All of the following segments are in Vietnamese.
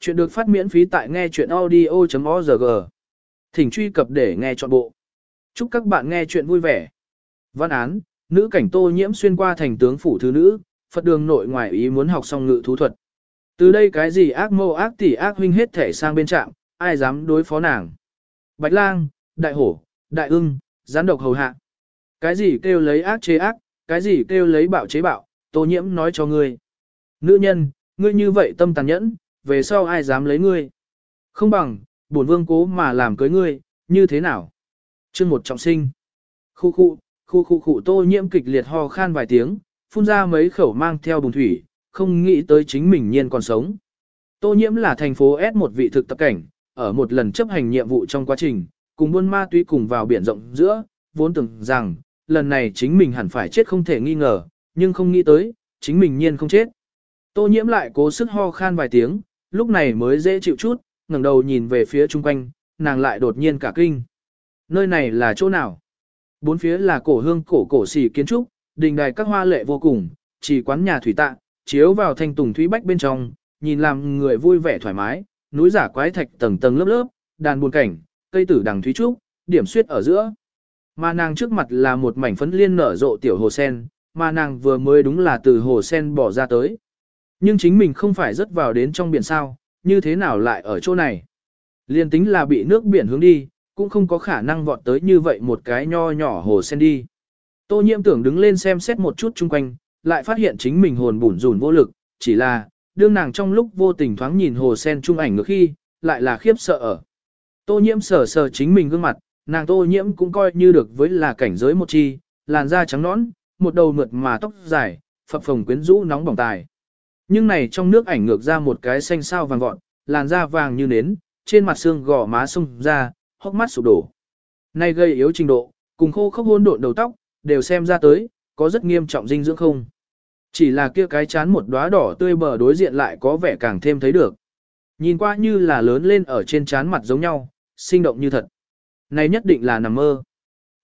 Chuyện được phát miễn phí tại nghe chuyện audio.org. Thỉnh truy cập để nghe trọn bộ. Chúc các bạn nghe chuyện vui vẻ. Văn án, nữ cảnh tô nhiễm xuyên qua thành tướng phủ thứ nữ, Phật đường nội ngoại ý muốn học xong ngự thú thuật. Từ đây cái gì ác mô ác tỷ ác huynh hết thể sang bên trạm, ai dám đối phó nàng. Bạch lang, đại hổ, đại ưng, gián độc hầu hạ. Cái gì kêu lấy ác chế ác, cái gì kêu lấy bạo chế bạo, tô nhiễm nói cho ngươi. Nữ nhân, ngươi như vậy tâm tàn nhẫn, về sau ai dám lấy ngươi. Không bằng, bổn vương cố mà làm cưới ngươi, như thế nào? chương một trọng sinh. Khu khu, khu khu khu tô nhiễm kịch liệt ho khan vài tiếng, phun ra mấy khẩu mang theo bùn thủy, không nghĩ tới chính mình nhiên còn sống. Tô nhiễm là thành phố S một vị thực tập cảnh, ở một lần chấp hành nhiệm vụ trong quá trình, cùng buôn ma túy cùng vào biển rộng giữa, vốn tưởng rằng, lần này chính mình hẳn phải chết không thể nghi ngờ, nhưng không nghĩ tới, chính mình nhiên không chết. Tô nhiễm lại cố sức ho khan vài tiếng, lúc này mới dễ chịu chút, ngẩng đầu nhìn về phía chung quanh, nàng lại đột nhiên cả kinh. Nơi này là chỗ nào? Bốn phía là cổ hương cổ cổ xỉ kiến trúc, đình đài các hoa lệ vô cùng, chỉ quán nhà thủy tạ, chiếu vào thanh tùng thúy bách bên trong, nhìn làm người vui vẻ thoải mái, núi giả quái thạch tầng tầng lớp lớp, đàn buồn cảnh, cây tử đằng thúy trúc, điểm suyết ở giữa. Mà nàng trước mặt là một mảnh phấn liên nở rộ tiểu hồ sen, mà nàng vừa mới đúng là từ hồ sen bỏ ra tới. Nhưng chính mình không phải rớt vào đến trong biển sao, như thế nào lại ở chỗ này? Liên tính là bị nước biển hướng đi, cũng không có khả năng vọt tới như vậy một cái nho nhỏ hồ sen đi. Tô nhiễm tưởng đứng lên xem xét một chút chung quanh, lại phát hiện chính mình hồn bủn rủn vô lực, chỉ là, đương nàng trong lúc vô tình thoáng nhìn hồ sen trung ảnh ngược khi, lại là khiếp sợ ở. Tô nhiễm sờ sờ chính mình gương mặt, nàng tô nhiễm cũng coi như được với là cảnh giới một chi, làn da trắng nõn, một đầu mượt mà tóc dài, phập phồng quyến rũ nóng bỏng tài. Nhưng này trong nước ảnh ngược ra một cái xanh sao vàng vọt, làn da vàng như nến, trên mặt xương gò má sung ra, hốc mắt sụp đổ. nay gây yếu trình độ, cùng khô khốc hôn độn đầu tóc, đều xem ra tới, có rất nghiêm trọng dinh dưỡng không. Chỉ là kia cái chán một đóa đỏ tươi bờ đối diện lại có vẻ càng thêm thấy được. Nhìn qua như là lớn lên ở trên chán mặt giống nhau, sinh động như thật. Này nhất định là nằm mơ.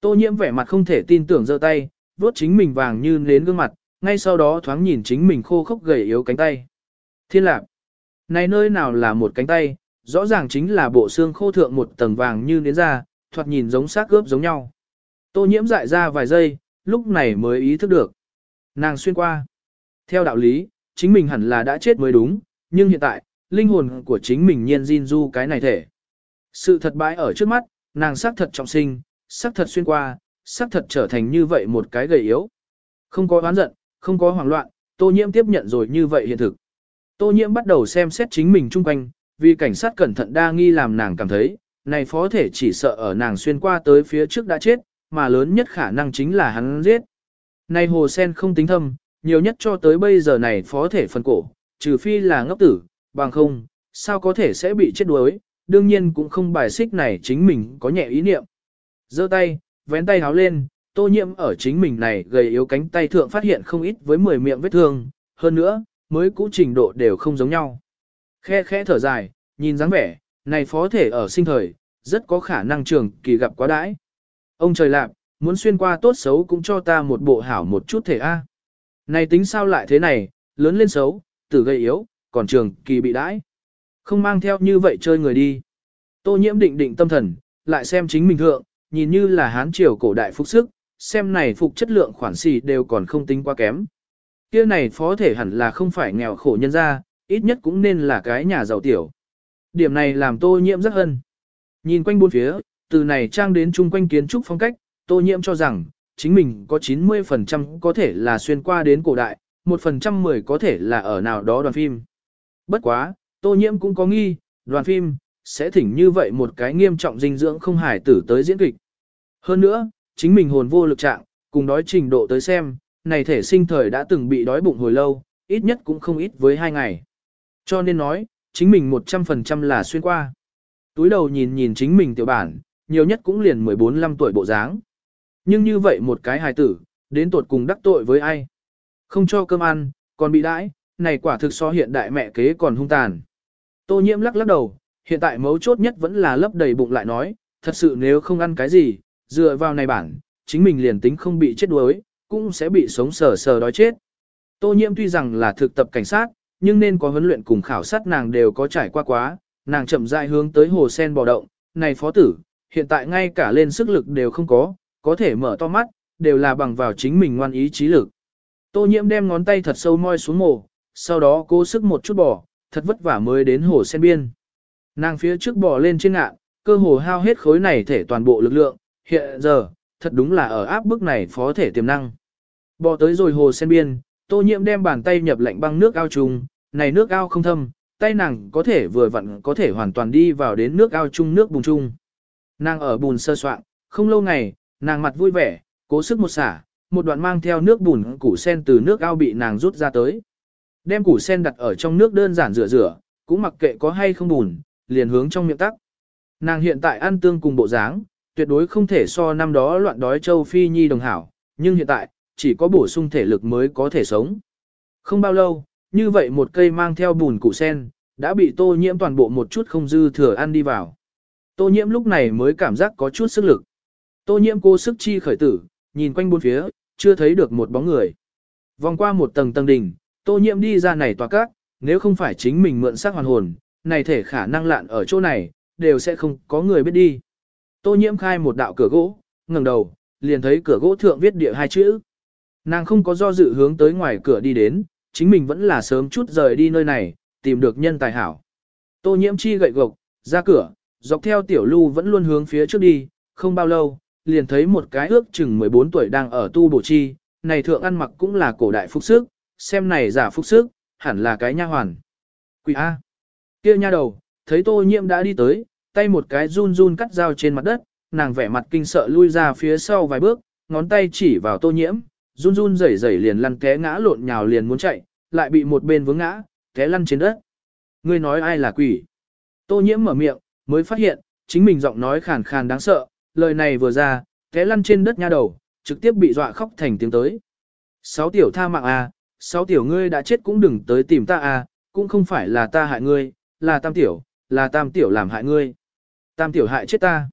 Tô nhiễm vẻ mặt không thể tin tưởng giơ tay, vuốt chính mình vàng như nến gương mặt, ngay sau đó thoáng nhìn chính mình khô khốc gầy yếu cánh tay. Thiên lạc, này nơi nào là một cánh tay, rõ ràng chính là bộ xương khô thượng một tầng vàng như nến ra, thoạt nhìn giống xác cướp giống nhau. Tô nhiễm dại ra vài giây, lúc này mới ý thức được. Nàng xuyên qua. Theo đạo lý, chính mình hẳn là đã chết mới đúng, nhưng hiện tại, linh hồn của chính mình nhiên Jin Du cái này thể. Sự thật bãi ở trước mắt, nàng xác thật trọng sinh, xác thật xuyên qua, xác thật trở thành như vậy một cái gầy yếu. Không có oán giận, không có hoảng loạn, tô nhiễm tiếp nhận rồi như vậy hiện thực. Tô nhiễm bắt đầu xem xét chính mình chung quanh, vì cảnh sát cẩn thận đa nghi làm nàng cảm thấy, này phó thể chỉ sợ ở nàng xuyên qua tới phía trước đã chết, mà lớn nhất khả năng chính là hắn giết. Này hồ sen không tính thâm, nhiều nhất cho tới bây giờ này phó thể phân cổ, trừ phi là ngốc tử, bằng không, sao có thể sẽ bị chết đuối, đương nhiên cũng không bài xích này chính mình có nhẹ ý niệm. giơ tay, vén tay háo lên, tô nhiễm ở chính mình này gầy yếu cánh tay thượng phát hiện không ít với 10 miệng vết thương, hơn nữa, mới cũ trình độ đều không giống nhau. Khe khẽ thở dài, nhìn dáng vẻ, này phó thể ở sinh thời, rất có khả năng trường kỳ gặp quá đãi. Ông trời lạc, muốn xuyên qua tốt xấu cũng cho ta một bộ hảo một chút thể A. Này tính sao lại thế này, lớn lên xấu, tử gầy yếu, còn trường kỳ bị đãi. Không mang theo như vậy chơi người đi. Tô nhiễm định định tâm thần, lại xem chính mình thượng, nhìn như là hán triều cổ đại phục sức, xem này phục chất lượng khoản xì đều còn không tính quá kém. Kia này phó thể hẳn là không phải nghèo khổ nhân ra, ít nhất cũng nên là cái nhà giàu tiểu. Điểm này làm tô nhiễm rất hân. Nhìn quanh bốn phía, từ này trang đến chung quanh kiến trúc phong cách, tô nhiễm cho rằng, chính mình có 90% có thể là xuyên qua đến cổ đại, 1% 10 có thể là ở nào đó đoàn phim. Bất quá, tô nhiễm cũng có nghi, đoàn phim, sẽ thỉnh như vậy một cái nghiêm trọng dinh dưỡng không hài tử tới diễn kịch. Hơn nữa, chính mình hồn vô lực trạng, cùng đói trình độ tới xem, này thể sinh thời đã từng bị đói bụng hồi lâu, ít nhất cũng không ít với hai ngày. Cho nên nói, chính mình 100% là xuyên qua. Túi đầu nhìn nhìn chính mình tiểu bản, nhiều nhất cũng liền 14-15 tuổi bộ dáng. Nhưng như vậy một cái hài tử, đến tuột cùng đắc tội với ai? Không cho cơm ăn, còn bị đãi, này quả thực so hiện đại mẹ kế còn hung tàn. Tô nhiễm lắc lắc đầu, hiện tại mấu chốt nhất vẫn là lấp đầy bụng lại nói, thật sự nếu không ăn cái gì, dựa vào này bản, chính mình liền tính không bị chết đuối, cũng sẽ bị sống sờ sờ đói chết. Tô nhiễm tuy rằng là thực tập cảnh sát, nhưng nên có huấn luyện cùng khảo sát nàng đều có trải qua quá, nàng chậm rãi hướng tới hồ sen bò động, này phó tử, hiện tại ngay cả lên sức lực đều không có, có thể mở to mắt, đều là bằng vào chính mình ngoan ý trí lực. Tô nhiễm đem ngón tay thật sâu moi xuống mồ, sau đó cố sức một chút bò, thật vất vả mới đến hồ sen biên. Nàng phía trước bò lên trên ngạn, cơ hồ hao hết khối này thể toàn bộ lực lượng, hiện giờ, thật đúng là ở áp bức này phó thể tiềm năng. Bỏ tới rồi hồ sen biên, tô nhiễm đem bàn tay nhập lạnh băng nước ao trùng, này nước ao không thâm, tay nàng có thể vừa vặn có thể hoàn toàn đi vào đến nước ao chung nước bùn chung. Nàng ở bùn sơ soạn, không lâu ngày, nàng mặt vui vẻ, cố sức một xả, một đoạn mang theo nước bùn củ sen từ nước ao bị nàng rút ra tới. Đem củ sen đặt ở trong nước đơn giản rửa rửa, cũng mặc kệ có hay không bùn, liền hướng trong miệng tắc. Nàng hiện tại ăn tương cùng bộ dáng, tuyệt đối không thể so năm đó loạn đói châu Phi Nhi đồng hảo, nhưng hiện tại, chỉ có bổ sung thể lực mới có thể sống. Không bao lâu, như vậy một cây mang theo bùn củ sen, đã bị tô nhiễm toàn bộ một chút không dư thừa ăn đi vào. Tô nhiễm lúc này mới cảm giác có chút sức lực. Tô nhiễm cô sức chi khởi tử, nhìn quanh bốn phía, chưa thấy được một bóng người. Vòng qua một tầng tầng đỉnh, tô nhiễm đi ra này tòa cát nếu không phải chính mình mượn xác hoàn hồn, này thể khả năng lạn ở chỗ này, đều sẽ không có người biết đi. Tô nhiễm khai một đạo cửa gỗ, ngẩng đầu, liền thấy cửa gỗ thượng viết địa hai chữ. Nàng không có do dự hướng tới ngoài cửa đi đến, chính mình vẫn là sớm chút rời đi nơi này, tìm được nhân tài hảo. Tô nhiễm chi gậy gộc, ra cửa, dọc theo tiểu lưu vẫn luôn hướng phía trước đi, không bao lâu, liền thấy một cái ước chừng 14 tuổi đang ở tu bổ chi, này thượng ăn mặc cũng là cổ đại phúc sức, xem này giả phúc sức, hẳn là cái nha hoàn. Quỷ A. kia nha đầu, thấy tô nhiễm đã đi tới, tay một cái run run cắt dao trên mặt đất, nàng vẻ mặt kinh sợ lui ra phía sau vài bước, ngón tay chỉ vào tô nhiễm, run run rẩy rẩy liền lăn té ngã lộn nhào liền muốn chạy, lại bị một bên vướng ngã, té lăn trên đất. Ngươi nói ai là quỷ? Tô nhiễm mở miệng, mới phát hiện, chính mình giọng nói khàn khàn đáng sợ, lời này vừa ra, té lăn trên đất nha đầu, trực tiếp bị dọa khóc thành tiếng tới. Sáu tiểu tha mạng à, sáu tiểu ngươi đã chết cũng đừng tới tìm ta à, cũng không phải là ta hại ngươi, là tam tiểu, là tam tiểu làm hại ngươi. Tam tiểu hại chết ta.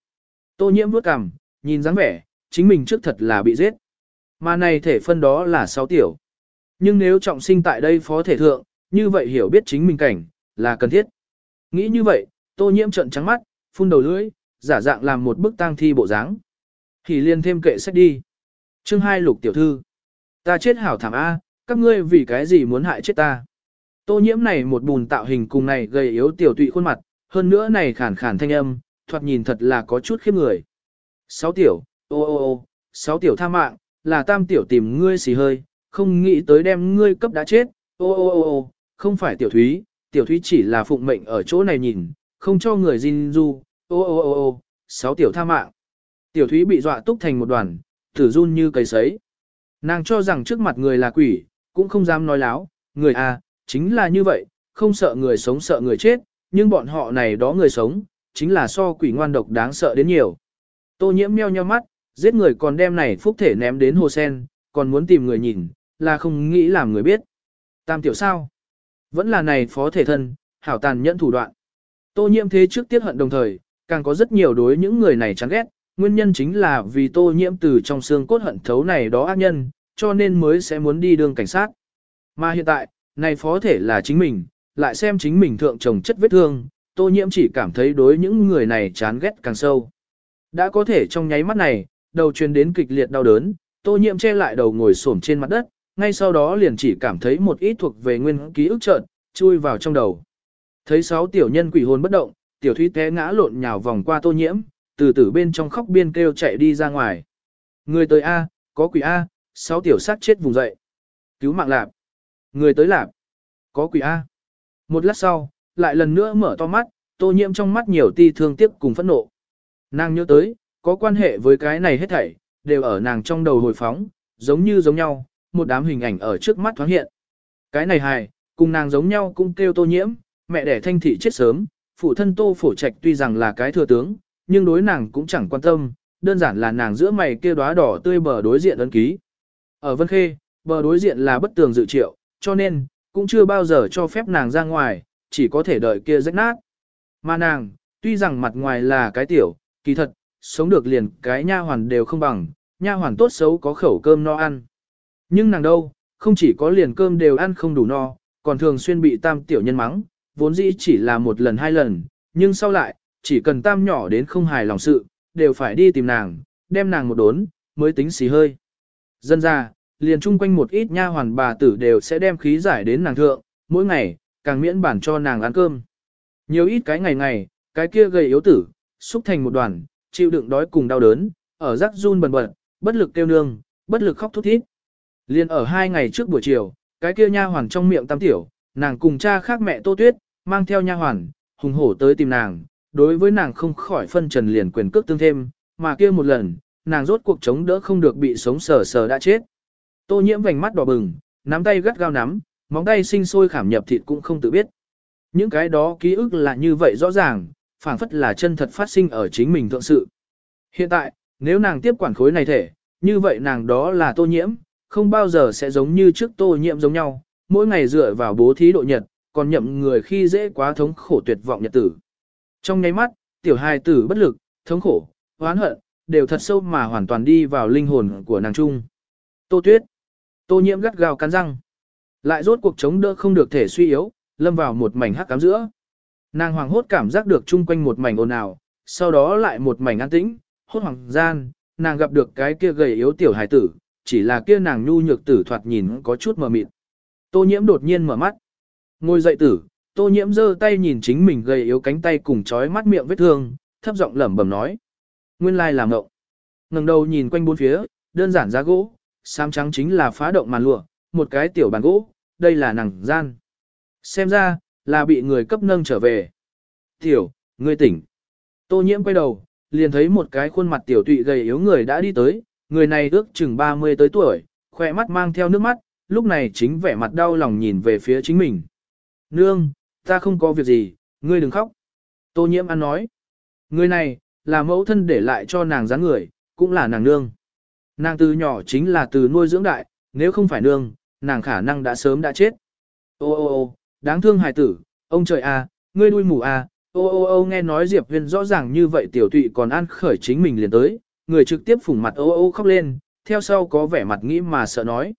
Tô nhiễm vuốt cằm, nhìn dáng vẻ, chính mình trước thật là bị giết. Mà này thể phân đó là sáu tiểu. Nhưng nếu trọng sinh tại đây phó thể thượng, như vậy hiểu biết chính mình cảnh, là cần thiết. Nghĩ như vậy, tô nhiễm trợn trắng mắt, phun đầu lưỡi, giả dạng làm một bức tang thi bộ dáng. Thì liên thêm kệ sách đi. Chương hai lục tiểu thư. Ta chết hảo thảm A, các ngươi vì cái gì muốn hại chết ta. Tô nhiễm này một bùn tạo hình cùng này gầy yếu tiểu tụy khuôn mặt, hơn nữa này khản khản thanh âm, thoạt nhìn thật là có chút khiếp người. Sáu tiểu, ô ô ô, sáu tiểu tha mạng, là tam tiểu tìm ngươi xì hơi, không nghĩ tới đem ngươi cấp đã chết, ô ô ô ô, không phải tiểu thúy, tiểu thúy chỉ là phụng mệnh ở chỗ này nhìn, không cho người Jin du, ô ô ô ô, sáu tiểu tha mạng. Tiểu thúy bị dọa túc thành một đoàn, thử run như cầy sấy. Nàng cho rằng trước mặt người là quỷ, cũng không dám nói láo, người à, chính là như vậy, không sợ người sống sợ người chết, nhưng bọn họ này đó người sống, chính là so quỷ ngoan độc đáng sợ đến nhiều. Tô nhiễm meo nheo mắt, giết người còn đem này phúc thể ném đến hồ sen, còn muốn tìm người nhìn, là không nghĩ làm người biết. Tam tiểu sao? Vẫn là này phó thể thân, hảo tàn nhẫn thủ đoạn. Tô nhiễm thế trước tiết hận đồng thời, càng có rất nhiều đối những người này chán ghét, nguyên nhân chính là vì tô nhiễm từ trong xương cốt hận thấu này đó ác nhân, cho nên mới sẽ muốn đi đường cảnh sát. Mà hiện tại, này phó thể là chính mình, lại xem chính mình thượng chồng chất vết thương, tô nhiễm chỉ cảm thấy đối những người này chán ghét càng sâu. Đã có thể trong nháy mắt này, đầu truyền đến kịch liệt đau đớn, tô nhiễm che lại đầu ngồi xổm trên mặt đất, ngay sau đó liền chỉ cảm thấy một ít thuộc về nguyên ký ức chợt chui vào trong đầu. Thấy sáu tiểu nhân quỷ hồn bất động, tiểu thúy té ngã lộn nhào vòng qua tô nhiễm, từ từ bên trong khóc biên kêu chạy đi ra ngoài. Người tới A, có quỷ A, sáu tiểu sát chết vùng dậy. Cứu mạng lạp. Người tới lạp. Có quỷ A. Một lát sau, lại lần nữa mở to mắt, tô nhiễm trong mắt nhiều ti thương tiếc cùng phẫn nộ. Nàng nhớ tới, có quan hệ với cái này hết thảy, đều ở nàng trong đầu hồi phóng, giống như giống nhau, một đám hình ảnh ở trước mắt thoáng hiện. Cái này hài, cùng nàng giống nhau cũng kêu tô nhiễm, mẹ đẻ thanh thị chết sớm, phụ thân tô phổ trạch tuy rằng là cái thừa tướng, nhưng đối nàng cũng chẳng quan tâm, đơn giản là nàng giữa mày kia đóa đỏ tươi bờ đối diện ấn ký. Ở Vân Khê, bờ đối diện là bất tường dự triệu, cho nên, cũng chưa bao giờ cho phép nàng ra ngoài, chỉ có thể đợi kia rách nát. Mà nàng, tuy rằng mặt ngoài là cái tiểu, kỳ thật, sống được liền cái nha hoàn đều không bằng, nha hoàn tốt xấu có khẩu cơm no ăn. Nhưng nàng đâu, không chỉ có liền cơm đều ăn không đủ no, còn thường xuyên bị tam tiểu nhân mắng, vốn dĩ chỉ là một lần hai lần, nhưng sau lại, chỉ cần tam nhỏ đến không hài lòng sự, đều phải đi tìm nàng, đem nàng một đốn, mới tính xì hơi. Dân ra, liền chung quanh một ít nha hoàn bà tử đều sẽ đem khí giải đến nàng thượng, mỗi ngày, càng miễn bản cho nàng ăn cơm. Nhiều ít cái ngày ngày, cái kia gầy yếu tử, xúc thành một đoàn, chịu đựng đói cùng đau đớn, ở rắc run bần bật, bất lực kêu nương, bất lực khóc thút thít. Liên ở hai ngày trước buổi chiều, cái kia nha hoàn trong miệng tam tiểu, nàng cùng cha khác mẹ Tô Tuyết, mang theo nha hoàn, hùng hổ tới tìm nàng, đối với nàng không khỏi phân trần liền quyền cước tương thêm, mà kia một lần, nàng rốt cuộc chống đỡ không được bị sống sờ sờ đã chết. Tô nhiễm vành mắt đỏ bừng, nắm tay gắt gao nắm, móng tay sinh sôi khảm nhập thịt cũng không tự biết. Những cái đó ký ức là như vậy rõ ràng, phảng phất là chân thật phát sinh ở chính mình thượng sự. Hiện tại, nếu nàng tiếp quản khối này thể, như vậy nàng đó là tô nhiễm, không bao giờ sẽ giống như trước tô nhiễm giống nhau, mỗi ngày dựa vào bố thí độ nhật, còn nhậm người khi dễ quá thống khổ tuyệt vọng nhật tử. Trong nháy mắt, tiểu hài tử bất lực, thống khổ, oán hận, đều thật sâu mà hoàn toàn đi vào linh hồn của nàng trung. Tô Tuyết. Tô Nhiễm gắt gao cắn răng. Lại rốt cuộc chống đỡ không được thể suy yếu, lâm vào một mảnh hắc cám giữa. Nàng hoàng hốt cảm giác được chung quanh một mảnh ồn ào, sau đó lại một mảnh an tĩnh, hốt hoàng gian, nàng gặp được cái kia gầy yếu tiểu hài tử, chỉ là kia nàng nhu nhược tử thoạt nhìn có chút mờ mịt. Tô nhiễm đột nhiên mở mắt. Ngồi dậy tử, tô nhiễm giơ tay nhìn chính mình gầy yếu cánh tay cùng chói mắt miệng vết thương, thấp giọng lẩm bẩm nói. Nguyên lai là ngộng. ngẩng đầu nhìn quanh bốn phía, đơn giản giá gỗ, xám trắng chính là phá động màn lụa, một cái tiểu bàn gỗ, đây là nàng gian. Xem ra, là bị người cấp nâng trở về. Tiểu, ngươi tỉnh. Tô nhiễm quay đầu, liền thấy một cái khuôn mặt tiểu tụy gầy yếu người đã đi tới, người này ước chừng 30 tới tuổi, khỏe mắt mang theo nước mắt, lúc này chính vẻ mặt đau lòng nhìn về phía chính mình. Nương, ta không có việc gì, ngươi đừng khóc. Tô nhiễm ăn nói. Người này, là mẫu thân để lại cho nàng dáng người, cũng là nàng nương. Nàng từ nhỏ chính là từ nuôi dưỡng đại, nếu không phải nương, nàng khả năng đã sớm đã chết. Ô ô ô, đáng thương hài tử, ông trời a, ngươi nuôi mù a, ô ô ô nghe nói Diệp Huyền rõ ràng như vậy tiểu tụy còn an khởi chính mình liền tới, người trực tiếp phủng mặt ô ô khóc lên, theo sau có vẻ mặt nghĩ mà sợ nói.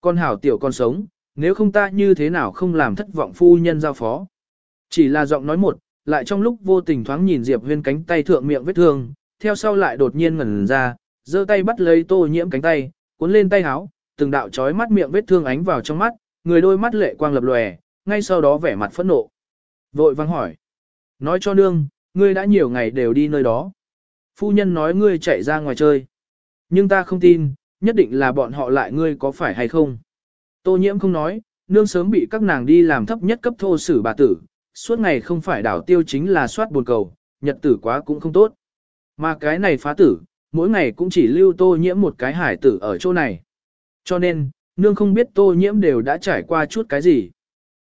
Con hảo tiểu con sống, nếu không ta như thế nào không làm thất vọng phu nhân giao phó. Chỉ là giọng nói một, lại trong lúc vô tình thoáng nhìn Diệp Huyên cánh tay thượng miệng vết thương, theo sau lại đột nhiên ngẩn ra, giơ tay bắt lấy tô nhiễm cánh tay, cuốn lên tay háo, từng đạo chói mắt miệng vết thương ánh vào trong mắt, người đôi mắt lệ quang lập lòe, ngay sau đó vẻ mặt phẫn nộ. Vội vang hỏi. Nói cho nương, ngươi đã nhiều ngày đều đi nơi đó. Phu nhân nói ngươi chạy ra ngoài chơi. Nhưng ta không tin, nhất định là bọn họ lại ngươi có phải hay không. Tô nhiễm không nói, nương sớm bị các nàng đi làm thấp nhất cấp thô sử bà tử, suốt ngày không phải đảo tiêu chính là soát buồn cầu, nhật tử quá cũng không tốt. Mà cái này phá tử, mỗi ngày cũng chỉ lưu tô nhiễm một cái hải tử ở chỗ này. Cho nên, nương không biết tô nhiễm đều đã trải qua chút cái gì.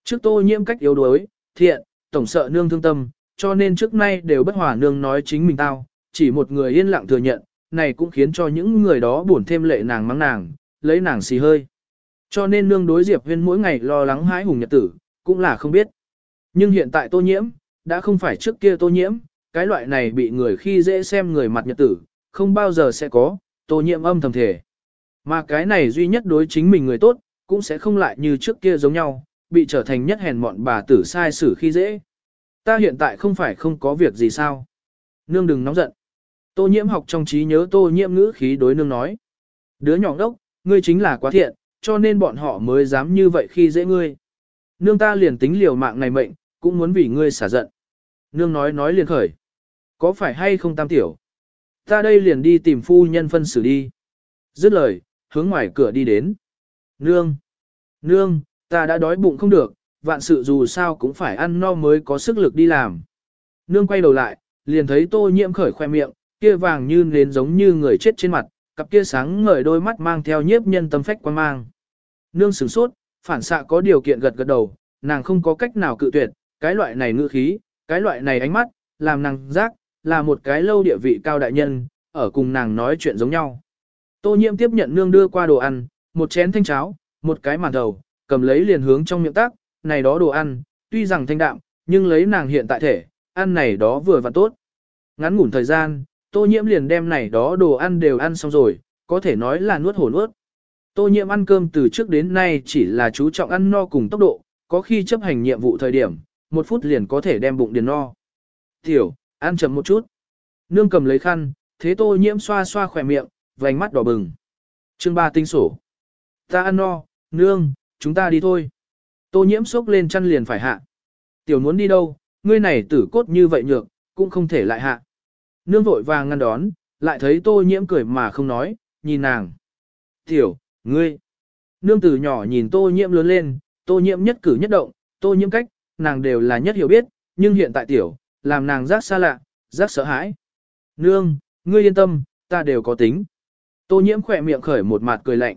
Trước tô nhiễm cách yếu đuối, thiện, tổng sợ nương thương tâm, cho nên trước nay đều bất hòa nương nói chính mình tao, chỉ một người yên lặng thừa nhận, này cũng khiến cho những người đó buồn thêm lệ nàng mắng nàng, lấy nàng xì hơi. Cho nên nương đối Diệp Huyên mỗi ngày lo lắng hãi hùng nhật tử, cũng là không biết. Nhưng hiện tại tô nhiễm, đã không phải trước kia tô nhiễm, cái loại này bị người khi dễ xem người mặt nhật tử, không bao giờ sẽ có, tô nhiễm âm thầm thể. Mà cái này duy nhất đối chính mình người tốt, cũng sẽ không lại như trước kia giống nhau, bị trở thành nhất hèn mọn bà tử sai xử khi dễ. Ta hiện tại không phải không có việc gì sao. Nương đừng nóng giận. Tô nhiễm học trong trí nhớ tô nhiễm ngữ khí đối nương nói. Đứa nhỏ đốc, ngươi chính là quá thiện, cho nên bọn họ mới dám như vậy khi dễ ngươi. Nương ta liền tính liều mạng này mệnh, cũng muốn vì ngươi xả giận. Nương nói nói liền khởi. Có phải hay không tam tiểu? Ta đây liền đi tìm phu nhân phân xử đi. Dứt lời, hướng ngoài cửa đi đến. Nương! Nương, ta đã đói bụng không được, vạn sự dù sao cũng phải ăn no mới có sức lực đi làm. Nương quay đầu lại, liền thấy tô nhiễm khởi khoe miệng, kia vàng như nến giống như người chết trên mặt, cặp kia sáng ngời đôi mắt mang theo nhiếp nhân tâm phách quan mang. Nương sửng sốt, phản xạ có điều kiện gật gật đầu, nàng không có cách nào cự tuyệt, cái loại này ngữ khí, cái loại này ánh mắt, làm nàng giác, là một cái lâu địa vị cao đại nhân, ở cùng nàng nói chuyện giống nhau. Tô nhiễm tiếp nhận nương đưa qua đồ ăn, một chén thanh cháo, một cái màn đầu, cầm lấy liền hướng trong miệng tác, này đó đồ ăn, tuy rằng thanh đạm, nhưng lấy nàng hiện tại thể, ăn này đó vừa và tốt. Ngắn ngủn thời gian, tô nhiễm liền đem này đó đồ ăn đều ăn xong rồi, có thể nói là nuốt hổ nuốt. Tô nhiễm ăn cơm từ trước đến nay chỉ là chú trọng ăn no cùng tốc độ, có khi chấp hành nhiệm vụ thời điểm, một phút liền có thể đem bụng điền no. Tiểu, ăn chậm một chút. Nương cầm lấy khăn, thế tô nhiễm xoa xoa khỏe miệng, vành mắt đỏ bừng. Chương ba tinh sổ. Ta ăn no, nương, chúng ta đi thôi. Tô nhiễm sốc lên chăn liền phải hạ. Tiểu muốn đi đâu, ngươi này tử cốt như vậy nhược, cũng không thể lại hạ. Nương vội vàng ngăn đón, lại thấy tô nhiễm cười mà không nói, nhìn nàng. Tiểu, ngươi. Nương từ nhỏ nhìn tô nhiễm lớn lên, tô nhiễm nhất cử nhất động, tô nhiễm cách, nàng đều là nhất hiểu biết, nhưng hiện tại tiểu, làm nàng giác xa lạ, giác sợ hãi. Nương, ngươi yên tâm, ta đều có tính. Tô nhiễm khỏe miệng khởi một mặt cười lạnh.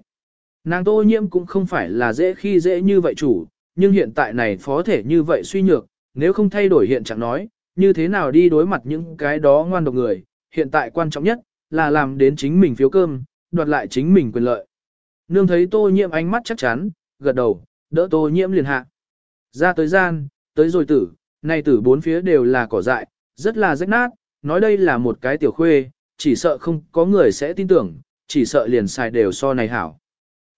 Nàng tô nhiễm cũng không phải là dễ khi dễ như vậy chủ, nhưng hiện tại này phó thể như vậy suy nhược, nếu không thay đổi hiện trạng nói, như thế nào đi đối mặt những cái đó ngoan độc người, hiện tại quan trọng nhất, là làm đến chính mình phiếu cơm, đoạt lại chính mình quyền lợi. Nương thấy tô nhiễm ánh mắt chắc chắn, gật đầu, đỡ tô nhiễm liền hạ. Ra tới gian, tới rồi tử, này tử bốn phía đều là cỏ dại, rất là rách nát, nói đây là một cái tiểu khuê, chỉ sợ không có người sẽ tin tưởng, chỉ sợ liền xài đều so này hảo.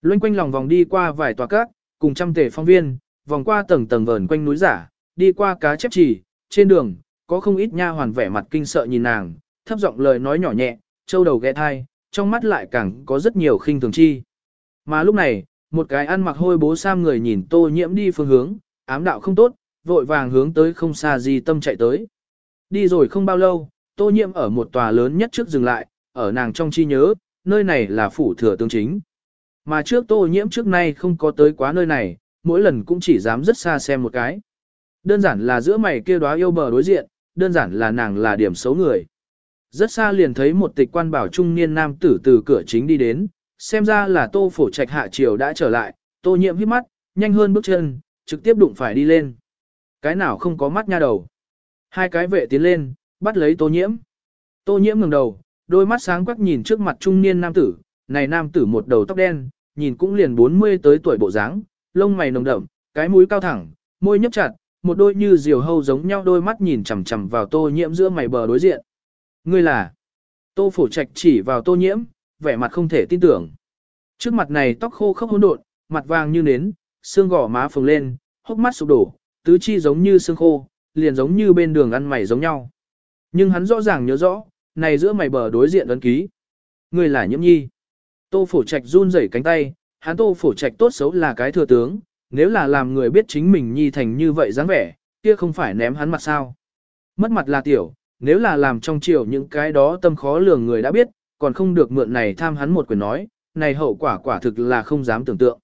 Luân quanh lòng vòng đi qua vài tòa cát, cùng trăm tể phong viên, vòng qua tầng tầng vờn quanh núi giả, đi qua cá chép trì, trên đường, có không ít nha hoàn vẻ mặt kinh sợ nhìn nàng, thấp giọng lời nói nhỏ nhẹ, châu đầu ghé thai, trong mắt lại càng có rất nhiều khinh thường chi. Mà lúc này, một cái ăn mặc hôi bố sam người nhìn tô nhiễm đi phương hướng, ám đạo không tốt, vội vàng hướng tới không xa gì tâm chạy tới. Đi rồi không bao lâu, tô nhiễm ở một tòa lớn nhất trước dừng lại, ở nàng trong chi nhớ, nơi này là phủ thừa tướng chính. Mà trước tô nhiễm trước nay không có tới quá nơi này, mỗi lần cũng chỉ dám rất xa xem một cái. Đơn giản là giữa mày kia đóa yêu bờ đối diện, đơn giản là nàng là điểm xấu người. Rất xa liền thấy một tịch quan bảo trung niên nam tử từ cửa chính đi đến, xem ra là tô phổ trạch hạ triều đã trở lại, tô nhiễm hít mắt, nhanh hơn bước chân, trực tiếp đụng phải đi lên. Cái nào không có mắt nha đầu. Hai cái vệ tiến lên, bắt lấy tô nhiễm. Tô nhiễm ngẩng đầu, đôi mắt sáng quắc nhìn trước mặt trung niên nam tử, này nam tử một đầu tóc đen, nhìn cũng liền 40 tới tuổi bộ dáng, lông mày nồng đậm, cái mũi cao thẳng, môi nhấp chặt, một đôi như diều hâu giống nhau đôi mắt nhìn chằm chằm vào tô nhiễm giữa mày bờ đối diện. Ngươi là? Tô phổ trạch chỉ vào tô nhiễm, vẻ mặt không thể tin tưởng. Trước mặt này tóc khô khốc hỗn độn, mặt vàng như nến, xương gò má phồng lên, hốc mắt sụp đổ, tứ chi giống như xương khô, liền giống như bên đường ăn mày giống nhau. Nhưng hắn rõ ràng nhớ rõ, này giữa mày bờ đối diện ấn ký. Ngươi là nhiễm nhi. Tô phổ trạch run rẩy cánh tay, hắn tô phổ trạch tốt xấu là cái thừa tướng, nếu là làm người biết chính mình nhi thành như vậy dáng vẻ, kia không phải ném hắn mặt sao. Mất mặt là tiểu, nếu là làm trong triều những cái đó tâm khó lường người đã biết, còn không được mượn này tham hắn một quyền nói, này hậu quả quả thực là không dám tưởng tượng.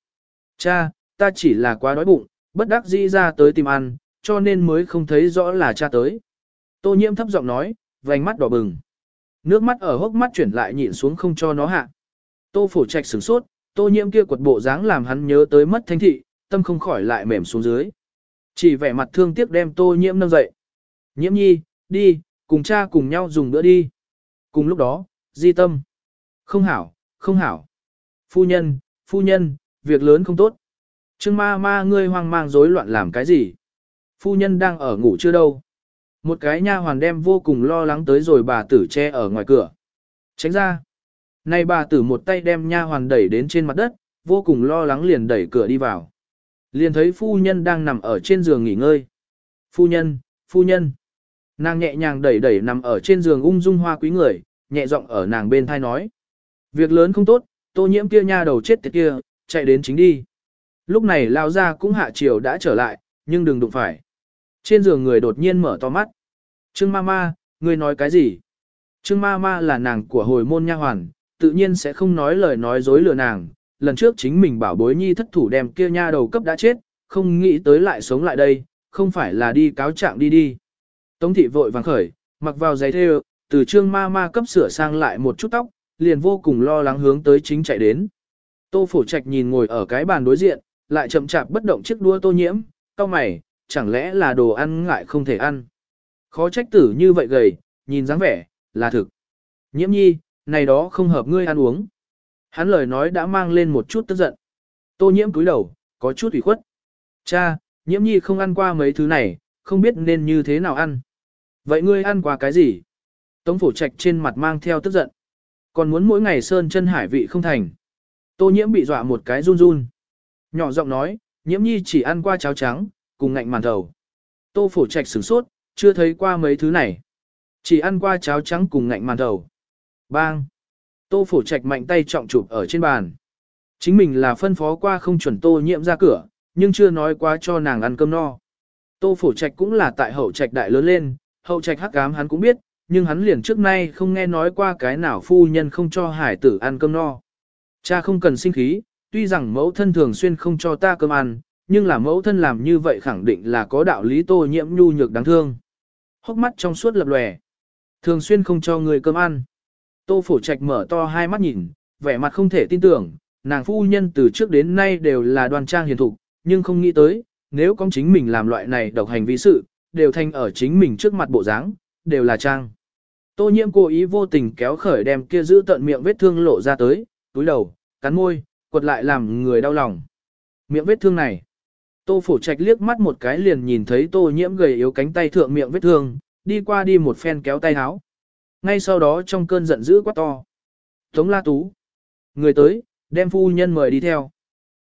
Cha, ta chỉ là quá đói bụng, bất đắc dĩ ra tới tìm ăn, cho nên mới không thấy rõ là cha tới. Tô nhiễm thấp giọng nói, vành mắt đỏ bừng. Nước mắt ở hốc mắt chuyển lại nhịn xuống không cho nó hạ. Tô phổ trạch sửng sốt, tô nhiễm kia quật bộ dáng làm hắn nhớ tới mất thanh thị, tâm không khỏi lại mềm xuống dưới. Chỉ vẻ mặt thương tiếc đem tô nhiễm nâng dậy. Nhiễm nhi, đi, cùng cha cùng nhau dùng bữa đi. Cùng lúc đó, di tâm. Không hảo, không hảo. Phu nhân, phu nhân, việc lớn không tốt. Trương ma ma ngươi hoang mang rối loạn làm cái gì? Phu nhân đang ở ngủ chưa đâu. Một cái nha hoàn đem vô cùng lo lắng tới rồi bà tử che ở ngoài cửa. Tránh ra. Nay bà tử một tay đem nha hoàn đẩy đến trên mặt đất, vô cùng lo lắng liền đẩy cửa đi vào. Liền thấy phu nhân đang nằm ở trên giường nghỉ ngơi. Phu nhân, phu nhân. Nàng nhẹ nhàng đẩy đẩy nằm ở trên giường ung dung hoa quý người, nhẹ giọng ở nàng bên thai nói. Việc lớn không tốt, tô nhiễm kia nha đầu chết tiệt kia, chạy đến chính đi. Lúc này lao ra cũng hạ chiều đã trở lại, nhưng đừng đụng phải. Trên giường người đột nhiên mở to mắt. Trương ma ma, ngươi nói cái gì? Trương ma ma là nàng của hồi môn nha hoàn, tự nhiên sẽ không nói lời nói dối lừa nàng. Lần trước chính mình bảo bối nhi thất thủ đem kia nha đầu cấp đã chết, không nghĩ tới lại sống lại đây, không phải là đi cáo trạng đi đi. Tống thị vội vàng khởi, mặc vào giày thêu, từ trương ma ma cấp sửa sang lại một chút tóc, liền vô cùng lo lắng hướng tới chính chạy đến. Tô phổ trạch nhìn ngồi ở cái bàn đối diện, lại chậm chạp bất động chiếc đua tô nhiễm, cao mày, chẳng lẽ là đồ ăn ngại không thể ăn. Khó trách tử như vậy gầy, nhìn dáng vẻ, là thực. Nhiễm nhi, này đó không hợp ngươi ăn uống. Hắn lời nói đã mang lên một chút tức giận. Tô nhiễm cúi đầu, có chút ủy khuất. Cha, nhiễm nhi không ăn qua mấy thứ này, không biết nên như thế nào ăn. Vậy ngươi ăn qua cái gì? Tống phổ trạch trên mặt mang theo tức giận. Còn muốn mỗi ngày sơn chân hải vị không thành. Tô nhiễm bị dọa một cái run run. Nhỏ giọng nói, Nhiễm nhi chỉ ăn qua cháo trắng, cùng ngạnh màn thầu. Tô phổ trạch sửng sốt, chưa thấy qua mấy thứ này. Chỉ ăn qua cháo trắng cùng ngạnh màn đầu. Bang! Tô phổ trạch mạnh tay trọng chụp ở trên bàn. Chính mình là phân phó qua không chuẩn tô nhiễm ra cửa, nhưng chưa nói quá cho nàng ăn cơm no. Tô phổ trạch cũng là tại hậu trạch đại lớn lên, hậu trạch hắc ám hắn cũng biết, nhưng hắn liền trước nay không nghe nói qua cái nào phu nhân không cho hải tử ăn cơm no. Cha không cần sinh khí, tuy rằng mẫu thân thường xuyên không cho ta cơm ăn, nhưng là mẫu thân làm như vậy khẳng định là có đạo lý tô nhiễm nhu nhược đáng thương. Hốc mắt trong suốt lập lòe. Thường xuyên không cho người cơm ăn. Tô phổ trạch mở to hai mắt nhìn, vẻ mặt không thể tin tưởng, nàng phu nhân từ trước đến nay đều là đoan trang hiền thục, nhưng không nghĩ tới, nếu con chính mình làm loại này độc hành vi sự, đều thành ở chính mình trước mặt bộ dáng, đều là trang. Tô nhiễm cố ý vô tình kéo khởi đem kia giữ tận miệng vết thương lộ ra tới, túi đầu, cắn môi, quật lại làm người đau lòng. Miệng vết thương này. Tô phổ trạch liếc mắt một cái liền nhìn thấy tô nhiễm gầy yếu cánh tay thượng miệng vết thương, đi qua đi một phen kéo tay áo. Ngay sau đó trong cơn giận dữ quá to. Tống la tú. Người tới, đem phu nhân mời đi theo.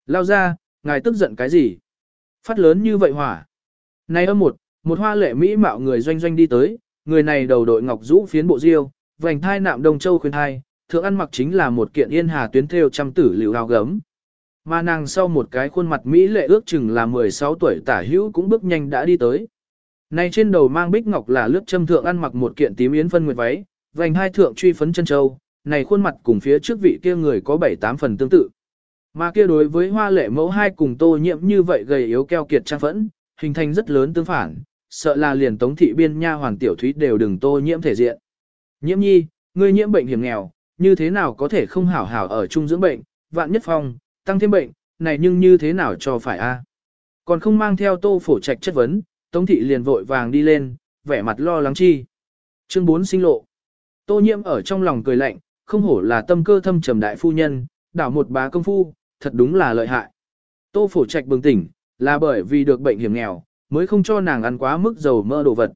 Lao ra, ngài tức giận cái gì? Phát lớn như vậy hỏa. Này âm một, một hoa lệ mỹ mạo người doanh doanh đi tới, người này đầu đội ngọc rũ phiến bộ diêu, vành thai nạm đồng châu khuyên thai, thượng ăn mặc chính là một kiện yên hà tuyến theo trăm tử liệu áo gấm. Mà nàng sau một cái khuôn mặt Mỹ lệ ước chừng là 16 tuổi tả hữu cũng bước nhanh đã đi tới. Này trên đầu mang bích ngọc là lướt châm thượng ăn mặc một kiện tím yến phân nguyệt váy, vành hai thượng truy phấn chân châu, này khuôn mặt cùng phía trước vị kia người có 7-8 phần tương tự. Mà kia đối với hoa lệ mẫu hai cùng tô nhiễm như vậy gầy yếu keo kiệt trang phẫn, hình thành rất lớn tương phản, sợ là liền tống thị biên nha hoàng tiểu thúy đều đừng tô nhiễm thể diện. Nhiễm nhi, ngươi nhiễm bệnh hiểm nghèo, như thế nào có thể không hảo hảo ở chung dưỡng bệnh, vạn nhất phong, tăng thêm bệnh, này nhưng như thế nào cho phải a? Còn không mang theo tô phổ trạch chất vấn, tống thị liền vội vàng đi lên, vẻ mặt lo lắng chi. Chương 4 sinh lộ. Tô nhiễm ở trong lòng cười lạnh, không hổ là tâm cơ thâm trầm đại phu nhân, đảo một bá công phu, thật đúng là lợi hại. Tô phổ trạch bừng tỉnh, là bởi vì được bệnh hiểm nghèo, mới không cho nàng ăn quá mức dầu mỡ đồ vật.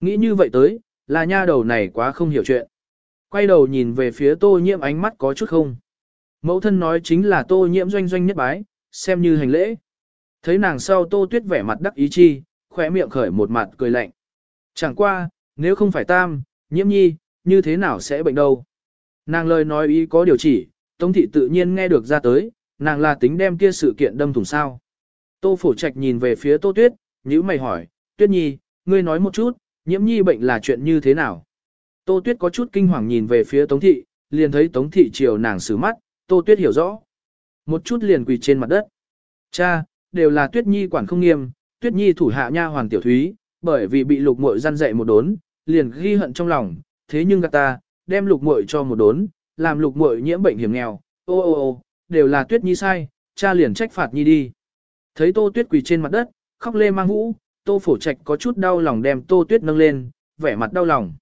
Nghĩ như vậy tới, là nha đầu này quá không hiểu chuyện. Quay đầu nhìn về phía tô nhiễm ánh mắt có chút không. Mẫu thân nói chính là tô nhiễm doanh doanh nhất bái, xem như hành lễ. Thấy nàng sau tô tuyết vẻ mặt đắc ý chi, khỏe miệng khởi một mặt cười lạnh. Chẳng qua, nếu không phải tam, nhiễm nhi, như thế nào sẽ bệnh đâu. Nàng lời nói ý có điều chỉ, Tống thị tự nhiên nghe được ra tới, nàng là tính đem kia sự kiện đâm thủng sao. Tô phổ trạch nhìn về phía tô tuyết, nhữ mày hỏi, tuyết nhi, ngươi nói một chút, nhiễm nhi bệnh là chuyện như thế nào? Tô tuyết có chút kinh hoàng nhìn về phía tống thị, liền thấy tống thị chiều nàng xử mắt, tô tuyết hiểu rõ. Một chút liền quỳ trên mặt đất. Cha, đều là tuyết nhi quản không nghiêm, tuyết nhi thủ hạ nha hoàng tiểu thúy, bởi vì bị lục muội gian dạy một đốn, liền ghi hận trong lòng, thế nhưng gạt ta, đem lục muội cho một đốn, làm lục muội nhiễm bệnh hiểm nghèo, ô ô ô, đều là tuyết nhi sai, cha liền trách phạt nhi đi. Thấy tô tuyết quỳ trên mặt đất, khóc lê mang vũ, tô phổ trạch có chút đau lòng đem tô tuyết nâng lên, vẻ mặt đau lòng.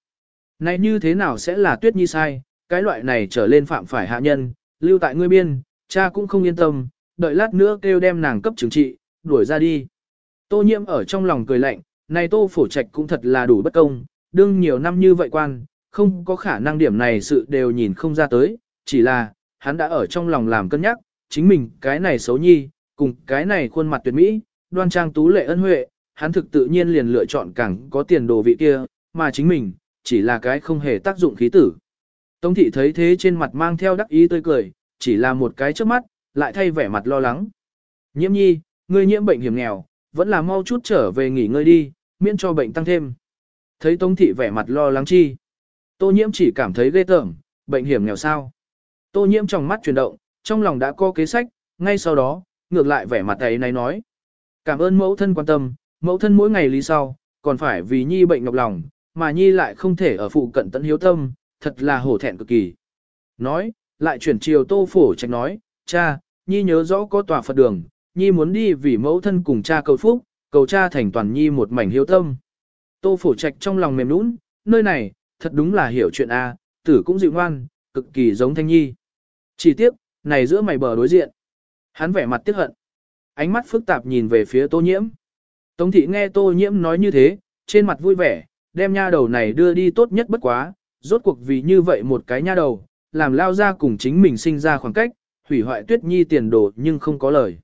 Này như thế nào sẽ là tuyết nhi sai, cái loại này trở lên phạm phải hạ nhân, lưu tại ngươi biên, cha cũng không yên tâm, đợi lát nữa kêu đem nàng cấp trừng trị, đuổi ra đi. Tô nhiễm ở trong lòng cười lạnh, này tô phổ trạch cũng thật là đủ bất công, đương nhiều năm như vậy quan, không có khả năng điểm này sự đều nhìn không ra tới, chỉ là, hắn đã ở trong lòng làm cân nhắc, chính mình cái này xấu nhi, cùng cái này khuôn mặt tuyệt mỹ, đoan trang tú lệ ân huệ, hắn thực tự nhiên liền lựa chọn càng có tiền đồ vị kia, mà chính mình, chỉ là cái không hề tác dụng khí tử. Tống thị thấy thế trên mặt mang theo đắc ý tươi cười, chỉ là một cái trước mắt, lại thay vẻ mặt lo lắng. Nhiễm nhi, ngươi nhiễm bệnh hiểm nghèo, vẫn là mau chút trở về nghỉ ngơi đi, miễn cho bệnh tăng thêm. Thấy Tống thị vẻ mặt lo lắng chi. Tô nhiễm chỉ cảm thấy ghê tởm, bệnh hiểm nghèo sao. Tô nhiễm trong mắt chuyển động, trong lòng đã có kế sách, ngay sau đó, ngược lại vẻ mặt ấy này nói. Cảm ơn mẫu thân quan tâm, mẫu thân mỗi ngày lý sau, còn phải vì nhi bệnh ngọc lòng, mà nhi lại không thể ở phụ cận tận hiếu tâm, thật là hổ thẹn cực kỳ. Nói, lại chuyển chiều tô phổ trạch nói, cha, nhi nhớ rõ có tòa Phật đường, nhi muốn đi vì mẫu thân cùng cha cầu phúc, cầu cha thành toàn nhi một mảnh hiếu tâm. Tô phổ trạch trong lòng mềm nũng, nơi này, thật đúng là hiểu chuyện A, tử cũng dịu ngoan, cực kỳ giống thanh nhi. Chỉ tiếc, này giữa mày bờ đối diện. Hắn vẻ mặt tiếc hận. Ánh mắt phức tạp nhìn về phía tô nhiễm. Tống thị nghe tô nhiễm nói như thế, trên mặt vui vẻ, đem nha đầu này đưa đi tốt nhất bất quá, rốt cuộc vì như vậy một cái nha đầu, làm lao ra cùng chính mình sinh ra khoảng cách, hủy hoại tuyết nhi tiền đồ nhưng không có lời.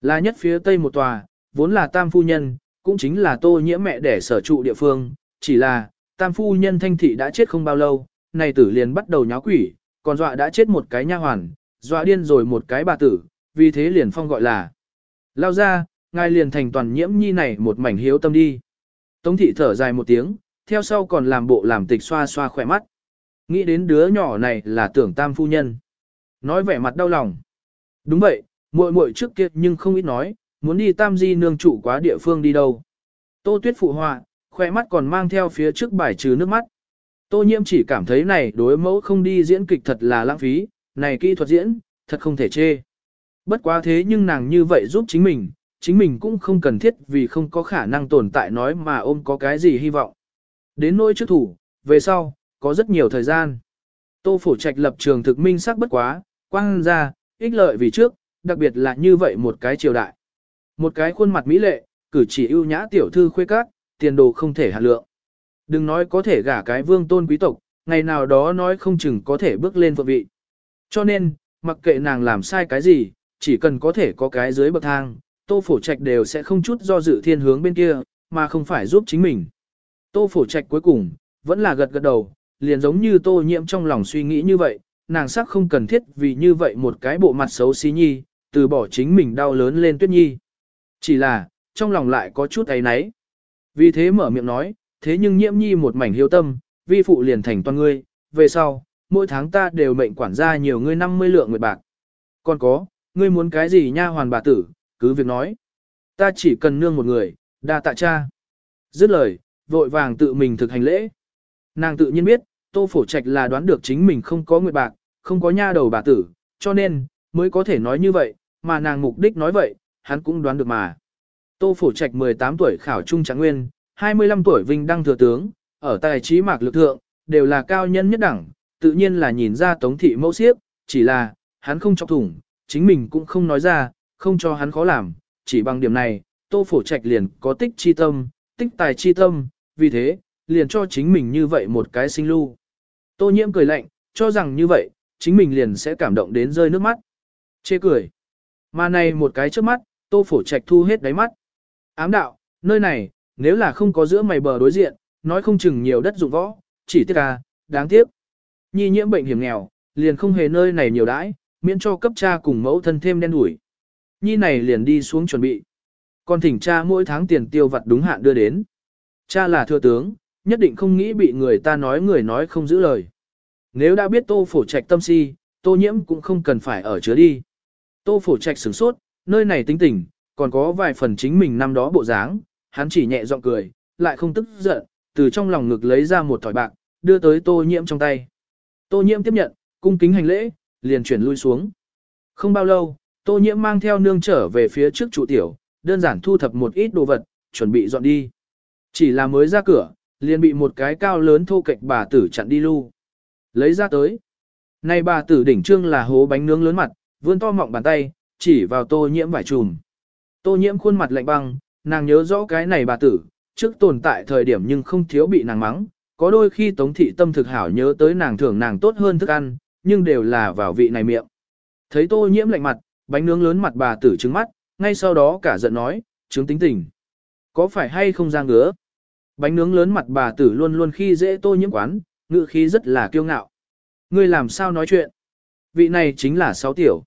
Là nhất phía tây một tòa, vốn là tam phu nhân, cũng chính là tô nhiễm mẹ để sở trụ địa phương, chỉ là, tam phu nhân thanh thị đã chết không bao lâu, này tử liền bắt đầu nháo quỷ, còn dọa đã chết một cái nha hoàn, dọa điên rồi một cái bà tử, vì thế liền phong gọi là. Lao ra, ngài liền thành toàn nhiễm nhi này một mảnh hiếu tâm đi. Tống thị thở dài một tiếng, theo sau còn làm bộ làm tịch xoa xoa khỏe mắt. Nghĩ đến đứa nhỏ này là tưởng tam phu nhân. Nói vẻ mặt đau lòng. Đúng vậy, muội muội trước kia nhưng không ít nói, muốn đi tam di nương trụ quá địa phương đi đâu. Tô tuyết phụ họa, khỏe mắt còn mang theo phía trước bài trừ nước mắt. Tô nhiễm chỉ cảm thấy này đối mẫu không đi diễn kịch thật là lãng phí, này kỹ thuật diễn, thật không thể chê. Bất quá thế nhưng nàng như vậy giúp chính mình, chính mình cũng không cần thiết vì không có khả năng tồn tại nói mà ôm có cái gì hy vọng. Đến nỗi trước thủ, về sau, có rất nhiều thời gian. Tô phổ trạch lập trường thực minh sắc bất quá, quang ra, ích lợi vì trước, đặc biệt là như vậy một cái triều đại. Một cái khuôn mặt mỹ lệ, cử chỉ ưu nhã tiểu thư khuê các, tiền đồ không thể hạt lượng. Đừng nói có thể gả cái vương tôn quý tộc, ngày nào đó nói không chừng có thể bước lên phượng vị. Cho nên, mặc kệ nàng làm sai cái gì, chỉ cần có thể có cái dưới bậc thang, tô phổ trạch đều sẽ không chút do dự thiên hướng bên kia, mà không phải giúp chính mình. Tô phổ trạch cuối cùng, vẫn là gật gật đầu, liền giống như tô nhiễm trong lòng suy nghĩ như vậy, nàng sắc không cần thiết vì như vậy một cái bộ mặt xấu xí nhi, từ bỏ chính mình đau lớn lên tuyết nhi. Chỉ là, trong lòng lại có chút ấy náy. Vì thế mở miệng nói, thế nhưng nhiễm nhi một mảnh hiếu tâm, vi phụ liền thành toàn ngươi, về sau, mỗi tháng ta đều mệnh quản gia nhiều ngươi 50 lượng nguyệt bạc. Còn có, ngươi muốn cái gì nha hoàn bà tử, cứ việc nói. Ta chỉ cần nương một người, đa tạ cha. Dứt lời, vội vàng tự mình thực hành lễ. Nàng tự nhiên biết, tô phổ trạch là đoán được chính mình không có nguyệt bạc, không có nha đầu bà tử, cho nên, mới có thể nói như vậy, mà nàng mục đích nói vậy, hắn cũng đoán được mà. Tô phổ trạch 18 tuổi khảo trung trạng nguyên, 25 tuổi vinh đăng thừa tướng, ở tài trí mạc lực thượng, đều là cao nhân nhất đẳng, tự nhiên là nhìn ra tống thị mẫu siếp, chỉ là, hắn không chọc thủng, chính mình cũng không nói ra, không cho hắn khó làm, chỉ bằng điểm này, tô phổ trạch liền có tích chi tâm, tích tài chi tâm, vì thế, liền cho chính mình như vậy một cái sinh lưu. Tô nhiễm cười lạnh, cho rằng như vậy, chính mình liền sẽ cảm động đến rơi nước mắt. Chê cười. Mà này một cái trước mắt, tô phổ trạch thu hết đáy mắt. Ám đạo, nơi này, nếu là không có giữa mày bờ đối diện, nói không chừng nhiều đất dụng võ, chỉ tiếc à, đáng tiếc. Nhi nhiễm bệnh hiểm nghèo, liền không hề nơi này nhiều đãi, miễn cho cấp cha cùng mẫu thân thêm đen đủi, Nhi này liền đi xuống chuẩn bị. Còn thỉnh cha mỗi tháng tiền tiêu vặt đúng hạn đưa đến. Cha là thừa tướng, nhất định không nghĩ bị người ta nói người nói không giữ lời. Nếu đã biết tô phổ trạch tâm si, tô nhiễm cũng không cần phải ở chứa đi. Tô phổ trạch sửng sốt, nơi này tính tình, còn có vài phần chính mình năm đó bộ dáng, hắn chỉ nhẹ giọng cười, lại không tức giận, từ trong lòng ngực lấy ra một thỏi bạc, đưa tới tô nhiễm trong tay. Tô nhiễm tiếp nhận, cung kính hành lễ, liền chuyển lui xuống. Không bao lâu, tô nhiễm mang theo nương trở về phía trước trụ tiểu, đơn giản thu thập một ít đồ vật, chuẩn bị dọn đi. Chỉ là mới ra cửa, liền bị một cái cao lớn thô kệch bà tử chặn đi lưu. Lấy ra tới. Này bà tử đỉnh trương là hố bánh nướng lớn mặt, vươn to mọng bàn tay, chỉ vào tô nhiễm vải trùm. Tô nhiễm khuôn mặt lạnh băng, nàng nhớ rõ cái này bà tử, trước tồn tại thời điểm nhưng không thiếu bị nàng mắng, có đôi khi tống thị tâm thực hảo nhớ tới nàng thưởng nàng tốt hơn thức ăn, nhưng đều là vào vị này miệng. Thấy tô nhiễm lạnh mặt, bánh nướng lớn mặt bà tử trứng mắt, ngay sau đó cả giận nói, chứng tính tình. Có phải hay không ra ngứa? Bánh nướng lớn mặt bà tử luôn luôn khi dễ tô nhiễm quán, ngữ khí rất là kiêu ngạo. Ngươi làm sao nói chuyện? Vị này chính là sáu tiểu.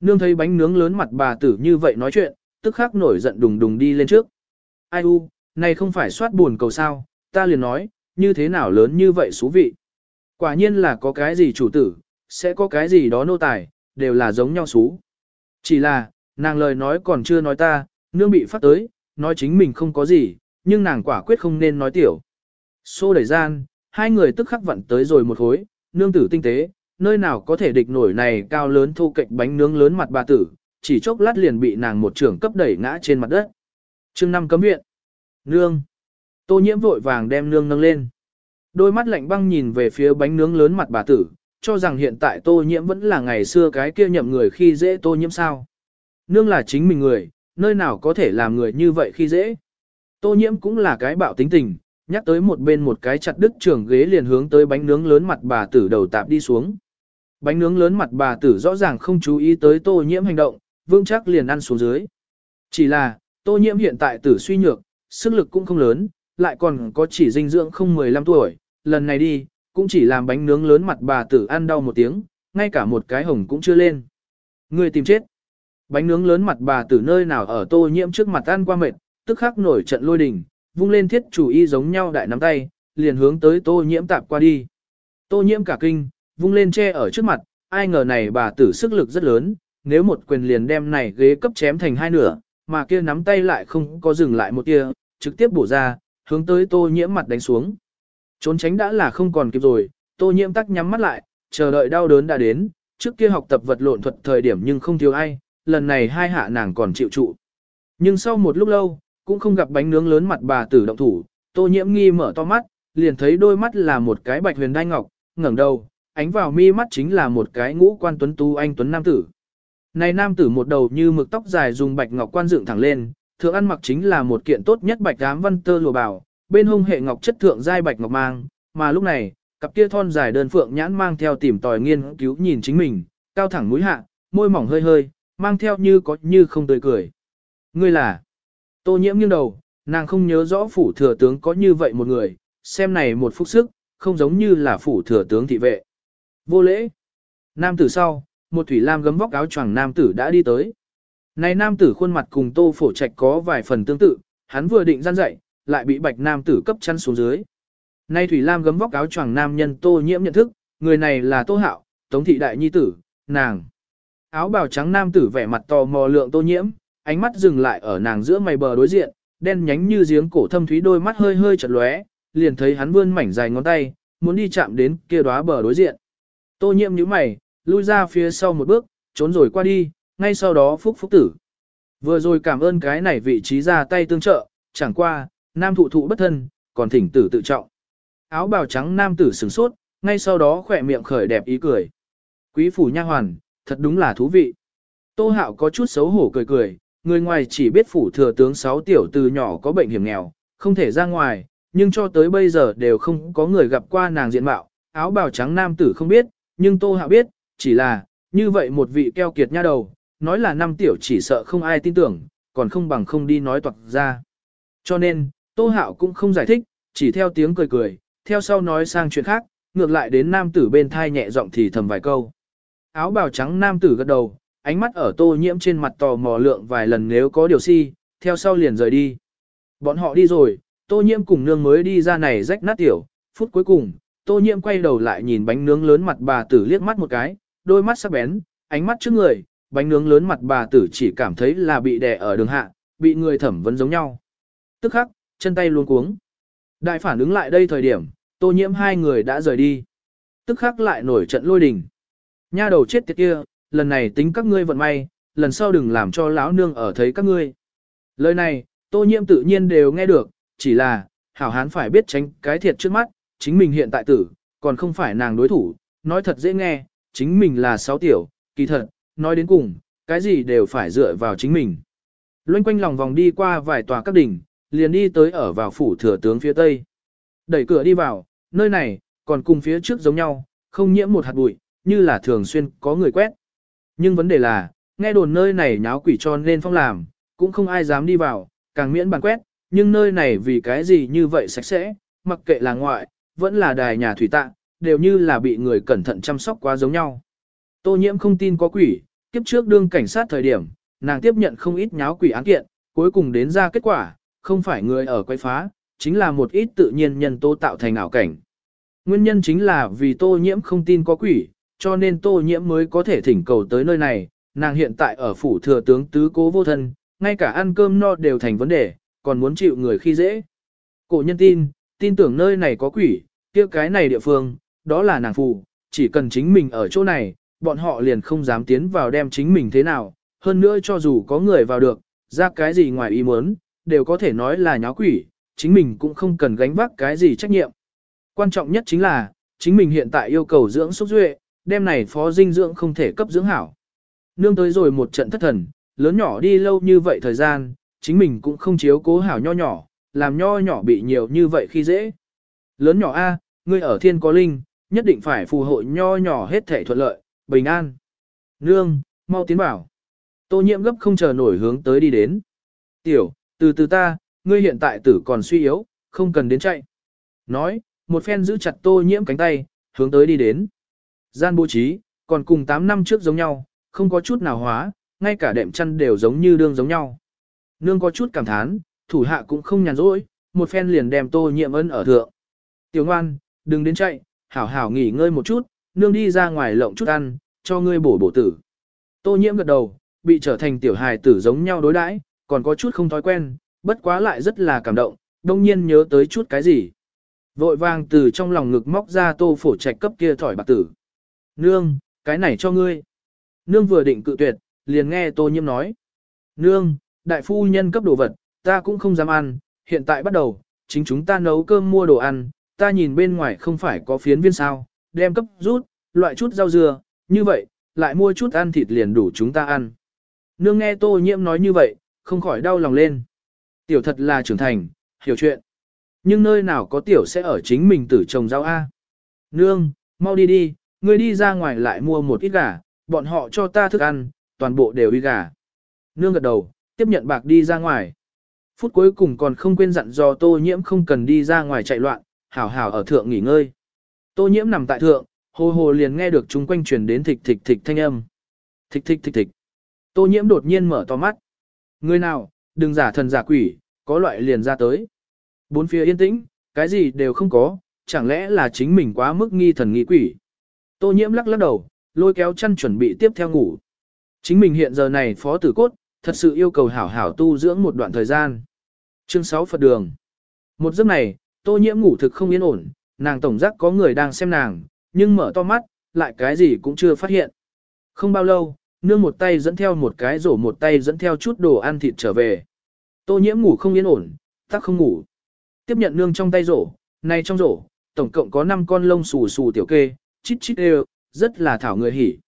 Nương thấy bánh nướng lớn mặt bà tử như vậy nói chuyện, tức khắc nổi giận đùng đùng đi lên trước. Ai u, này không phải soát buồn cầu sao, ta liền nói, như thế nào lớn như vậy xú vị. Quả nhiên là có cái gì chủ tử, sẽ có cái gì đó nô tài, đều là giống nhau xú. Chỉ là, nàng lời nói còn chưa nói ta, nương bị phát tới, nói chính mình không có gì, nhưng nàng quả quyết không nên nói tiểu. Xô đẩy gian, hai người tức khắc vặn tới rồi một hối, nương tử tinh tế, nơi nào có thể địch nổi này cao lớn thu cạnh bánh nướng lớn mặt bà tử, chỉ chốc lát liền bị nàng một trưởng cấp đẩy ngã trên mặt đất. chương năm cấm viện. Nương. Tô nhiễm vội vàng đem nương nâng lên. Đôi mắt lạnh băng nhìn về phía bánh nướng lớn mặt bà tử, cho rằng hiện tại tô nhiễm vẫn là ngày xưa cái kia nhậm người khi dễ tô nhiễm sao. Nương là chính mình người, nơi nào có thể làm người như vậy khi dễ. Tô nhiễm cũng là cái bạo tính tình, nhắc tới một bên một cái chặt đứt trường ghế liền hướng tới bánh nướng lớn mặt bà tử đầu tạp đi xuống. Bánh nướng lớn mặt bà tử rõ ràng không chú ý tới tô nhiễm hành động, vương chắc liền ăn xuống dưới. Chỉ là, tô nhiễm hiện tại tử suy nhược, sức lực cũng không lớn, lại còn có chỉ dinh dưỡng không 15 tuổi, lần này đi, cũng chỉ làm bánh nướng lớn mặt bà tử ăn đau một tiếng, ngay cả một cái hồng cũng chưa lên. Người tìm chết. Bánh nướng lớn mặt bà tử nơi nào ở tô nhiễm trước mặt ăn qua mệt, tức khắc nổi trận lôi đình, vung lên thiết chủ y giống nhau đại nắm tay, liền hướng tới tô nhiễm tạp qua đi. Tô nhiễm cả kinh, vung lên che ở trước mặt, ai ngờ này bà tử sức lực rất lớn, nếu một quyền liền đem này ghế cấp chém thành hai nửa, mà kia nắm tay lại không có dừng lại một tia, trực tiếp bổ ra, hướng tới tô nhiễm mặt đánh xuống. Trốn tránh đã là không còn kịp rồi, tô nhiễm tắc nhắm mắt lại, chờ đợi đau đớn đã đến, trước kia học tập vật lộn thuật thời điểm nhưng không thiếu ai, lần này hai hạ nàng còn chịu trụ. Nhưng sau một lúc lâu, cũng không gặp bánh nướng lớn mặt bà tử động thủ, tô nhiễm nghi mở to mắt, liền thấy đôi mắt là một cái bạch huyền đai ngọc, ngẩng đầu, ánh vào mi mắt chính là một cái ngũ quan tuấn tú anh tuấn nam tử. Này nam tử một đầu như mực tóc dài dùng bạch ngọc quan dựng thẳng lên, thượng ăn mặc chính là một kiện tốt nhất bạch ám văn tơ lụa bảo, bên hông hệ ngọc chất thượng giai bạch ngọc mang, mà lúc này, cặp kia thon dài đơn phượng nhãn mang theo tìm tòi nghiên cứu nhìn chính mình, cao thẳng mũi hạ, môi mỏng hơi hơi, mang theo như có như không tươi cười. Ngươi là? Tô nhiễm nghiêng đầu, nàng không nhớ rõ phủ thừa tướng có như vậy một người, xem này một phúc sức, không giống như là phủ thừa tướng thị vệ. Vô lễ. Nam tử sau, một thủy lam gấm vóc áo choàng nam tử đã đi tới. Này nam tử khuôn mặt cùng tô phổ trạch có vài phần tương tự, hắn vừa định gian dậy, lại bị bạch nam tử cấp chăn xuống dưới. Nay thủy lam gấm vóc áo choàng nam nhân tô nhiễm nhận thức, người này là tô hạo, tống thị đại nhi tử, nàng. Áo bào trắng nam tử vẻ mặt tò mò lượng tô nhiễm, ánh mắt dừng lại ở nàng giữa mày bờ đối diện, đen nhánh như giếng cổ thâm thúy đôi mắt hơi hơi chật lóe, liền thấy hắn vươn mảnh dài ngón tay, muốn đi chạm đến kia đóa bờ đối diện. Tô Nhiệm nhíu mày, lui ra phía sau một bước, trốn rồi qua đi, ngay sau đó phúc phúc tử. Vừa rồi cảm ơn cái này vị trí ra tay tương trợ, chẳng qua, nam thụ thụ bất thân, còn thỉnh tử tự trọng. Áo bào trắng nam tử sửng sốt, ngay sau đó khỏe miệng khởi đẹp ý cười. Quý phủ nha hoàn, thật đúng là thú vị. Tô hạo có chút xấu hổ cười cười, người ngoài chỉ biết phủ thừa tướng sáu tiểu từ nhỏ có bệnh hiểm nghèo, không thể ra ngoài, nhưng cho tới bây giờ đều không có người gặp qua nàng diện mạo, áo bào trắng nam tử không biết, nhưng Tô hạ biết, chỉ là, như vậy một vị keo kiệt nha đầu, nói là năm tiểu chỉ sợ không ai tin tưởng, còn không bằng không đi nói toạc ra. Cho nên, Tô Hạo cũng không giải thích, chỉ theo tiếng cười cười, theo sau nói sang chuyện khác, ngược lại đến nam tử bên thai nhẹ giọng thì thầm vài câu. Áo bào trắng nam tử gật đầu, ánh mắt ở tô nhiễm trên mặt tò mò lượng vài lần nếu có điều si, theo sau liền rời đi. Bọn họ đi rồi, tô nhiễm cùng nương mới đi ra này rách nát tiểu, phút cuối cùng, tô nhiễm quay đầu lại nhìn bánh nướng lớn mặt bà tử liếc mắt một cái, đôi mắt sắc bén, ánh mắt trước người, bánh nướng lớn mặt bà tử chỉ cảm thấy là bị đè ở đường hạ, bị người thẩm vấn giống nhau. Tức khắc, chân tay luôn cuống. Đại phản ứng lại đây thời điểm, tô nhiễm hai người đã rời đi. Tức khắc lại nổi trận lôi đình. Nha đầu chết tiệt kia, lần này tính các ngươi vận may, lần sau đừng làm cho lão nương ở thấy các ngươi. Lời này, tô nhiễm tự nhiên đều nghe được, chỉ là, hảo hán phải biết tránh cái thiệt trước mắt, chính mình hiện tại tử, còn không phải nàng đối thủ, nói thật dễ nghe, chính mình là sáu tiểu, kỳ thật, nói đến cùng, cái gì đều phải dựa vào chính mình. Loanh quanh lòng vòng đi qua vài tòa các đỉnh, liền đi tới ở vào phủ thừa tướng phía tây. Đẩy cửa đi vào, nơi này, còn cùng phía trước giống nhau, không nhiễm một hạt bụi, như là thường xuyên có người quét. Nhưng vấn đề là, nghe đồn nơi này nháo quỷ cho nên phong làm, cũng không ai dám đi vào, càng miễn bàn quét, nhưng nơi này vì cái gì như vậy sạch sẽ, mặc kệ là ngoại, vẫn là đài nhà thủy tạng đều như là bị người cẩn thận chăm sóc quá giống nhau. Tô nhiễm không tin có quỷ, kiếp trước đương cảnh sát thời điểm, nàng tiếp nhận không ít nháo quỷ án kiện, cuối cùng đến ra kết quả, không phải người ở quay phá, chính là một ít tự nhiên nhân tố tạo thành ảo cảnh. Nguyên nhân chính là vì tô nhiễm không tin có quỷ, cho nên tô nhiễm mới có thể thỉnh cầu tới nơi này, nàng hiện tại ở phủ thừa tướng tứ cố vô thân, ngay cả ăn cơm no đều thành vấn đề, còn muốn chịu người khi dễ. Cổ nhân tin, tin tưởng nơi này có quỷ, kia cái này địa phương, đó là nàng phù, chỉ cần chính mình ở chỗ này, bọn họ liền không dám tiến vào đem chính mình thế nào, hơn nữa cho dù có người vào được, ra cái gì ngoài ý muốn, đều có thể nói là nháo quỷ, chính mình cũng không cần gánh vác cái gì trách nhiệm. Quan trọng nhất chính là, chính mình hiện tại yêu cầu dưỡng xúc duệ, đêm này phó dinh dưỡng không thể cấp dưỡng hảo. Nương tới rồi một trận thất thần, lớn nhỏ đi lâu như vậy thời gian, chính mình cũng không chiếu cố hảo nho nhỏ, làm nho nhỏ bị nhiều như vậy khi dễ. Lớn nhỏ A, ngươi ở thiên có linh, nhất định phải phù hộ nho nhỏ hết thể thuận lợi, bình an. Nương, mau tiến bảo. Tô nhiễm gấp không chờ nổi hướng tới đi đến. Tiểu, từ từ ta, ngươi hiện tại tử còn suy yếu, không cần đến chạy. Nói, một phen giữ chặt tô nhiễm cánh tay, hướng tới đi đến. Gian bố trí, còn cùng 8 năm trước giống nhau, không có chút nào hóa, ngay cả đệm chăn đều giống như đương giống nhau. Nương có chút cảm thán, thủ hạ cũng không nhàn rỗi, một phen liền đem tô nhiệm ân ở thượng. Tiểu ngoan, đừng đến chạy, hảo hảo nghỉ ngơi một chút, nương đi ra ngoài lộng chút ăn, cho ngươi bổ bổ tử. Tô nhiễm gật đầu, bị trở thành tiểu hài tử giống nhau đối đãi, còn có chút không thói quen, bất quá lại rất là cảm động, đông nhiên nhớ tới chút cái gì. Vội vàng từ trong lòng ngực móc ra tô phổ trạch cấp kia thỏi bạc tử. Nương, cái này cho ngươi. Nương vừa định cự tuyệt, liền nghe tô nhiễm nói. Nương, đại phu nhân cấp đồ vật, ta cũng không dám ăn, hiện tại bắt đầu, chính chúng ta nấu cơm mua đồ ăn, ta nhìn bên ngoài không phải có phiến viên sao, đem cấp rút, loại chút rau dưa, như vậy, lại mua chút ăn thịt liền đủ chúng ta ăn. Nương nghe tô nhiễm nói như vậy, không khỏi đau lòng lên. Tiểu thật là trưởng thành, hiểu chuyện. Nhưng nơi nào có tiểu sẽ ở chính mình tử trồng rau A. Nương, mau đi đi, ngươi đi ra ngoài lại mua một ít gà, bọn họ cho ta thức ăn, toàn bộ đều uy gà. Nương gật đầu, tiếp nhận bạc đi ra ngoài. Phút cuối cùng còn không quên dặn dò tô nhiễm không cần đi ra ngoài chạy loạn, hảo hảo ở thượng nghỉ ngơi. Tô nhiễm nằm tại thượng, hồ hồ liền nghe được chúng quanh truyền đến thịch thịch thịch thanh âm. Thịch thịch thịch thịch. Tô nhiễm đột nhiên mở to mắt. Người nào, đừng giả thần giả quỷ, có loại liền ra tới. Bốn phía yên tĩnh, cái gì đều không có, chẳng lẽ là chính mình quá mức nghi thần nghi quỷ. Tô nhiễm lắc lắc đầu, lôi kéo chăn chuẩn bị tiếp theo ngủ. Chính mình hiện giờ này phó tử cốt, thật sự yêu cầu hảo hảo tu dưỡng một đoạn thời gian. Chương 6 Phật Đường Một giấc này, tô nhiễm ngủ thực không yên ổn, nàng tổng giác có người đang xem nàng, nhưng mở to mắt, lại cái gì cũng chưa phát hiện. Không bao lâu, nương một tay dẫn theo một cái rổ một tay dẫn theo chút đồ ăn thịt trở về. Tô nhiễm ngủ không yên ổn, tắc không ngủ. Tiếp nhận nương trong tay rổ, này trong rổ, tổng cộng có 5 con lông xù xù tiểu kê, chít chít đều, rất là thảo người hỉ.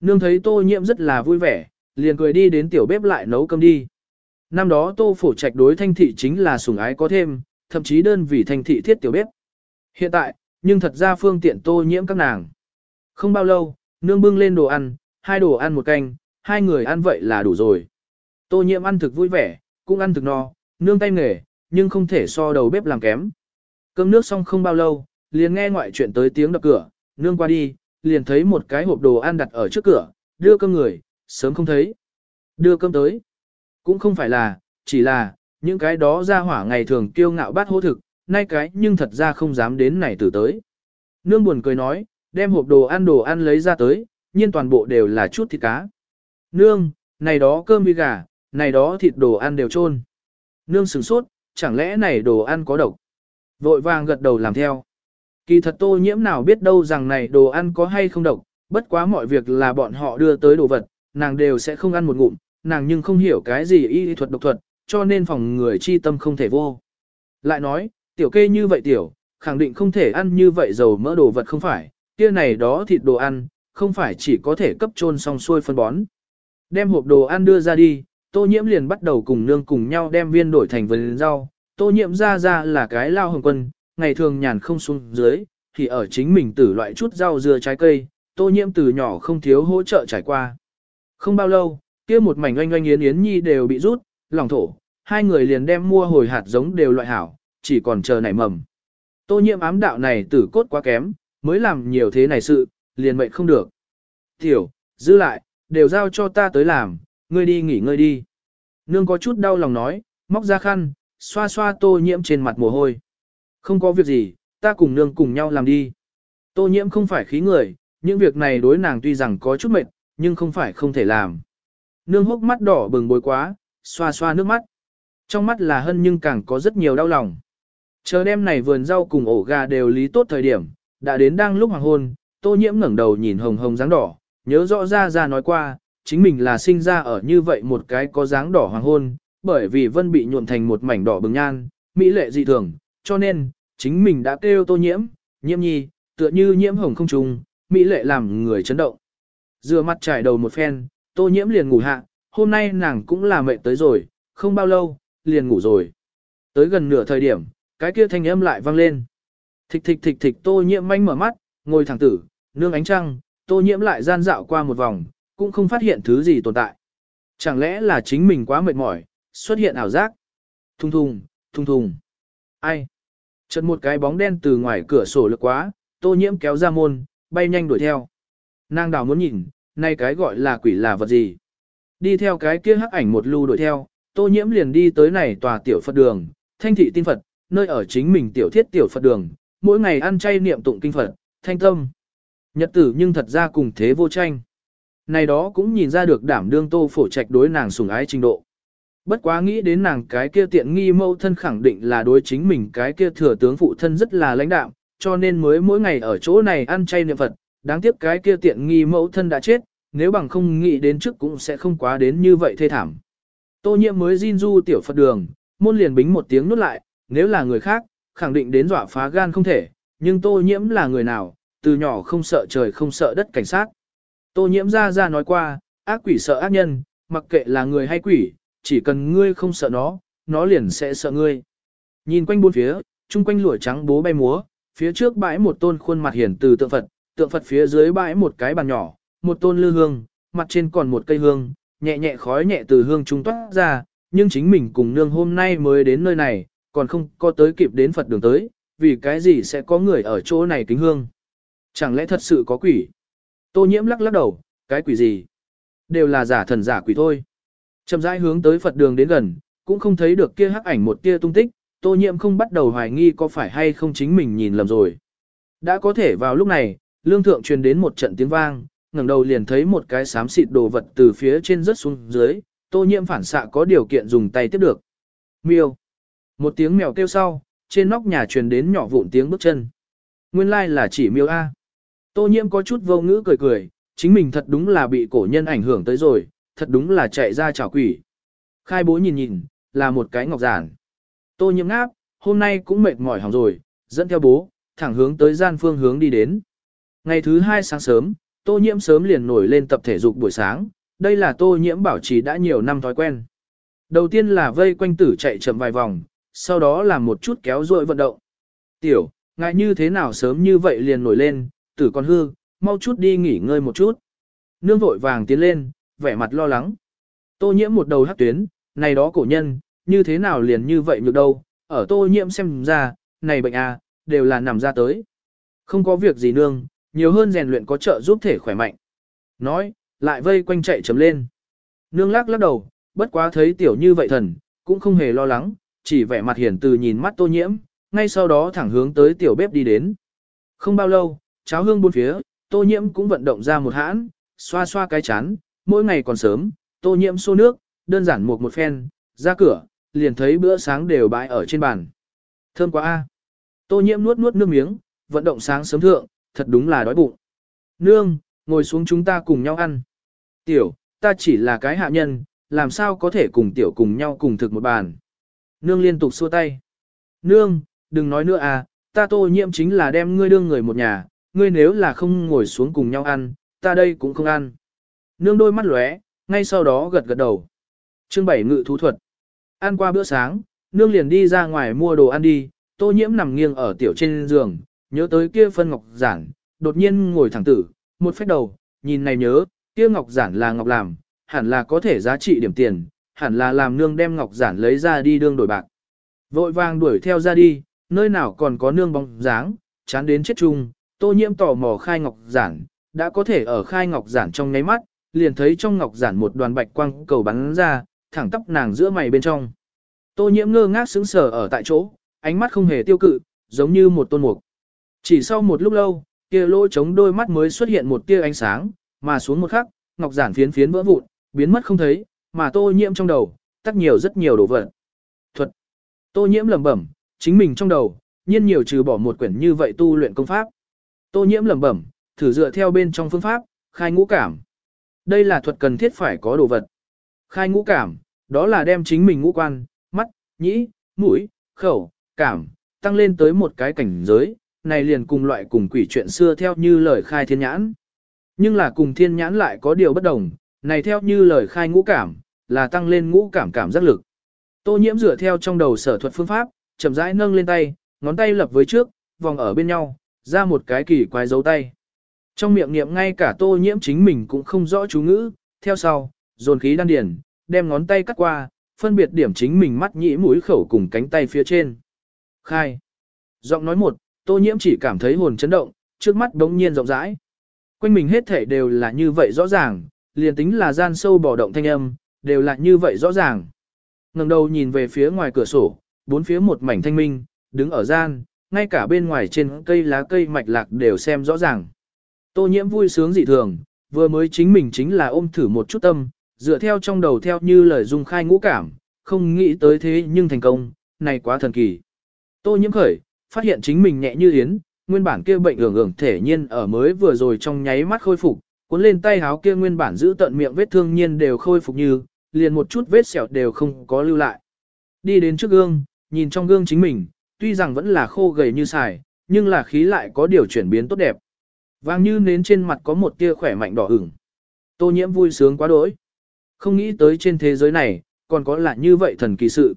Nương thấy tô nhiễm rất là vui vẻ, liền cười đi đến tiểu bếp lại nấu cơm đi. Năm đó tô phổ trạch đối thanh thị chính là sủng ái có thêm, thậm chí đơn vì thanh thị thiết tiểu bếp. Hiện tại, nhưng thật ra phương tiện tô nhiễm các nàng. Không bao lâu, nương bưng lên đồ ăn, hai đồ ăn một canh, hai người ăn vậy là đủ rồi. Tô nhiễm ăn thực vui vẻ, cũng ăn thực no, nương tay nghề, nhưng không thể so đầu bếp làm kém. Cơm nước xong không bao lâu, liền nghe ngoại chuyện tới tiếng đập cửa, nương qua đi, liền thấy một cái hộp đồ ăn đặt ở trước cửa, đưa cơm người, sớm không thấy. Đưa cơm tới. Cũng không phải là, chỉ là, những cái đó ra hỏa ngày thường kiêu ngạo bát hô thực, nay cái nhưng thật ra không dám đến này từ tới. Nương buồn cười nói, đem hộp đồ ăn đồ ăn lấy ra tới, nhiên toàn bộ đều là chút thịt cá. Nương, này đó cơm vi gà, này đó thịt đồ ăn đều trôn. Nương sửng sốt, chẳng lẽ này đồ ăn có độc. Vội vàng gật đầu làm theo. Kỳ thật tô nhiễm nào biết đâu rằng này đồ ăn có hay không độc, bất quá mọi việc là bọn họ đưa tới đồ vật, nàng đều sẽ không ăn một ngụm, nàng nhưng không hiểu cái gì y thuật độc thuật, cho nên phòng người chi tâm không thể vô. Lại nói, tiểu kê như vậy tiểu, khẳng định không thể ăn như vậy dầu mỡ đồ vật không phải, kia này đó thịt đồ ăn, không phải chỉ có thể cấp trôn xong xuôi phân bón. Đem hộp đồ ăn đưa ra đi, tô nhiễm liền bắt đầu cùng nương cùng nhau đem viên đổi thành vườn rau, tô nhiễm ra ra là cái lao hồng quân, ngày thường nhàn không xuống dưới, thì ở chính mình tử loại chút rau dưa trái cây, tô nhiễm từ nhỏ không thiếu hỗ trợ trải qua. Không bao lâu, kia một mảnh oanh oanh yến yến nhi đều bị rút, lòng thổ, hai người liền đem mua hồi hạt giống đều loại hảo, chỉ còn chờ nảy mầm. Tô nhiễm ám đạo này tử cốt quá kém, mới làm nhiều thế này sự, liền mệnh không được. Tiểu, giữ lại, đều giao cho ta tới làm, ngươi đi nghỉ ngơi đi. Nương có chút đau lòng nói, móc ra khăn, xoa xoa tô nhiễm trên mặt mồ hôi. Không có việc gì, ta cùng nương cùng nhau làm đi. Tô nhiễm không phải khí người, những việc này đối nàng tuy rằng có chút mệt, nhưng không phải không thể làm. Nương hốc mắt đỏ bừng bối quá, xoa xoa nước mắt. Trong mắt là hân nhưng càng có rất nhiều đau lòng. Chờ đêm này vườn rau cùng ổ gà đều lý tốt thời điểm, đã đến đang lúc hoàng hôn, tô nhiễm ngẩng đầu nhìn hồng hồng dáng đỏ, nhớ rõ ra ra nói qua, chính mình là sinh ra ở như vậy một cái có dáng đỏ hoàng hôn, bởi vì vân bị nhuộn thành một mảnh đỏ bừng nhan, mỹ lệ dị thường, cho nên, chính mình đã kêu tô nhiễm, nhiễm nhi, tựa như nhiễm hồng không trùng, mỹ lệ làm người chấn động. Dừa mặt trải đầu một phen, tô nhiễm liền ngủ hạ, hôm nay nàng cũng là mệt tới rồi, không bao lâu, liền ngủ rồi. Tới gần nửa thời điểm, cái kia thanh âm lại vang lên. Thịch thịch thịch thịch tô nhiễm manh mở mắt, ngồi thẳng tử, nương ánh trăng, tô nhiễm lại gian dạo qua một vòng, cũng không phát hiện thứ gì tồn tại. Chẳng lẽ là chính mình quá mệt mỏi, xuất hiện ảo giác. Thùng thùng, thùng thùng. Ai? Chợt một cái bóng đen từ ngoài cửa sổ lực quá, tô nhiễm kéo ra môn, bay nhanh đuổi theo. Nàng đào muốn nhìn, nay cái gọi là quỷ là vật gì? Đi theo cái kia hắc ảnh một lưu đuổi theo, tô nhiễm liền đi tới này tòa tiểu Phật đường, thanh thị tin Phật, nơi ở chính mình tiểu thiết tiểu Phật đường, mỗi ngày ăn chay niệm tụng kinh Phật, thanh tâm. Nhật tử nhưng thật ra cùng thế vô tranh. Này đó cũng nhìn ra được đảm đương tô phổ trạch đối nàng sủng ái trình độ. Bất quá nghĩ đến nàng cái kia tiện nghi mâu thân khẳng định là đối chính mình cái kia thừa tướng phụ thân rất là lãnh đạm, cho nên mới mỗi ngày ở chỗ này ăn chay niệm Phật, đáng tiếc cái kia tiện nghi mẫu thân đã chết, nếu bằng không nghĩ đến trước cũng sẽ không quá đến như vậy thê thảm. Tô nhiễm mới Jin du tiểu Phật đường, môn liền bính một tiếng nút lại, nếu là người khác, khẳng định đến dọa phá gan không thể, nhưng tô nhiễm là người nào, từ nhỏ không sợ trời không sợ đất cảnh sát. Tô nhiễm ra ra nói qua, ác quỷ sợ ác nhân, mặc kệ là người hay quỷ, chỉ cần ngươi không sợ nó, nó liền sẽ sợ ngươi. Nhìn quanh bốn phía, chung quanh lụa trắng bố bay múa, phía trước bãi một tôn khuôn mặt hiển từ tượng Phật, tượng Phật phía dưới bãi một cái bàn nhỏ, một tôn lư hương, mặt trên còn một cây hương, nhẹ nhẹ khói nhẹ từ hương trung toát ra, nhưng chính mình cùng nương hôm nay mới đến nơi này, còn không có tới kịp đến Phật đường tới, vì cái gì sẽ có người ở chỗ này kính hương. Chẳng lẽ thật sự có quỷ? Tô nhiễm lắc lắc đầu, cái quỷ gì? Đều là giả thần giả quỷ thôi. Chậm rãi hướng tới Phật đường đến gần, cũng không thấy được kia hắc ảnh một tia tung tích, tô nhiễm không bắt đầu hoài nghi có phải hay không chính mình nhìn lầm rồi. Đã có thể vào lúc này, lương thượng truyền đến một trận tiếng vang, ngẩng đầu liền thấy một cái xám xịt đồ vật từ phía trên rớt xuống dưới, tô nhiễm phản xạ có điều kiện dùng tay tiếp được. Miêu. Một tiếng mèo kêu sau, trên nóc nhà truyền đến nhỏ vụn tiếng bước chân. Nguyên lai like là chỉ miêu A. Tô nhiễm có chút vô ngữ cười cười, chính mình thật đúng là bị cổ nhân ảnh hưởng tới rồi, thật đúng là chạy ra chảo quỷ. Khai bố nhìn nhìn, là một cái ngọc giản. Tô nhiễm ngáp, hôm nay cũng mệt mỏi hỏng rồi, dẫn theo bố, thẳng hướng tới gian phương hướng đi đến. Ngày thứ hai sáng sớm, tô nhiễm sớm liền nổi lên tập thể dục buổi sáng, đây là tô nhiễm bảo trì đã nhiều năm thói quen. Đầu tiên là vây quanh tử chạy chậm vài vòng, sau đó là một chút kéo duỗi vận động. Tiểu, ngại như thế nào sớm như vậy liền nổi lên, tử con hư, mau chút đi nghỉ ngơi một chút. Nương vội vàng tiến lên, vẻ mặt lo lắng. Tô nhiễm một đầu hắc tuyến, này đó cổ nhân, như thế nào liền như vậy nhược đâu, ở tô nhiễm xem ra, này bệnh à, đều là nằm ra tới. Không có việc gì nương, nhiều hơn rèn luyện có trợ giúp thể khỏe mạnh. Nói, lại vây quanh chạy chấm lên. Nương lắc lắc đầu, bất quá thấy tiểu như vậy thần, cũng không hề lo lắng, chỉ vẻ mặt hiền từ nhìn mắt tô nhiễm, ngay sau đó thẳng hướng tới tiểu bếp đi đến. Không bao lâu, cháo hương buôn phía, tô nhiễm cũng vận động ra một hãn, xoa xoa cái chán, mỗi ngày còn sớm, tô nhiễm xô nước, đơn giản một một phen, ra cửa, liền thấy bữa sáng đều bãi ở trên bàn. Thơm quá a. Tô nhiễm nuốt nuốt nước miếng, vận động sáng sớm thượng, thật đúng là đói bụng. Nương, ngồi xuống chúng ta cùng nhau ăn. Tiểu, ta chỉ là cái hạ nhân, làm sao có thể cùng tiểu cùng nhau cùng thực một bàn. Nương liên tục xua tay. Nương, đừng nói nữa à, ta tô nhiễm chính là đem ngươi đương người một nhà, ngươi nếu là không ngồi xuống cùng nhau ăn, ta đây cũng không ăn. Nương đôi mắt lóe, ngay sau đó gật gật đầu. Chương bảy ngự thú thuật. Ăn qua bữa sáng, nương liền đi ra ngoài mua đồ ăn đi, tô nhiễm nằm nghiêng ở tiểu trên giường, nhớ tới kia phân ngọc giản, đột nhiên ngồi thẳng tử, một phép đầu, nhìn này nhớ, kia ngọc giản là ngọc làm, hẳn là có thể giá trị điểm tiền, hẳn là làm nương đem ngọc giản lấy ra đi đương đổi bạc. Vội vàng đuổi theo ra đi, nơi nào còn có nương bóng dáng, chán đến chết chung, tô nhiễm tò mò khai ngọc giản, đã có thể ở khai ngọc giản trong nháy mắt, liền thấy trong ngọc giản một đoàn bạch quang cầu bắn ra, thẳng tóc nàng giữa mày bên trong. Tô nhiễm ngơ ngác sững sờ ở tại chỗ, ánh mắt không hề tiêu cự, giống như một tôn mục. Chỉ sau một lúc lâu, kia lỗ chống đôi mắt mới xuất hiện một tia ánh sáng, mà xuống một khắc, ngọc giản phiến phiến vỡ vụn, biến mất không thấy, mà tô nhiễm trong đầu, tắt nhiều rất nhiều đồ vật. Thuật. Tô nhiễm lẩm bẩm, chính mình trong đầu, nhiên nhiều trừ bỏ một quyển như vậy tu luyện công pháp. Tô nhiễm lẩm bẩm, thử dựa theo bên trong phương pháp, khai ngũ cảm. Đây là thuật cần thiết phải có đồ vật. Khai ngũ cảm, đó là đem chính mình ngũ quan, mắt, nhĩ, mũi, khẩu, cảm, tăng lên tới một cái cảnh giới, này liền cùng loại cùng quỷ chuyện xưa theo như lời khai thiên nhãn. Nhưng là cùng thiên nhãn lại có điều bất đồng, này theo như lời khai ngũ cảm, là tăng lên ngũ cảm cảm giác lực. Tô nhiễm dựa theo trong đầu sở thuật phương pháp, chậm rãi nâng lên tay, ngón tay lập với trước, vòng ở bên nhau, ra một cái kỳ quái dấu tay. Trong miệng niệm ngay cả tô nhiễm chính mình cũng không rõ chú ngữ, theo sau, dồn khí đan điển, đem ngón tay cắt qua, phân biệt điểm chính mình mắt nhĩ mũi khẩu cùng cánh tay phía trên. Khai. Giọng nói một, tô nhiễm chỉ cảm thấy hồn chấn động, trước mắt đống nhiên rộng rãi. Quanh mình hết thể đều là như vậy rõ ràng, liền tính là gian sâu bò động thanh âm, đều là như vậy rõ ràng. ngẩng đầu nhìn về phía ngoài cửa sổ, bốn phía một mảnh thanh minh, đứng ở gian, ngay cả bên ngoài trên cây lá cây mạch lạc đều xem rõ ràng. Tô nhiễm vui sướng dị thường, vừa mới chính mình chính là ôm thử một chút tâm, dựa theo trong đầu theo như lời dung khai ngũ cảm, không nghĩ tới thế nhưng thành công, này quá thần kỳ. Tô nhiễm khởi, phát hiện chính mình nhẹ như yến, nguyên bản kia bệnh ưởng ưởng thể nhiên ở mới vừa rồi trong nháy mắt khôi phục, cuốn lên tay háo kia nguyên bản giữ tận miệng vết thương nhiên đều khôi phục như, liền một chút vết sẹo đều không có lưu lại. Đi đến trước gương, nhìn trong gương chính mình, tuy rằng vẫn là khô gầy như xài, nhưng là khí lại có điều chuyển biến tốt đẹp. Vàng như nến trên mặt có một tia khỏe mạnh đỏ ửng. Tô nhiễm vui sướng quá đỗi. Không nghĩ tới trên thế giới này, còn có là như vậy thần kỳ sự.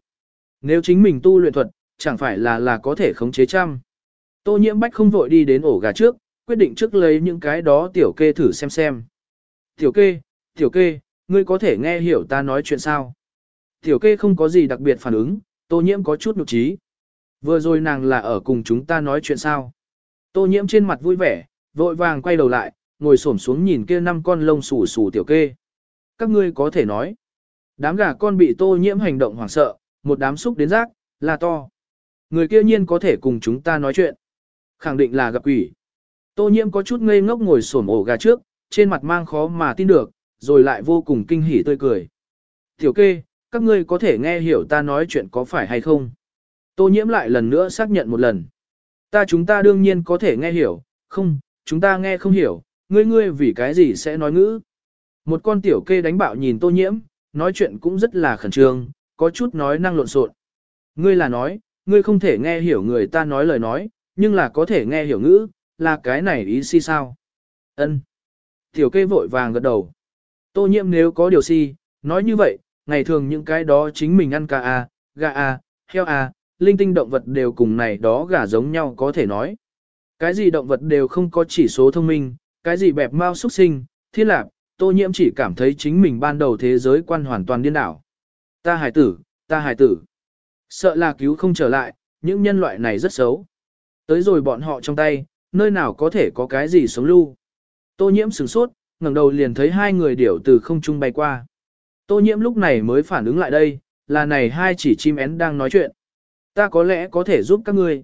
Nếu chính mình tu luyện thuật, chẳng phải là là có thể khống chế trăm. Tô nhiễm bách không vội đi đến ổ gà trước, quyết định trước lấy những cái đó tiểu kê thử xem xem. Tiểu kê, tiểu kê, ngươi có thể nghe hiểu ta nói chuyện sao? Tiểu kê không có gì đặc biệt phản ứng, tô nhiễm có chút nụ trí. Vừa rồi nàng là ở cùng chúng ta nói chuyện sao? Tô nhiễm trên mặt vui vẻ, vội vàng quay đầu lại, ngồi xổm xuống nhìn kia năm con lông xù xù tiểu kê. Các ngươi có thể nói. Đám gà con bị tô nhiễm hành động hoảng sợ, một đám xúc đến rác, là to. Người kia nhiên có thể cùng chúng ta nói chuyện. Khẳng định là gặp quỷ. Tô nhiễm có chút ngây ngốc ngồi xổm ổ gà trước, trên mặt mang khó mà tin được, rồi lại vô cùng kinh hỉ tươi cười. Tiểu kê, các ngươi có thể nghe hiểu ta nói chuyện có phải hay không? Tô nhiễm lại lần nữa xác nhận một lần. Ta chúng ta đương nhiên có thể nghe hiểu, không, chúng ta nghe không hiểu, ngươi ngươi vì cái gì sẽ nói ngữ. Một con tiểu kê đánh bạo nhìn tô nhiễm, nói chuyện cũng rất là khẩn trương, có chút nói năng lộn xộn. Ngươi là nói, ngươi không thể nghe hiểu người ta nói lời nói, nhưng là có thể nghe hiểu ngữ, là cái này ý si sao? Ân. Tiểu kê vội vàng gật đầu. Tô nhiễm nếu có điều si, nói như vậy, ngày thường những cái đó chính mình ăn cá a, à, gà a, heo a, linh tinh động vật đều cùng này đó gà giống nhau có thể nói. Cái gì động vật đều không có chỉ số thông minh, cái gì bẹp mau xuất sinh, thiên lạc, tô nhiễm chỉ cảm thấy chính mình ban đầu thế giới quan hoàn toàn điên đảo. Ta hài tử, ta hài tử. Sợ là cứu không trở lại, những nhân loại này rất xấu. Tới rồi bọn họ trong tay, nơi nào có thể có cái gì sống lưu. Tô nhiễm sửng sốt, ngẩng đầu liền thấy hai người điểu từ không trung bay qua. Tô nhiễm lúc này mới phản ứng lại đây, là này hai chỉ chim én đang nói chuyện. Ta có lẽ có thể giúp các ngươi.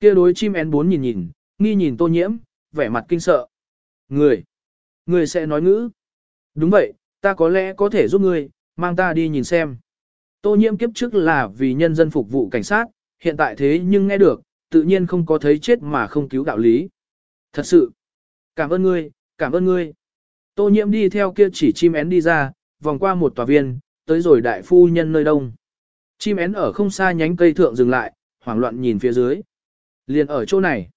Kia đối chim én bốn nhìn nhìn, nghi nhìn tô nhiễm, vẻ mặt kinh sợ. Người, người sẽ nói ngữ. Đúng vậy, ta có lẽ có thể giúp ngươi, mang ta đi nhìn xem. Tô nhiễm kiếp trước là vì nhân dân phục vụ cảnh sát, hiện tại thế nhưng nghe được, tự nhiên không có thấy chết mà không cứu đạo lý. Thật sự, cảm ơn ngươi, cảm ơn ngươi. Tô nhiễm đi theo kia chỉ chim én đi ra, vòng qua một tòa viên, tới rồi đại phu nhân nơi đông. Chim én ở không xa nhánh cây thượng dừng lại, hoảng loạn nhìn phía dưới. Liền ở chỗ này.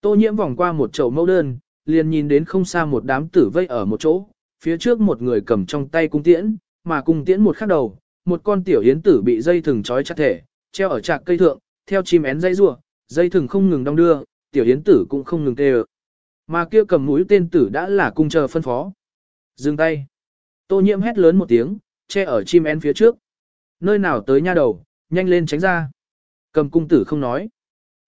Tô nhiễm vòng qua một chậu mẫu đơn, liền nhìn đến không xa một đám tử vây ở một chỗ, phía trước một người cầm trong tay cung tiễn, mà cung tiễn một khắc đầu, một con tiểu yến tử bị dây thừng trói chặt thể, treo ở trạc cây thượng, theo chim én dây rùa, dây thừng không ngừng đong đưa, tiểu yến tử cũng không ngừng tê Mà kia cầm mũi tên tử đã là cung chờ phân phó. Dừng tay. Tô nhiễm hét lớn một tiếng, che ở chim én phía trước. Nơi nào tới nha đầu, nhanh lên tránh ra. Cầm cung tử không nói.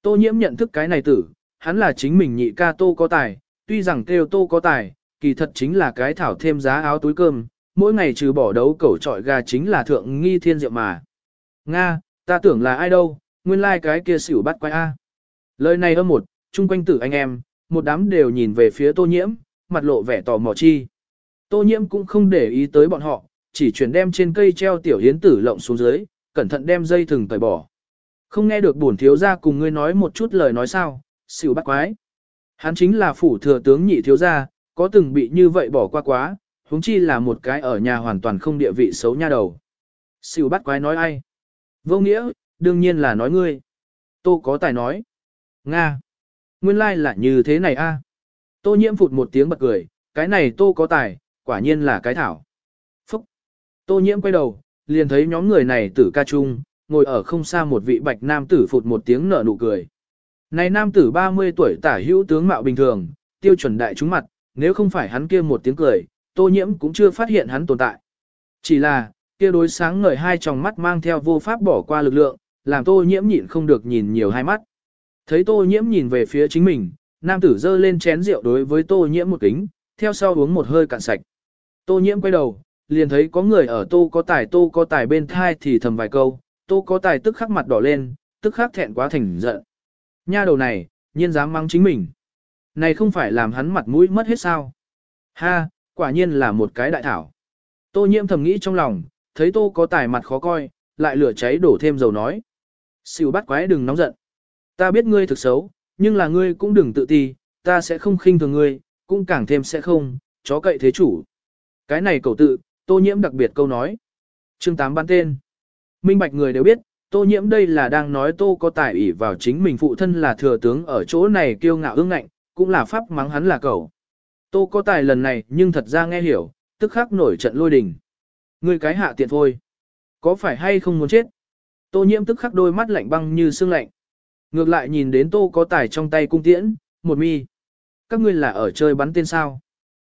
Tô nhiễm nhận thức cái này tử, hắn là chính mình nhị ca tô có tài, tuy rằng kêu tô có tài, kỳ thật chính là cái thảo thêm giá áo túi cơm, mỗi ngày trừ bỏ đấu cẩu trọi gà chính là thượng nghi thiên diệu mà. Nga, ta tưởng là ai đâu, nguyên lai like cái kia xỉu bắt quay A. Lời này âm một, chung quanh tử anh em, một đám đều nhìn về phía tô nhiễm, mặt lộ vẻ tò mò chi. Tô nhiễm cũng không để ý tới bọn họ, chỉ chuyển đem trên cây treo tiểu hiến tử lộng xuống dưới, cẩn thận đem dây thừng tẩy bỏ. Không nghe được bổn thiếu gia cùng ngươi nói một chút lời nói sao, xỉu bắt quái. Hắn chính là phủ thừa tướng nhị thiếu gia, có từng bị như vậy bỏ qua quá, huống chi là một cái ở nhà hoàn toàn không địa vị xấu nha đầu. Xỉu bắt quái nói ai? Vô nghĩa, đương nhiên là nói ngươi. Tô có tài nói. Nga. Nguyên lai like là như thế này a. Tô nhiễm phụt một tiếng bật cười, cái này tô có tài, quả nhiên là cái thảo. Phúc. Tô nhiễm quay đầu, liền thấy nhóm người này tử ca trung, ngồi ở không xa một vị bạch nam tử phụt một tiếng nở nụ cười. Này nam tử 30 tuổi tả hữu tướng mạo bình thường, tiêu chuẩn đại chúng mặt, nếu không phải hắn kia một tiếng cười, tô nhiễm cũng chưa phát hiện hắn tồn tại. Chỉ là, kia đối sáng ngời hai tròng mắt mang theo vô pháp bỏ qua lực lượng, làm tô nhiễm nhịn không được nhìn nhiều hai mắt. Thấy tô nhiễm nhìn về phía chính mình, nam tử giơ lên chén rượu đối với tô nhiễm một kính, theo sau uống một hơi cạn sạch. Tô nhiễm quay đầu, liền thấy có người ở tô có tài tô có tài bên thai thì thầm vài câu, tô có tài tức khắc mặt đỏ lên, tức khắc thẹn quá thành giận. Nha đầu này, nhiên dám mắng chính mình. Này không phải làm hắn mặt mũi mất hết sao. Ha, quả nhiên là một cái đại thảo. Tô nhiễm thầm nghĩ trong lòng, thấy tô có tài mặt khó coi, lại lửa cháy đổ thêm dầu nói. Xỉu bắt quái đừng nóng giận. Ta biết ngươi thực xấu, nhưng là ngươi cũng đừng tự ti, ta sẽ không khinh thường ngươi, cũng càng thêm sẽ không, chó cậy thế chủ. Cái này cầu tự, tô nhiễm đặc biệt câu nói. Chương 8 ban tên. Minh bạch người đều biết, tô nhiễm đây là đang nói tô có tài ủy vào chính mình phụ thân là thừa tướng ở chỗ này kiêu ngạo ương ngạnh, cũng là pháp mắng hắn là cậu. Tô có tài lần này nhưng thật ra nghe hiểu, tức khắc nổi trận lôi đình. Ngươi cái hạ tiện thôi. Có phải hay không muốn chết? Tô nhiễm tức khắc đôi mắt lạnh băng như xương lạnh. Ngược lại nhìn đến tô có tài trong tay cung tiễn, một mi. Các ngươi là ở chơi bắn tên sao?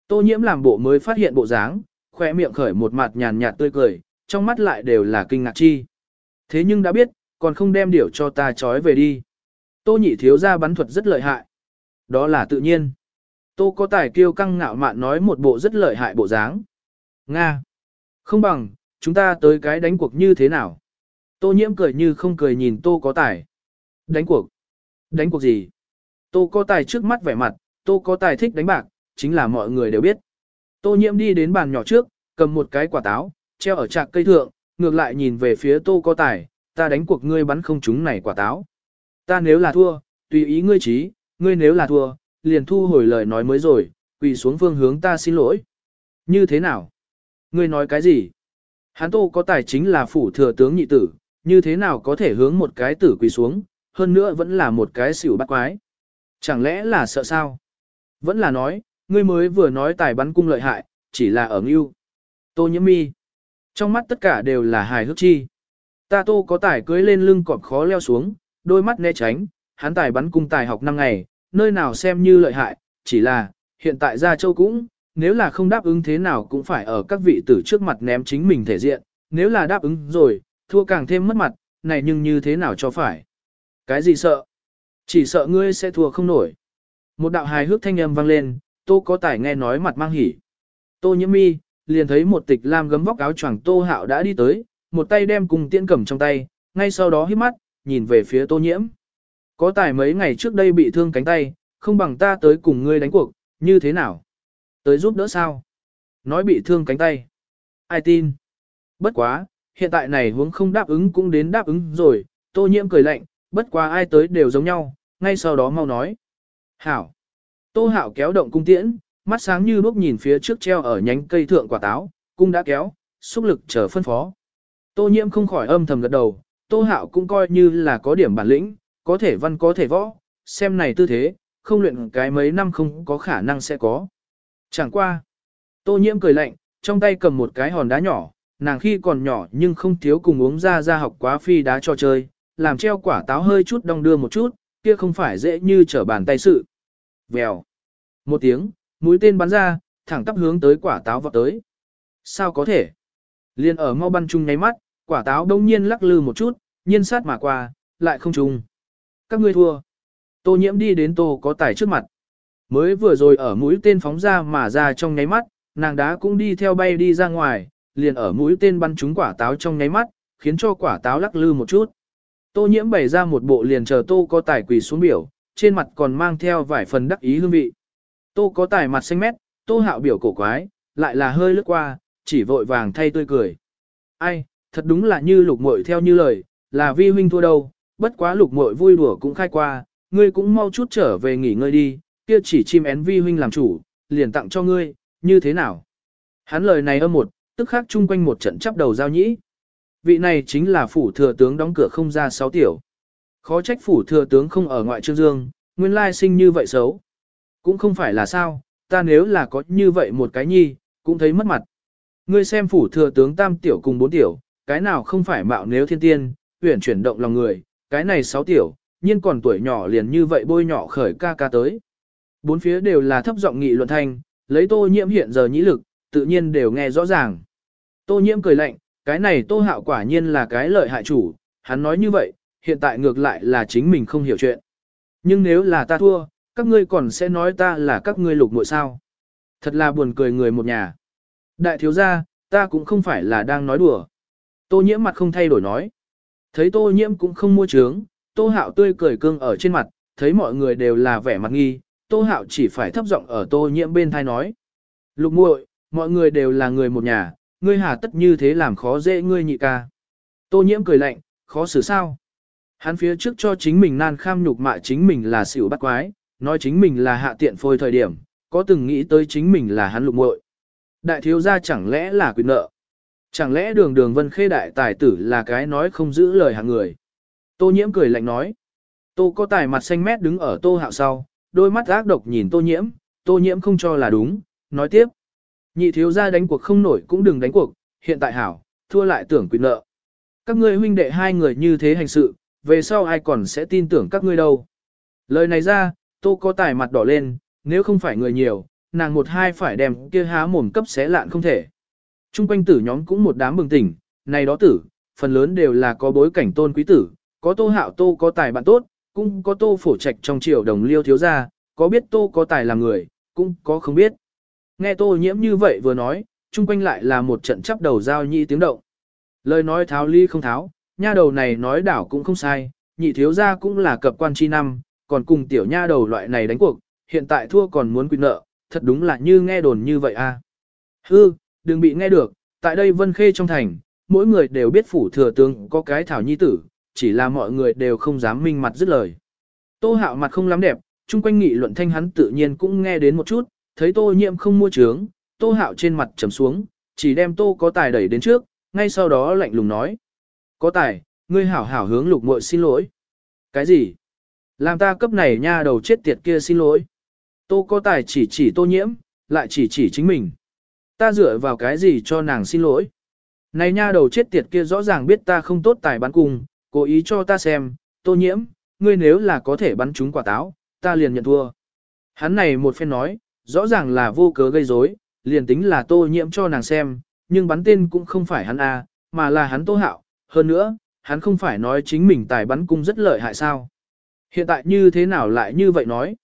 Tô nhiễm làm bộ mới phát hiện bộ dáng, khoe miệng khởi một mặt nhàn nhạt tươi cười, trong mắt lại đều là kinh ngạc chi. Thế nhưng đã biết, còn không đem điểu cho ta trói về đi. Tô nhị thiếu gia bắn thuật rất lợi hại. Đó là tự nhiên. Tô có tài kiêu căng ngạo mạn nói một bộ rất lợi hại bộ dáng. Nga. Không bằng, chúng ta tới cái đánh cuộc như thế nào? Tô nhiễm cười như không cười nhìn tô có tài. Đánh cuộc? Đánh cuộc gì? Tô có tài trước mắt vẻ mặt, tô có tài thích đánh bạc, chính là mọi người đều biết. Tô nhiễm đi đến bàn nhỏ trước, cầm một cái quả táo, treo ở trạc cây thượng, ngược lại nhìn về phía tô có tài, ta đánh cuộc ngươi bắn không trúng này quả táo. Ta nếu là thua, tùy ý ngươi trí, ngươi nếu là thua, liền thu hồi lời nói mới rồi, quỳ xuống phương hướng ta xin lỗi. Như thế nào? Ngươi nói cái gì? Hắn tô có tài chính là phủ thừa tướng nhị tử, như thế nào có thể hướng một cái tử quỳ xuống, hơn nữa vẫn là một cái xỉu bắt quái. Chẳng lẽ là sợ sao? Vẫn là nói, ngươi mới vừa nói tài bắn cung lợi hại, chỉ là ở ngưu. Tô nhiễm mi. Trong mắt tất cả đều là hài hước chi. Ta tô có tải cưới lên lưng cọp khó leo xuống, đôi mắt né tránh, hắn tài bắn cung tài học năm ngày, nơi nào xem như lợi hại, chỉ là, hiện tại gia châu cũng, nếu là không đáp ứng thế nào cũng phải ở các vị tử trước mặt ném chính mình thể diện, nếu là đáp ứng rồi, thua càng thêm mất mặt, này nhưng như thế nào cho phải. Cái gì sợ? Chỉ sợ ngươi sẽ thua không nổi. Một đạo hài hước thanh âm vang lên, tô có tài nghe nói mặt mang hỉ. Tô nhiễm mi, liền thấy một tịch lam gấm vóc áo choàng tô hạo đã đi tới, một tay đem cùng tiễn cầm trong tay, ngay sau đó hít mắt, nhìn về phía tô nhiễm. Có tài mấy ngày trước đây bị thương cánh tay, không bằng ta tới cùng ngươi đánh cuộc, như thế nào? Tới giúp đỡ sao? Nói bị thương cánh tay. Ai tin? Bất quá, hiện tại này huống không đáp ứng cũng đến đáp ứng rồi, tô nhiễm cười lạnh, bất quá ai tới đều giống nhau, ngay sau đó mau nói. Hảo. Tô hạo kéo động cung tiễn, mắt sáng như lúc nhìn phía trước treo ở nhánh cây thượng quả táo, cung đã kéo, xúc lực chờ phân phó. Tô nhiễm không khỏi âm thầm gật đầu, tô hạo cũng coi như là có điểm bản lĩnh, có thể văn có thể võ, xem này tư thế, không luyện cái mấy năm không có khả năng sẽ có. Chẳng qua. Tô nhiễm cười lạnh, trong tay cầm một cái hòn đá nhỏ, nàng khi còn nhỏ nhưng không thiếu cùng uống ra ra học quá phi đá cho chơi, làm treo quả táo hơi chút đong đưa một chút, kia không phải dễ như trở bàn tay sự. Vèo. Một tiếng, mũi tên bắn ra, thẳng tắp hướng tới quả táo vọt tới. Sao có thể? Liên ở mau bắn chung nháy mắt, quả táo đông nhiên lắc lư một chút, nhiên sát mà qua, lại không trùng. Các ngươi thua. Tô nhiễm đi đến tô có tài trước mặt. Mới vừa rồi ở mũi tên phóng ra mà ra trong nháy mắt, nàng đá cũng đi theo bay đi ra ngoài, liền ở mũi tên bắn trúng quả táo trong nháy mắt, khiến cho quả táo lắc lư một chút. Tô nhiễm bày ra một bộ liền chờ tô có tài quỳ xuống biểu, trên mặt còn mang theo vài phần đắc ý hương vị. Tô có tài mặt xanh mét, tô hạo biểu cổ quái, lại là hơi lướt qua, chỉ vội vàng thay tươi cười. Ai, thật đúng là như lục muội theo như lời, là vi huynh thua đâu, bất quá lục muội vui đùa cũng khai qua, ngươi cũng mau chút trở về nghỉ ngơi đi, kia chỉ chim én vi huynh làm chủ, liền tặng cho ngươi, như thế nào? Hắn lời này âm một, tức khắc chung quanh một trận chắp đầu giao nhĩ. Vị này chính là phủ thừa tướng đóng cửa không ra sáu tiểu. Khó trách phủ thừa tướng không ở ngoại trương dương, nguyên lai sinh như vậy xấu. Cũng không phải là sao, ta nếu là có như vậy một cái nhi, cũng thấy mất mặt. Ngươi xem phủ thừa tướng tam tiểu cùng bốn tiểu, cái nào không phải mạo nếu thiên tiên, huyển chuyển động lòng người, cái này sáu tiểu, nhiên còn tuổi nhỏ liền như vậy bôi nhỏ khởi ca ca tới. Bốn phía đều là thấp giọng nghị luận thanh, lấy tô nhiễm hiện giờ nhĩ lực, tự nhiên đều nghe rõ ràng. Tô nhiễm cười lạnh, Cái này tô hạo quả nhiên là cái lợi hại chủ, hắn nói như vậy, hiện tại ngược lại là chính mình không hiểu chuyện. Nhưng nếu là ta thua, các ngươi còn sẽ nói ta là các ngươi lục muội sao. Thật là buồn cười người một nhà. Đại thiếu gia, ta cũng không phải là đang nói đùa. Tô nhiễm mặt không thay đổi nói. Thấy tô nhiễm cũng không mua trướng, tô hạo tươi cười cương ở trên mặt, thấy mọi người đều là vẻ mặt nghi, tô hạo chỉ phải thấp giọng ở tô nhiễm bên thai nói. Lục muội, mọi người đều là người một nhà, ngươi hà tất như thế làm khó dễ ngươi nhị ca. Tô nhiễm cười lạnh, khó xử sao? Hắn phía trước cho chính mình nan kham nhục mạ chính mình là xỉu bắt quái, nói chính mình là hạ tiện phôi thời điểm, có từng nghĩ tới chính mình là hắn lục muội. Đại thiếu gia chẳng lẽ là quyền nợ? Chẳng lẽ đường đường vân khê đại tài tử là cái nói không giữ lời hàng người? Tô nhiễm cười lạnh nói. Tô có tài mặt xanh mét đứng ở tô hạo sau, đôi mắt ác độc nhìn tô nhiễm, tô nhiễm không cho là đúng, nói tiếp. Nhị thiếu gia đánh cuộc không nổi cũng đừng đánh cuộc, hiện tại hảo, thua lại tưởng quyền nợ. Các ngươi huynh đệ hai người như thế hành sự, về sau ai còn sẽ tin tưởng các ngươi đâu. Lời này ra, tô có tài mặt đỏ lên, nếu không phải người nhiều, nàng một hai phải đem kia há mồm cấp xé lạn không thể. Trung quanh tử nhóm cũng một đám bừng tỉnh, này đó tử, phần lớn đều là có bối cảnh tôn quý tử, có tô hạo tô có tài bạn tốt, cũng có tô phổ trạch trong triều đồng liêu thiếu gia, có biết tô có tài là người, cũng có không biết. Nghe tô nhiễm như vậy vừa nói, trung quanh lại là một trận chắp đầu giao nhị tiếng động. Lời nói tháo ly không tháo, nha đầu này nói đảo cũng không sai, nhị thiếu gia cũng là cập quan chi năm, còn cùng tiểu nha đầu loại này đánh cuộc, hiện tại thua còn muốn quy nợ, thật đúng là như nghe đồn như vậy a. À. Hư, đừng bị nghe được, tại đây vân khê trong thành, mỗi người đều biết phủ thừa tướng có cái thảo nhi tử, chỉ là mọi người đều không dám minh mặt dứt lời. Tô hạo mặt không lắm đẹp, chung quanh nghị luận thanh hắn tự nhiên cũng nghe đến một chút, thấy tô nhiễm không mua trướng, tô hạo trên mặt trầm xuống, chỉ đem tô có tài đẩy đến trước, ngay sau đó lạnh lùng nói. Có tài, ngươi hảo hảo hướng lục muội xin lỗi. Cái gì? Làm ta cấp này nha đầu chết tiệt kia xin lỗi. Tô có tài chỉ chỉ tô nhiễm, lại chỉ chỉ chính mình. Ta dựa vào cái gì cho nàng xin lỗi. Này nha đầu chết tiệt kia rõ ràng biết ta không tốt tài bắn cung, cố ý cho ta xem, tô nhiễm, ngươi nếu là có thể bắn trúng quả táo, ta liền nhận thua. Hắn này một phen nói, rõ ràng là vô cớ gây rối, liền tính là tô nhiễm cho nàng xem, nhưng bắn tên cũng không phải hắn a, mà là hắn tô hạo, hơn nữa, hắn không phải nói chính mình tài bắn cung rất lợi hại sao. Hiện tại như thế nào lại như vậy nói?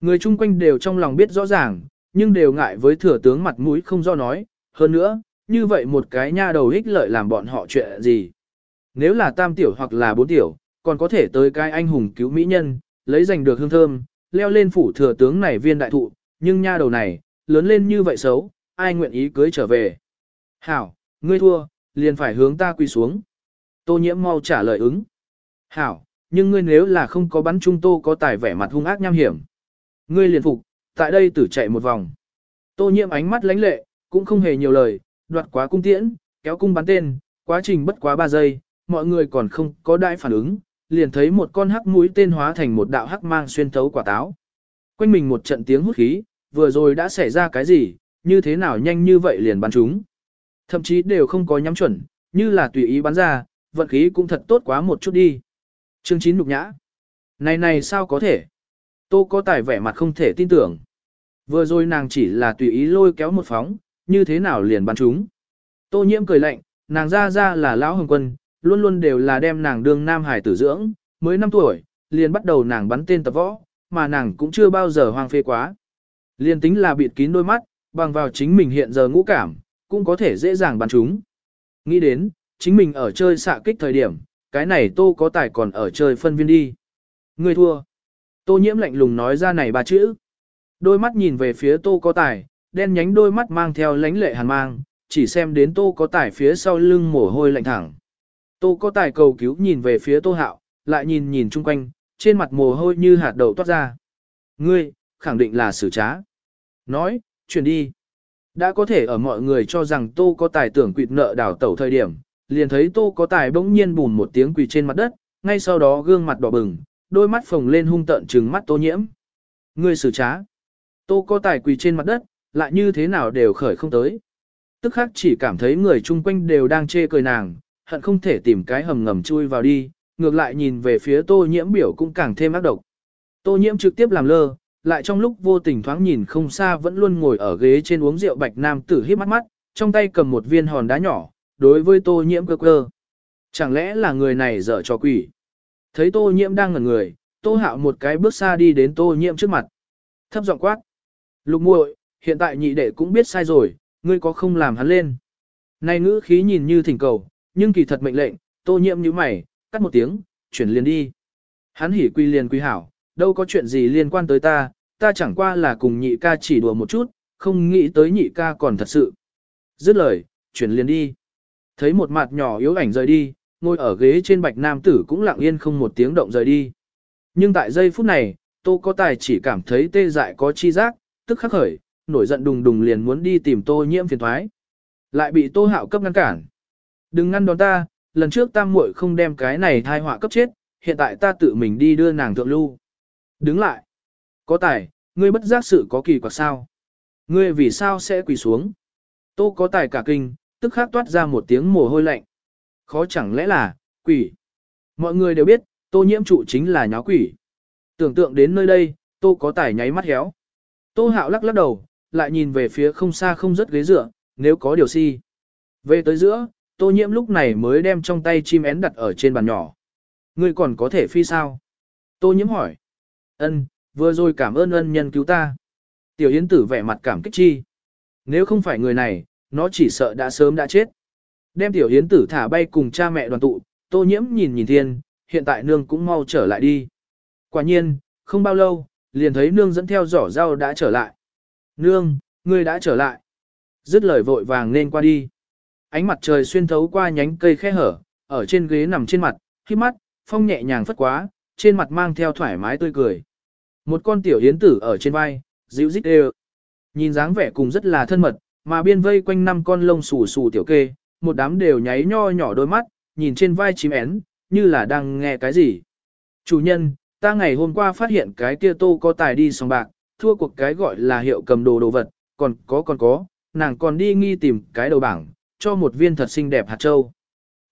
Người chung quanh đều trong lòng biết rõ ràng, nhưng đều ngại với thừa tướng mặt mũi không do nói, hơn nữa, như vậy một cái nha đầu ích lợi làm bọn họ chuyện gì. Nếu là tam tiểu hoặc là bốn tiểu, còn có thể tới cái anh hùng cứu mỹ nhân, lấy giành được hương thơm, leo lên phủ thừa tướng này viên đại thụ, nhưng nha đầu này, lớn lên như vậy xấu, ai nguyện ý cưới trở về. Hảo, ngươi thua, liền phải hướng ta quy xuống. Tô nhiễm mau trả lời ứng. Hảo, nhưng ngươi nếu là không có bắn trung tô có tài vẻ mặt hung ác nham hiểm. Ngươi liền phục, tại đây tử chạy một vòng. Tô nhiễm ánh mắt lánh lệ, cũng không hề nhiều lời, đoạt quá cung tiễn, kéo cung bắn tên, quá trình bất quá 3 giây, mọi người còn không có đại phản ứng, liền thấy một con hắc mũi tên hóa thành một đạo hắc mang xuyên thấu quả táo. Quanh mình một trận tiếng hút khí, vừa rồi đã xảy ra cái gì, như thế nào nhanh như vậy liền bắn chúng. Thậm chí đều không có nhắm chuẩn, như là tùy ý bắn ra, vận khí cũng thật tốt quá một chút đi. Chương 9 nục nhã. Này này sao có thể? Tô có tài vẻ mặt không thể tin tưởng. Vừa rồi nàng chỉ là tùy ý lôi kéo một phóng, như thế nào liền bắn chúng. Tô nhiễm cười lạnh, nàng ra ra là lão hồng quân, luôn luôn đều là đem nàng đương nam hải tử dưỡng, mới 5 tuổi, liền bắt đầu nàng bắn tên tập võ, mà nàng cũng chưa bao giờ hoang phê quá. Liền tính là bịt kín đôi mắt, bằng vào chính mình hiện giờ ngũ cảm, cũng có thể dễ dàng bắn chúng. Nghĩ đến, chính mình ở chơi xạ kích thời điểm, cái này tô có tài còn ở chơi phân viên đi. Người thua. Tô nhiễm lạnh lùng nói ra này ba chữ. Đôi mắt nhìn về phía tô có tài, đen nhánh đôi mắt mang theo lánh lệ hàn mang, chỉ xem đến tô có tài phía sau lưng mồ hôi lạnh thẳng. Tô có tài cầu cứu nhìn về phía tô hạo, lại nhìn nhìn chung quanh, trên mặt mồ hôi như hạt đậu toát ra. Ngươi, khẳng định là xử trá. Nói, chuyển đi. Đã có thể ở mọi người cho rằng tô có tài tưởng quỵt nợ đảo tẩu thời điểm, liền thấy tô có tài bỗng nhiên bùn một tiếng quỳ trên mặt đất, ngay sau đó gương mặt đỏ bừng, đôi mắt phồng lên hung tợn trừng mắt tô nhiễm. Ngươi xử trá. Tô có tài quỳ trên mặt đất, lại như thế nào đều khởi không tới. Tức khắc chỉ cảm thấy người chung quanh đều đang chê cười nàng, hận không thể tìm cái hầm ngầm chui vào đi, ngược lại nhìn về phía tô nhiễm biểu cũng càng thêm ác độc. Tô nhiễm trực tiếp làm lơ, lại trong lúc vô tình thoáng nhìn không xa vẫn luôn ngồi ở ghế trên uống rượu bạch nam tử híp mắt mắt, trong tay cầm một viên hòn đá nhỏ, đối với tô nhiễm cơ cơ. Chẳng lẽ là người này dở trò quỷ? Thấy tô nhiễm đang ngẩn người, tô hạo một cái bước xa đi đến tô nhiễm trước mặt. Thấp giọng quát. Lục muội, hiện tại nhị đệ cũng biết sai rồi, ngươi có không làm hắn lên. Này ngữ khí nhìn như thỉnh cầu, nhưng kỳ thật mệnh lệnh, tô nhiễm như mày, cắt một tiếng, chuyển liền đi. Hắn hỉ quy liền quy hảo, đâu có chuyện gì liên quan tới ta, ta chẳng qua là cùng nhị ca chỉ đùa một chút, không nghĩ tới nhị ca còn thật sự. Dứt lời, chuyển liền đi. Thấy một mặt nhỏ yếu ảnh rời đi, ngồi ở ghế trên bạch nam tử cũng lặng yên không một tiếng động rời đi. Nhưng tại giây phút này, tô có tài chỉ cảm thấy tê dại có chi giác, tức khắc khởi, nổi giận đùng đùng liền muốn đi tìm tô nhiễm phiền thoái. Lại bị tô hạo cấp ngăn cản. Đừng ngăn đón ta, lần trước tam muội không đem cái này thai họa cấp chết, hiện tại ta tự mình đi đưa nàng thượng lưu. Đứng lại. Có tài, ngươi bất giác sự có kỳ quặc sao? Ngươi vì sao sẽ quỳ xuống? Tô có tài cả kinh, tức khắc toát ra một tiếng mồ hôi lạnh. Khó chẳng lẽ là, quỷ. Mọi người đều biết, tô nhiễm trụ chính là nháo quỷ. Tưởng tượng đến nơi đây, tô có tài nháy mắt héo. Tô hạo lắc lắc đầu, lại nhìn về phía không xa không rất ghế dựa, nếu có điều si. Về tới giữa, tô nhiễm lúc này mới đem trong tay chim én đặt ở trên bàn nhỏ. Ngươi còn có thể phi sao? Tô nhiễm hỏi. Ân, vừa rồi cảm ơn ân nhân cứu ta. Tiểu Yến tử vẻ mặt cảm kích chi. Nếu không phải người này, nó chỉ sợ đã sớm đã chết. Đem tiểu hiến tử thả bay cùng cha mẹ đoàn tụ, tô nhiễm nhìn nhìn thiên, hiện tại nương cũng mau trở lại đi. Quả nhiên, không bao lâu, liền thấy nương dẫn theo giỏ rau đã trở lại. Nương, ngươi đã trở lại. Dứt lời vội vàng nên qua đi. Ánh mặt trời xuyên thấu qua nhánh cây khe hở, ở trên ghế nằm trên mặt, khi mắt, phong nhẹ nhàng phất quá, trên mặt mang theo thoải mái tươi cười. Một con tiểu hiến tử ở trên vai, dịu dít đều. Nhìn dáng vẻ cùng rất là thân mật, mà biên vây quanh năm con lông xù xù tiểu kê, một đám đều nháy nho nhỏ đôi mắt, nhìn trên vai chim én, như là đang nghe cái gì. Chủ nhân, ta ngày hôm qua phát hiện cái kia tô có tài đi sòng bạc, thua cuộc cái gọi là hiệu cầm đồ đồ vật, còn có còn có, nàng còn đi nghi tìm cái đầu bảng, cho một viên thật xinh đẹp hạt châu.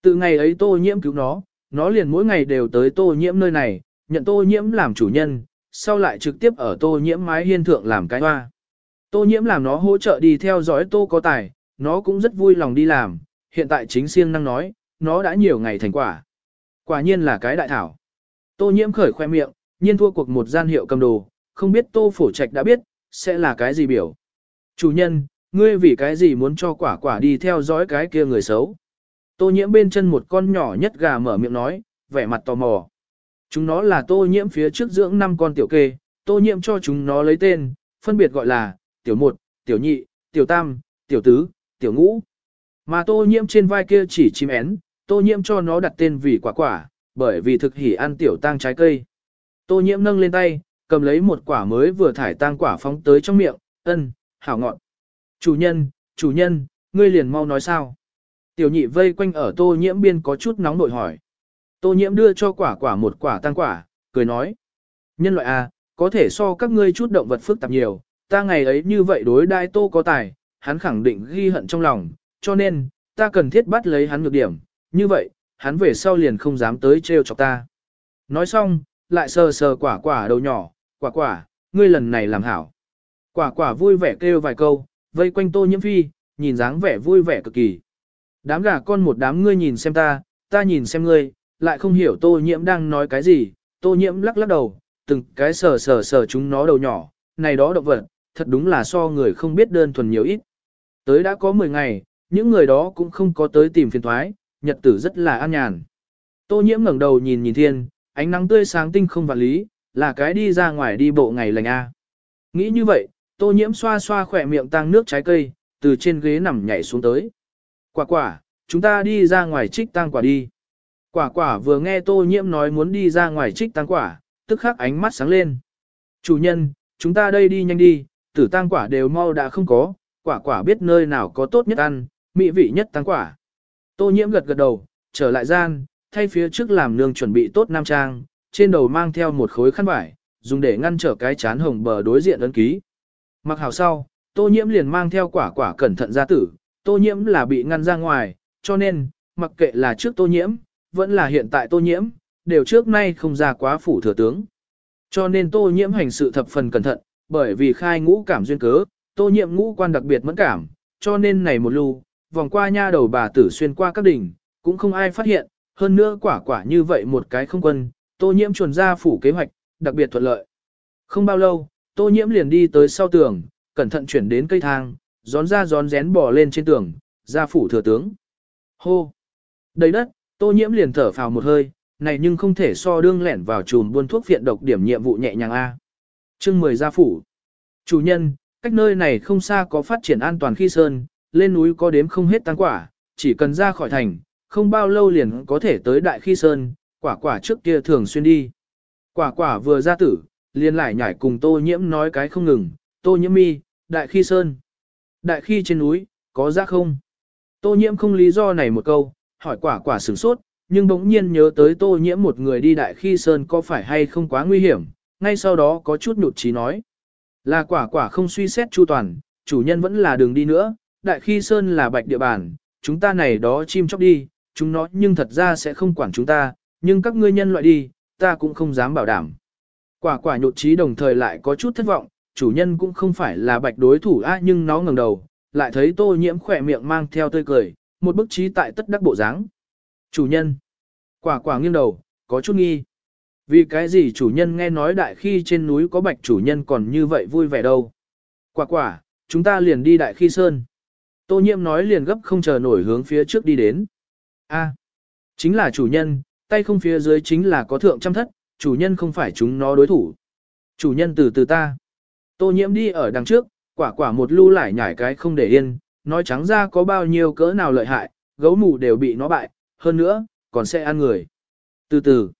Từ ngày ấy tô nhiễm cứu nó, nó liền mỗi ngày đều tới tô nhiễm nơi này, nhận tô nhiễm làm chủ nhân, sau lại trực tiếp ở tô nhiễm mái hiên thượng làm cái hoa. Tô nhiễm làm nó hỗ trợ đi theo dõi tô có tài, nó cũng rất vui lòng đi làm, hiện tại chính siêng năng nói, nó đã nhiều ngày thành quả. Quả nhiên là cái đại thảo. Tô nhiễm khởi khoe miệng, nhiên thua cuộc một gian hiệu cầm đồ, không biết tô phổ trạch đã biết, sẽ là cái gì biểu. Chủ nhân, ngươi vì cái gì muốn cho quả quả đi theo dõi cái kia người xấu. Tô nhiễm bên chân một con nhỏ nhất gà mở miệng nói, vẻ mặt tò mò. Chúng nó là tô nhiễm phía trước dưỡng năm con tiểu kê, tô nhiễm cho chúng nó lấy tên, phân biệt gọi là, tiểu một, tiểu nhị, tiểu tam, tiểu tứ, tiểu ngũ. Mà tô nhiễm trên vai kia chỉ chim én, tô nhiễm cho nó đặt tên vì quả quả, bởi vì thực hỉ ăn tiểu tang trái cây. Tô nhiễm nâng lên tay, cầm lấy một quả mới vừa thải tang quả phóng tới trong miệng, ân, hảo ngọt. Chủ nhân, chủ nhân, ngươi liền mau nói sao. Tiểu nhị vây quanh ở tô nhiễm biên có chút nóng nội hỏi. Tô nhiễm đưa cho quả quả một quả tang quả, cười nói. Nhân loại à, có thể so các ngươi chút động vật phức tạp nhiều, ta ngày ấy như vậy đối đai tô có tài, hắn khẳng định ghi hận trong lòng, cho nên, ta cần thiết bắt lấy hắn nhược điểm, như vậy, hắn về sau liền không dám tới trêu chọc ta. Nói xong, lại sờ sờ quả quả đầu nhỏ, quả quả, ngươi lần này làm hảo. Quả quả vui vẻ kêu vài câu, vây quanh tô nhiễm phi, nhìn dáng vẻ vui vẻ cực kỳ. Đám gà con một đám ngươi nhìn xem ta, ta nhìn xem ngươi, lại không hiểu tô nhiễm đang nói cái gì, tô nhiễm lắc lắc đầu, từng cái sờ sờ sờ chúng nó đầu nhỏ, này đó động vật, thật đúng là so người không biết đơn thuần nhiều ít. Tới đã có 10 ngày, những người đó cũng không có tới tìm phiền thoái, nhật tử rất là an nhàn. Tô nhiễm ngẩng đầu nhìn nhìn thiên, ánh nắng tươi sáng tinh không vạn lý, là cái đi ra ngoài đi bộ ngày lành a. Nghĩ như vậy, tô nhiễm xoa xoa khỏe miệng tăng nước trái cây, từ trên ghế nằm nhảy xuống tới. Quả quả, chúng ta đi ra ngoài trích tăng quả đi. Quả quả vừa nghe tô nhiễm nói muốn đi ra ngoài trích tăng quả, tức khắc ánh mắt sáng lên. Chủ nhân, chúng ta đây đi nhanh đi, tử tăng quả đều mau đã không có, quả quả biết nơi nào có tốt nhất ăn, mỹ vị nhất tăng quả. Tô nhiễm gật gật đầu, trở lại gian, thay phía trước làm nương chuẩn bị tốt nam trang, trên đầu mang theo một khối khăn vải, dùng để ngăn trở cái chán hồng bờ đối diện ấn ký. Mặc hào sau, tô nhiễm liền mang theo quả quả cẩn thận ra tử, tô nhiễm là bị ngăn ra ngoài, cho nên, mặc kệ là trước tô nhiễm, vẫn là hiện tại tô nhiễm, đều trước nay không ra quá phủ thừa tướng. Cho nên tô nhiễm hành sự thập phần cẩn thận, bởi vì khai ngũ cảm duyên cớ, tô nhiễm ngũ quan đặc biệt mẫn cảm, cho nên này một lưu, vòng qua nha đầu bà tử xuyên qua các đỉnh, cũng không ai phát hiện, hơn nữa quả quả như vậy một cái không quân, tô nhiễm chuẩn ra phủ kế hoạch, đặc biệt thuận lợi. Không bao lâu, tô nhiễm liền đi tới sau tường, cẩn thận chuyển đến cây thang, gión ra gión rén bò lên trên tường, ra phủ thừa tướng. Hô! Đầy đất, tô nhiễm liền thở phào một hơi, này nhưng không thể so đương lẻn vào chùm buôn thuốc viện độc điểm nhiệm vụ nhẹ nhàng A. Chương 10 gia phủ. Chủ nhân, cách nơi này không xa có phát triển an toàn khi sơn, lên núi có đếm không hết tăng quả, chỉ cần ra khỏi thành, không bao lâu liền có thể tới đại khi sơn, quả quả trước kia thường xuyên đi. Quả quả vừa ra tử, liền lại nhảy cùng tô nhiễm nói cái không ngừng, tô nhiễm mi, đại khi sơn. Đại khi trên núi, có ra không? Tô nhiễm không lý do này một câu, hỏi quả quả sửng sốt, nhưng bỗng nhiên nhớ tới tô nhiễm một người đi đại khi sơn có phải hay không quá nguy hiểm, ngay sau đó có chút nhụt chí nói. Là quả quả không suy xét chu toàn, chủ nhân vẫn là đường đi nữa, đại khi sơn là bạch địa bàn, chúng ta này đó chim chóc đi, chúng nó nhưng thật ra sẽ không quản chúng ta, nhưng các ngươi nhân loại đi, ta cũng không dám bảo đảm. Quả quả nhụt chí đồng thời lại có chút thất vọng, chủ nhân cũng không phải là bạch đối thủ á nhưng nó ngẩng đầu, lại thấy tô nhiễm khỏe miệng mang theo tươi cười, một bức trí tại tất đắc bộ dáng. Chủ nhân. Quả quả nghiêng đầu, có chút nghi. Vì cái gì chủ nhân nghe nói đại khi trên núi có bạch chủ nhân còn như vậy vui vẻ đâu. Quả quả, chúng ta liền đi đại khi sơn. Tô nhiễm nói liền gấp không chờ nổi hướng phía trước đi đến. A, chính là chủ nhân, tay không phía dưới chính là có thượng trăm thất, chủ nhân không phải chúng nó đối thủ. Chủ nhân từ từ ta. Tô nhiễm đi ở đằng trước, quả quả một lưu lại nhảy cái không để yên, nói trắng ra có bao nhiêu cỡ nào lợi hại, gấu mù đều bị nó bại, hơn nữa, còn sẽ ăn người. Từ từ.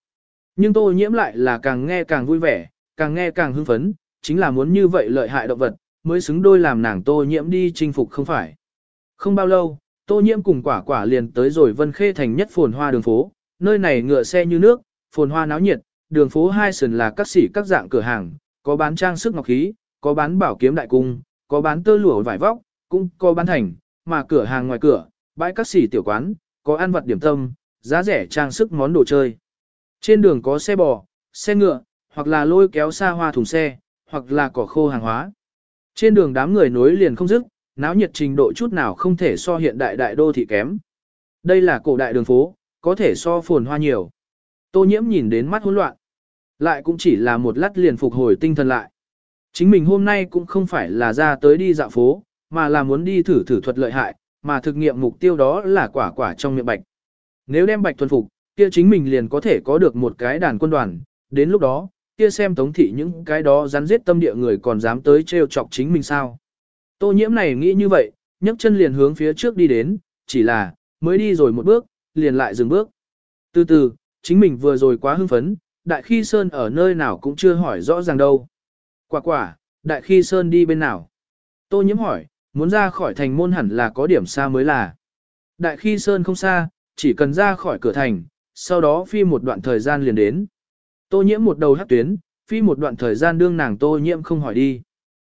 Nhưng tô nhiễm lại là càng nghe càng vui vẻ, càng nghe càng hưng phấn, chính là muốn như vậy lợi hại động vật, mới xứng đôi làm nàng tô nhiễm đi chinh phục không phải. Không bao lâu, tô nhiễm cùng quả quả liền tới rồi vân khê thành nhất phồn hoa đường phố, nơi này ngựa xe như nước, phồn hoa náo nhiệt, đường phố hai sườn là các xỉ các dạng cửa hàng, có bán trang sức ngọc khí, có bán bảo kiếm đại cung, có bán tơ lụa vải vóc, cũng có bán thành, mà cửa hàng ngoài cửa, bãi các xỉ tiểu quán, có ăn vật điểm tâm, giá rẻ trang sức món đồ chơi. Trên đường có xe bò, xe ngựa, hoặc là lôi kéo xa hoa thùng xe, hoặc là cỏ khô hàng hóa. Trên đường đám người nối liền không dứt, náo nhiệt trình độ chút nào không thể so hiện đại đại đô thị kém. Đây là cổ đại đường phố, có thể so phồn hoa nhiều. Tô nhiễm nhìn đến mắt hỗn loạn. Lại cũng chỉ là một lát liền phục hồi tinh thần lại. Chính mình hôm nay cũng không phải là ra tới đi dạo phố, mà là muốn đi thử thử thuật lợi hại, mà thực nghiệm mục tiêu đó là quả quả trong miệng bạch. Nếu đem bạch thuần phục, kia chính mình liền có thể có được một cái đàn quân đoàn, đến lúc đó, kia xem tống thị những cái đó rắn giết tâm địa người còn dám tới trêu chọc chính mình sao. Tô nhiễm này nghĩ như vậy, nhấc chân liền hướng phía trước đi đến, chỉ là, mới đi rồi một bước, liền lại dừng bước. Từ từ, chính mình vừa rồi quá hưng phấn, đại khi Sơn ở nơi nào cũng chưa hỏi rõ ràng đâu. Quả quả, đại khi Sơn đi bên nào? Tô nhiễm hỏi, muốn ra khỏi thành môn hẳn là có điểm xa mới là. Đại khi Sơn không xa, chỉ cần ra khỏi cửa thành, sau đó phi một đoạn thời gian liền đến. Tô nhiễm một đầu hắc tuyến, phi một đoạn thời gian đương nàng tô nhiễm không hỏi đi.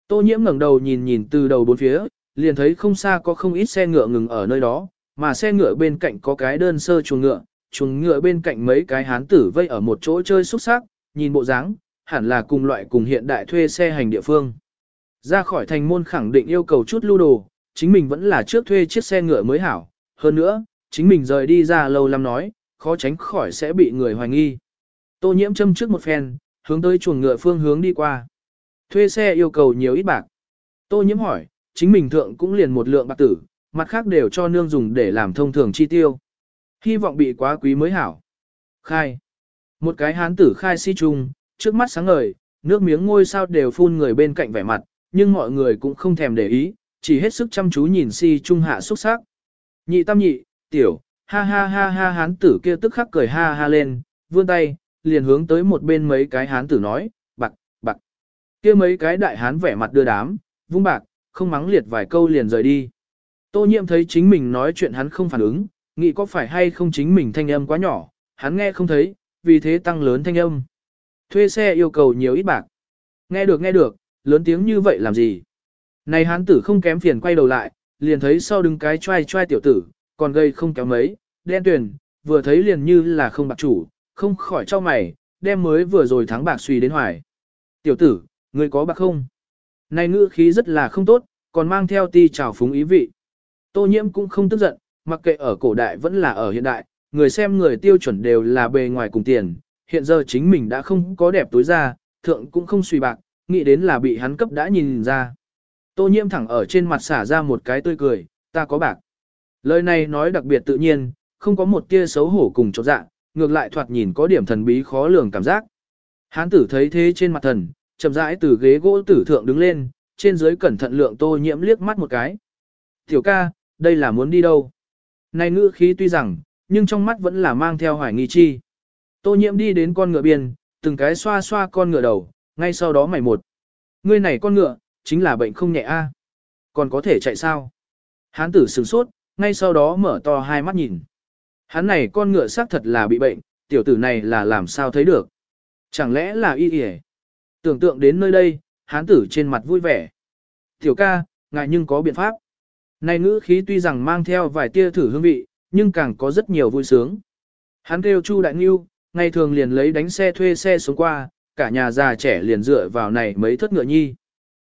Tô nhiễm ngẩng đầu nhìn nhìn từ đầu bốn phía, liền thấy không xa có không ít xe ngựa ngừng ở nơi đó, mà xe ngựa bên cạnh có cái đơn sơ chuồng ngựa, chuồng ngựa bên cạnh mấy cái hán tử vây ở một chỗ chơi xúc sắc, nhìn bộ dáng, hẳn là cùng loại cùng hiện đại thuê xe hành địa phương. Ra khỏi thành môn khẳng định yêu cầu chút lưu đồ, chính mình vẫn là trước thuê chiếc xe ngựa mới hảo, hơn nữa, chính mình rời đi ra lâu lắm nói, khó tránh khỏi sẽ bị người hoài nghi. Tô nhiễm châm trước một phen, hướng tới chuồng ngựa phương hướng đi qua. Thuê xe yêu cầu nhiều ít bạc. Tô nhiễm hỏi, chính mình thượng cũng liền một lượng bạc tử, mặt khác đều cho nương dùng để làm thông thường chi tiêu. Hy vọng bị quá quý mới hảo. Khai. Một cái hán tử khai si trung, trước mắt sáng ngời, nước miếng ngôi sao đều phun người bên cạnh vẻ mặt, nhưng mọi người cũng không thèm để ý, chỉ hết sức chăm chú nhìn si trung hạ xuất sắc. Nhị tam nhị, tiểu, ha ha ha ha hán tử kia tức khắc cười ha ha lên, vươn tay, liền hướng tới một bên mấy cái hán tử nói, bạc, bạc. kia mấy cái đại hán vẻ mặt đưa đám, vung bạc, không mắng liệt vài câu liền rời đi. Tô nhiệm thấy chính mình nói chuyện hắn không phản ứng, nghĩ có phải hay không chính mình thanh âm quá nhỏ, hắn nghe không thấy, vì thế tăng lớn thanh âm. Thuê xe yêu cầu nhiều ít bạc. Nghe được nghe được, lớn tiếng như vậy làm gì? Này hán tử không kém phiền quay đầu lại, liền thấy sau đứng cái trai trai tiểu tử, còn gây không kéo mấy, đen tuyền, vừa thấy liền như là không bạc chủ, không khỏi cho mày, đem mới vừa rồi thắng bạc suy đến hoài. Tiểu tử, ngươi có bạc không? Này ngữ khí rất là không tốt, còn mang theo ti trào phúng ý vị. Tô nhiễm cũng không tức giận, mặc kệ ở cổ đại vẫn là ở hiện đại, người xem người tiêu chuẩn đều là bề ngoài cùng tiền, hiện giờ chính mình đã không có đẹp tối ra, thượng cũng không suy bạc, nghĩ đến là bị hắn cấp đã nhìn ra. Tô nhiễm thẳng ở trên mặt xả ra một cái tươi cười, ta có bạc. Lời này nói đặc biệt tự nhiên, không có một tia xấu hổ cùng chỗ dạ, ngược lại thoạt nhìn có điểm thần bí khó lường cảm giác. Hán tử thấy thế trên mặt thần, chậm rãi từ ghế gỗ tử thượng đứng lên, trên dưới cẩn thận lượng tô nhiễm liếc mắt một cái. Tiểu ca, đây là muốn đi đâu? Này ngữ khí tuy rằng, nhưng trong mắt vẫn là mang theo hoài nghi chi. Tô nhiễm đi đến con ngựa biên, từng cái xoa xoa con ngựa đầu, ngay sau đó mày một. Ngươi này con ngựa, chính là bệnh không nhẹ a. Còn có thể chạy sao? Hán tử sửng sốt, ngay sau đó mở to hai mắt nhìn. Hắn này con ngựa xác thật là bị bệnh, tiểu tử này là làm sao thấy được. Chẳng lẽ là y y Tưởng tượng đến nơi đây, hán tử trên mặt vui vẻ. Tiểu ca, ngài nhưng có biện pháp. Này ngữ khí tuy rằng mang theo vài tia thử hương vị, nhưng càng có rất nhiều vui sướng. Hắn kêu Chu Đại Ngưu, ngày thường liền lấy đánh xe thuê xe xuống qua, cả nhà già trẻ liền dựa vào này mấy thất ngựa nhi.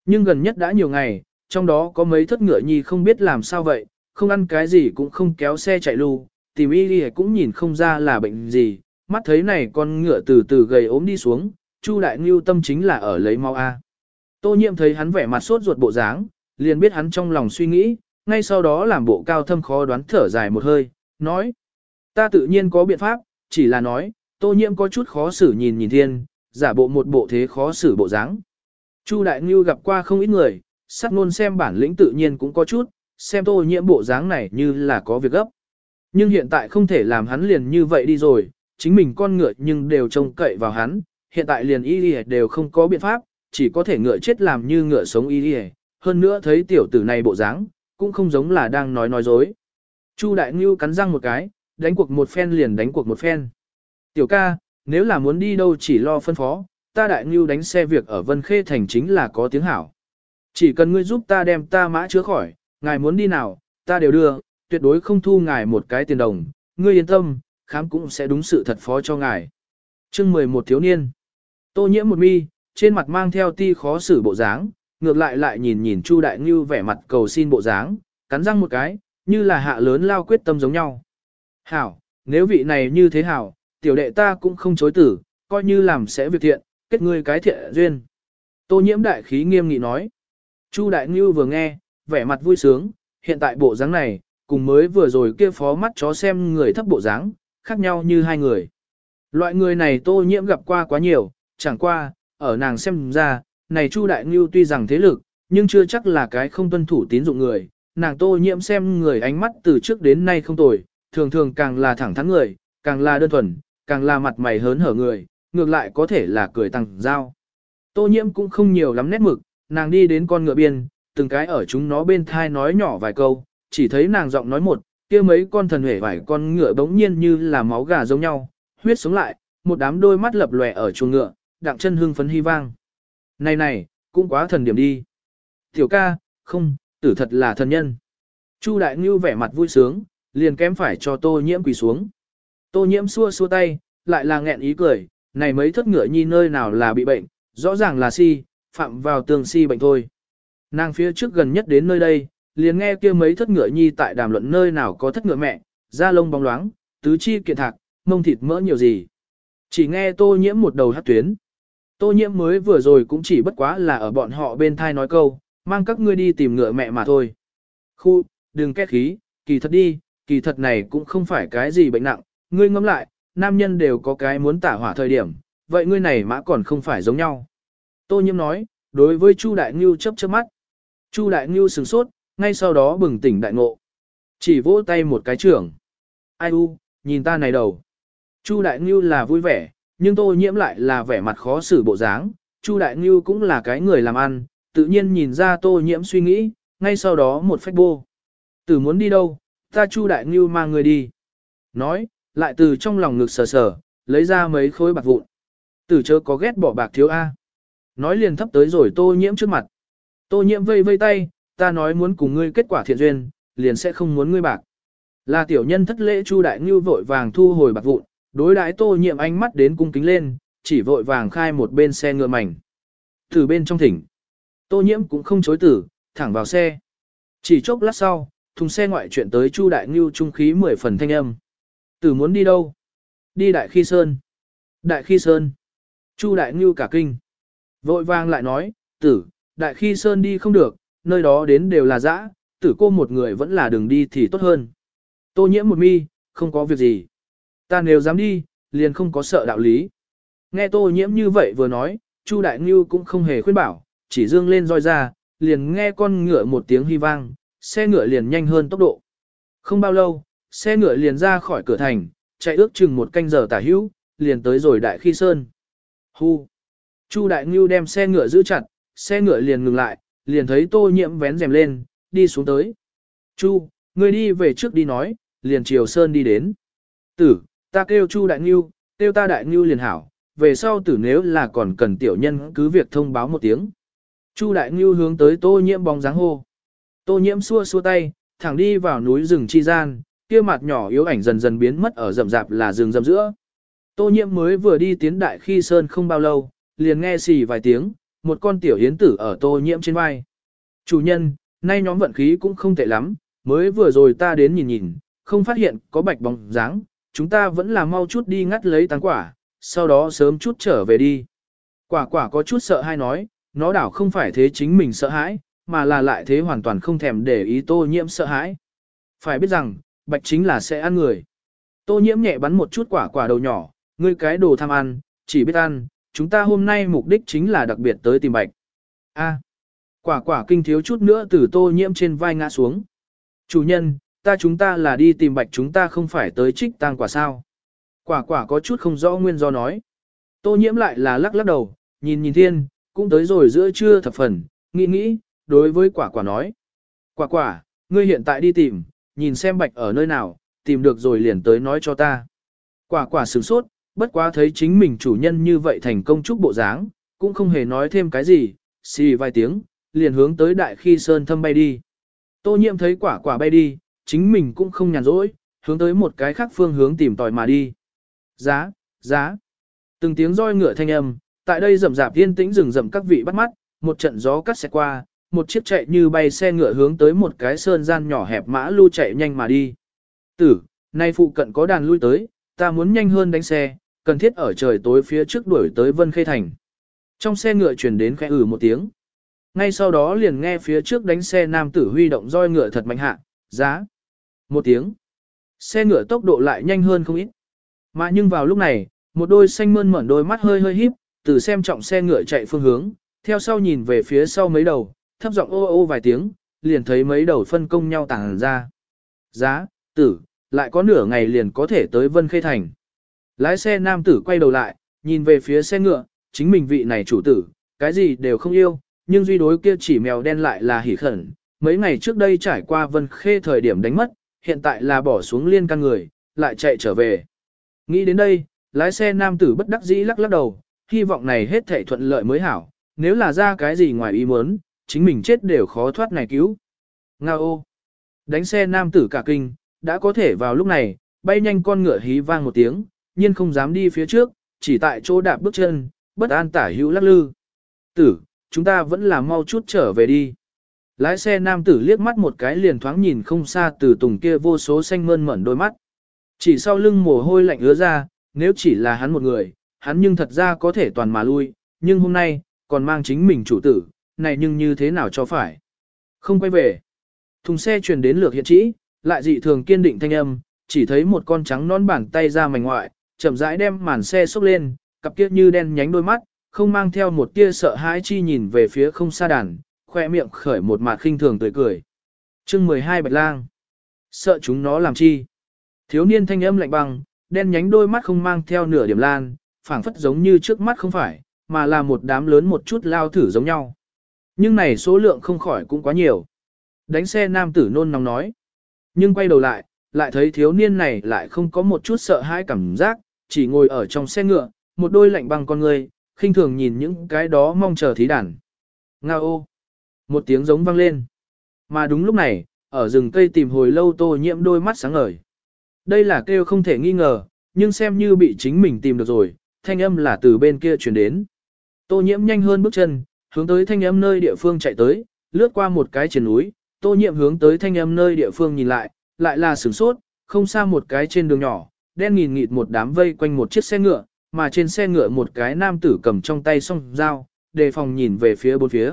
Nhưng gần nhất đã nhiều ngày, trong đó có mấy thất ngựa nhi không biết làm sao vậy, không ăn cái gì cũng không kéo xe chạy lưu, tìm y đi cũng nhìn không ra là bệnh gì, mắt thấy này con ngựa từ từ gầy ốm đi xuống, Chu Đại Ngưu tâm chính là ở lấy mau A. Tô nhiệm thấy hắn vẻ mặt sốt ruột bộ dáng, liền biết hắn trong lòng suy nghĩ, ngay sau đó làm bộ cao thâm khó đoán thở dài một hơi, nói. Ta tự nhiên có biện pháp, chỉ là nói, tô Nhiệm có chút khó xử nhìn nhìn thiên, giả bộ một bộ thế khó xử bộ dáng. Chu Đại Ngưu gặp qua không ít người, sắc ngôn xem bản lĩnh tự nhiên cũng có chút, xem tô nhiễm bộ dáng này như là có việc gấp. Nhưng hiện tại không thể làm hắn liền như vậy đi rồi, chính mình con ngựa nhưng đều trông cậy vào hắn, hiện tại liền y y đều không có biện pháp, chỉ có thể ngựa chết làm như ngựa sống y y, hơn nữa thấy tiểu tử này bộ dáng, cũng không giống là đang nói nói dối. Chu Đại Ngưu cắn răng một cái, đánh cuộc một phen liền đánh cuộc một phen. Tiểu ca, nếu là muốn đi đâu chỉ lo phân phó, ta Đại Ngưu đánh xe việc ở Vân Khê Thành chính là có tiếng hảo. Chỉ cần ngươi giúp ta đem ta mã chữa khỏi, ngài muốn đi nào, ta đều đưa, tuyệt đối không thu ngài một cái tiền đồng, ngươi yên tâm, khám cũng sẽ đúng sự thật phó cho ngài. chương 11 thiếu niên, tô nhiễm một mi, trên mặt mang theo ti khó xử bộ dáng, ngược lại lại nhìn nhìn Chu Đại Ngưu vẻ mặt cầu xin bộ dáng, cắn răng một cái, như là hạ lớn lao quyết tâm giống nhau. Hảo, nếu vị này như thế hảo, tiểu đệ ta cũng không chối tử, coi như làm sẽ việc thiện, kết ngươi cái thiện duyên. Tô nhiễm đại khí nghiêm nghị nói. Chu Đại Ngưu vừa nghe, vẻ mặt vui sướng, hiện tại bộ dáng này, cùng mới vừa rồi kia phó mắt chó xem người thấp bộ dáng, khác nhau như hai người. Loại người này tô nhiễm gặp qua quá nhiều, chẳng qua, ở nàng xem ra, này Chu Đại Ngưu tuy rằng thế lực, nhưng chưa chắc là cái không tuân thủ tín dụng người, nàng tô nhiễm xem người ánh mắt từ trước đến nay không tồi, thường thường càng là thẳng thắn người, càng là đơn thuần, càng là mặt mày hớn hở người, ngược lại có thể là cười tăng giao. Tô nhiễm cũng không nhiều lắm nét mực, nàng đi đến con ngựa biên, từng cái ở chúng nó bên thai nói nhỏ vài câu, chỉ thấy nàng giọng nói một, kia mấy con thần hể vải con ngựa bỗng nhiên như là máu gà giống nhau, huyết sống lại, một đám đôi mắt lập lòe ở chuồng ngựa, đặng chân hưng phấn hy vang. Này này, cũng quá thần điểm đi. Tiểu ca, không, tử thật là thần nhân. Chu Đại Ngưu vẻ mặt vui sướng, liền kém phải cho tô nhiễm quỳ xuống. Tô nhiễm xua xua tay, lại là nghẹn ý cười, này mấy thất ngựa nhi nơi nào là bị bệnh, rõ ràng là si, phạm vào tường si bệnh thôi. Nàng phía trước gần nhất đến nơi đây, liền nghe kia mấy thất ngựa nhi tại đàm luận nơi nào có thất ngựa mẹ, da lông bóng loáng, tứ chi kiện thạc, mông thịt mỡ nhiều gì. Chỉ nghe tô nhiễm một đầu hát tuyến. Tô nhiễm mới vừa rồi cũng chỉ bất quá là ở bọn họ bên thai nói câu, mang các ngươi đi tìm ngựa mẹ mà thôi. Khu, đừng két khí, kỳ thật đi, kỳ thật này cũng không phải cái gì bệnh nặng, ngươi ngẫm lại, nam nhân đều có cái muốn tả hỏa thời điểm, vậy ngươi này mã còn không phải giống nhau. Tô nhiễm nói, đối với Chu Đại Ngưu chớp chớp mắt. Chu Đại Ngưu sừng sốt, ngay sau đó bừng tỉnh đại ngộ. Chỉ vỗ tay một cái trưởng. Ai u, nhìn ta này đầu. Chu Đại Ngưu là vui vẻ, nhưng Tô Nhiễm lại là vẻ mặt khó xử bộ dáng. Chu Đại Ngưu cũng là cái người làm ăn, tự nhiên nhìn ra Tô Nhiễm suy nghĩ, ngay sau đó một phách bô. Tử muốn đi đâu, ta Chu Đại Ngưu mang người đi. Nói, lại từ trong lòng ngực sờ sờ, lấy ra mấy khối bạc vụn. Tử chớ có ghét bỏ bạc thiếu A. Nói liền thấp tới rồi Tô Nhiễm trước mặt. Tô Nhiễm vây vây tay, ta nói muốn cùng ngươi kết quả thiện duyên, liền sẽ không muốn ngươi bạc. Là tiểu nhân thất lễ Chu Đại Ngưu vội vàng thu hồi bạc vụn, đối đãi Tô Nhiệm ánh mắt đến cung kính lên, chỉ vội vàng khai một bên xe ngựa mảnh. Từ bên trong thỉnh, Tô Nhiễm cũng không chối tử, thẳng vào xe. Chỉ chốc lát sau, thùng xe ngoại chuyện tới Chu Đại Ngưu trung khí mười phần thanh âm. Tử muốn đi đâu? Đi Đại Khi Sơn. Đại Khi Sơn. Chu Đại Ngưu cả kinh. Vội vàng lại nói, tử, Đại Khi Sơn đi không được, nơi đó đến đều là dã, tử cô một người vẫn là đường đi thì tốt hơn. Tô nhiễm một mi, không có việc gì. Ta nếu dám đi, liền không có sợ đạo lý. Nghe tô nhiễm như vậy vừa nói, Chu Đại Ngưu cũng không hề khuyên bảo, chỉ dương lên roi ra, liền nghe con ngựa một tiếng hy vang, xe ngựa liền nhanh hơn tốc độ. Không bao lâu, xe ngựa liền ra khỏi cửa thành, chạy ước chừng một canh giờ tả hữu, liền tới rồi Đại Khi Sơn. Hu! Chu Đại Ngưu đem xe ngựa giữ chặt, xe ngựa liền ngừng lại, liền thấy tô nhiễm vén rèm lên, đi xuống tới. Chu, người đi về trước đi nói, liền chiều sơn đi đến. Tử, ta kêu Chu Đại Ngưu, kêu ta Đại Ngưu liền hảo, về sau tử nếu là còn cần tiểu nhân cứ việc thông báo một tiếng. Chu Đại Ngưu hướng tới tô nhiễm bóng dáng hô. Tô nhiễm xua xua tay, thẳng đi vào núi rừng chi gian, kia mặt nhỏ yếu ảnh dần dần biến mất ở rậm rạp là rừng rậm giữa. Tô nhiễm mới vừa đi tiến đại khi sơn không bao lâu, liền nghe xì vài tiếng, một con tiểu yến tử ở tô nhiễm trên vai. Chủ nhân, nay nhóm vận khí cũng không tệ lắm, mới vừa rồi ta đến nhìn nhìn, không phát hiện có bạch bóng dáng, chúng ta vẫn là mau chút đi ngắt lấy táng quả, sau đó sớm chút trở về đi. Quả quả có chút sợ hay nói, nó đảo không phải thế chính mình sợ hãi, mà là lại thế hoàn toàn không thèm để ý tô nhiễm sợ hãi. Phải biết rằng, bạch chính là sẽ ăn người. Tô nhiễm nhẹ bắn một chút quả quả đầu nhỏ, ngươi cái đồ tham ăn, chỉ biết ăn, chúng ta hôm nay mục đích chính là đặc biệt tới tìm bạch. A. quả quả kinh thiếu chút nữa từ tô nhiễm trên vai ngã xuống. Chủ nhân, ta chúng ta là đi tìm bạch chúng ta không phải tới trích tang quả sao. Quả quả có chút không rõ nguyên do nói. Tô nhiễm lại là lắc lắc đầu, nhìn nhìn thiên, cũng tới rồi giữa trưa thập phần, nghĩ nghĩ, đối với quả quả nói. Quả quả, ngươi hiện tại đi tìm, nhìn xem bạch ở nơi nào, tìm được rồi liền tới nói cho ta. Quả quả sửng sốt, bất quá thấy chính mình chủ nhân như vậy thành công chúc bộ dáng, cũng không hề nói thêm cái gì, xì vài tiếng, liền hướng tới đại khi sơn thâm bay đi. Tô nhiệm thấy quả quả bay đi, chính mình cũng không nhàn rỗi, hướng tới một cái khác phương hướng tìm tòi mà đi. Giá, giá. Từng tiếng roi ngựa thanh âm, tại đây rầm rạp yên tĩnh rừng rậm các vị bắt mắt, một trận gió cắt xe qua, một chiếc chạy như bay xe ngựa hướng tới một cái sơn gian nhỏ hẹp mã lưu chạy nhanh mà đi. Tử, nay phụ cận có đàn lui tới, ta muốn nhanh hơn đánh xe, cần thiết ở trời tối phía trước đuổi tới Vân Khê Thành. Trong xe ngựa truyền đến khẽ ử một tiếng. Ngay sau đó liền nghe phía trước đánh xe nam tử huy động roi ngựa thật mạnh hạ, giá. Một tiếng. Xe ngựa tốc độ lại nhanh hơn không ít. Mà nhưng vào lúc này, một đôi xanh mơn mởn đôi mắt hơi hơi híp, từ xem trọng xe ngựa chạy phương hướng, theo sau nhìn về phía sau mấy đầu, thấp giọng ô ô vài tiếng, liền thấy mấy đầu phân công nhau tàng ra. Giá, tử, lại có nửa ngày liền có thể tới Vân Khê Thành. Lái xe nam tử quay đầu lại, nhìn về phía xe ngựa, chính mình vị này chủ tử, cái gì đều không yêu, nhưng duy đối kia chỉ mèo đen lại là hỉ khẩn. Mấy ngày trước đây trải qua Vân Khê thời điểm đánh mất, hiện tại là bỏ xuống liên căn người, lại chạy trở về. Nghĩ đến đây, lái xe nam tử bất đắc dĩ lắc lắc đầu, hy vọng này hết thảy thuận lợi mới hảo, nếu là ra cái gì ngoài ý muốn, chính mình chết đều khó thoát này cứu. Nga ô! Đánh xe nam tử cả kinh, đã có thể vào lúc này, bay nhanh con ngựa hí vang một tiếng, nhiên không dám đi phía trước, chỉ tại chỗ đạp bước chân, bất an tả hữu lắc lư. Tử, chúng ta vẫn là mau chút trở về đi. Lái xe nam tử liếc mắt một cái liền thoáng nhìn không xa từ tùng kia vô số xanh mơn mởn đôi mắt. Chỉ sau lưng mồ hôi lạnh ứa ra, nếu chỉ là hắn một người, hắn nhưng thật ra có thể toàn mà lui, nhưng hôm nay, còn mang chính mình chủ tử, này nhưng như thế nào cho phải. Không quay về. Thùng xe truyền đến lược hiện trĩ, lại dị thường kiên định thanh âm, chỉ thấy một con trắng non bàn tay ra mảnh ngoại, chậm rãi đem màn xe xốc lên, cặp kia như đen nhánh đôi mắt, không mang theo một tia sợ hãi chi nhìn về phía không xa đàn, khoe miệng khởi một mặt khinh thường tươi cười. chương 12 Bạch Lang. Sợ chúng nó làm chi? Thiếu niên thanh âm lạnh băng, đen nhánh đôi mắt không mang theo nửa điểm lan, phảng phất giống như trước mắt không phải, mà là một đám lớn một chút lao thử giống nhau. Nhưng này số lượng không khỏi cũng quá nhiều. Đánh xe nam tử nôn nóng nói. Nhưng quay đầu lại, lại thấy thiếu niên này lại không có một chút sợ hãi cảm giác, chỉ ngồi ở trong xe ngựa, một đôi lạnh băng con người, khinh thường nhìn những cái đó mong chờ thí đàn. Nga ô! Một tiếng giống vang lên. Mà đúng lúc này, ở rừng cây tìm hồi lâu tô nhiễm đôi mắt sáng ngời. Đây là kêu không thể nghi ngờ, nhưng xem như bị chính mình tìm được rồi, thanh âm là từ bên kia truyền đến. Tô nhiễm nhanh hơn bước chân, hướng tới thanh âm nơi địa phương chạy tới, lướt qua một cái trên núi, Tô nhiễm hướng tới thanh âm nơi địa phương nhìn lại, lại là sửng sốt, không xa một cái trên đường nhỏ, đen nghìn nghịt một đám vây quanh một chiếc xe ngựa, mà trên xe ngựa một cái nam tử cầm trong tay song dao, đề phòng nhìn về phía bốn phía.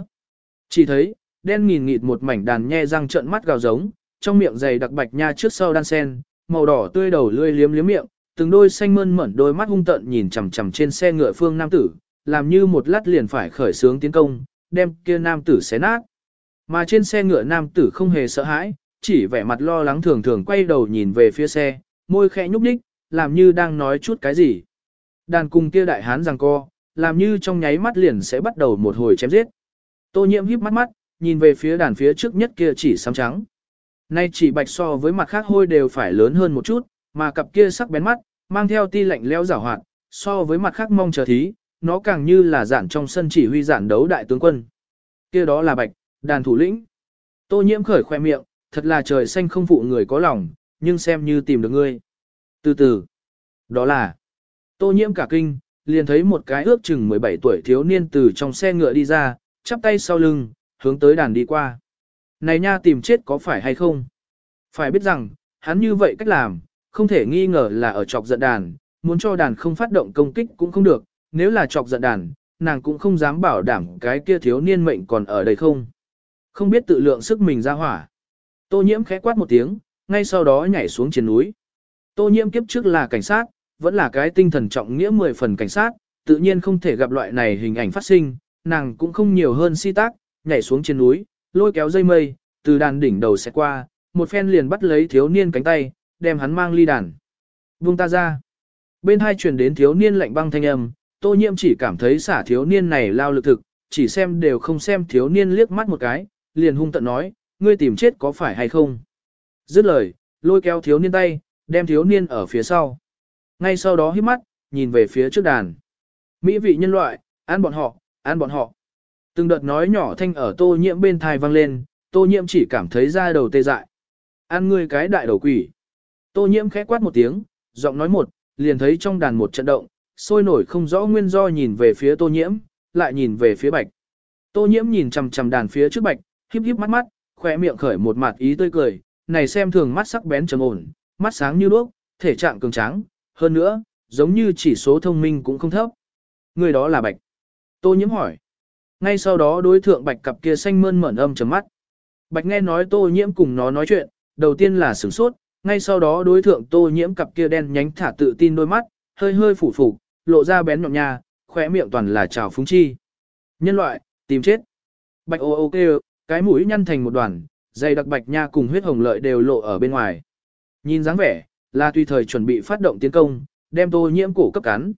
Chỉ thấy, đen nghìn nghịt một mảnh đàn nhe răng trợn mắt gào giống, trong miệng dày đặc bạch nha trước sau đan sen, màu đỏ tươi đầu lươi liếm liếm miệng, từng đôi xanh mơn mởn đôi mắt hung tợn nhìn chằm chằm trên xe ngựa phương nam tử, làm như một lát liền phải khởi sướng tiến công, đem kia nam tử xé nát. Mà trên xe ngựa nam tử không hề sợ hãi, chỉ vẻ mặt lo lắng thường thường quay đầu nhìn về phía xe, môi khẽ nhúc nhích, làm như đang nói chút cái gì. Đàn cùng kia đại hán rằng co, làm như trong nháy mắt liền sẽ bắt đầu một hồi chém giết. Tô nhiễm híp mắt mắt, nhìn về phía đàn phía trước nhất kia chỉ xám trắng. Nay chỉ bạch so với mặt khác hôi đều phải lớn hơn một chút, mà cặp kia sắc bén mắt, mang theo ti lạnh leo rảo hoạt, so với mặt khác mong chờ thí, nó càng như là giản trong sân chỉ huy giản đấu đại tướng quân. Kia đó là bạch, đàn thủ lĩnh. Tô nhiễm khởi khoe miệng, thật là trời xanh không phụ người có lòng, nhưng xem như tìm được ngươi. Từ từ, đó là, tô nhiễm cả kinh, liền thấy một cái ước chừng 17 tuổi thiếu niên từ trong xe ngựa đi ra, chắp tay sau lưng, hướng tới đàn đi qua. Này nha tìm chết có phải hay không? Phải biết rằng, hắn như vậy cách làm, không thể nghi ngờ là ở chọc giận đàn, muốn cho đàn không phát động công kích cũng không được, nếu là chọc giận đàn, nàng cũng không dám bảo đảm cái kia thiếu niên mệnh còn ở đây không. Không biết tự lượng sức mình ra hỏa. Tô nhiễm khẽ quát một tiếng, ngay sau đó nhảy xuống trên núi. Tô nhiễm kiếp trước là cảnh sát, vẫn là cái tinh thần trọng nghĩa mười phần cảnh sát, tự nhiên không thể gặp loại này hình ảnh phát sinh, nàng cũng không nhiều hơn si tác, nhảy xuống trên núi, lôi kéo dây mây, từ đàn đỉnh đầu sẽ qua, một phen liền bắt lấy thiếu niên cánh tay, đem hắn mang ly đàn. Vung ta ra. Bên hai truyền đến thiếu niên lạnh băng thanh âm, tô nhiễm chỉ cảm thấy xả thiếu niên này lao lực thực, chỉ xem đều không xem thiếu niên liếc mắt một cái, liền hung tận nói, ngươi tìm chết có phải hay không. Dứt lời, lôi kéo thiếu niên tay, đem thiếu niên ở phía sau. Ngay sau đó hít mắt, nhìn về phía trước đàn. Mỹ vị nhân loại, ăn bọn họ, ăn bọn họ. Từng đợt nói nhỏ thanh ở tô nhiễm bên thai vang lên, tô nhiễm chỉ cảm thấy da đầu tê dại. Ăn ngươi cái đại đầu quỷ. Tô nhiễm khẽ quát một tiếng, giọng nói một, liền thấy trong đàn một trận động, sôi nổi không rõ nguyên do nhìn về phía tô nhiễm, lại nhìn về phía bạch. Tô nhiễm nhìn chằm chằm đàn phía trước bạch, híp híp mắt mắt, khỏe miệng khởi một mặt ý tươi cười, này xem thường mắt sắc bén trầm ổn, mắt sáng như đuốc, thể trạng cường tráng, hơn nữa, giống như chỉ số thông minh cũng không thấp. Người đó là bạch. Tô nhiễm hỏi. Ngay sau đó đối thượng bạch cặp kia xanh mơn mởn âm trầm mắt. Bạch nghe nói tô nhiễm cùng nó nói chuyện, đầu tiên là sửng sốt, ngay sau đó đối thượng tô nhiễm cặp kia đen nhánh thả tự tin đôi mắt, hơi hơi phủ phủ, lộ ra bén nhọn nha, khóe miệng toàn là trào phúng chi. Nhân loại, tìm chết. Bạch ô ô kêu, cái mũi nhăn thành một đoàn, dày đặc bạch nha cùng huyết hồng lợi đều lộ ở bên ngoài. Nhìn dáng vẻ, là tùy thời chuẩn bị phát động tiến công, đem tô nhiễm cổ cấp cắn.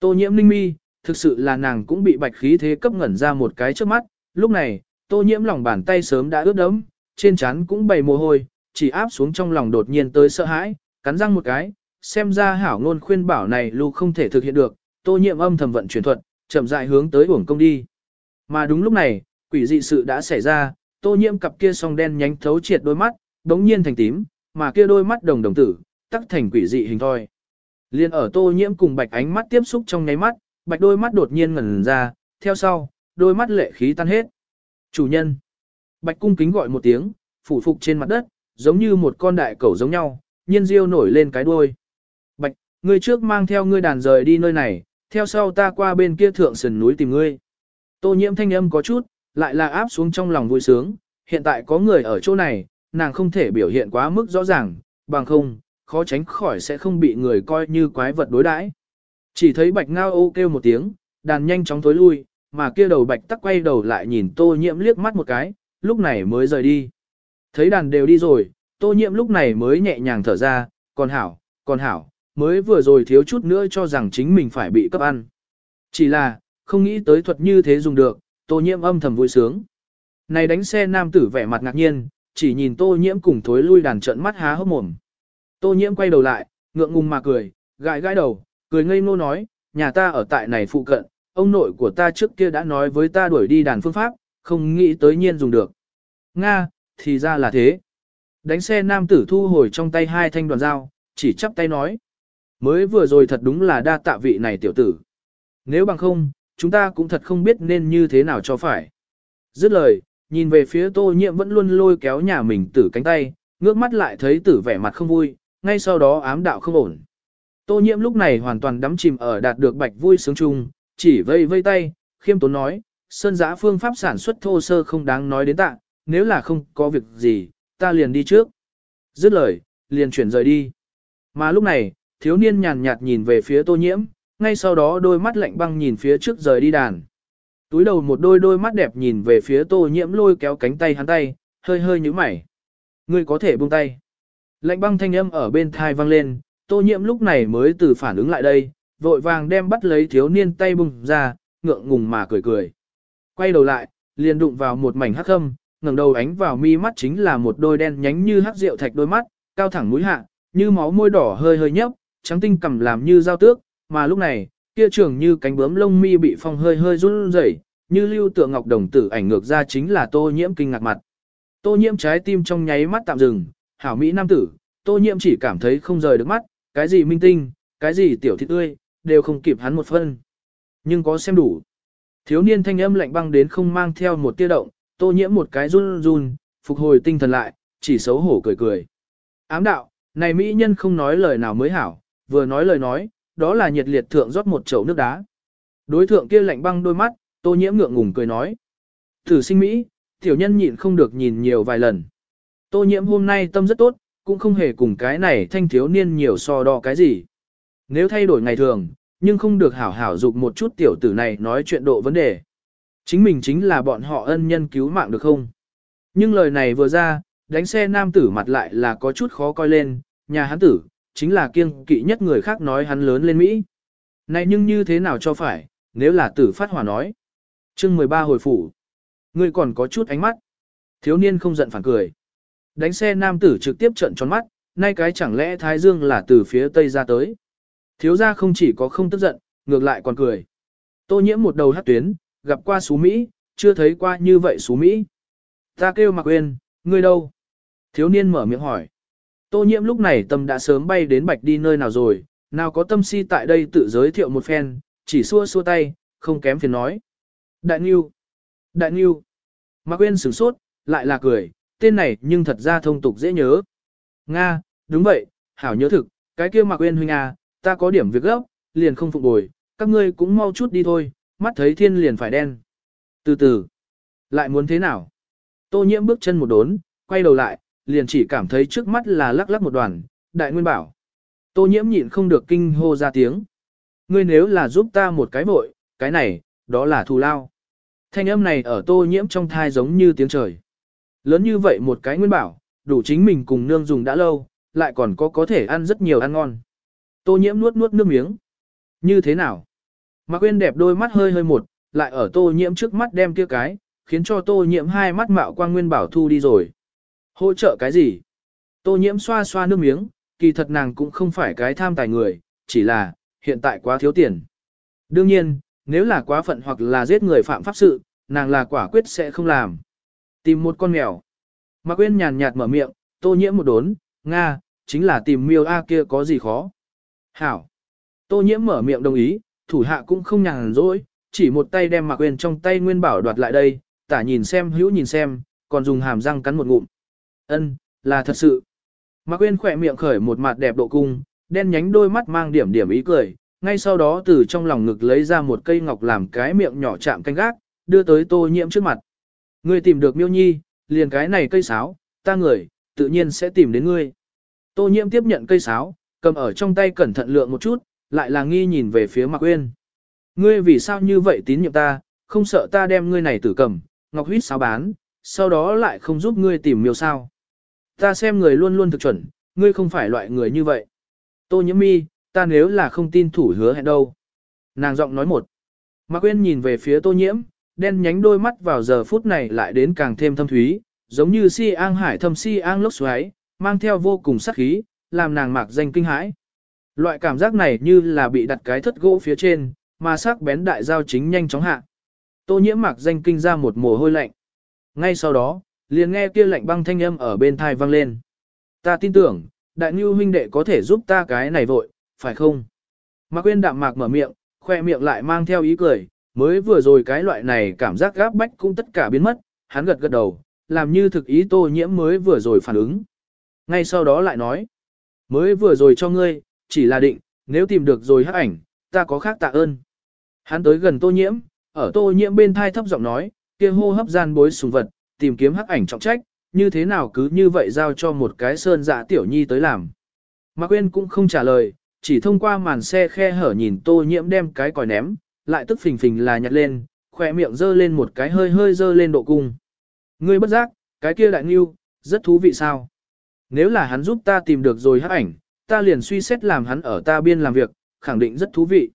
Tô nhiễm ninh mi, thực sự là nàng cũng bị bạch khí thế cấp ngẩn ra một cái trước mắt, lúc này, tô nhiễm lòng bàn tay sớm đã ướt đẫm, trên trán cũng bầy mồ hôi, chỉ áp xuống trong lòng đột nhiên tới sợ hãi, cắn răng một cái, xem ra hảo ngôn khuyên bảo này lưu không thể thực hiện được, tô nhiễm âm thầm vận chuyển thuật, chậm rãi hướng tới uổng công đi. Mà đúng lúc này, quỷ dị sự đã xảy ra, tô nhiễm cặp kia song đen nhánh thấu triệt đôi mắt, đống nhiên thành tím, mà kia đôi mắt đồng đồng tử, tắc thành quỷ dị hình thoi. Liên ở tô nhiễm cùng bạch ánh mắt tiếp xúc trong nháy mắt, bạch đôi mắt đột nhiên ngẩn ra, theo sau, đôi mắt lệ khí tan hết. Chủ nhân. Bạch cung kính gọi một tiếng, phủ phục trên mặt đất, giống như một con đại cẩu giống nhau, nhiên diêu nổi lên cái đuôi. Bạch, ngươi trước mang theo ngươi đàn rời đi nơi này, theo sau ta qua bên kia thượng sườn núi tìm ngươi. Tô nhiễm thanh âm có chút, lại là áp xuống trong lòng vui sướng, hiện tại có người ở chỗ này, nàng không thể biểu hiện quá mức rõ ràng, bằng không, khó tránh khỏi sẽ không bị người coi như quái vật đối đãi. Chỉ thấy bạch ngao ô kêu một tiếng, đàn nhanh chóng thối lui, mà kia đầu bạch tắc quay đầu lại nhìn tô nhiễm liếc mắt một cái, lúc này mới rời đi. Thấy đàn đều đi rồi, tô nhiễm lúc này mới nhẹ nhàng thở ra, còn hảo, còn hảo, mới vừa rồi thiếu chút nữa cho rằng chính mình phải bị cấp ăn. Chỉ là, không nghĩ tới thuật như thế dùng được, tô nhiễm âm thầm vui sướng. Này đánh xe nam tử vẻ mặt ngạc nhiên, chỉ nhìn tô nhiễm cùng thối lui đàn trận mắt há hốc mồm. Tô nhiễm quay đầu lại, ngượng ngùng mà cười, gãi gãi đầu, cười ngây ngô nói, nhà ta ở tại này phụ cận, ông nội của ta trước kia đã nói với ta đuổi đi đàn phương pháp, không nghĩ tới nhiên dùng được. Nga, thì ra là thế. Đánh xe nam tử thu hồi trong tay hai thanh đoàn dao, chỉ chắp tay nói. Mới vừa rồi thật đúng là đa tạ vị này tiểu tử. Nếu bằng không, chúng ta cũng thật không biết nên như thế nào cho phải. Dứt lời, nhìn về phía tô nhiễm vẫn luôn lôi kéo nhà mình tử cánh tay, ngước mắt lại thấy tử vẻ mặt không vui, ngay sau đó ám đạo không ổn. Tô nhiễm lúc này hoàn toàn đắm chìm ở đạt được bạch vui sướng chung, chỉ vây vây tay, khiêm tốn nói, sơn giã phương pháp sản xuất thô sơ không đáng nói đến tạ, nếu là không có việc gì, ta liền đi trước. Dứt lời, liền chuyển rời đi. Mà lúc này, thiếu niên nhàn nhạt nhìn về phía tô nhiễm, ngay sau đó đôi mắt lạnh băng nhìn phía trước rời đi đàn. Túi đầu một đôi đôi mắt đẹp nhìn về phía tô nhiễm lôi kéo cánh tay hắn tay, hơi hơi nhíu mày. Ngươi có thể buông tay. Lạnh băng thanh âm ở bên thai vang lên, tô nhiễm lúc này mới từ phản ứng lại đây, vội vàng đem bắt lấy thiếu niên tay bung ra, ngượng ngùng mà cười cười. Quay đầu lại, liền đụng vào một mảnh hắc khâm, ngẩng đầu ánh vào mi mắt chính là một đôi đen nhánh như hắc rượu thạch đôi mắt, cao thẳng mũi hạ, như máu môi đỏ hơi hơi nhấp, trắng tinh cầm làm như dao tước, mà lúc này, kia trường như cánh bướm lông mi bị phong hơi hơi run rẩy, như lưu tượng ngọc đồng tử ảnh ngược ra chính là tô nhiễm kinh ngạc mặt. Tô nhiễm trái tim trong nháy mắt tạm dừng, hảo mỹ nam tử, tô nhiễm chỉ cảm thấy không rời được mắt, cái gì minh tinh, cái gì tiểu thị tươi, đều không kịp hắn một phân. Nhưng có xem đủ. Thiếu niên thanh âm lạnh băng đến không mang theo một tia động, tô nhiễm một cái run run, phục hồi tinh thần lại, chỉ xấu hổ cười cười. Ám đạo, này mỹ nhân không nói lời nào mới hảo, vừa nói lời nói, đó là nhiệt liệt thượng rót một chậu nước đá. Đối thượng kia lạnh băng đôi mắt, tô nhiễm ngượng ngùng cười nói. Thử sinh mỹ, tiểu nhân nhịn không được nhìn nhiều vài lần. Tô nhiễm hôm nay tâm rất tốt, cũng không hề cùng cái này thanh thiếu niên nhiều so đo cái gì. Nếu thay đổi ngày thường, nhưng không được hảo hảo dục một chút tiểu tử này nói chuyện độ vấn đề. Chính mình chính là bọn họ ân nhân cứu mạng được không? Nhưng lời này vừa ra, đánh xe nam tử mặt lại là có chút khó coi lên, nhà hắn tử, chính là kiêng kỵ nhất người khác nói hắn lớn lên Mỹ. Này nhưng như thế nào cho phải, nếu là tử phát hỏa nói. chương 13 hồi phủ. Ngươi còn có chút ánh mắt. Thiếu niên không giận phản cười. Đánh xe nam tử trực tiếp trận tròn mắt, nay cái chẳng lẽ Thái Dương là từ phía Tây ra tới. Thiếu gia không chỉ có không tức giận, ngược lại còn cười. Tô nhiễm một đầu hát tuyến, gặp qua xú Mỹ, chưa thấy qua như vậy xú Mỹ. Ta kêu mặc quên, ngươi đâu? Thiếu niên mở miệng hỏi. Tô nhiễm lúc này tâm đã sớm bay đến bạch đi nơi nào rồi, nào có tâm si tại đây tự giới thiệu một phen, chỉ xua xua tay, không kém phiền nói. Đại Nhiêu, Đại Nhiêu, Mạc Quyên sửng sốt, lại là cười, tên này nhưng thật ra thông tục dễ nhớ. Nga, đúng vậy, hảo nhớ thực, cái kia Mạc Quyên huynh à, ta có điểm việc gấp, liền không phục bồi, các ngươi cũng mau chút đi thôi, mắt thấy thiên liền phải đen. Từ từ, lại muốn thế nào? Tô nhiễm bước chân một đốn, quay đầu lại, liền chỉ cảm thấy trước mắt là lắc lắc một đoàn, đại nguyên bảo. Tô nhiễm nhịn không được kinh hô ra tiếng. Ngươi nếu là giúp ta một cái vội, cái này, đó là thù lao. Thanh âm này ở tô nhiễm trong thai giống như tiếng trời. Lớn như vậy một cái nguyên bảo, đủ chính mình cùng nương dùng đã lâu, lại còn có có thể ăn rất nhiều ăn ngon. Tô nhiễm nuốt nuốt nước miếng. Như thế nào? Mạc Quyên đẹp đôi mắt hơi hơi một, lại ở tô nhiễm trước mắt đem kia cái, khiến cho tô nhiễm hai mắt mạo quang nguyên bảo thu đi rồi. Hỗ trợ cái gì? Tô nhiễm xoa xoa nước miếng, kỳ thật nàng cũng không phải cái tham tài người, chỉ là, hiện tại quá thiếu tiền. Đương nhiên, nếu là quá phận hoặc là giết người phạm pháp sự, nàng là quả quyết sẽ không làm. Tìm một con mèo. Mạc Quyên nhàn nhạt mở miệng, tô nhiễm một đốn, Nga, chính là tìm miêu A kia có gì khó. Hảo. Tô nhiễm mở miệng đồng ý, thủ hạ cũng không nhàn rỗi, chỉ một tay đem Mạc Quyên trong tay Nguyên Bảo đoạt lại đây, tả nhìn xem hữu nhìn xem, còn dùng hàm răng cắn một ngụm. Ân, là thật sự. Mạc Quyên khỏe miệng khởi một mặt đẹp độ cung, đen nhánh đôi mắt mang điểm điểm ý cười, ngay sau đó từ trong lòng ngực lấy ra một cây ngọc làm cái miệng nhỏ chạm canh gác, đưa tới tô nhiễm trước mặt. Ngươi tìm được miêu nhi, liền cái này cây sáo, ta người, tự nhiên sẽ tìm đến ngươi. Tô nhiễm tiếp nhận cây sáo, cầm ở trong tay cẩn thận lượng một chút, lại là nghi nhìn về phía Mạc Uyên. Ngươi vì sao như vậy tín nhiệm ta, không sợ ta đem ngươi này tử cầm, ngọc huyết sáo bán, sau đó lại không giúp ngươi tìm miêu sao. Ta xem người luôn luôn thực chuẩn, ngươi không phải loại người như vậy. Tô nhiễm mi, ta nếu là không tin thủ hứa hẹn đâu. Nàng giọng nói một. Mạc Quyên nhìn về phía tô nhiễm, đen nhánh đôi mắt vào giờ phút này lại đến càng thêm thâm thúy, giống như si an hải thâm si an lốc xoáy, mang theo vô cùng sắc khí, làm nàng mạc danh kinh hãi. Loại cảm giác này như là bị đặt cái thất gỗ phía trên, mà sắc bén đại dao chính nhanh chóng hạ. Tô nhiễm mạc danh kinh ra một mồ hôi lạnh. Ngay sau đó, liền nghe kia lạnh băng thanh âm ở bên thai vang lên. Ta tin tưởng, đại ngưu huynh đệ có thể giúp ta cái này vội, phải không? Mạc Quyên đạm mạc mở miệng, khoe miệng lại mang theo ý cười, mới vừa rồi cái loại này cảm giác gáp bách cũng tất cả biến mất, hắn gật gật đầu, làm như thực ý tô nhiễm mới vừa rồi phản ứng. Ngay sau đó lại nói, mới vừa rồi cho ngươi, chỉ là định, nếu tìm được rồi hắc ảnh, ta có khác tạ ơn. Hắn tới gần tô nhiễm, ở tô nhiễm bên thai thấp giọng nói, kia hô hấp gian bối sùng vật, tìm kiếm hắc ảnh trọng trách, như thế nào cứ như vậy giao cho một cái sơn dạ tiểu nhi tới làm. Mạc Quyên cũng không trả lời, chỉ thông qua màn xe khe hở nhìn tô nhiễm đem cái còi ném, lại tức phình phình là nhặt lên, khỏe miệng dơ lên một cái hơi hơi dơ lên độ cung. Ngươi bất giác, cái kia đại nghiêu, rất thú vị sao. Nếu là hắn giúp ta tìm được rồi hắc ảnh, ta liền suy xét làm hắn ở ta biên làm việc, khẳng định rất thú vị.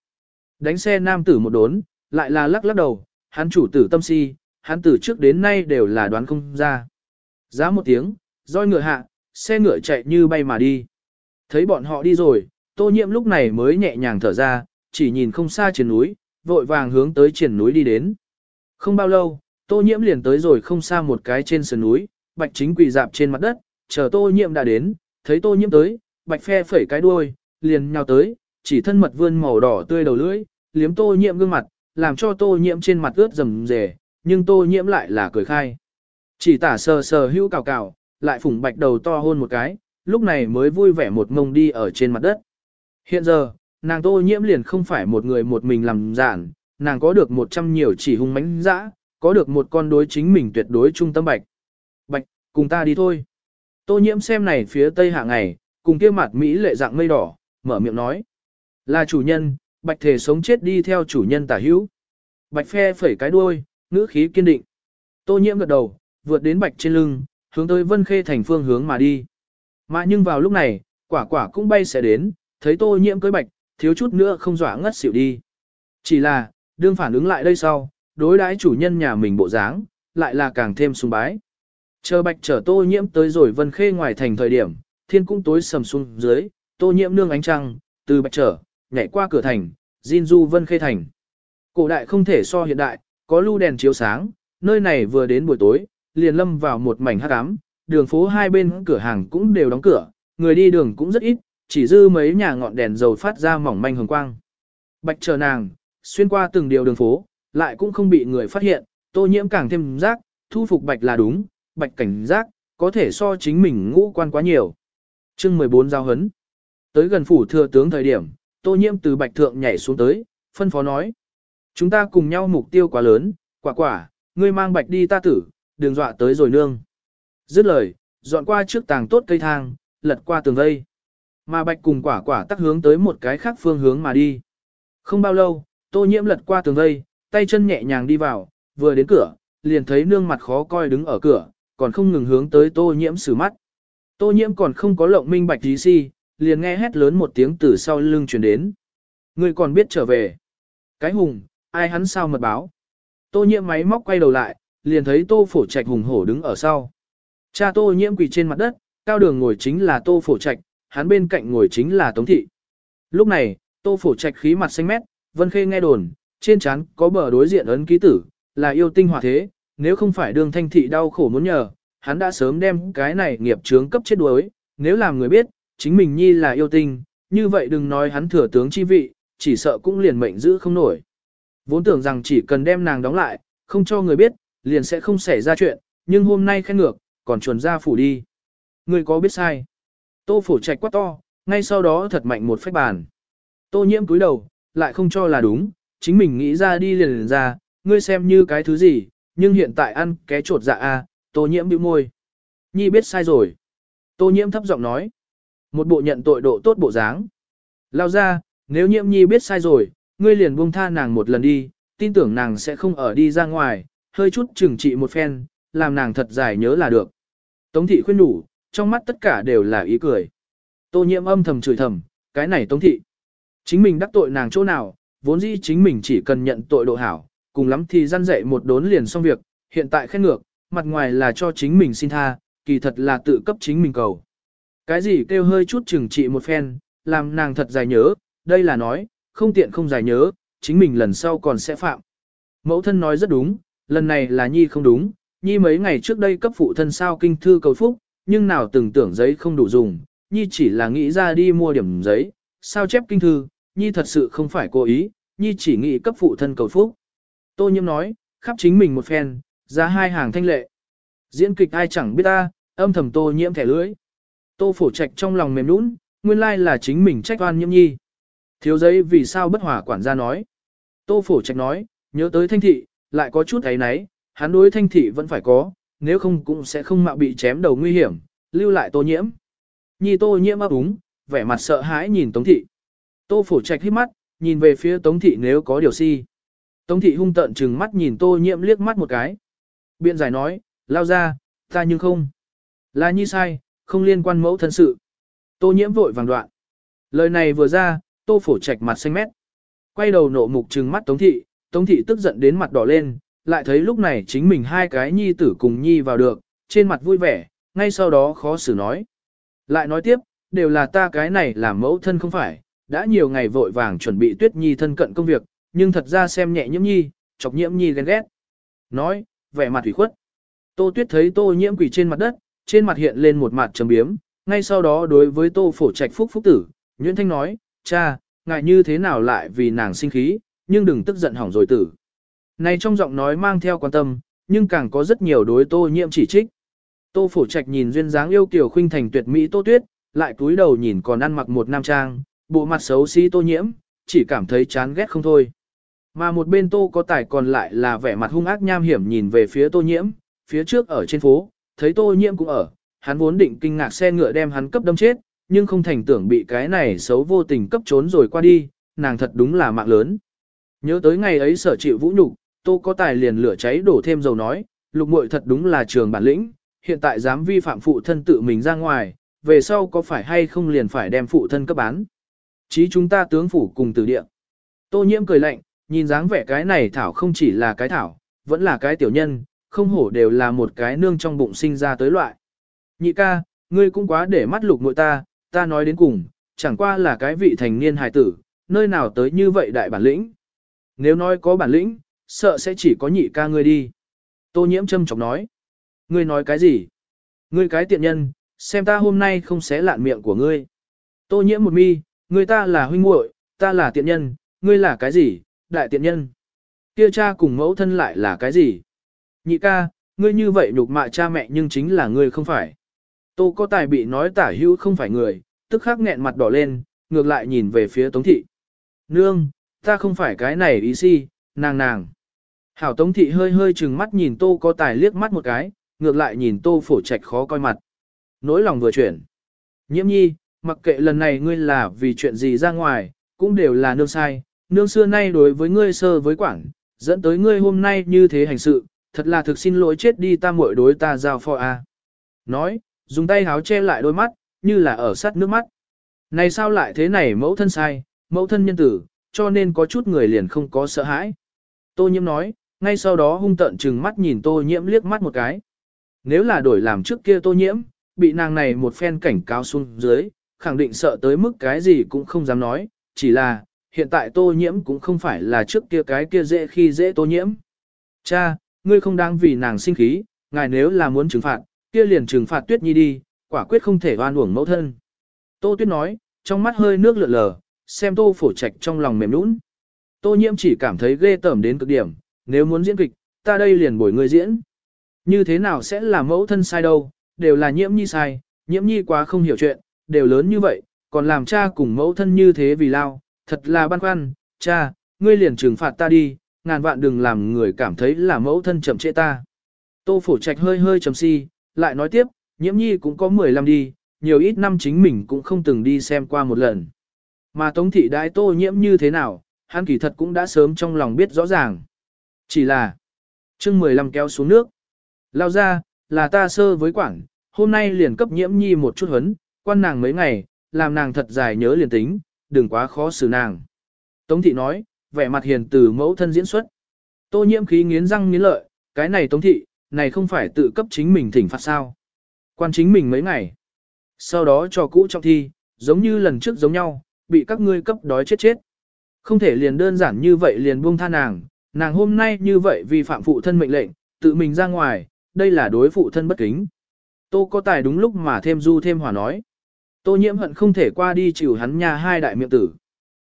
Đánh xe nam tử một đốn, lại là lắc lắc đầu, hắn chủ tử tâm si, hắn từ trước đến nay đều là đoán không ra. Giá một tiếng, roi ngựa hạ, xe ngựa chạy như bay mà đi. Thấy bọn họ đi rồi, tô nhiễm lúc này mới nhẹ nhàng thở ra, chỉ nhìn không xa trên núi, vội vàng hướng tới triển núi đi đến. Không bao lâu, tô nhiễm liền tới rồi không xa một cái trên sườn núi, bạch chính quỳ dạp trên mặt đất, chờ tô nhiễm đã đến, thấy tô nhiễm tới, bạch phe phẩy cái đuôi, liền nhào tới, chỉ thân mật vươn màu đỏ tươi đầu lưỡi, liếm tô nhiễm gương mặt, làm cho tô nhiễm trên mặt ướt rầm rề, nhưng tô nhiễm lại là cười khai. Chỉ tả sờ sờ hữu cào cào, lại phủng bạch đầu to hôn một cái, lúc này mới vui vẻ một ngông đi ở trên mặt đất. Hiện giờ, nàng tô nhiễm liền không phải một người một mình làm giản, nàng có được một trăm nhiều chỉ hung mãnh dã, có được một con đối chính mình tuyệt đối trung tâm bạch. Bạch, cùng ta đi thôi. Tô nhiễm xem này phía tây hạ ngày, cùng kia mặt Mỹ lệ dạng mây đỏ, mở miệng nói. Là chủ nhân, bạch thể sống chết đi theo chủ nhân tả hữu. Bạch phe phẩy cái đuôi, ngữ khí kiên định. Tô nhiễm gật đầu, vượt đến bạch trên lưng, hướng tới vân khê thành phương hướng mà đi. Mà nhưng vào lúc này, quả quả cũng bay sẽ đến, thấy tô nhiễm cưới bạch, thiếu chút nữa không dọa ngất xỉu đi. Chỉ là, đương phản ứng lại đây sau, đối đãi chủ nhân nhà mình bộ dáng, lại là càng thêm sung bái. Chờ bạch chở tô nhiễm tới rồi vân khê ngoài thành thời điểm, thiên cũng tối sầm xuống dưới, tô nhiễm nương ánh trăng, từ bạch trở, nhảy qua cửa thành, Jin du vân khê thành. Cổ đại không thể so hiện đại, có lưu đèn chiếu sáng, nơi này vừa đến buổi tối, liền lâm vào một mảnh hắc ám, đường phố hai bên cửa hàng cũng đều đóng cửa, người đi đường cũng rất ít, chỉ dư mấy nhà ngọn đèn dầu phát ra mỏng manh hồng quang. Bạch chờ nàng, xuyên qua từng điều đường phố, lại cũng không bị người phát hiện, tô nhiễm càng thêm giác, thu phục bạch là đúng, bạch cảnh giác, có thể so chính mình ngũ quan quá nhiều. Chương 14 giao hấn. Tới gần phủ thừa tướng thời điểm, tô nhiễm từ bạch thượng nhảy xuống tới, phân phó nói. Chúng ta cùng nhau mục tiêu quá lớn, quả quả, ngươi mang bạch đi ta tử, đừng dọa tới rồi nương. Dứt lời, dọn qua trước tàng tốt cây thang, lật qua tường vây. Mà bạch cùng quả quả tắt hướng tới một cái khác phương hướng mà đi. Không bao lâu, tô nhiễm lật qua tường vây, tay chân nhẹ nhàng đi vào, vừa đến cửa, liền thấy nương mặt khó coi đứng ở cửa, còn không ngừng hướng tới tô nhiễm xử mắt. Tô nhiễm còn không có lộng minh bạch tí si, liền nghe hét lớn một tiếng từ sau lưng truyền đến. Ngươi còn biết trở về. Cái hùng, ai hắn sao mật báo. Tô nhiễm máy móc quay đầu lại, liền thấy tô phổ trạch hùng hổ đứng ở sau. Cha tô nhiễm quỳ trên mặt đất, cao đường ngồi chính là tô phổ trạch, hắn bên cạnh ngồi chính là tống thị. Lúc này, tô phổ trạch khí mặt xanh mét, vân khê nghe đồn, trên trán có bờ đối diện ấn ký tử, là yêu tinh hỏa thế, nếu không phải đường thanh thị đau khổ muốn nhờ, hắn đã sớm đem cái này nghiệp chướng cấp chết đuối, nếu làm người biết, chính mình nhi là yêu tinh, như vậy đừng nói hắn thừa tướng chi vị, chỉ sợ cũng liền mệnh giữ không nổi. Vốn tưởng rằng chỉ cần đem nàng đóng lại, không cho người biết, liền sẽ không xảy ra chuyện, nhưng hôm nay khen ngược, còn chuồn ra phủ đi. Người có biết sai? Tô phủ trạch quá to, ngay sau đó thật mạnh một phách bàn. Tô nhiễm cúi đầu, lại không cho là đúng, chính mình nghĩ ra đi liền, liền ra, ngươi xem như cái thứ gì, nhưng hiện tại ăn ké trột dạ a, tô nhiễm bĩu môi. Nhi biết sai rồi. Tô nhiễm thấp giọng nói. Một bộ nhận tội độ tốt bộ dáng. Lao ra, nếu nhiễm nhi biết sai rồi, ngươi liền buông tha nàng một lần đi, tin tưởng nàng sẽ không ở đi ra ngoài, hơi chút trừng trị một phen, làm nàng thật dài nhớ là được. Tống thị khuyên đủ, trong mắt tất cả đều là ý cười. Tô nhiễm âm thầm chửi thầm, cái này tống thị. Chính mình đắc tội nàng chỗ nào, vốn dĩ chính mình chỉ cần nhận tội độ hảo, cùng lắm thì gian dạy một đốn liền xong việc, hiện tại khen ngược, mặt ngoài là cho chính mình xin tha, kỳ thật là tự cấp chính mình cầu. Cái gì kêu hơi chút chừng trị một phen, làm nàng thật dài nhớ, đây là nói, không tiện không giải nhớ, chính mình lần sau còn sẽ phạm. Mẫu thân nói rất đúng, lần này là Nhi không đúng, Nhi mấy ngày trước đây cấp phụ thân sao kinh thư cầu phúc, nhưng nào từng tưởng giấy không đủ dùng, Nhi chỉ là nghĩ ra đi mua điểm giấy, sao chép kinh thư, Nhi thật sự không phải cố ý, Nhi chỉ nghĩ cấp phụ thân cầu phúc. Tô nhiễm nói, khắp chính mình một phen, ra hai hàng thanh lệ. Diễn kịch ai chẳng biết ta, âm thầm tô nhiễm thẻ lưỡi Tô phổ trạch trong lòng mềm nũng, nguyên lai là chính mình trách oan nhiễm nhi. Thiếu giấy vì sao bất hòa quản gia nói. Tô phổ trạch nói, nhớ tới thanh thị, lại có chút ấy nấy, hắn đối thanh thị vẫn phải có, nếu không cũng sẽ không mạo bị chém đầu nguy hiểm, lưu lại tô nhiễm. Nhi tô nhiễm ấp úng, vẻ mặt sợ hãi nhìn tống thị. Tô phổ trạch hít mắt, nhìn về phía tống thị nếu có điều si. Tống thị hung tợn trừng mắt nhìn tô nhiễm liếc mắt một cái. Biện giải nói, lao ra, ta nhưng không. Là nhi sai, không liên quan mẫu thân sự. Tô nhiễm vội vàng đoạn. Lời này vừa ra, tô phổ trạch mặt xanh mét. Quay đầu nộ mục trừng mắt tống thị, tống thị tức giận đến mặt đỏ lên, lại thấy lúc này chính mình hai cái nhi tử cùng nhi vào được, trên mặt vui vẻ, ngay sau đó khó xử nói. Lại nói tiếp, đều là ta cái này làm mẫu thân không phải, đã nhiều ngày vội vàng chuẩn bị tuyết nhi thân cận công việc, nhưng thật ra xem nhẹ nhiễm nhi, chọc nhiễm nhi ghen ghét. Nói, vẻ mặt thủy khuất. Tô tuyết thấy tô nhiễm quỷ trên mặt đất, trên mặt hiện lên một mặt trầm biếm, ngay sau đó đối với tô phổ trạch phúc phúc tử, Nguyễn Thanh nói, cha, ngài như thế nào lại vì nàng sinh khí, nhưng đừng tức giận hỏng rồi tử. Này trong giọng nói mang theo quan tâm, nhưng càng có rất nhiều đối tô nhiễm chỉ trích. Tô phổ trạch nhìn duyên dáng yêu kiều khuynh thành tuyệt mỹ tô tuyết, lại cúi đầu nhìn còn ăn mặc một nam trang, bộ mặt xấu xí tô nhiễm, chỉ cảm thấy chán ghét không thôi. Mà một bên tô có tài còn lại là vẻ mặt hung ác nham hiểm nhìn về phía tô nhiễm, phía trước ở trên phố, thấy tô nhiễm cũng ở, hắn vốn định kinh ngạc xe ngựa đem hắn cấp đâm chết, nhưng không thành tưởng bị cái này xấu vô tình cấp trốn rồi qua đi, nàng thật đúng là mạng lớn. Nhớ tới ngày ấy sở chịu vũ nhục, tô có tài liền lửa cháy đổ thêm dầu nói, lục muội thật đúng là trường bản lĩnh, hiện tại dám vi phạm phụ thân tự mình ra ngoài, về sau có phải hay không liền phải đem phụ thân cấp bán. Chí chúng ta tướng phủ cùng tử địa. Tô nhiễm cười lạnh, nhìn dáng vẻ cái này thảo không chỉ là cái thảo, vẫn là cái tiểu nhân, không hổ đều là một cái nương trong bụng sinh ra tới loại. Nhị ca, ngươi cũng quá để mắt lục muội ta, ta nói đến cùng, chẳng qua là cái vị thành niên hài tử, nơi nào tới như vậy đại bản lĩnh. Nếu nói có bản lĩnh, sợ sẽ chỉ có nhị ca ngươi đi. Tô nhiễm châm chọc nói. Ngươi nói cái gì? Ngươi cái tiện nhân, xem ta hôm nay không xé lạn miệng của ngươi. Tô nhiễm một mi, ngươi ta là huynh muội, ta là tiện nhân, ngươi là cái gì, đại tiện nhân. Kia cha cùng mẫu thân lại là cái gì? Nhị ca, ngươi như vậy nhục mạ cha mẹ nhưng chính là ngươi không phải. Tô có tài bị nói tả hữu không phải người, tức khắc nghẹn mặt đỏ lên, ngược lại nhìn về phía Tống Thị. Nương, ta không phải cái này ý si, nàng nàng. Hảo Tống Thị hơi hơi chừng mắt nhìn Tô có tài liếc mắt một cái, ngược lại nhìn Tô phổ trạch khó coi mặt. Nỗi lòng vừa chuyển. Nhiễm nhi, mặc kệ lần này ngươi là vì chuyện gì ra ngoài, cũng đều là nương sai. Nương xưa nay đối với ngươi sơ với quảng, dẫn tới ngươi hôm nay như thế hành sự, thật là thực xin lỗi chết đi ta muội đối ta giao phò a. Nói, dùng tay háo che lại đôi mắt, như là ở sát nước mắt. Này sao lại thế này mẫu thân sai, mẫu thân nhân tử, cho nên có chút người liền không có sợ hãi. Tô nhiễm nói, ngay sau đó hung tợn trừng mắt nhìn tô nhiễm liếc mắt một cái. Nếu là đổi làm trước kia tô nhiễm, bị nàng này một phen cảnh cáo xuống dưới, khẳng định sợ tới mức cái gì cũng không dám nói, chỉ là, hiện tại tô nhiễm cũng không phải là trước kia cái kia dễ khi dễ tô nhiễm. Cha, ngươi không đang vì nàng sinh khí, ngài nếu là muốn trừng phạt, kia liền trừng phạt tuyết nhi đi, quả quyết không thể oan uổng mẫu thân. Tô tuyết nói, trong mắt hơi nước lượn lờ, xem tô phổ trạch trong lòng mềm nũng. Tô nhiễm chỉ cảm thấy ghê tởm đến cực điểm, nếu muốn diễn kịch, ta đây liền bồi người diễn. Như thế nào sẽ là mẫu thân sai đâu, đều là nhiễm nhi sai, nhiễm nhi quá không hiểu chuyện, đều lớn như vậy, còn làm cha cùng mẫu thân như thế vì lao, thật là băn khoăn, cha, ngươi liền trừng phạt ta đi, ngàn vạn đừng làm người cảm thấy là mẫu thân chậm trễ ta. Tô phổ trạch hơi hơi trầm si, lại nói tiếp, nhiễm nhi cũng có 15 đi, nhiều ít năm chính mình cũng không từng đi xem qua một lần. Mà tống thị đái tô nhiễm như thế nào, hắn kỳ thật cũng đã sớm trong lòng biết rõ ràng. Chỉ là, chương 15 kéo xuống nước. Lao ra, là ta sơ với quảng, hôm nay liền cấp nhiễm nhi một chút huấn, quan nàng mấy ngày, làm nàng thật dài nhớ liền tính, đừng quá khó xử nàng. Tống thị nói, vẻ mặt hiền từ mẫu thân diễn xuất. Tô nhiễm khí nghiến răng nghiến lợi, cái này tống thị, này không phải tự cấp chính mình thỉnh phạt sao. Quan chính mình mấy ngày. Sau đó cho cũ trong thi, giống như lần trước giống nhau, bị các ngươi cấp đói chết chết. Không thể liền đơn giản như vậy liền buông tha nàng, nàng hôm nay như vậy vì phạm phụ thân mệnh lệnh, tự mình ra ngoài, đây là đối phụ thân bất kính. Tô có tài đúng lúc mà thêm du thêm hòa nói. Tô nhiễm hận không thể qua đi chịu hắn nhà hai đại miệng tử.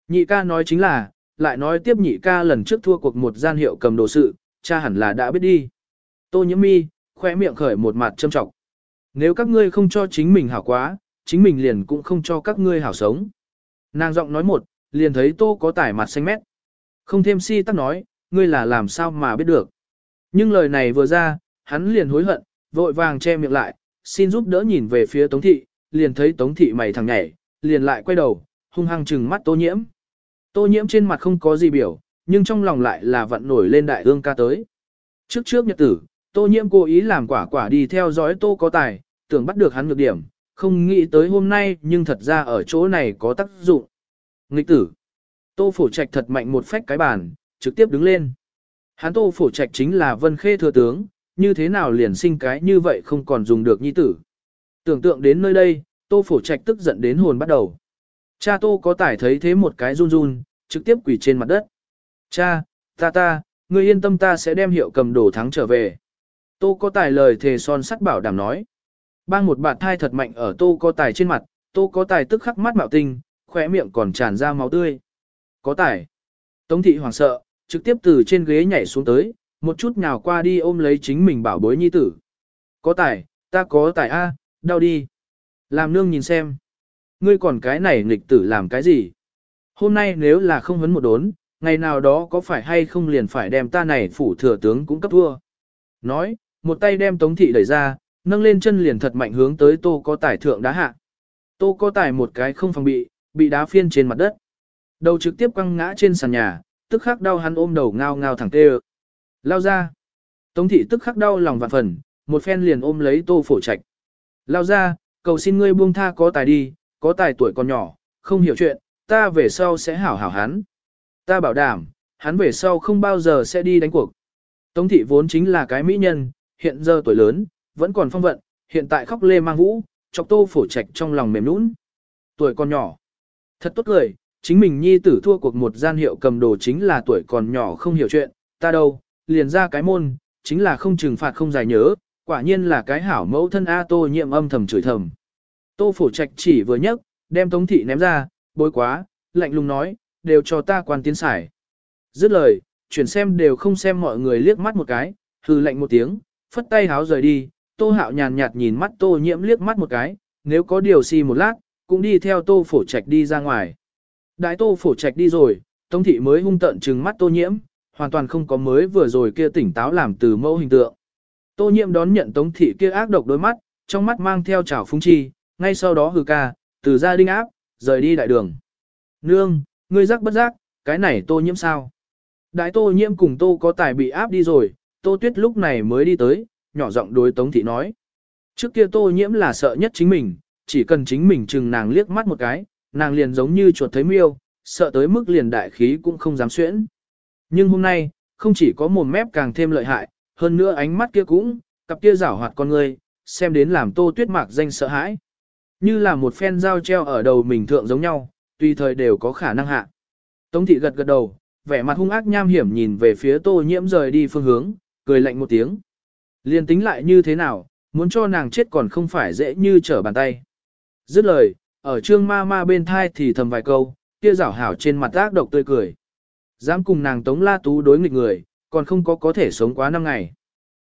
Nhị ca nói chính là, lại nói tiếp nhị ca lần trước thua cuộc một gian hiệu cầm đồ sự, cha hẳn là đã biết đi. Tô nhiễm mi, khoe miệng khởi một mặt châm trọng. Nếu các ngươi không cho chính mình hảo quá, chính mình liền cũng không cho các ngươi hảo sống. Nàng giọng nói một, liền thấy tô có tải mặt xanh mét. Không thêm si tắc nói, ngươi là làm sao mà biết được. Nhưng lời này vừa ra, hắn liền hối hận, vội vàng che miệng lại, xin giúp đỡ nhìn về phía Tống Thị, liền thấy Tống Thị mày thằng nhảy, liền lại quay đầu, hung hăng trừng mắt Tô Nhiễm. Tô Nhiễm trên mặt không có gì biểu, nhưng trong lòng lại là vận nổi lên đại ương ca tới. Trước trước nhật tử, Tô Nhiễm cố ý làm quả quả đi theo dõi Tô có tài, tưởng bắt được hắn nhược điểm, không nghĩ tới hôm nay nhưng thật ra ở chỗ này có tác dụng. Nghịch tử. Tô Phổ Trạch thật mạnh một phách cái bàn, trực tiếp đứng lên. Hắn Tô Phổ Trạch chính là Vân Khê thừa tướng, như thế nào liền sinh cái như vậy không còn dùng được nhi tử. Tưởng tượng đến nơi đây, Tô Phổ Trạch tức giận đến hồn bắt đầu. Cha Tô có tải thấy thế một cái run run, trực tiếp quỳ trên mặt đất. Cha, ta ta, ngươi yên tâm ta sẽ đem hiệu cầm đồ thắng trở về. Tô có tài lời thề son sắt bảo đảm nói. Bang một bạt thai thật mạnh ở tô có tài trên mặt, tô có tài tức khắc mắt mạo tinh, khỏe miệng còn tràn ra máu tươi. Có tài. Tống thị hoảng sợ, trực tiếp từ trên ghế nhảy xuống tới, một chút nào qua đi ôm lấy chính mình bảo bối nhi tử. Có tài, ta có tài A, đau đi. Làm nương nhìn xem. Ngươi còn cái này nghịch tử làm cái gì? Hôm nay nếu là không vấn một đốn, ngày nào đó có phải hay không liền phải đem ta này phủ thừa tướng cũng cấp thua. Nói, một tay đem tống thị đẩy ra, nâng lên chân liền thật mạnh hướng tới tô có tài thượng đá hạ. Tô có tài một cái không phòng bị, bị đá phiên trên mặt đất. Đầu trực tiếp quăng ngã trên sàn nhà, tức khắc đau hắn ôm đầu ngao ngao thẳng tê Lao ra. Tống thị tức khắc đau lòng vạn phần, một phen liền ôm lấy tô phổ trạch. Lao ra, cầu xin ngươi buông tha có tài đi, có tài tuổi còn nhỏ, không hiểu chuyện, ta về sau sẽ hảo hảo hắn. Ta bảo đảm, hắn về sau không bao giờ sẽ đi đánh cuộc. Tống thị vốn chính là cái mỹ nhân, hiện giờ tuổi lớn, vẫn còn phong vận, hiện tại khóc lê mang vũ, chọc tô phổ trạch trong lòng mềm nũng. Tuổi còn nhỏ. Thật tốt cười, chính mình nhi tử thua cuộc một gian hiệu cầm đồ chính là tuổi còn nhỏ không hiểu chuyện, ta đâu, liền ra cái môn, chính là không trừng phạt không giải nhớ, quả nhiên là cái hảo mẫu thân A tô nhiệm âm thầm chửi thầm. Tô phổ trạch chỉ vừa nhấc, đem tống thị ném ra, bối quá, lạnh lùng nói, đều cho ta quan tiến xài. Dứt lời, chuyển xem đều không xem mọi người liếc mắt một cái, hư lạnh một tiếng, phất tay háo rời đi, tô hạo nhàn nhạt nhìn mắt tô nhiễm liếc mắt một cái, nếu có điều gì một lát, cũng đi theo tô phổ trạch đi ra ngoài. Đại tô phổ trạch đi rồi, tống thị mới hung tận trừng mắt tô nhiễm, hoàn toàn không có mới vừa rồi kia tỉnh táo làm từ mẫu hình tượng. Tô nhiễm đón nhận tống thị kia ác độc đôi mắt, trong mắt mang theo trào phúng chi, ngay sau đó hừ ca, từ gia đinh áp, rời đi đại đường. Nương, ngươi giác bất giác, cái này tô nhiễm sao? Đại tô nhiễm cùng tô có tài bị áp đi rồi, tô tuyết lúc này mới đi tới, nhỏ giọng đối tống thị nói. Trước kia tô nhiễm là sợ nhất chính mình, chỉ cần chính mình chừng nàng liếc mắt một cái, nàng liền giống như chuột thấy miêu, sợ tới mức liền đại khí cũng không dám xuyễn. Nhưng hôm nay, không chỉ có mồm mép càng thêm lợi hại, hơn nữa ánh mắt kia cũng, cặp kia rảo hoạt con người, xem đến làm tô tuyết mạc danh sợ hãi. Như là một phen dao treo ở đầu mình thượng giống nhau, tùy thời đều có khả năng hạ. Tống thị gật gật đầu, vẻ mặt hung ác nham hiểm nhìn về phía tô nhiễm rời đi phương hướng, cười lạnh một tiếng. Liên tính lại như thế nào, muốn cho nàng chết còn không phải dễ như trở bàn tay. Dứt lời, ở trương ma ma bên thai thì thầm vài câu, kia rảo hảo trên mặt ác độc tươi cười. Dám cùng nàng tống la tú đối nghịch người, còn không có có thể sống quá năm ngày.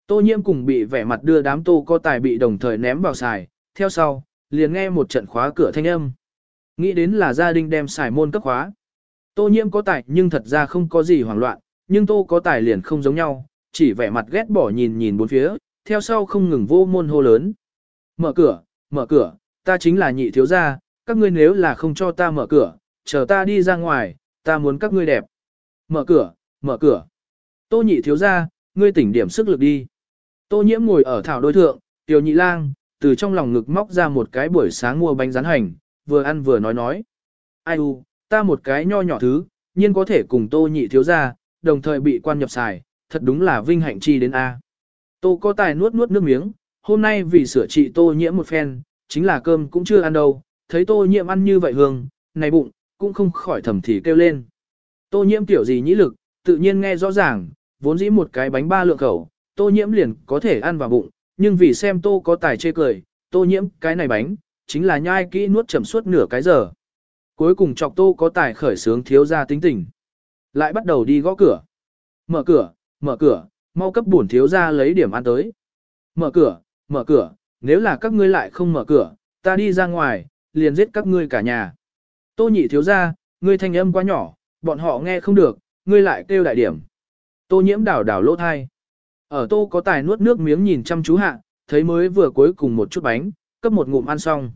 Tô nhiễm cùng bị vẻ mặt đưa đám tô có tài bị đồng thời ném vào xài, theo sau, liền nghe một trận khóa cửa thanh âm. Nghĩ đến là gia đình đem xài môn cấp khóa. Tô nhiễm có tài nhưng thật ra không có gì hoảng loạn, nhưng tô có tài liền không giống nhau, chỉ vẻ mặt ghét bỏ nhìn nhìn bốn phía, theo sau không ngừng vô môn hô lớn. Mở cửa, mở cửa, ta chính là nhị thiếu gia, các ngươi nếu là không cho ta mở cửa, chờ ta đi ra ngoài, ta muốn các ngươi đẹp. Mở cửa, mở cửa. Tô nhị thiếu gia, ngươi tỉnh điểm sức lực đi. Tô nhiễm ngồi ở thảo đối thượng, tiểu nhị lang, từ trong lòng ngực móc ra một cái buổi sáng mua bánh rán hành, vừa ăn vừa nói nói. Ai u, ta một cái nho nhỏ thứ, nhiên có thể cùng tô nhị thiếu gia, đồng thời bị quan nhập xài, thật đúng là vinh hạnh chi đến A. Tô có tài nuốt nuốt nước miếng, hôm nay vì sửa trị tô nhiễm một phen, chính là cơm cũng chưa ăn đâu, thấy tô nhiễm ăn như vậy hương, này bụng, cũng không khỏi thầm thì kêu lên. Tô nhiễm tiểu gì nhĩ lực, tự nhiên nghe rõ ràng, vốn dĩ một cái bánh ba lượng khẩu, tô nhiễm liền có thể ăn vào bụng, nhưng vì xem tô có tài chê cười, tô nhiễm cái này bánh, chính là nhai kỹ nuốt chậm suốt nửa cái giờ. Cuối cùng chọc tô có tài khởi sướng thiếu ra tính tình. Lại bắt đầu đi gõ cửa. Mở cửa, mở cửa, mau cấp bổn thiếu ra lấy điểm ăn tới. Mở cửa, mở cửa, nếu là các ngươi lại không mở cửa, ta đi ra ngoài, liền giết các ngươi cả nhà. Tô nhị thiếu ra, ngươi thanh âm quá nhỏ, bọn họ nghe không được, ngươi lại kêu đại điểm. Tô nhiễm đảo đảo lỗ thai. Ở tô có tài nuốt nước miếng nhìn chăm chú hạ, thấy mới vừa cuối cùng một chút bánh, cấp một ngụm ăn xong.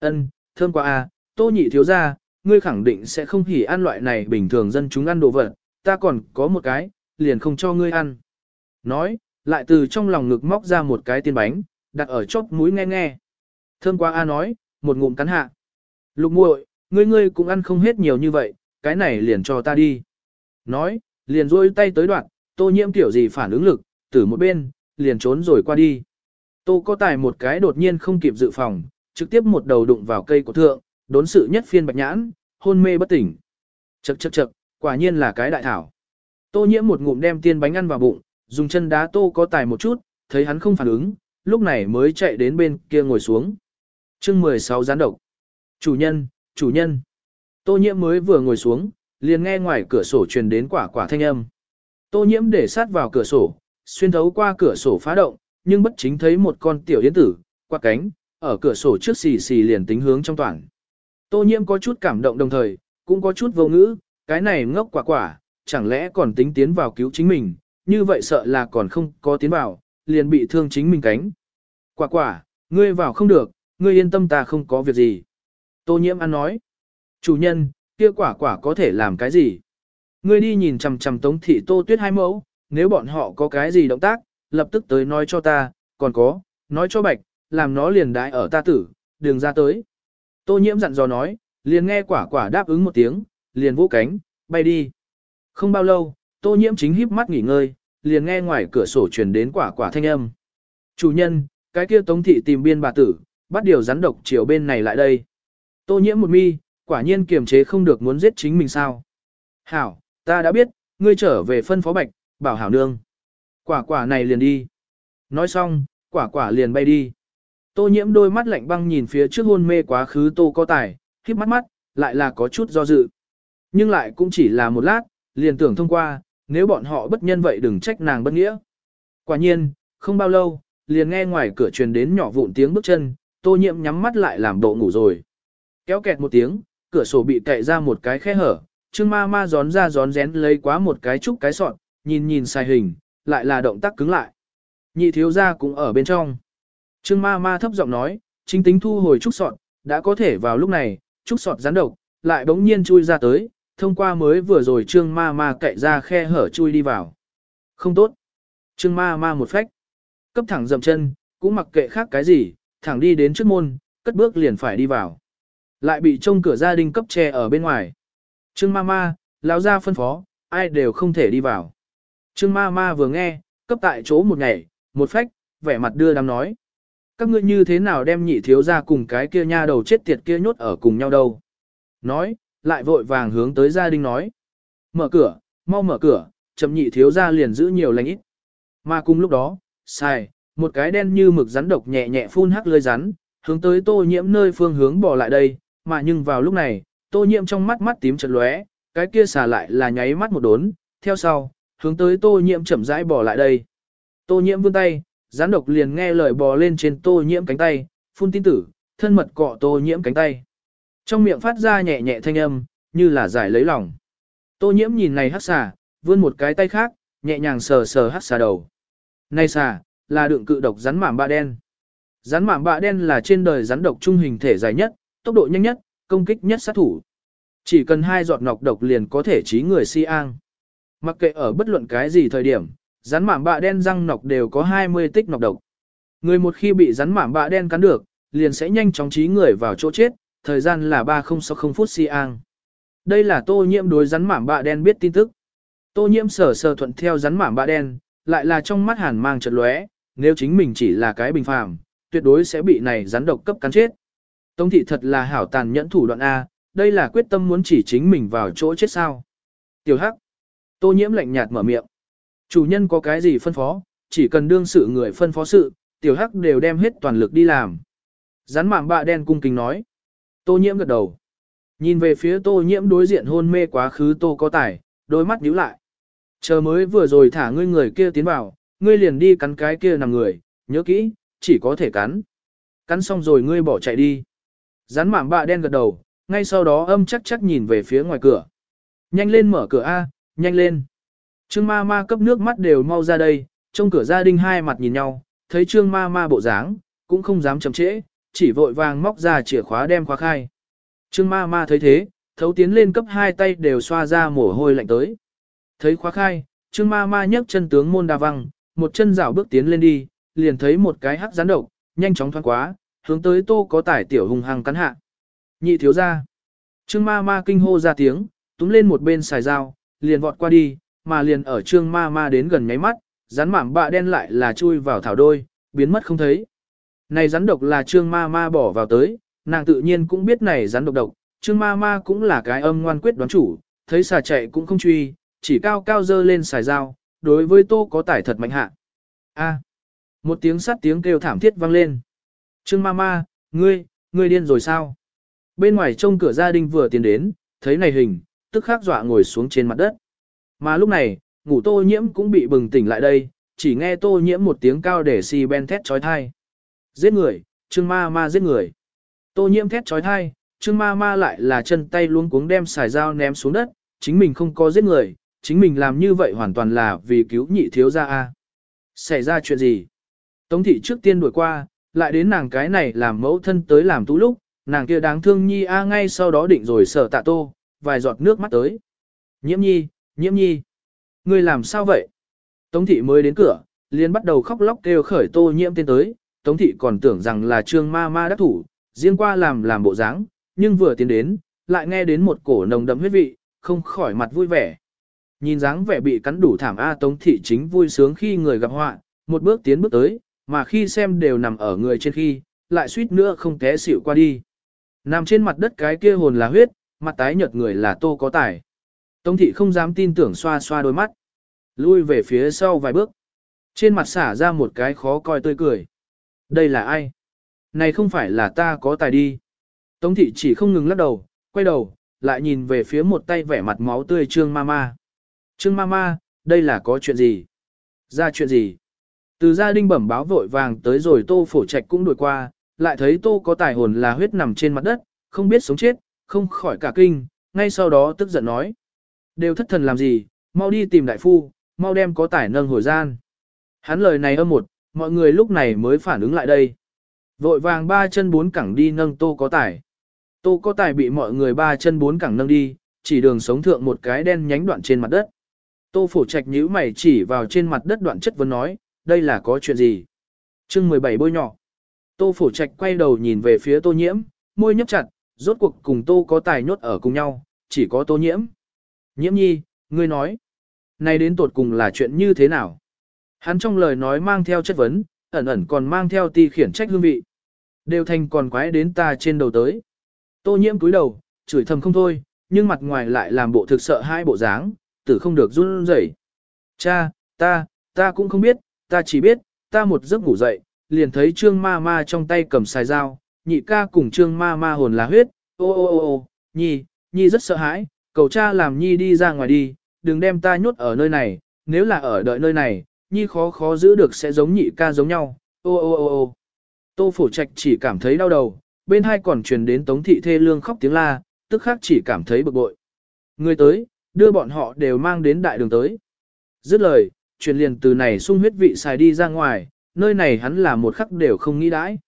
Ân, thơm quá à, tô nhị thiếu ra, ngươi khẳng định sẽ không hỉ ăn loại này bình thường dân chúng ăn đồ vật, ta còn có một cái, liền không cho ngươi ăn. Nói, lại từ trong lòng ngực móc ra một cái tiên bánh, đặt ở chóp mũi nghe nghe. Thơm quá a nói, một ngụm cắn hạ. Lục muội, ngươi ngươi cũng ăn không hết nhiều như vậy, cái này liền cho ta đi. Nói, liền rôi tay tới đoạn, tô nhiễm kiểu gì phản ứng lực, từ một bên, liền trốn rồi qua đi. Tô có tài một cái đột nhiên không kịp dự phòng, trực tiếp một đầu đụng vào cây của thượng, đốn sự nhất phiên bạch nhãn, hôn mê bất tỉnh. Chậc chậc chậc, quả nhiên là cái đại thảo. Tô nhiễm một ngụm đem tiên bánh ăn vào bụng, dùng chân đá tô có tài một chút, thấy hắn không phản ứng, lúc này mới chạy đến bên kia ngồi xuống. Chương 16 gián độc. Chủ nhân, chủ nhân. Tô nhiễm mới vừa ngồi xuống, liền nghe ngoài cửa sổ truyền đến quả quả thanh âm. Tô nhiễm để sát vào cửa sổ, xuyên thấu qua cửa sổ phá động, nhưng bất chính thấy một con tiểu yến tử, quạt cánh, ở cửa sổ trước xì xì liền tính hướng trong toàn. Tô nhiễm có chút cảm động đồng thời, cũng có chút vô ngữ, cái này ngốc quả quả, chẳng lẽ còn tính tiến vào cứu chính mình, như vậy sợ là còn không có tiến vào, liền bị thương chính mình cánh. Quả quả, ngươi vào không được, ngươi yên tâm ta không có việc gì. Tô nhiễm ăn nói, chủ nhân, kia quả quả có thể làm cái gì? Ngươi đi nhìn chằm chằm tống thị tô tuyết hai mẫu, nếu bọn họ có cái gì động tác, lập tức tới nói cho ta, còn có, nói cho bạch, làm nó liền đái ở ta tử, đường ra tới. Tô nhiễm dặn dò nói, liền nghe quả quả đáp ứng một tiếng, liền vỗ cánh, bay đi. Không bao lâu, tô nhiễm chính híp mắt nghỉ ngơi, liền nghe ngoài cửa sổ truyền đến quả quả thanh âm. Chủ nhân, cái kia tống thị tìm biên bà tử, bắt điều rắn độc chiều bên này lại đây. Tô nhiễm một mi, quả nhiên kiềm chế không được muốn giết chính mình sao. Hảo, ta đã biết, ngươi trở về phân phó bạch, bảo hảo nương. Quả quả này liền đi. Nói xong, quả quả liền bay đi. Tô nhiễm đôi mắt lạnh băng nhìn phía trước hôn mê quá khứ tô có tài, khiếp mắt mắt, lại là có chút do dự. Nhưng lại cũng chỉ là một lát, liền tưởng thông qua, nếu bọn họ bất nhân vậy đừng trách nàng bất nghĩa. Quả nhiên, không bao lâu, liền nghe ngoài cửa truyền đến nhỏ vụn tiếng bước chân, tô nhiễm nhắm mắt lại làm độ ngủ rồi. Kéo kẹt một tiếng, cửa sổ bị cậy ra một cái khe hở, trương ma ma gión ra gión rén lấy quá một cái trúc cái sọt, nhìn nhìn sai hình, lại là động tác cứng lại. Nhị thiếu gia cũng ở bên trong. Trương ma ma thấp giọng nói, chính tính thu hồi trúc sọt, đã có thể vào lúc này, trúc sọt rắn độc, lại bỗng nhiên chui ra tới, thông qua mới vừa rồi trương ma ma cậy ra khe hở chui đi vào. Không tốt. Trương ma ma một phách. Cấp thẳng dầm chân, cũng mặc kệ khác cái gì, thẳng đi đến trước môn, cất bước liền phải đi vào. Lại bị trông cửa gia đình cấp che ở bên ngoài. Trương ma ma, lão gia phân phó, ai đều không thể đi vào. Trương ma ma vừa nghe, cấp tại chỗ một ngày, một phách, vẻ mặt đưa đám nói. Các ngươi như thế nào đem nhị thiếu ra cùng cái kia nha đầu chết tiệt kia nhốt ở cùng nhau đâu? Nói, lại vội vàng hướng tới gia đình nói. Mở cửa, mau mở cửa, chậm nhị thiếu ra liền giữ nhiều lành ít. Mà cùng lúc đó, sai, một cái đen như mực rắn độc nhẹ nhẹ phun hắc lơi rắn, hướng tới tô nhiễm nơi phương hướng bỏ lại đây, mà nhưng vào lúc này, tô nhiễm trong mắt mắt tím chợt lóe, cái kia xả lại là nháy mắt một đốn, theo sau, hướng tới tô nhiễm chậm rãi bỏ lại đây. Tô nhiễm vươn tay, rắn độc liền nghe lời bò lên trên tô nhiễm cánh tay, phun tin tử, thân mật cọ tô nhiễm cánh tay. Trong miệng phát ra nhẹ nhẹ thanh âm, như là giải lấy lòng. Tô nhiễm nhìn này hắc xà, vươn một cái tay khác, nhẹ nhàng sờ sờ hắc xà đầu. Này xà, là đựng cự độc rắn mảm bạ đen. Rắn mảm bạ đen là trên đời rắn độc trung hình thể dài nhất, tốc độ nhanh nhất, công kích nhất sát thủ. Chỉ cần hai giọt nọc độc liền có thể trí người si an. Mặc kệ ở bất luận cái gì thời điểm, rắn mảm bạ đen răng nọc đều có 20 tích nọc độc. Người một khi bị rắn mảm bạ đen cắn được, liền sẽ nhanh chóng trí người vào chỗ chết, thời gian là 3060 phút si an. Đây là tô nhiễm đối rắn mảm bạ đen biết tin tức. Tô nhiễm sở sở thuận theo rắn mảm bạ đen, lại là trong mắt hàn mang chợt lóe, nếu chính mình chỉ là cái bình phàm, tuyệt đối sẽ bị này rắn độc cấp cắn chết. Tống thị thật là hảo tàn nhẫn thủ đoạn A, đây là quyết tâm muốn chỉ chính mình vào chỗ chết sao. Tiểu Hắc. Tô nhiễm lạnh nhạt mở miệng. Chủ nhân có cái gì phân phó, chỉ cần đương sự người phân phó sự, Tiểu Hắc đều đem hết toàn lực đi làm. Rắn mạm bạ đen cung kính nói. Tô nhiễm gật đầu. Nhìn về phía tô nhiễm đối diện hôn mê quá khứ tô có tài, đôi mắt nhíu lại. Chờ mới vừa rồi thả ngươi người kia tiến vào, ngươi liền đi cắn cái kia nằm người, nhớ kỹ, chỉ có thể cắn. Cắn xong rồi ngươi bỏ chạy đi. Rắn mảm bạ đen gật đầu, ngay sau đó âm chắc chắc nhìn về phía ngoài cửa. Nhanh lên mở cửa A, nhanh lên. Trương ma ma cấp nước mắt đều mau ra đây, trong cửa gia đình hai mặt nhìn nhau, thấy trương ma ma bộ dáng, cũng không dám chậm trễ, chỉ vội vàng móc ra chìa khóa đem khóa khai. Trương ma ma thấy thế, thấu tiến lên cấp hai tay đều xoa ra mồ hôi lạnh tới. Thấy khóa khai, trương ma ma nhấc chân tướng môn đa văng, một chân rảo bước tiến lên đi, liền thấy một cái hắc rắn độc, nhanh chóng thoáng quá, hướng tới tô có tải tiểu hùng hăng cắn hạ. Nhị thiếu ra. Trương ma ma kinh hô ra tiếng, túm lên một bên xài dao, liền vọt qua đi, mà liền ở trương ma ma đến gần nháy mắt, rắn mảm bạ đen lại là chui vào thảo đôi, biến mất không thấy. Này rắn độc là trương ma ma bỏ vào tới, nàng tự nhiên cũng biết này rắn độc độc, trương ma ma cũng là cái âm ngoan quyết đoán chủ, thấy xà chạy cũng không truy, chỉ cao cao dơ lên xài dao, đối với tô có tải thật mạnh hạ. A. một tiếng sắt tiếng kêu thảm thiết vang lên. Trương ma ma, ngươi, ngươi điên rồi sao? Bên ngoài trông cửa gia đình vừa tiến đến, thấy này hình, tức khắc dọa ngồi xuống trên mặt đất. Mà lúc này, ngủ tô nhiễm cũng bị bừng tỉnh lại đây, chỉ nghe tô nhiễm một tiếng cao để si ben thét trói thai. Giết người, trương ma ma giết người. Tô nhiễm thét trói thai, trương ma ma lại là chân tay luống cuống đem xài dao ném xuống đất, chính mình không có giết người, chính mình làm như vậy hoàn toàn là vì cứu nhị thiếu gia a. Xảy ra chuyện gì? Tống thị trước tiên đuổi qua, lại đến nàng cái này làm mẫu thân tới làm tú lúc, nàng kia đáng thương nhi a ngay sau đó định rồi sợ tạ tô, vài giọt nước mắt tới. Nhiễm nhi, nhiễm nhi. Ngươi làm sao vậy? Tống thị mới đến cửa, liền bắt đầu khóc lóc kêu khởi tô nhiễm tên tới, Tống thị còn tưởng rằng là trương ma ma đắc thủ, riêng qua làm làm bộ dáng, nhưng vừa tiến đến, lại nghe đến một cổ nồng đậm huyết vị, không khỏi mặt vui vẻ. Nhìn dáng vẻ bị cắn đủ thảm A Tống thị chính vui sướng khi người gặp họa, một bước tiến bước tới, mà khi xem đều nằm ở người trên khi, lại suýt nữa không té xỉu qua đi. Nằm trên mặt đất cái kia hồn là huyết, mặt tái nhợt người là tô có tài. Tống thị không dám tin tưởng xoa xoa đôi mắt. Lui về phía sau vài bước. Trên mặt xả ra một cái khó coi tươi cười. Đây là ai? Này không phải là ta có tài đi. Tống thị chỉ không ngừng lắc đầu, quay đầu, lại nhìn về phía một tay vẻ mặt máu tươi Trương Mama. Trương Mama, đây là có chuyện gì? Ra chuyện gì? Từ gia đình bẩm báo vội vàng tới rồi tô phổ trạch cũng đuổi qua, lại thấy tô có tài hồn là huyết nằm trên mặt đất, không biết sống chết, không khỏi cả kinh, ngay sau đó tức giận nói. Đều thất thần làm gì, mau đi tìm đại phu, mau đem có tài nâng hồi gian. Hắn lời này âm một, mọi người lúc này mới phản ứng lại đây. Vội vàng ba chân bốn cẳng đi nâng tô có tài. Tô có tài bị mọi người ba chân bốn cẳng nâng đi, chỉ đường sống thượng một cái đen nhánh đoạn trên mặt đất. Tô phổ trạch nhíu mày chỉ vào trên mặt đất đoạn chất vấn nói, đây là có chuyện gì? chương 17 bôi nhỏ. Tô phổ trạch quay đầu nhìn về phía tô nhiễm, môi nhấp chặt, rốt cuộc cùng tô có tài nhốt ở cùng nhau, chỉ có tô nhiễm. Nhiễm nhi, ngươi nói, này đến tột cùng là chuyện như thế nào? Hắn trong lời nói mang theo chất vấn, ẩn ẩn còn mang theo ti khiển trách hương vị. Đều thành còn quái đến ta trên đầu tới. Tô nhiễm cúi đầu, chửi thầm không thôi, nhưng mặt ngoài lại làm bộ thực sợ hai bộ dáng, tử không được run rẩy. Cha, ta, ta cũng không biết, ta chỉ biết, ta một giấc ngủ dậy, liền thấy trương ma ma trong tay cầm xài dao, nhị ca cùng trương ma ma hồn là huyết, ô ô ô ô, nhi, nhi rất sợ hãi, cầu cha làm nhi đi ra ngoài đi, đừng đem ta nhốt ở nơi này, nếu là ở đợi nơi này, nhi khó khó giữ được sẽ giống nhị ca giống nhau, ô ô ô ô. Tô phổ trạch chỉ cảm thấy đau đầu, bên hai còn truyền đến tống thị thê lương khóc tiếng la, tức khắc chỉ cảm thấy bực bội. Người tới, đưa bọn họ đều mang đến đại đường tới. Dứt lời, truyền liền từ này sung huyết vị xài đi ra ngoài, nơi này hắn là một khắc đều không nghĩ đãi.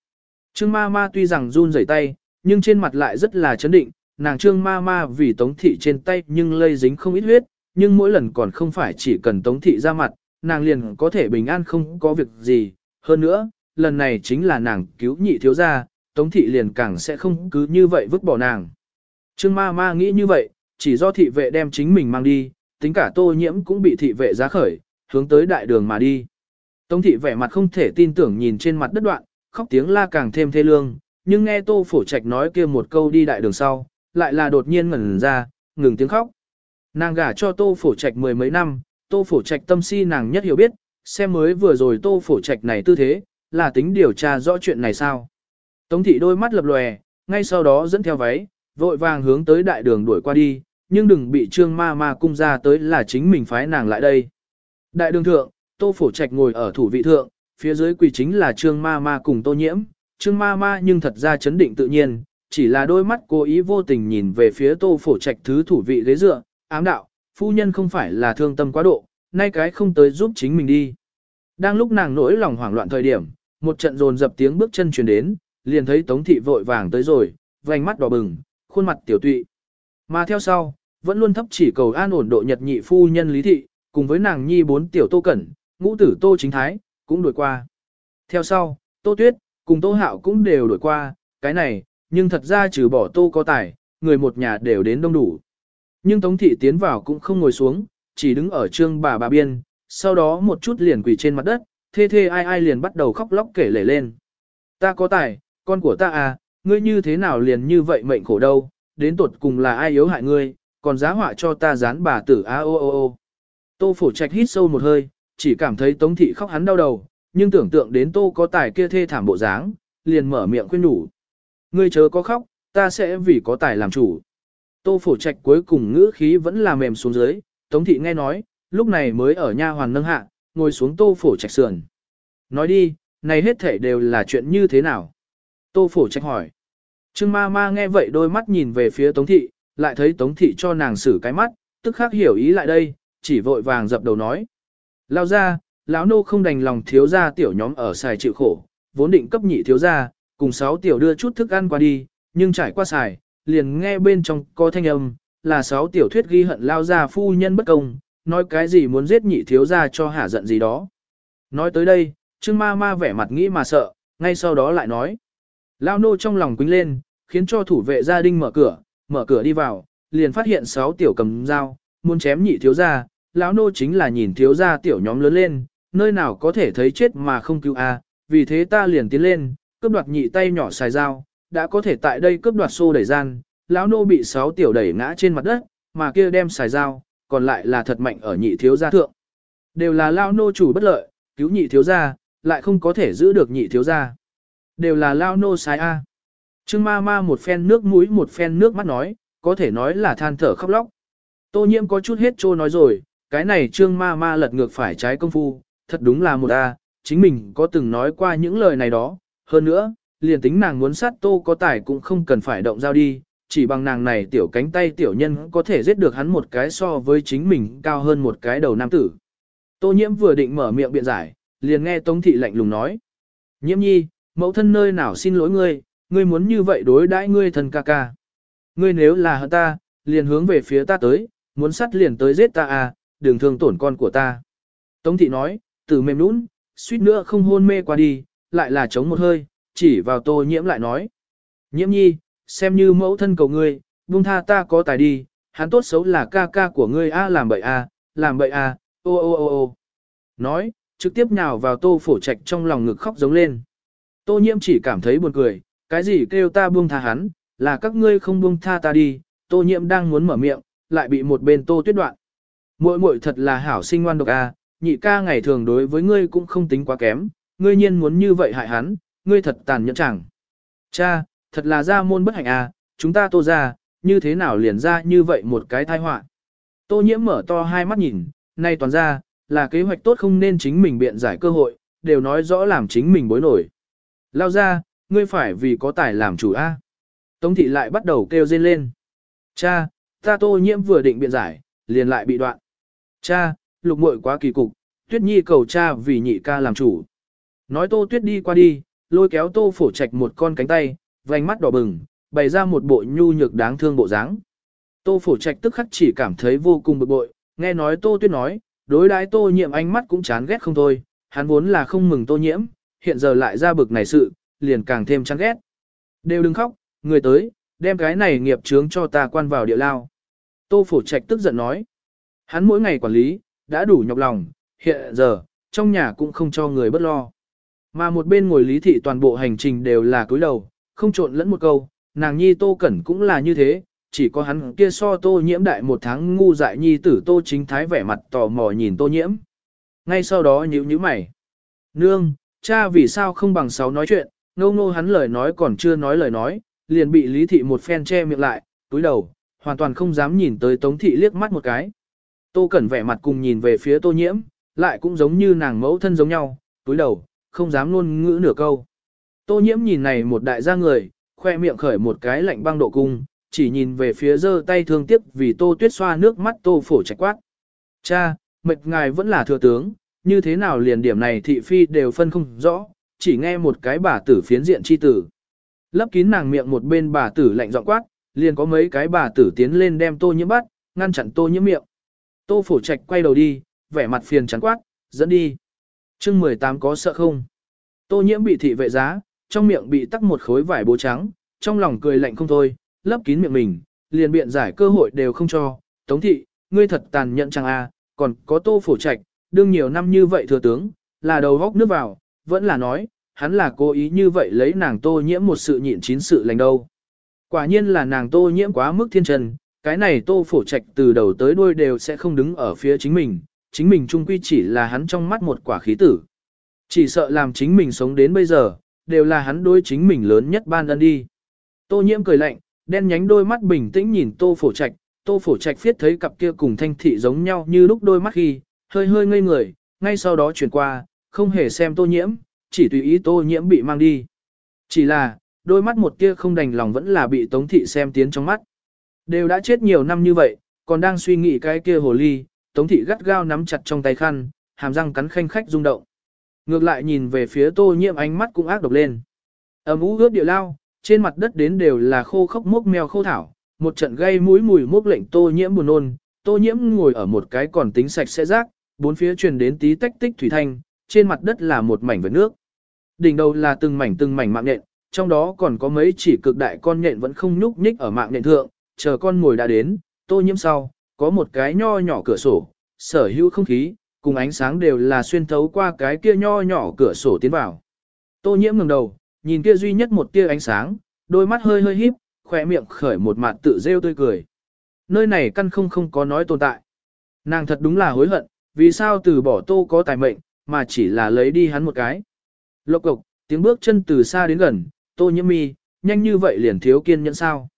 Trương ma ma tuy rằng run rẩy tay, nhưng trên mặt lại rất là chấn định, nàng trương ma ma vì tống thị trên tay nhưng lây dính không ít huyết, nhưng mỗi lần còn không phải chỉ cần tống thị ra mặt, nàng liền có thể bình an không có việc gì. Hơn nữa, lần này chính là nàng cứu nhị thiếu gia, tống thị liền càng sẽ không cứ như vậy vứt bỏ nàng. Trương ma ma nghĩ như vậy, chỉ do thị vệ đem chính mình mang đi, tính cả tô nhiễm cũng bị thị vệ giá khởi, hướng tới đại đường mà đi. Tống thị vẻ mặt không thể tin tưởng nhìn trên mặt đất đoạn, khóc tiếng la càng thêm thê lương, nhưng nghe tô phổ trạch nói kia một câu đi đại đường sau, lại là đột nhiên ngẩn ra, ngừng tiếng khóc. Nàng gả cho tô phổ trạch mười mấy năm, tô phổ trạch tâm si nàng nhất hiểu biết, xem mới vừa rồi tô phổ trạch này tư thế, là tính điều tra rõ chuyện này sao. Tống thị đôi mắt lập lòe, ngay sau đó dẫn theo váy, vội vàng hướng tới đại đường đuổi qua đi, nhưng đừng bị trương ma ma cung ra tới là chính mình phái nàng lại đây. Đại đường thượng, tô phổ trạch ngồi ở thủ vị thượng, phía dưới quỳ chính là trương ma ma cùng tô nhiễm, trương ma ma nhưng thật ra chấn định tự nhiên, chỉ là đôi mắt cố ý vô tình nhìn về phía tô phổ trạch thứ thủ vị ghế dựa, ám đạo, phu nhân không phải là thương tâm quá độ, nay cái không tới giúp chính mình đi. Đang lúc nàng nỗi lòng hoảng loạn thời điểm, một trận dồn dập tiếng bước chân truyền đến, liền thấy Tống thị vội vàng tới rồi, vành mắt đỏ bừng, khuôn mặt tiểu tụy. Mà theo sau, vẫn luôn thấp chỉ cầu an ổn độ nhật nhị phu nhân lý thị, cùng với nàng nhi bốn tiểu tô cẩn, ngũ tử tô chính thái, cũng đuổi qua. Theo sau, tô tuyết, cùng tô hạo cũng đều đuổi qua, cái này, nhưng thật ra trừ bỏ tô có tài, người một nhà đều đến đông đủ. Nhưng Tống thị tiến vào cũng không ngồi xuống, chỉ đứng ở trương bà bà biên, sau đó một chút liền quỳ trên mặt đất, thê thê ai ai liền bắt đầu khóc lóc kể lể lên. Ta có tài, con của ta à, ngươi như thế nào liền như vậy mệnh khổ đâu, đến tột cùng là ai yếu hại ngươi, còn giá họa cho ta dán bà tử a ô ô ô. Tô phổ trạch hít sâu một hơi, chỉ cảm thấy tống thị khóc hắn đau đầu, nhưng tưởng tượng đến tô có tài kia thê thảm bộ dáng, liền mở miệng khuyên nhủ. Ngươi chớ có khóc, ta sẽ vì có tài làm chủ. Tô phổ trạch cuối cùng ngữ khí vẫn là mềm xuống dưới, tống thị nghe nói, lúc này mới ở nha hoàn nâng hạ, ngồi xuống tô phổ trạch sườn. Nói đi, này hết thể đều là chuyện như thế nào? Tô phổ trạch hỏi. Trương ma ma nghe vậy đôi mắt nhìn về phía tống thị, lại thấy tống thị cho nàng xử cái mắt, tức khắc hiểu ý lại đây, chỉ vội vàng dập đầu nói. Lao ra, lão nô không đành lòng thiếu gia tiểu nhóm ở xài chịu khổ, vốn định cấp nhị thiếu gia, cùng sáu tiểu đưa chút thức ăn qua đi, nhưng trải qua xài, liền nghe bên trong có thanh âm, là sáu tiểu thuyết ghi hận lao ra phu nhân bất công, nói cái gì muốn giết nhị thiếu gia cho hả giận gì đó. Nói tới đây, Trương ma ma vẻ mặt nghĩ mà sợ, ngay sau đó lại nói. Lao nô trong lòng quính lên, khiến cho thủ vệ gia đình mở cửa, mở cửa đi vào, liền phát hiện sáu tiểu cầm dao, muốn chém nhị thiếu gia, lão nô chính là nhìn thiếu gia tiểu nhóm lớn lên, nơi nào có thể thấy chết mà không cứu a, vì thế ta liền tiến lên, cướp đoạt nhị tay nhỏ xài dao, đã có thể tại đây cướp đoạt xô đẩy gian, lão nô bị sáu tiểu đẩy ngã trên mặt đất, mà kia đem xài dao, còn lại là thật mạnh ở nhị thiếu gia thượng. Đều là lão nô chủ bất lợi, cứu nhị thiếu gia, lại không có thể giữ được nhị thiếu gia. Đều là lão nô sai a. Trương ma ma một phen nước mũi một phen nước mắt nói, có thể nói là than thở khóc lóc. Tô nhiễm có chút hết trô nói rồi, cái này trương ma ma lật ngược phải trái công phu, thật đúng là một A, chính mình có từng nói qua những lời này đó, hơn nữa, liền tính nàng muốn sát tô có tài cũng không cần phải động dao đi, chỉ bằng nàng này tiểu cánh tay tiểu nhân có thể giết được hắn một cái so với chính mình cao hơn một cái đầu nam tử. Tô nhiễm vừa định mở miệng biện giải, liền nghe Tống thị lạnh lùng nói. Nhiễm nhi, mẫu thân nơi nào xin lỗi ngươi, ngươi muốn như vậy đối đãi ngươi thân ca ca. Ngươi nếu là hận ta, liền hướng về phía ta tới, muốn sát liền tới giết ta à, đừng thương tổn con của ta. Tống thị nói, từ mềm nũng, suýt nữa không hôn mê qua đi, lại là chống một hơi, chỉ vào tô nhiễm lại nói. Nhiễm nhi, xem như mẫu thân cầu ngươi, buông tha ta có tài đi, hắn tốt xấu là ca ca của ngươi a làm bậy a, làm bậy a, ô ô ô ô. Nói, trực tiếp nhào vào tô phổ trạch trong lòng ngực khóc giống lên. Tô nhiễm chỉ cảm thấy buồn cười, cái gì kêu ta buông tha hắn, là các ngươi không buông tha ta đi, tô nhiễm đang muốn mở miệng, lại bị một bên tô tuyết đoạn. Muội muội thật là hảo sinh ngoan độc a, nhị ca ngày thường đối với ngươi cũng không tính quá kém, ngươi nhiên muốn như vậy hại hắn, ngươi thật tàn nhẫn chẳng. Cha, thật là ra môn bất hạnh à? chúng ta tô ra, như thế nào liền ra như vậy một cái tai họa. Tô nhiễm mở to hai mắt nhìn, nay toàn ra, là kế hoạch tốt không nên chính mình biện giải cơ hội, đều nói rõ làm chính mình bối nổi. Lao ra, ngươi phải vì có tài làm chủ a. Tống thị lại bắt đầu kêu rên lên. Cha, ta tô nhiễm vừa định biện giải, liền lại bị đoạn. Cha, lục muội quá kỳ cục, tuyết nhi cầu cha vì nhị ca làm chủ. Nói tô tuyết đi qua đi, lôi kéo tô phổ trạch một con cánh tay, vành mắt đỏ bừng, bày ra một bộ nhu nhược đáng thương bộ dáng. Tô phổ trạch tức khắc chỉ cảm thấy vô cùng bực bội, nghe nói tô tuyết nói, đối đãi tô nhiễm ánh mắt cũng chán ghét không thôi, hắn vốn là không mừng tô nhiễm, hiện giờ lại ra bực này sự, liền càng thêm chán ghét. Đều đừng khóc, người tới, đem cái này nghiệp chướng cho ta quan vào địa lao. Tô phổ trạch tức giận nói, hắn mỗi ngày quản lý, đã đủ nhọc lòng, hiện giờ, trong nhà cũng không cho người bất lo. Mà một bên ngồi lý thị toàn bộ hành trình đều là cúi đầu, không trộn lẫn một câu, nàng nhi tô cẩn cũng là như thế, chỉ có hắn kia so tô nhiễm đại một tháng ngu dại nhi tử tô chính thái vẻ mặt tò mò nhìn tô nhiễm. Ngay sau đó nhíu nhíu mày. Nương, cha vì sao không bằng sáu nói chuyện, ngâu ngô hắn lời nói còn chưa nói lời nói, liền bị lý thị một phen che miệng lại, túi đầu, hoàn toàn không dám nhìn tới Tống Thị liếc mắt một cái. Tô Cẩn vẻ mặt cùng nhìn về phía Tô Nhiễm, lại cũng giống như nàng mẫu thân giống nhau, túi đầu, không dám luôn ngữ nửa câu. Tô Nhiễm nhìn này một đại gia người, khoe miệng khởi một cái lạnh băng độ cung, chỉ nhìn về phía giơ tay thương tiếc vì Tô Tuyết xoa nước mắt Tô Phổ trạch quát. Cha, mệt ngài vẫn là thừa tướng, như thế nào liền điểm này thị phi đều phân không rõ, chỉ nghe một cái bà tử phiến diện chi tử. Lấp kín nàng miệng một bên bà tử lạnh giọng quát, liền có mấy cái bà tử tiến lên đem tô nhiễm bắt, ngăn chặn tô nhiễm miệng. Tô phổ trạch quay đầu đi, vẻ mặt phiền chán quát, dẫn đi chương 18 có sợ không? Tô nhiễm bị thị vệ giá, trong miệng bị tắc một khối vải bố trắng, trong lòng cười lạnh không thôi, lấp kín miệng mình, liền biện giải cơ hội đều không cho. Tống thị, ngươi thật tàn nhẫn chẳng a, à, còn có tô phổ trạch, đương nhiều năm như vậy thừa tướng, là đầu góc nước vào, vẫn là nói, hắn là cố ý như vậy lấy nàng tô nhiễm một sự nhịn chín sự lành đâu. Quả nhiên là nàng tô nhiễm quá mức thiên trần, cái này tô phổ trạch từ đầu tới đuôi đều sẽ không đứng ở phía chính mình, chính mình trung quy chỉ là hắn trong mắt một quả khí tử. Chỉ sợ làm chính mình sống đến bây giờ, đều là hắn đối chính mình lớn nhất ban ân đi. Tô nhiễm cười lạnh, đen nhánh đôi mắt bình tĩnh nhìn tô phổ trạch, tô phổ trạch viết thấy cặp kia cùng thanh thị giống nhau như lúc đôi mắt khi, hơi hơi ngây người, ngay sau đó chuyển qua, không hề xem tô nhiễm, chỉ tùy ý tô nhiễm bị mang đi. Chỉ là, đôi mắt một tia không đành lòng vẫn là bị tống thị xem tiến trong mắt. Đều đã chết nhiều năm như vậy, còn đang suy nghĩ cái kia hồ ly, tống thị gắt gao nắm chặt trong tay khăn, hàm răng cắn khanh khách rung động. Ngược lại nhìn về phía tô nhiễm ánh mắt cũng ác độc lên. Ẩm ú ướt địa lao, trên mặt đất đến đều là khô khốc mốc mèo khô thảo, một trận gây mũi mùi mốc lệnh tô nhiễm buồn nôn, tô nhiễm ngồi ở một cái còn tính sạch sẽ rác, bốn phía truyền đến tí tách tích thủy thanh, trên mặt đất là một mảnh vệt nước. Đỉnh đầu là từng mảnh từng mảnh mạng nhện, trong đó còn có mấy chỉ cực đại con nhện vẫn không nhúc nhích ở mạng nhện thượng, chờ con ngồi đã đến, tô nhiễm sau, có một cái nho nhỏ cửa sổ, sở hữu không khí, cùng ánh sáng đều là xuyên thấu qua cái kia nho nhỏ cửa sổ tiến vào. Tô nhiễm ngẩng đầu, nhìn kia duy nhất một tia ánh sáng, đôi mắt hơi hơi híp, khỏe miệng khởi một mặt tự rêu tươi cười. Nơi này căn không không có nói tồn tại. Nàng thật đúng là hối hận, vì sao từ bỏ tô có tài mệnh, mà chỉ là lấy đi hắn một cái. Lộc cộc, tiếng bước chân từ xa đến gần, tô nhiễm mi, nhanh như vậy liền thiếu kiên nhẫn sao.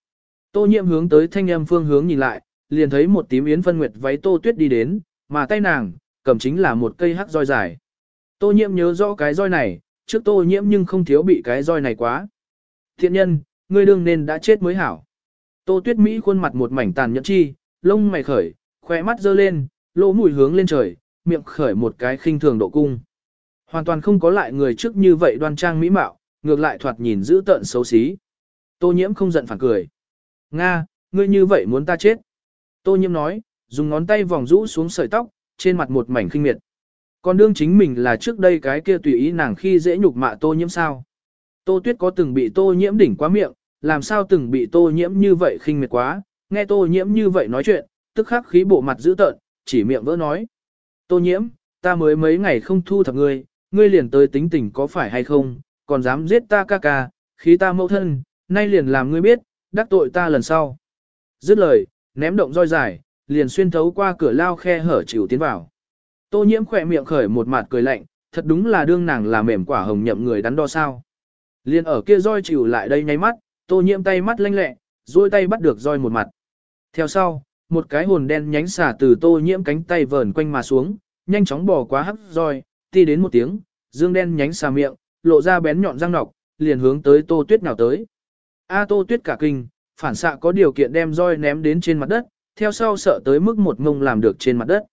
Tô nhiễm hướng tới thanh âm phương hướng nhìn lại, liền thấy một tím yến phân nguyệt váy tô tuyết đi đến, mà tay nàng, cầm chính là một cây hắc roi dài. Tô nhiễm nhớ rõ cái roi này, trước tô nhiễm nhưng không thiếu bị cái roi này quá. Thiện nhân, ngươi đương nên đã chết mới hảo. Tô tuyết Mỹ khuôn mặt một mảnh tàn nhẫn chi, lông mày khởi, khóe mắt dơ lên, lỗ mũi hướng lên trời, miệng khởi một cái khinh thường độ cung. Hoàn toàn không có lại người trước như vậy đoan trang mỹ mạo, ngược lại thoạt nhìn dữ tợn xấu xí. Tô nhiễm không giận phản cười. Nga, ngươi như vậy muốn ta chết. Tô nhiễm nói, dùng ngón tay vòng rũ xuống sợi tóc, trên mặt một mảnh khinh miệt. Còn đương chính mình là trước đây cái kia tùy ý nàng khi dễ nhục mạ tô nhiễm sao. Tô tuyết có từng bị tô nhiễm đỉnh quá miệng, làm sao từng bị tô nhiễm như vậy khinh miệt quá, nghe tô nhiễm như vậy nói chuyện, tức khắc khí bộ mặt dữ tợn, chỉ miệng vỡ nói. Tô nhiễm, ta mới mấy ngày không thu thập ngươi, ngươi liền tới tính tình có phải hay không, còn dám giết ta ca ca, khí ta mẫu thân, nay liền làm ngươi biết, đắc tội ta lần sau. Dứt lời, ném động roi dài, liền xuyên thấu qua cửa lao khe hở chịu tiến vào. Tô nhiễm khỏe miệng khởi một mặt cười lạnh, thật đúng là đương nàng là mềm quả hồng nhậm người đắn đo sao. Liền ở kia roi chịu lại đây nháy mắt, tô nhiễm tay mắt lanh lẹ, duỗi tay bắt được roi một mặt. Theo sau, một cái hồn đen nhánh xả từ tô nhiễm cánh tay vờn quanh mà xuống, nhanh chóng bò qua hắc roi, ti đến một tiếng, dương đen nhánh xà miệng, lộ ra bén nhọn răng nọc, liền hướng tới tô tuyết nào tới. A tô tuyết cả kinh, phản xạ có điều kiện đem roi ném đến trên mặt đất, theo sau sợ tới mức một ngông làm được trên mặt đất.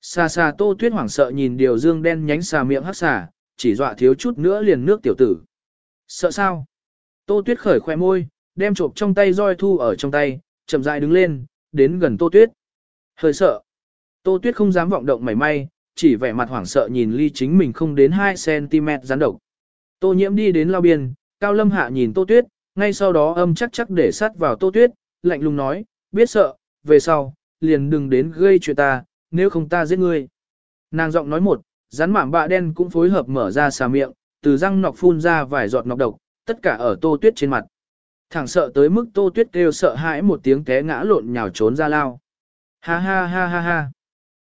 Xa xa tô tuyết hoảng sợ nhìn điều dương đen nhánh xà miệng hắc xà, chỉ dọa thiếu chút nữa liền nước tiểu tử. Sợ sao? Tô tuyết khởi khoe môi, đem trộm trong tay roi thu ở trong tay, chậm rãi đứng lên, đến gần tô tuyết. Hơi sợ. Tô tuyết không dám vọng động mảy may, chỉ vẻ mặt hoảng sợ nhìn ly chính mình không đến 2cm rắn độc. Tô nhiễm đi đến lao biên, cao lâm hạ nhìn tô tuyết, ngay sau đó âm chắc chắc để sát vào tô tuyết, lạnh lùng nói, biết sợ, về sau, liền đừng đến gây chuyện ta, nếu không ta giết ngươi. Nàng giọng nói một, rắn mảm bạ đen cũng phối hợp mở ra xà miệng, từ răng nọc phun ra vài giọt nọc độc, tất cả ở tô tuyết trên mặt. Thẳng sợ tới mức tô tuyết kêu sợ hãi một tiếng té ngã lộn nhào trốn ra lao. Ha ha ha ha ha.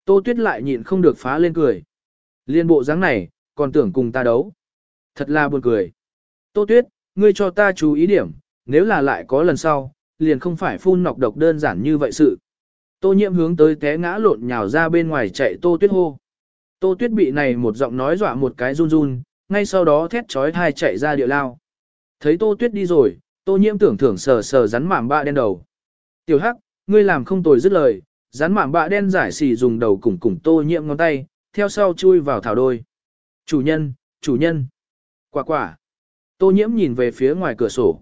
Tô tuyết lại nhịn không được phá lên cười. Liên bộ dáng này, còn tưởng cùng ta đấu. Thật là buồn cười. Tô tuyết, ngươi cho ta chú ý điểm, nếu là lại có lần sau, liền không phải phun nọc độc đơn giản như vậy sự. Tô nhiễm hướng tới té ngã lộn nhào ra bên ngoài chạy tô tuyết hô. Tô tuyết bị này một giọng nói dọa một cái run run, ngay sau đó thét chói tai chạy ra địa lao. Thấy tô tuyết đi rồi, tô nhiễm tưởng thưởng sờ sờ rắn mảm bạ đen đầu. Tiểu hắc, ngươi làm không tồi dứt lời, rắn mảm bạ đen giải xì dùng đầu cùng cùng tô nhiễm ngón tay, theo sau chui vào thảo đôi. Chủ nhân, chủ nhân. Quả quả. Tô nhiễm nhìn về phía ngoài cửa sổ.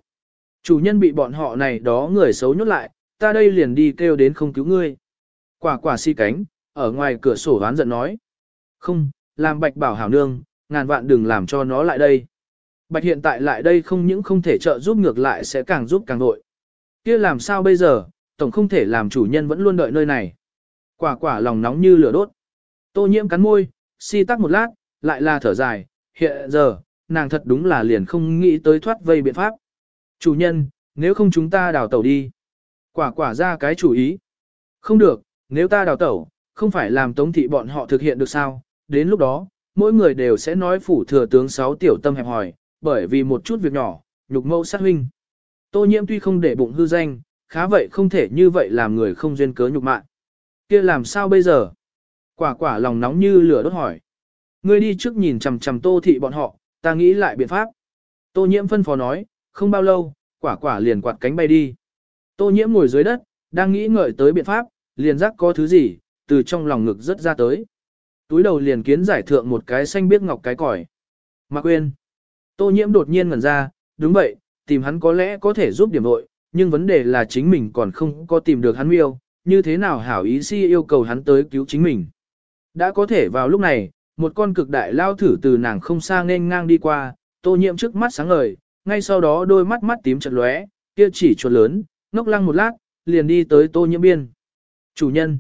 Chủ nhân bị bọn họ này đó người xấu nhốt lại, ta đây liền đi kêu đến không cứu ngươi. Quả quả si cánh, ở ngoài cửa sổ ván giận nói. Không, làm bạch bảo hảo nương, ngàn vạn đừng làm cho nó lại đây. Bạch hiện tại lại đây không những không thể trợ giúp ngược lại sẽ càng giúp càng nội. kia làm sao bây giờ, tổng không thể làm chủ nhân vẫn luôn đợi nơi này. Quả quả lòng nóng như lửa đốt. Tô nhiễm cắn môi, si tắc một lát, lại là thở dài, hiện giờ, nàng thật đúng là liền không nghĩ tới thoát vây biện pháp. Chủ nhân, nếu không chúng ta đào tẩu đi. Quả quả ra cái chủ ý. Không được, nếu ta đào tẩu, không phải làm tống thị bọn họ thực hiện được sao, đến lúc đó, mỗi người đều sẽ nói phủ thừa tướng sáu tiểu tâm hẹp hỏi, bởi vì một chút việc nhỏ, nhục mâu sát huynh. Tô nhiễm tuy không để bụng hư danh, khá vậy không thể như vậy làm người không duyên cớ nhục mạng kia làm sao bây giờ? Quả quả lòng nóng như lửa đốt hỏi. Ngươi đi trước nhìn chằm chằm tô thị bọn họ, ta nghĩ lại biện pháp. Tô nhiễm phân phó nói, không bao lâu, quả quả liền quạt cánh bay đi. Tô nhiễm ngồi dưới đất, đang nghĩ ngợi tới biện pháp, liền giác có thứ gì, từ trong lòng ngực rất ra tới. Túi đầu liền kiến giải thượng một cái xanh biếc ngọc cái còi. Mạc quên. Tô nhiễm đột nhiên ngẩn ra, đúng vậy, tìm hắn có lẽ có thể giúp điểm vội, nhưng vấn đề là chính mình còn không có tìm được hắn miêu, như thế nào hảo ý si yêu cầu hắn tới cứu chính mình. Đã có thể vào lúc này, một con cực đại lao thử từ nàng không xa nên ngang đi qua, tô nhiễm trước mắt sáng ngời, ngay sau đó đôi mắt mắt tím chật lóe, kia chỉ chuột lớn, ngốc lăng một lát, liền đi tới tô nhiễm biên. Chủ nhân,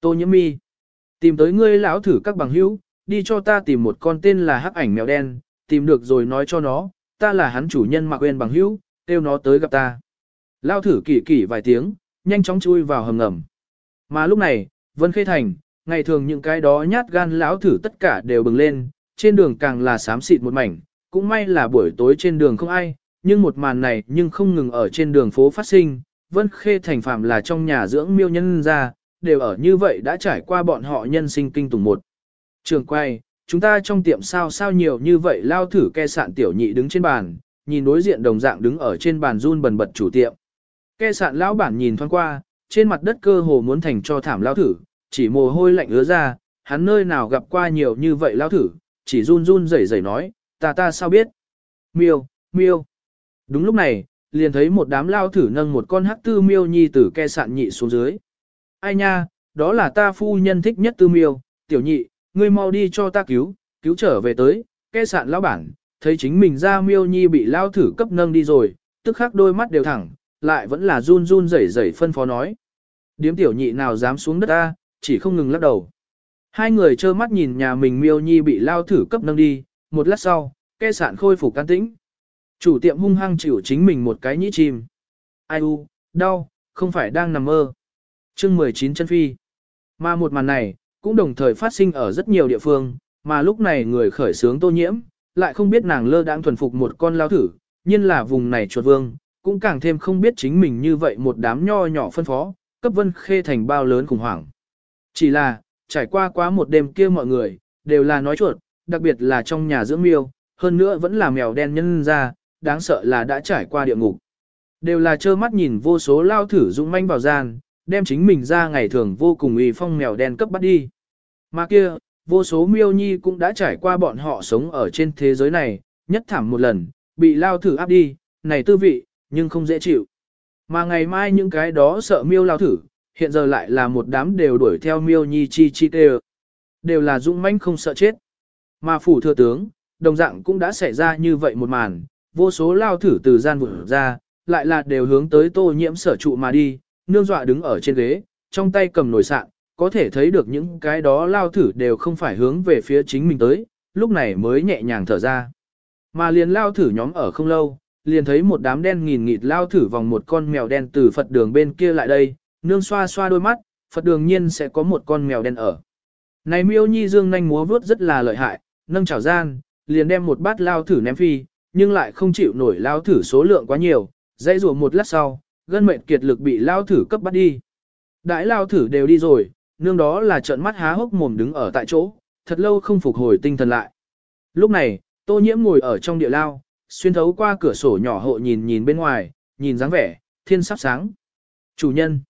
tô nhiễm mi, tìm tới ngươi lão thử các bằng hữu, đi cho ta tìm một con tên là hắc ảnh mèo đen, tìm được rồi nói cho nó, ta là hắn chủ nhân mặc quên bằng hữu, kêu nó tới gặp ta. Lao thử kỳ kỳ vài tiếng, nhanh chóng chui vào hầm ngầm. Mà lúc này, Vân Khê Thành, ngày thường những cái đó nhát gan lão thử tất cả đều bừng lên, trên đường càng là xám xịt một mảnh, cũng may là buổi tối trên đường không ai, nhưng một màn này nhưng không ngừng ở trên đường phố phát sinh, Vân Khê thành phạm là trong nhà dưỡng miêu nhân ra, đều ở như vậy đã trải qua bọn họ nhân sinh kinh tùng một. Trường quay, chúng ta trong tiệm sao sao nhiều như vậy lao thử ke sạn tiểu nhị đứng trên bàn, nhìn đối diện đồng dạng đứng ở trên bàn run bần bật chủ tiệm. Ke sạn lão bản nhìn thoáng qua, trên mặt đất cơ hồ muốn thành cho thảm lao thử, chỉ mồ hôi lạnh ứa ra, hắn nơi nào gặp qua nhiều như vậy lao thử, chỉ run run rẩy rẩy nói, ta ta sao biết. Miêu, miêu. Đúng lúc này, liền thấy một đám lao thử nâng một con hắc tư miêu nhi tử ke sạn nhị xuống dưới. Ai nha, đó là ta phu nhân thích nhất tư miêu, tiểu nhị, ngươi mau đi cho ta cứu, cứu trở về tới, ke sạn lão bản, thấy chính mình ra miêu nhi bị lao thử cấp nâng đi rồi, tức khắc đôi mắt đều thẳng, lại vẫn là run run rẩy rẩy phân phó nói. Điếm tiểu nhị nào dám xuống đất ta, chỉ không ngừng lắc đầu. Hai người trơ mắt nhìn nhà mình miêu nhi bị lao thử cấp nâng đi, một lát sau, kê sạn khôi phục can tĩnh. Chủ tiệm hung hăng chịu chính mình một cái nhĩ chim. Ai u, đau, không phải đang nằm mơ. chương 19 chân phi. Mà một màn này, cũng đồng thời phát sinh ở rất nhiều địa phương, mà lúc này người khởi sướng tô nhiễm, lại không biết nàng lơ đang thuần phục một con lao thử, nhiên là vùng này chuột vương, cũng càng thêm không biết chính mình như vậy một đám nho nhỏ phân phó, cấp vân khê thành bao lớn khủng hoảng. Chỉ là, trải qua quá một đêm kia mọi người, đều là nói chuột, đặc biệt là trong nhà dưỡng miêu, hơn nữa vẫn là mèo đen nhân ra, đáng sợ là đã trải qua địa ngục. Đều là trơ mắt nhìn vô số lao thử dũng manh vào gian, đem chính mình ra ngày thường vô cùng uy phong mèo đen cấp bắt đi. Mà kia, vô số miêu nhi cũng đã trải qua bọn họ sống ở trên thế giới này, nhất thảm một lần, bị lao thử áp đi, này tư vị, nhưng không dễ chịu. Mà ngày mai những cái đó sợ miêu lao thử, hiện giờ lại là một đám đều đuổi theo miêu nhi chi chi tê Đều là dũng mãnh không sợ chết. Mà phủ thừa tướng, đồng dạng cũng đã xảy ra như vậy một màn, vô số lao thử từ gian vừa ra, lại là đều hướng tới tô nhiễm sở trụ mà đi, nương dọa đứng ở trên ghế, trong tay cầm nồi sạn, có thể thấy được những cái đó lao thử đều không phải hướng về phía chính mình tới, lúc này mới nhẹ nhàng thở ra. Mà liền lao thử nhóm ở không lâu, liền thấy một đám đen nghìn nghịt lao thử vòng một con mèo đen từ Phật đường bên kia lại đây, nương xoa xoa đôi mắt, Phật đường nhiên sẽ có một con mèo đen ở. Này miêu nhi dương nhanh múa vướt rất là lợi hại, nâng chảo gian, liền đem một bát lao thử ném phi, nhưng lại không chịu nổi lao thử số lượng quá nhiều, dãy rùa một lát sau, gân mệnh kiệt lực bị lao thử cấp bắt đi. Đại lao thử đều đi rồi, nương đó là trợn mắt há hốc mồm đứng ở tại chỗ, thật lâu không phục hồi tinh thần lại. Lúc này, tô nhiễm ngồi ở trong địa lao, xuyên thấu qua cửa sổ nhỏ hộ nhìn nhìn bên ngoài, nhìn dáng vẻ, thiên sắp sáng. Chủ nhân.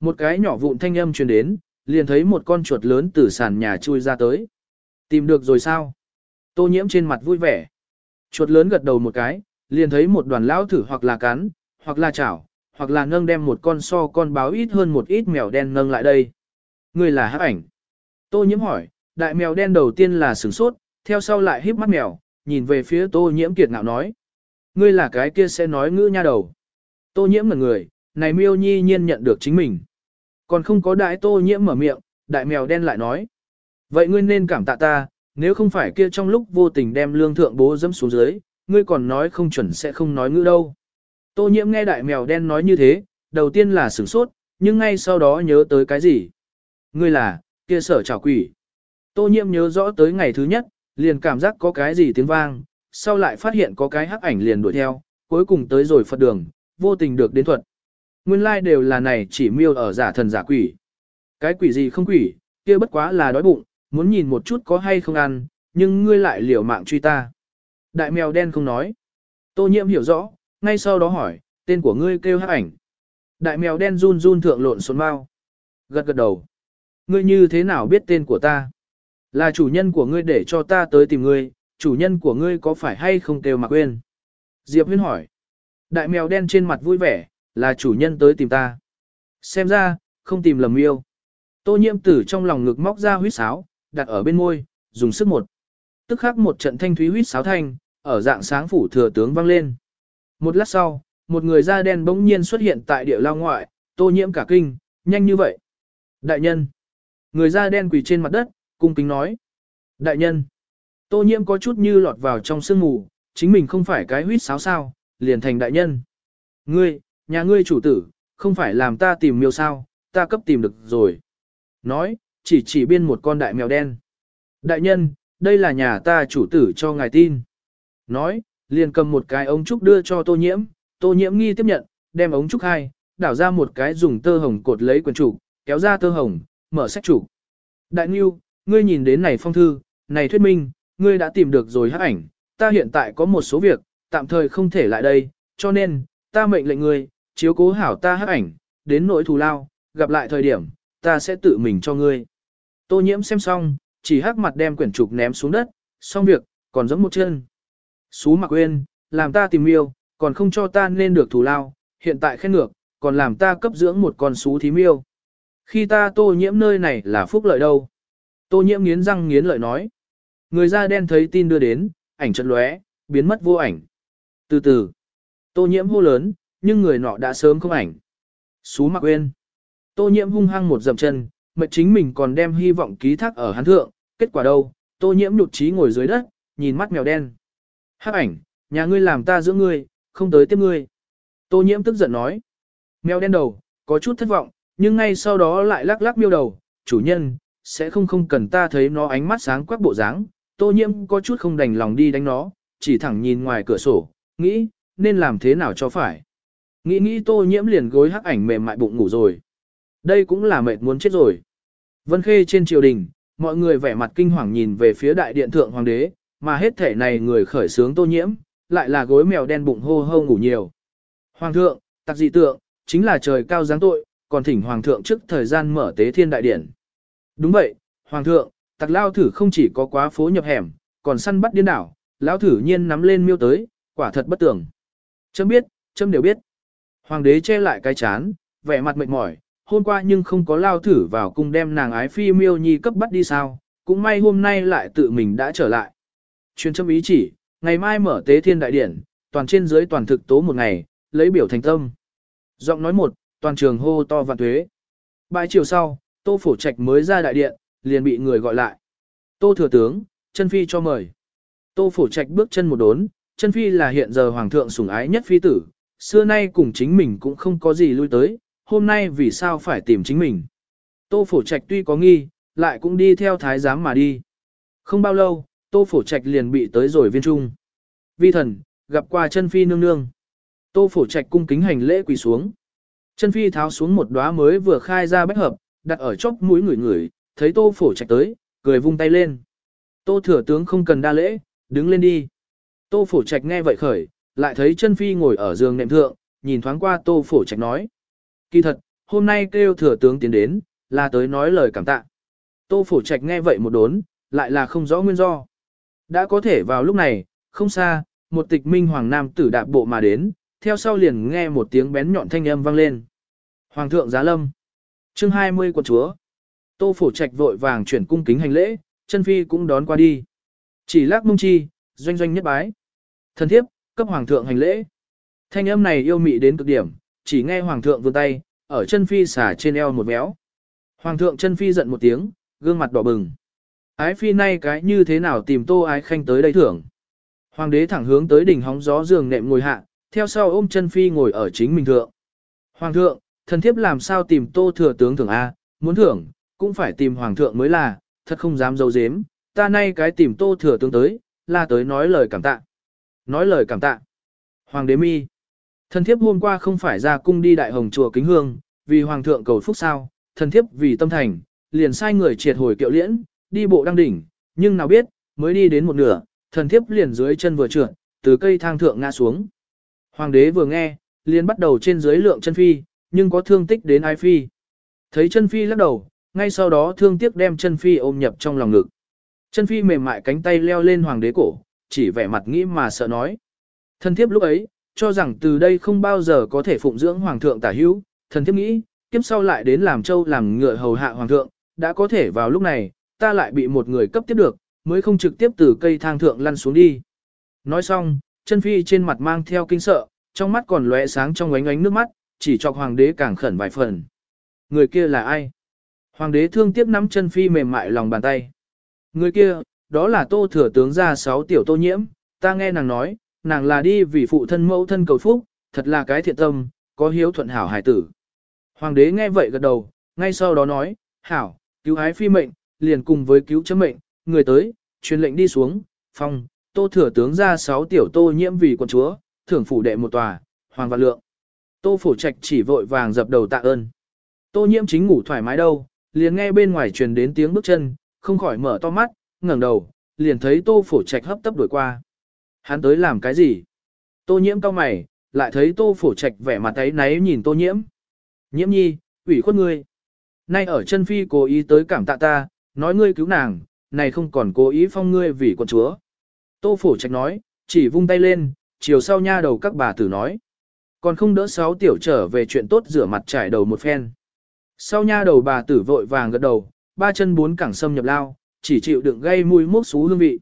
Một cái nhỏ vụn thanh âm truyền đến, liền thấy một con chuột lớn từ sàn nhà chui ra tới. Tìm được rồi sao? Tô nhiễm trên mặt vui vẻ. Chuột lớn gật đầu một cái, liền thấy một đoàn lão thử hoặc là cắn, hoặc là chảo, hoặc là nâng đem một con so con báo ít hơn một ít mèo đen nâng lại đây. Người là hắc ảnh. Tô nhiễm hỏi, đại mèo đen đầu tiên là sửng sốt, theo sau lại híp mắt mèo, nhìn về phía tô nhiễm kiệt ngạo nói. Ngươi là cái kia sẽ nói ngữ nha đầu. Tô nhiễm ngẩn người, này miêu nhi nhiên nhận được chính mình. Còn không có đại tô nhiễm mở miệng, đại mèo đen lại nói. Vậy ngươi nên cảm tạ ta, nếu không phải kia trong lúc vô tình đem lương thượng bố dẫm xuống dưới, ngươi còn nói không chuẩn sẽ không nói ngữ đâu. Tô nhiễm nghe đại mèo đen nói như thế, đầu tiên là sửng sốt, nhưng ngay sau đó nhớ tới cái gì. Ngươi là, kia sở trào quỷ. Tô nhiễm nhớ rõ tới ngày thứ nhất, liền cảm giác có cái gì tiếng vang, sau lại phát hiện có cái hắc ảnh liền đuổi theo, cuối cùng tới rồi Phật đường, vô tình được đến thuật. Nguyên lai like đều là này chỉ miêu ở giả thần giả quỷ. Cái quỷ gì không quỷ, kia bất quá là đói bụng, muốn nhìn một chút có hay không ăn, nhưng ngươi lại liều mạng truy ta. Đại mèo đen không nói. Tô nhiễm hiểu rõ, ngay sau đó hỏi, tên của ngươi kêu hắc ảnh. Đại mèo đen run run thượng lộn xốn mau. Gật gật đầu. Ngươi như thế nào biết tên của ta? Là chủ nhân của ngươi để cho ta tới tìm ngươi, chủ nhân của ngươi có phải hay không kêu mà quên? Diệp huyên hỏi. Đại mèo đen trên mặt vui vẻ, là chủ nhân tới tìm ta. Xem ra, không tìm lầm yêu. Tô nhiễm tử trong lòng ngực móc ra huyết sáo, đặt ở bên môi, dùng sức một. Tức khắc một trận thanh thúy huyết sáo thanh, ở dạng sáng phủ thừa tướng vang lên. Một lát sau, một người da đen bỗng nhiên xuất hiện tại địa lao ngoại, tô nhiễm cả kinh, nhanh như vậy. Đại nhân. Người da đen quỳ trên mặt đất, cung kính nói. Đại nhân. Tô nhiễm có chút như lọt vào trong sương mù, chính mình không phải cái huyết sáo sao, liền thành đại nhân. Ngươi, nhà ngươi chủ tử, không phải làm ta tìm miêu sao, ta cấp tìm được rồi. Nói, chỉ chỉ biên một con đại mèo đen. Đại nhân, đây là nhà ta chủ tử cho ngài tin. Nói, liền cầm một cái ống trúc đưa cho tô nhiễm, tô nhiễm nghi tiếp nhận, đem ống trúc hai, đảo ra một cái dùng tơ hồng cột lấy quyển trục, kéo ra tơ hồng, mở sách trục. Đại Ngưu, ngươi nhìn đến này phong thư, này thuyết minh, ngươi đã tìm được rồi hắc ảnh, ta hiện tại có một số việc, tạm thời không thể lại đây, cho nên, ta mệnh lệnh ngươi, chiếu cố hảo ta hấp ảnh, đến nỗi thù lao, gặp lại thời điểm, ta sẽ tự mình cho ngươi. Tô nhiễm xem xong, chỉ hắc mặt đem quyển trục ném xuống đất, xong việc, còn giống một chân. Xú mặc quên, làm ta tìm miêu, còn không cho ta nên được thù lao, hiện tại khen ngược, còn làm ta cấp dưỡng một con xú thí miêu. Khi ta tô nhiễm nơi này là phúc lợi đâu. Tô nhiễm nghiến răng nghiến lợi nói. Người da đen thấy tin đưa đến, ảnh chợt lóe, biến mất vô ảnh. Từ từ, tô nhiễm hô lớn, nhưng người nọ đã sớm không ảnh. Xú mặc quên. Tô nhiễm hung hăng một dậm chân, mệt chính mình còn đem hy vọng ký thác ở hắn thượng, kết quả đâu, tô nhiễm nhụt chí ngồi dưới đất, nhìn mắt mèo đen. Hắc ảnh, nhà ngươi làm ta giữa ngươi, không tới tiếp ngươi. Tô nhiễm tức giận nói. Mèo đen đầu, có chút thất vọng, nhưng ngay sau đó lại lắc lắc miêu đầu, chủ nhân, sẽ không không cần ta thấy nó ánh mắt sáng quắc bộ dáng. Tô nhiễm có chút không đành lòng đi đánh nó, chỉ thẳng nhìn ngoài cửa sổ, nghĩ, nên làm thế nào cho phải. Nghĩ nghĩ tô nhiễm liền gối hắc ảnh mềm mại bụng ngủ rồi. Đây cũng là mệt muốn chết rồi. Vân Khê trên triều đình, mọi người vẻ mặt kinh hoàng nhìn về phía đại điện thượng hoàng đế, mà hết thể này người khởi sướng tô nhiễm, lại là gối mèo đen bụng hô hô ngủ nhiều. Hoàng thượng, tặc dị tượng, chính là trời cao giáng tội, còn thỉnh hoàng thượng trước thời gian mở tế thiên đại điển. Đúng vậy, hoàng thượng, tặc lao thử không chỉ có quá phố nhập hẻm, còn săn bắt điên đảo, lão thử nhiên nắm lên miêu tới, quả thật bất tưởng. Chấm biết, chấm đều biết. Hoàng đế che lại cái chán, vẻ mặt mệt mỏi, hôm qua nhưng không có lao thử vào cung đem nàng ái phi miêu nhi cấp bắt đi sao, cũng may hôm nay lại tự mình đã trở lại. Chuyên châm ý chỉ, ngày mai mở tế thiên đại điển, toàn trên dưới toàn thực tố một ngày, lấy biểu thành tâm. Giọng nói một, toàn trường hô to vạn tuế. Bãi chiều sau, tô phổ trạch mới ra đại điện, liền bị người gọi lại. Tô thừa tướng, chân phi cho mời. Tô phổ trạch bước chân một đốn, chân phi là hiện giờ hoàng thượng sủng ái nhất phi tử, xưa nay cùng chính mình cũng không có gì lui tới, hôm nay vì sao phải tìm chính mình. Tô phổ trạch tuy có nghi, lại cũng đi theo thái giám mà đi. Không bao lâu, tô phổ trạch liền bị tới rồi viên trung. Vi thần, gặp qua chân phi nương nương. Tô phổ trạch cung kính hành lễ quỳ xuống. Chân phi tháo xuống một đóa mới vừa khai ra bách hợp, đặt ở chóp mũi người người, thấy tô phổ trạch tới, cười vung tay lên. Tô thừa tướng không cần đa lễ, đứng lên đi. Tô phổ trạch nghe vậy khởi, lại thấy chân phi ngồi ở giường nệm thượng, nhìn thoáng qua tô phổ trạch nói. Kỳ thật, hôm nay kêu thừa tướng tiến đến, là tới nói lời cảm tạ. Tô phổ trạch nghe vậy một đốn, lại là không rõ nguyên do. Đã có thể vào lúc này, không xa, một tịch minh hoàng nam tử đạp bộ mà đến, theo sau liền nghe một tiếng bén nhọn thanh âm vang lên. Hoàng thượng giá lâm. chương 20 quận chúa. Tô phổ trạch vội vàng chuyển cung kính hành lễ, chân phi cũng đón qua đi. Chỉ lác mông chi, doanh doanh nhất bái. Thần thiếp, cấp hoàng thượng hành lễ. Thanh âm này yêu mị đến cực điểm, chỉ nghe hoàng thượng vươn tay, ở chân phi xả trên eo một méo Hoàng thượng chân phi giận một tiếng, gương mặt đỏ bừng. Ái phi nay cái như thế nào tìm tô ái khanh tới đây thưởng. Hoàng đế thẳng hướng tới đỉnh hóng gió giường nệm ngồi hạ, theo sau ôm chân phi ngồi ở chính mình thượng. Hoàng thượng, thần thiếp làm sao tìm tô thừa tướng thưởng A, muốn thưởng, cũng phải tìm hoàng thượng mới là, thật không dám dâu dếm, ta nay cái tìm tô thừa tướng tới, là tới nói lời cảm tạ. Nói lời cảm tạ. Hoàng đế mi. Thần thiếp hôm qua không phải ra cung đi đại hồng chùa kính hương, vì hoàng thượng cầu phúc sao, thần thiếp vì tâm thành, liền sai người triệt hồi kiệu liễn, đi bộ đăng đỉnh, nhưng nào biết, mới đi đến một nửa, thần thiếp liền dưới chân vừa trượt, từ cây thang thượng ngã xuống. Hoàng đế vừa nghe, liền bắt đầu trên dưới lượng chân phi, nhưng có thương tích đến ai phi. Thấy chân phi lắc đầu, ngay sau đó thương tiếc đem chân phi ôm nhập trong lòng ngực. Chân phi mềm mại cánh tay leo lên hoàng đế cổ, chỉ vẻ mặt nghĩ mà sợ nói. Thần thiếp lúc ấy, cho rằng từ đây không bao giờ có thể phụng dưỡng hoàng thượng tả hữu, thần thiếp nghĩ, kiếp sau lại đến làm châu làm ngựa hầu hạ hoàng thượng, đã có thể vào lúc này, ta lại bị một người cấp tiếp được, mới không trực tiếp từ cây thang thượng lăn xuống đi. Nói xong, chân phi trên mặt mang theo kinh sợ, trong mắt còn lóe sáng trong ánh ánh nước mắt, chỉ cho hoàng đế càng khẩn vài phần. Người kia là ai? Hoàng đế thương tiếc nắm chân phi mềm mại lòng bàn tay. Người kia, đó là tô thừa tướng gia sáu tiểu tô nhiễm, ta nghe nàng nói, nàng là đi vì phụ thân mẫu thân cầu phúc, thật là cái thiện tâm, có hiếu thuận hảo hải tử. Hoàng đế nghe vậy gật đầu, ngay sau đó nói, hảo, cứu ái phi mệnh, liền cùng với cứu chấm mệnh, người tới, truyền lệnh đi xuống, phong, tô thừa tướng ra sáu tiểu tô nhiễm vì quận chúa, thưởng phủ đệ một tòa, hoàng vạn lượng. Tô phổ trạch chỉ vội vàng dập đầu tạ ơn. Tô nhiễm chính ngủ thoải mái đâu, liền nghe bên ngoài truyền đến tiếng bước chân, không khỏi mở to mắt, ngẩng đầu, liền thấy tô phổ trạch hấp tấp đuổi qua. Hắn tới làm cái gì? Tô nhiễm cao mày, lại thấy tô phổ trạch vẻ mặt ấy náy nhìn tô nhiễm. Nhiễm nhi, ủy khuất ngươi. Nay ở chân phi cố ý tới cảm tạ ta, nói ngươi cứu nàng, này không còn cố ý phong ngươi vì quận chúa. Tô phổ trạch nói, chỉ vung tay lên, chiều sau nha đầu các bà tử nói. Còn không đỡ sáu tiểu trở về chuyện tốt rửa mặt trải đầu một phen. Sau nha đầu bà tử vội vàng gật đầu, ba chân bốn cẳng sâm nhập lao, chỉ chịu đựng gây mùi mốc xú hương vị.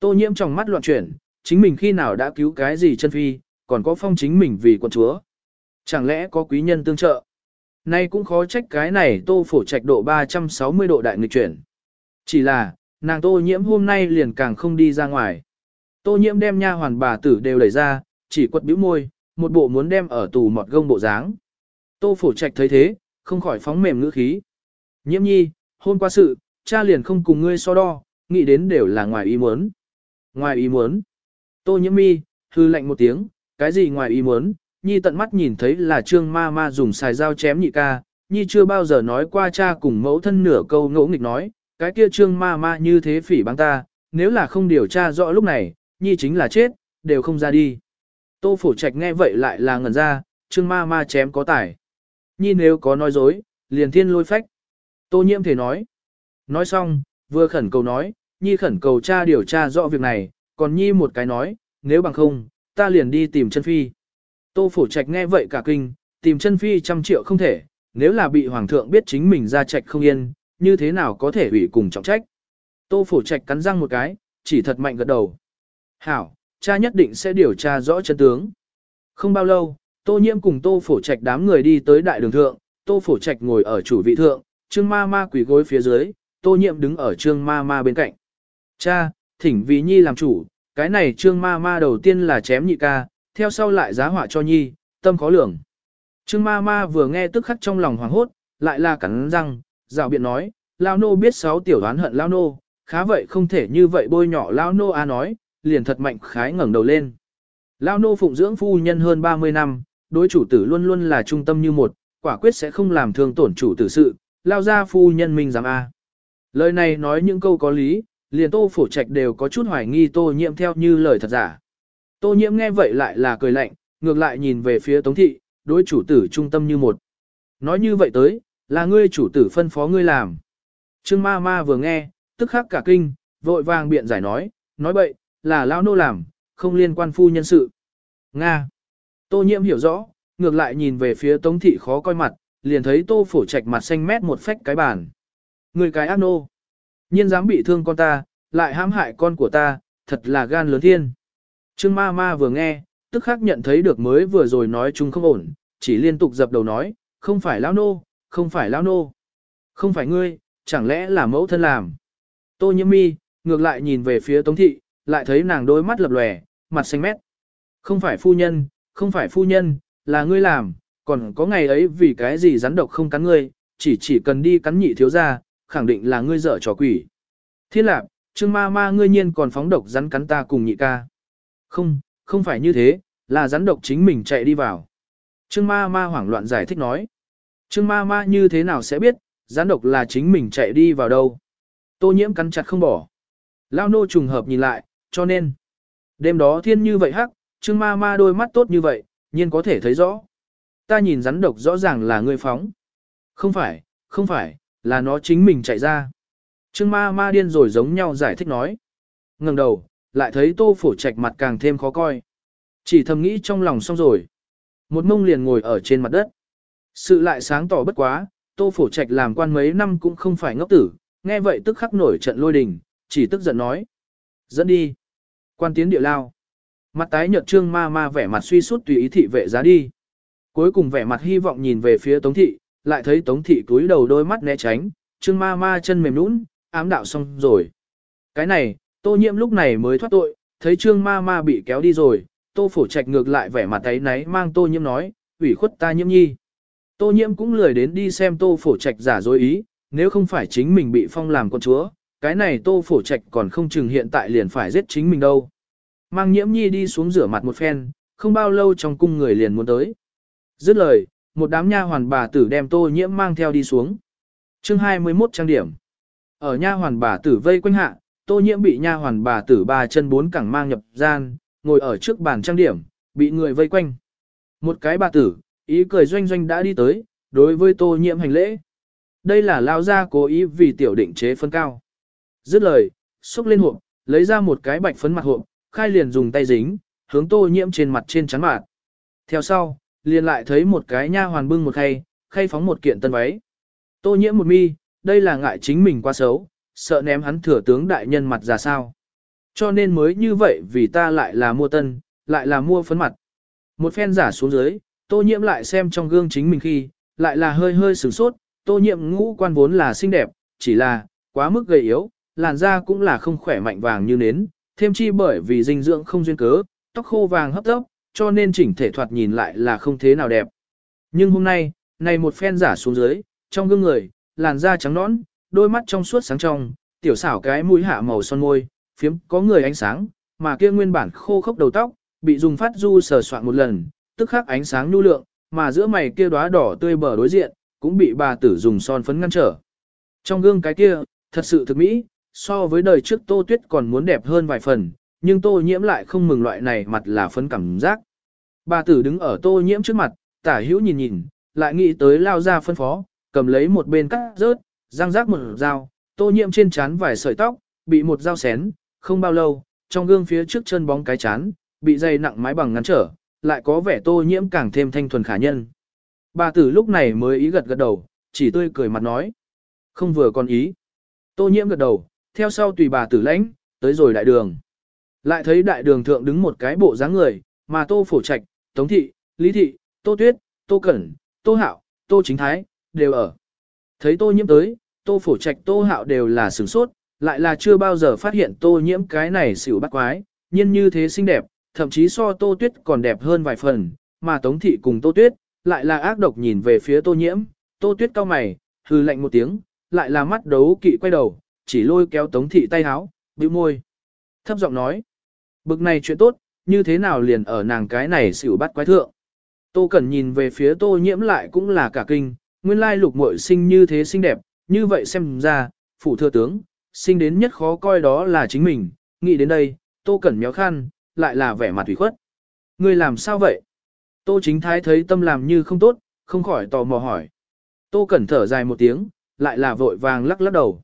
Tô nhiễm trong mắt loạn chuyển, chính mình khi nào đã cứu cái gì chân phi, còn có phong chính mình vì quân chúa. Chẳng lẽ có quý nhân tương trợ? Nay cũng khó trách cái này tô phổ trạch độ 360 độ đại nghịch chuyển. Chỉ là, nàng tô nhiễm hôm nay liền càng không đi ra ngoài. Tô nhiễm đem nha hoàn bà tử đều đẩy ra, chỉ quật bĩu môi, một bộ muốn đem ở tù mọt gông bộ dáng. Tô phổ trạch thấy thế, không khỏi phóng mềm ngữ khí. Nhiễm nhi, hôm qua sự, cha liền không cùng ngươi so đo, nghĩ đến đều là ngoài ý muốn. Ngoài ý muốn. Tô nhiễm mi, hư lạnh một tiếng, cái gì ngoài ý muốn, nhi tận mắt nhìn thấy là trương ma ma dùng xài dao chém nhị ca, nhi chưa bao giờ nói qua cha cùng mẫu thân nửa câu ngỗ nghịch nói, cái kia trương ma ma như thế phỉ báng ta, nếu là không điều tra rõ lúc này, nhi chính là chết, đều không ra đi. Tô phổ trạch nghe vậy lại là ngẩn ra, trương ma ma chém có tải. Nhi nếu có nói dối, liền thiên lôi phách. Tô nhiễm thể nói. Nói xong, vừa khẩn cầu nói, nhi khẩn cầu cha điều tra rõ việc này, còn nhi một cái nói, nếu bằng không, ta liền đi tìm chân phi. Tô phổ trạch nghe vậy cả kinh, tìm chân phi trăm triệu không thể, nếu là bị hoàng thượng biết chính mình ra trạch không yên, như thế nào có thể ủy cùng trọng trách. Tô phổ trạch cắn răng một cái, chỉ thật mạnh gật đầu. Hảo, cha nhất định sẽ điều tra rõ chân tướng. Không bao lâu, tô nhiễm cùng tô phổ trạch đám người đi tới đại đường thượng, tô phổ trạch ngồi ở chủ vị thượng, trương ma ma quỳ gối phía dưới, tô Nhiệm đứng ở trương ma ma bên cạnh. Cha, thỉnh vì nhi làm chủ, cái này trương ma ma đầu tiên là chém nhị ca, theo sau lại giá họa cho nhi, tâm khó lường. Trương ma ma vừa nghe tức khắc trong lòng hoảng hốt, lại là cắn răng, rào biện nói, Lao nô biết sáu tiểu đoán hận Lao nô, khá vậy không thể như vậy bôi nhỏ Lao nô a nói, liền thật mạnh khái ngẩng đầu lên. Lao nô phụng dưỡng phu nhân hơn 30 năm, đối chủ tử luôn luôn là trung tâm như một, quả quyết sẽ không làm thương tổn chủ tử sự, lao ra phu nhân minh dám A. Lời này nói những câu có lý, liền tô phổ trạch đều có chút hoài nghi tô nhiễm theo như lời thật giả. Tô nhiễm nghe vậy lại là cười lạnh, ngược lại nhìn về phía tống thị, đối chủ tử trung tâm như một. Nói như vậy tới, là ngươi chủ tử phân phó ngươi làm. Trương ma ma vừa nghe, tức khắc cả kinh, vội vàng biện giải nói, nói bậy, là lao nô làm, không liên quan phu nhân sự. Nga. Tô nhiễm hiểu rõ, ngược lại nhìn về phía tống thị khó coi mặt, liền thấy tô phổ trạch mặt xanh mét một phách cái bàn. Người cái ác nô. Nhiên dám bị thương con ta, lại hãm hại con của ta, thật là gan lớn thiên. Trương ma ma vừa nghe, tức khắc nhận thấy được mới vừa rồi nói chung không ổn, chỉ liên tục dập đầu nói, không phải lão nô, không phải lão nô. Không phải ngươi, chẳng lẽ là mẫu thân làm. Tô nhiễm mi, ngược lại nhìn về phía tống thị, lại thấy nàng đôi mắt lập lòe, mặt xanh mét. Không phải phu nhân, không phải phu nhân, là ngươi làm, còn có ngày ấy vì cái gì rắn độc không cắn ngươi, chỉ chỉ cần đi cắn nhị thiếu gia, khẳng định là ngươi dở trò quỷ. Thiên lạc, trương ma ma ngươi nhiên còn phóng độc rắn cắn ta cùng nhị ca. Không, không phải như thế, là rắn độc chính mình chạy đi vào. Trương ma ma hoảng loạn giải thích nói. Trương ma ma như thế nào sẽ biết, rắn độc là chính mình chạy đi vào đâu. Tô nhiễm cắn chặt không bỏ. Lao nô trùng hợp nhìn lại, cho nên. Đêm đó thiên như vậy hắc, trương ma ma đôi mắt tốt như vậy, nhiên có thể thấy rõ. Ta nhìn rắn độc rõ ràng là ngươi phóng. Không phải, không phải, là nó chính mình chạy ra. Trương ma ma điên rồi giống nhau giải thích nói. ngẩng đầu, lại thấy tô phổ trạch mặt càng thêm khó coi. Chỉ thầm nghĩ trong lòng xong rồi. Một mông liền ngồi ở trên mặt đất. Sự lại sáng tỏ bất quá, tô phổ trạch làm quan mấy năm cũng không phải ngốc tử, nghe vậy tức khắc nổi trận lôi đình, chỉ tức giận nói. Dẫn đi. Quan tiến địa lao. Mặt tái nhợt trương ma ma vẻ mặt suy sút tùy ý thị vệ giá đi. Cuối cùng vẻ mặt hy vọng nhìn về phía tống thị, lại thấy tống thị túi đầu đôi mắt né tránh, trương ma ma chân mềm nũng, ám đạo xong rồi. Cái này, tô nhiễm lúc này mới thoát tội, thấy trương ma ma bị kéo đi rồi, tô phổ trạch ngược lại vẻ mặt thấy náy mang tô nhiễm nói, ủy khuất ta nhiễm nhi. Tô nhiễm cũng lười đến đi xem tô phổ trạch giả dối ý, nếu không phải chính mình bị phong làm con chúa, cái này tô phổ trạch còn không chừng hiện tại liền phải giết chính mình đâu. Mang nhiễm nhi đi xuống rửa mặt một phen, không bao lâu trong cung người liền muốn tới. Dứt lời, một đám nha hoàn bà tử đem tô nhiễm mang theo đi xuống. Chương 21 trang điểm. Ở nha hoàn bà tử vây quanh hạ, tô nhiễm bị nha hoàn bà tử ba chân bốn cẳng mang nhập gian, ngồi ở trước bàn trang điểm, bị người vây quanh. Một cái bà tử, ý cười doanh doanh đã đi tới, đối với tô nhiễm hành lễ. Đây là lao gia cố ý vì tiểu định chế phân cao. Dứt lời, xúc lên hộp, lấy ra một cái bạch phấn mặt hộp, khai liền dùng tay dính, hướng tô nhiễm trên mặt trên chắn mặt. Theo sau, liền lại thấy một cái nha hoàn bưng một khay, khay phóng một kiện tân váy. Tô nhiễm một mi, đây là ngại chính mình quá xấu, sợ ném hắn thừa tướng đại nhân mặt ra sao. Cho nên mới như vậy vì ta lại là mua tân, lại là mua phấn mặt. Một phen giả xuống dưới, tô nhiễm lại xem trong gương chính mình khi, lại là hơi hơi sửng sốt, tô nhiễm ngũ quan vốn là xinh đẹp, chỉ là, quá mức gầy yếu, làn da cũng là không khỏe mạnh vàng như nến, thêm chi bởi vì dinh dưỡng không duyên cớ, tóc khô vàng hấp tấp, cho nên chỉnh thể thoạt nhìn lại là không thế nào đẹp. Nhưng hôm nay, này một phen giả xuống dưới, trong gương người, làn da trắng nõn, đôi mắt trong suốt sáng trong, tiểu xảo cái mũi hạ màu son môi, phiếm có người ánh sáng, mà kia nguyên bản khô khốc đầu tóc, bị dùng phát du sờ soạn một lần, tức khắc ánh sáng nhu lượng, mà giữa mày kia đóa đỏ tươi bờ đối diện, cũng bị bà tử dùng son phấn ngăn trở. Trong gương cái kia, thật sự thực mỹ, so với đời trước Tô Tuyết còn muốn đẹp hơn vài phần, nhưng Tô Nhiễm lại không mừng loại này mặt là phấn cảm giác. Bà tử đứng ở Tô Nhiễm trước mặt, tả hữu nhìn nhìn, lại nghĩ tới lao ra phân phó, cầm lấy một bên cắt rớt, răng rác một dao, Tô Nhiễm trên chán vài sợi tóc, bị một dao xén, không bao lâu, trong gương phía trước chân bóng cái chán, bị dây nặng mái bằng ngắn trở, lại có vẻ Tô Nhiễm càng thêm thanh thuần khả nhân. Bà tử lúc này mới ý gật gật đầu, chỉ tươi cười mặt nói. Không vừa còn ý. Tô Nhiễm gật đầu, theo sau tùy bà tử lãnh, tới rồi đại đường. Lại thấy đại đường thượng đứng một cái bộ dáng người, mà Tô Phổ Trạch, Tống Thị, Lý Thị, Tô Tuyết, Tô Cẩn, Tô Hạo, Tô Chính Thái, đều ở. Thấy Tô Nhiễm tới, Tô Phổ Trạch, Tô Hạo đều là sửng sốt, lại là chưa bao giờ phát hiện Tô Nhiễm cái này xỉu bắt quái, nhiên như thế xinh đẹp, thậm chí so Tô Tuyết còn đẹp hơn vài phần, mà Tống Thị cùng Tô Tuyết, lại là ác độc nhìn về phía Tô Nhiễm, Tô Tuyết cao mày, hừ lạnh một tiếng, lại là mắt đấu kỵ quay đầu, chỉ lôi kéo Tống Thị tay háo, bĩu môi. Thấp giọng nói, bực này chuyện tốt, như thế nào liền ở nàng cái này xỉu bắt quái thượng. Tô Cẩn nhìn về phía tô nhiễm lại cũng là cả kinh, nguyên lai lục muội sinh như thế xinh đẹp, như vậy xem ra, phủ thừa tướng, sinh đến nhất khó coi đó là chính mình, nghĩ đến đây, tô cẩn méo khăn, lại là vẻ mặt ủy khuất. Ngươi làm sao vậy? Tô chính thái thấy tâm làm như không tốt, không khỏi tò mò hỏi. Tô cẩn thở dài một tiếng, lại là vội vàng lắc lắc đầu.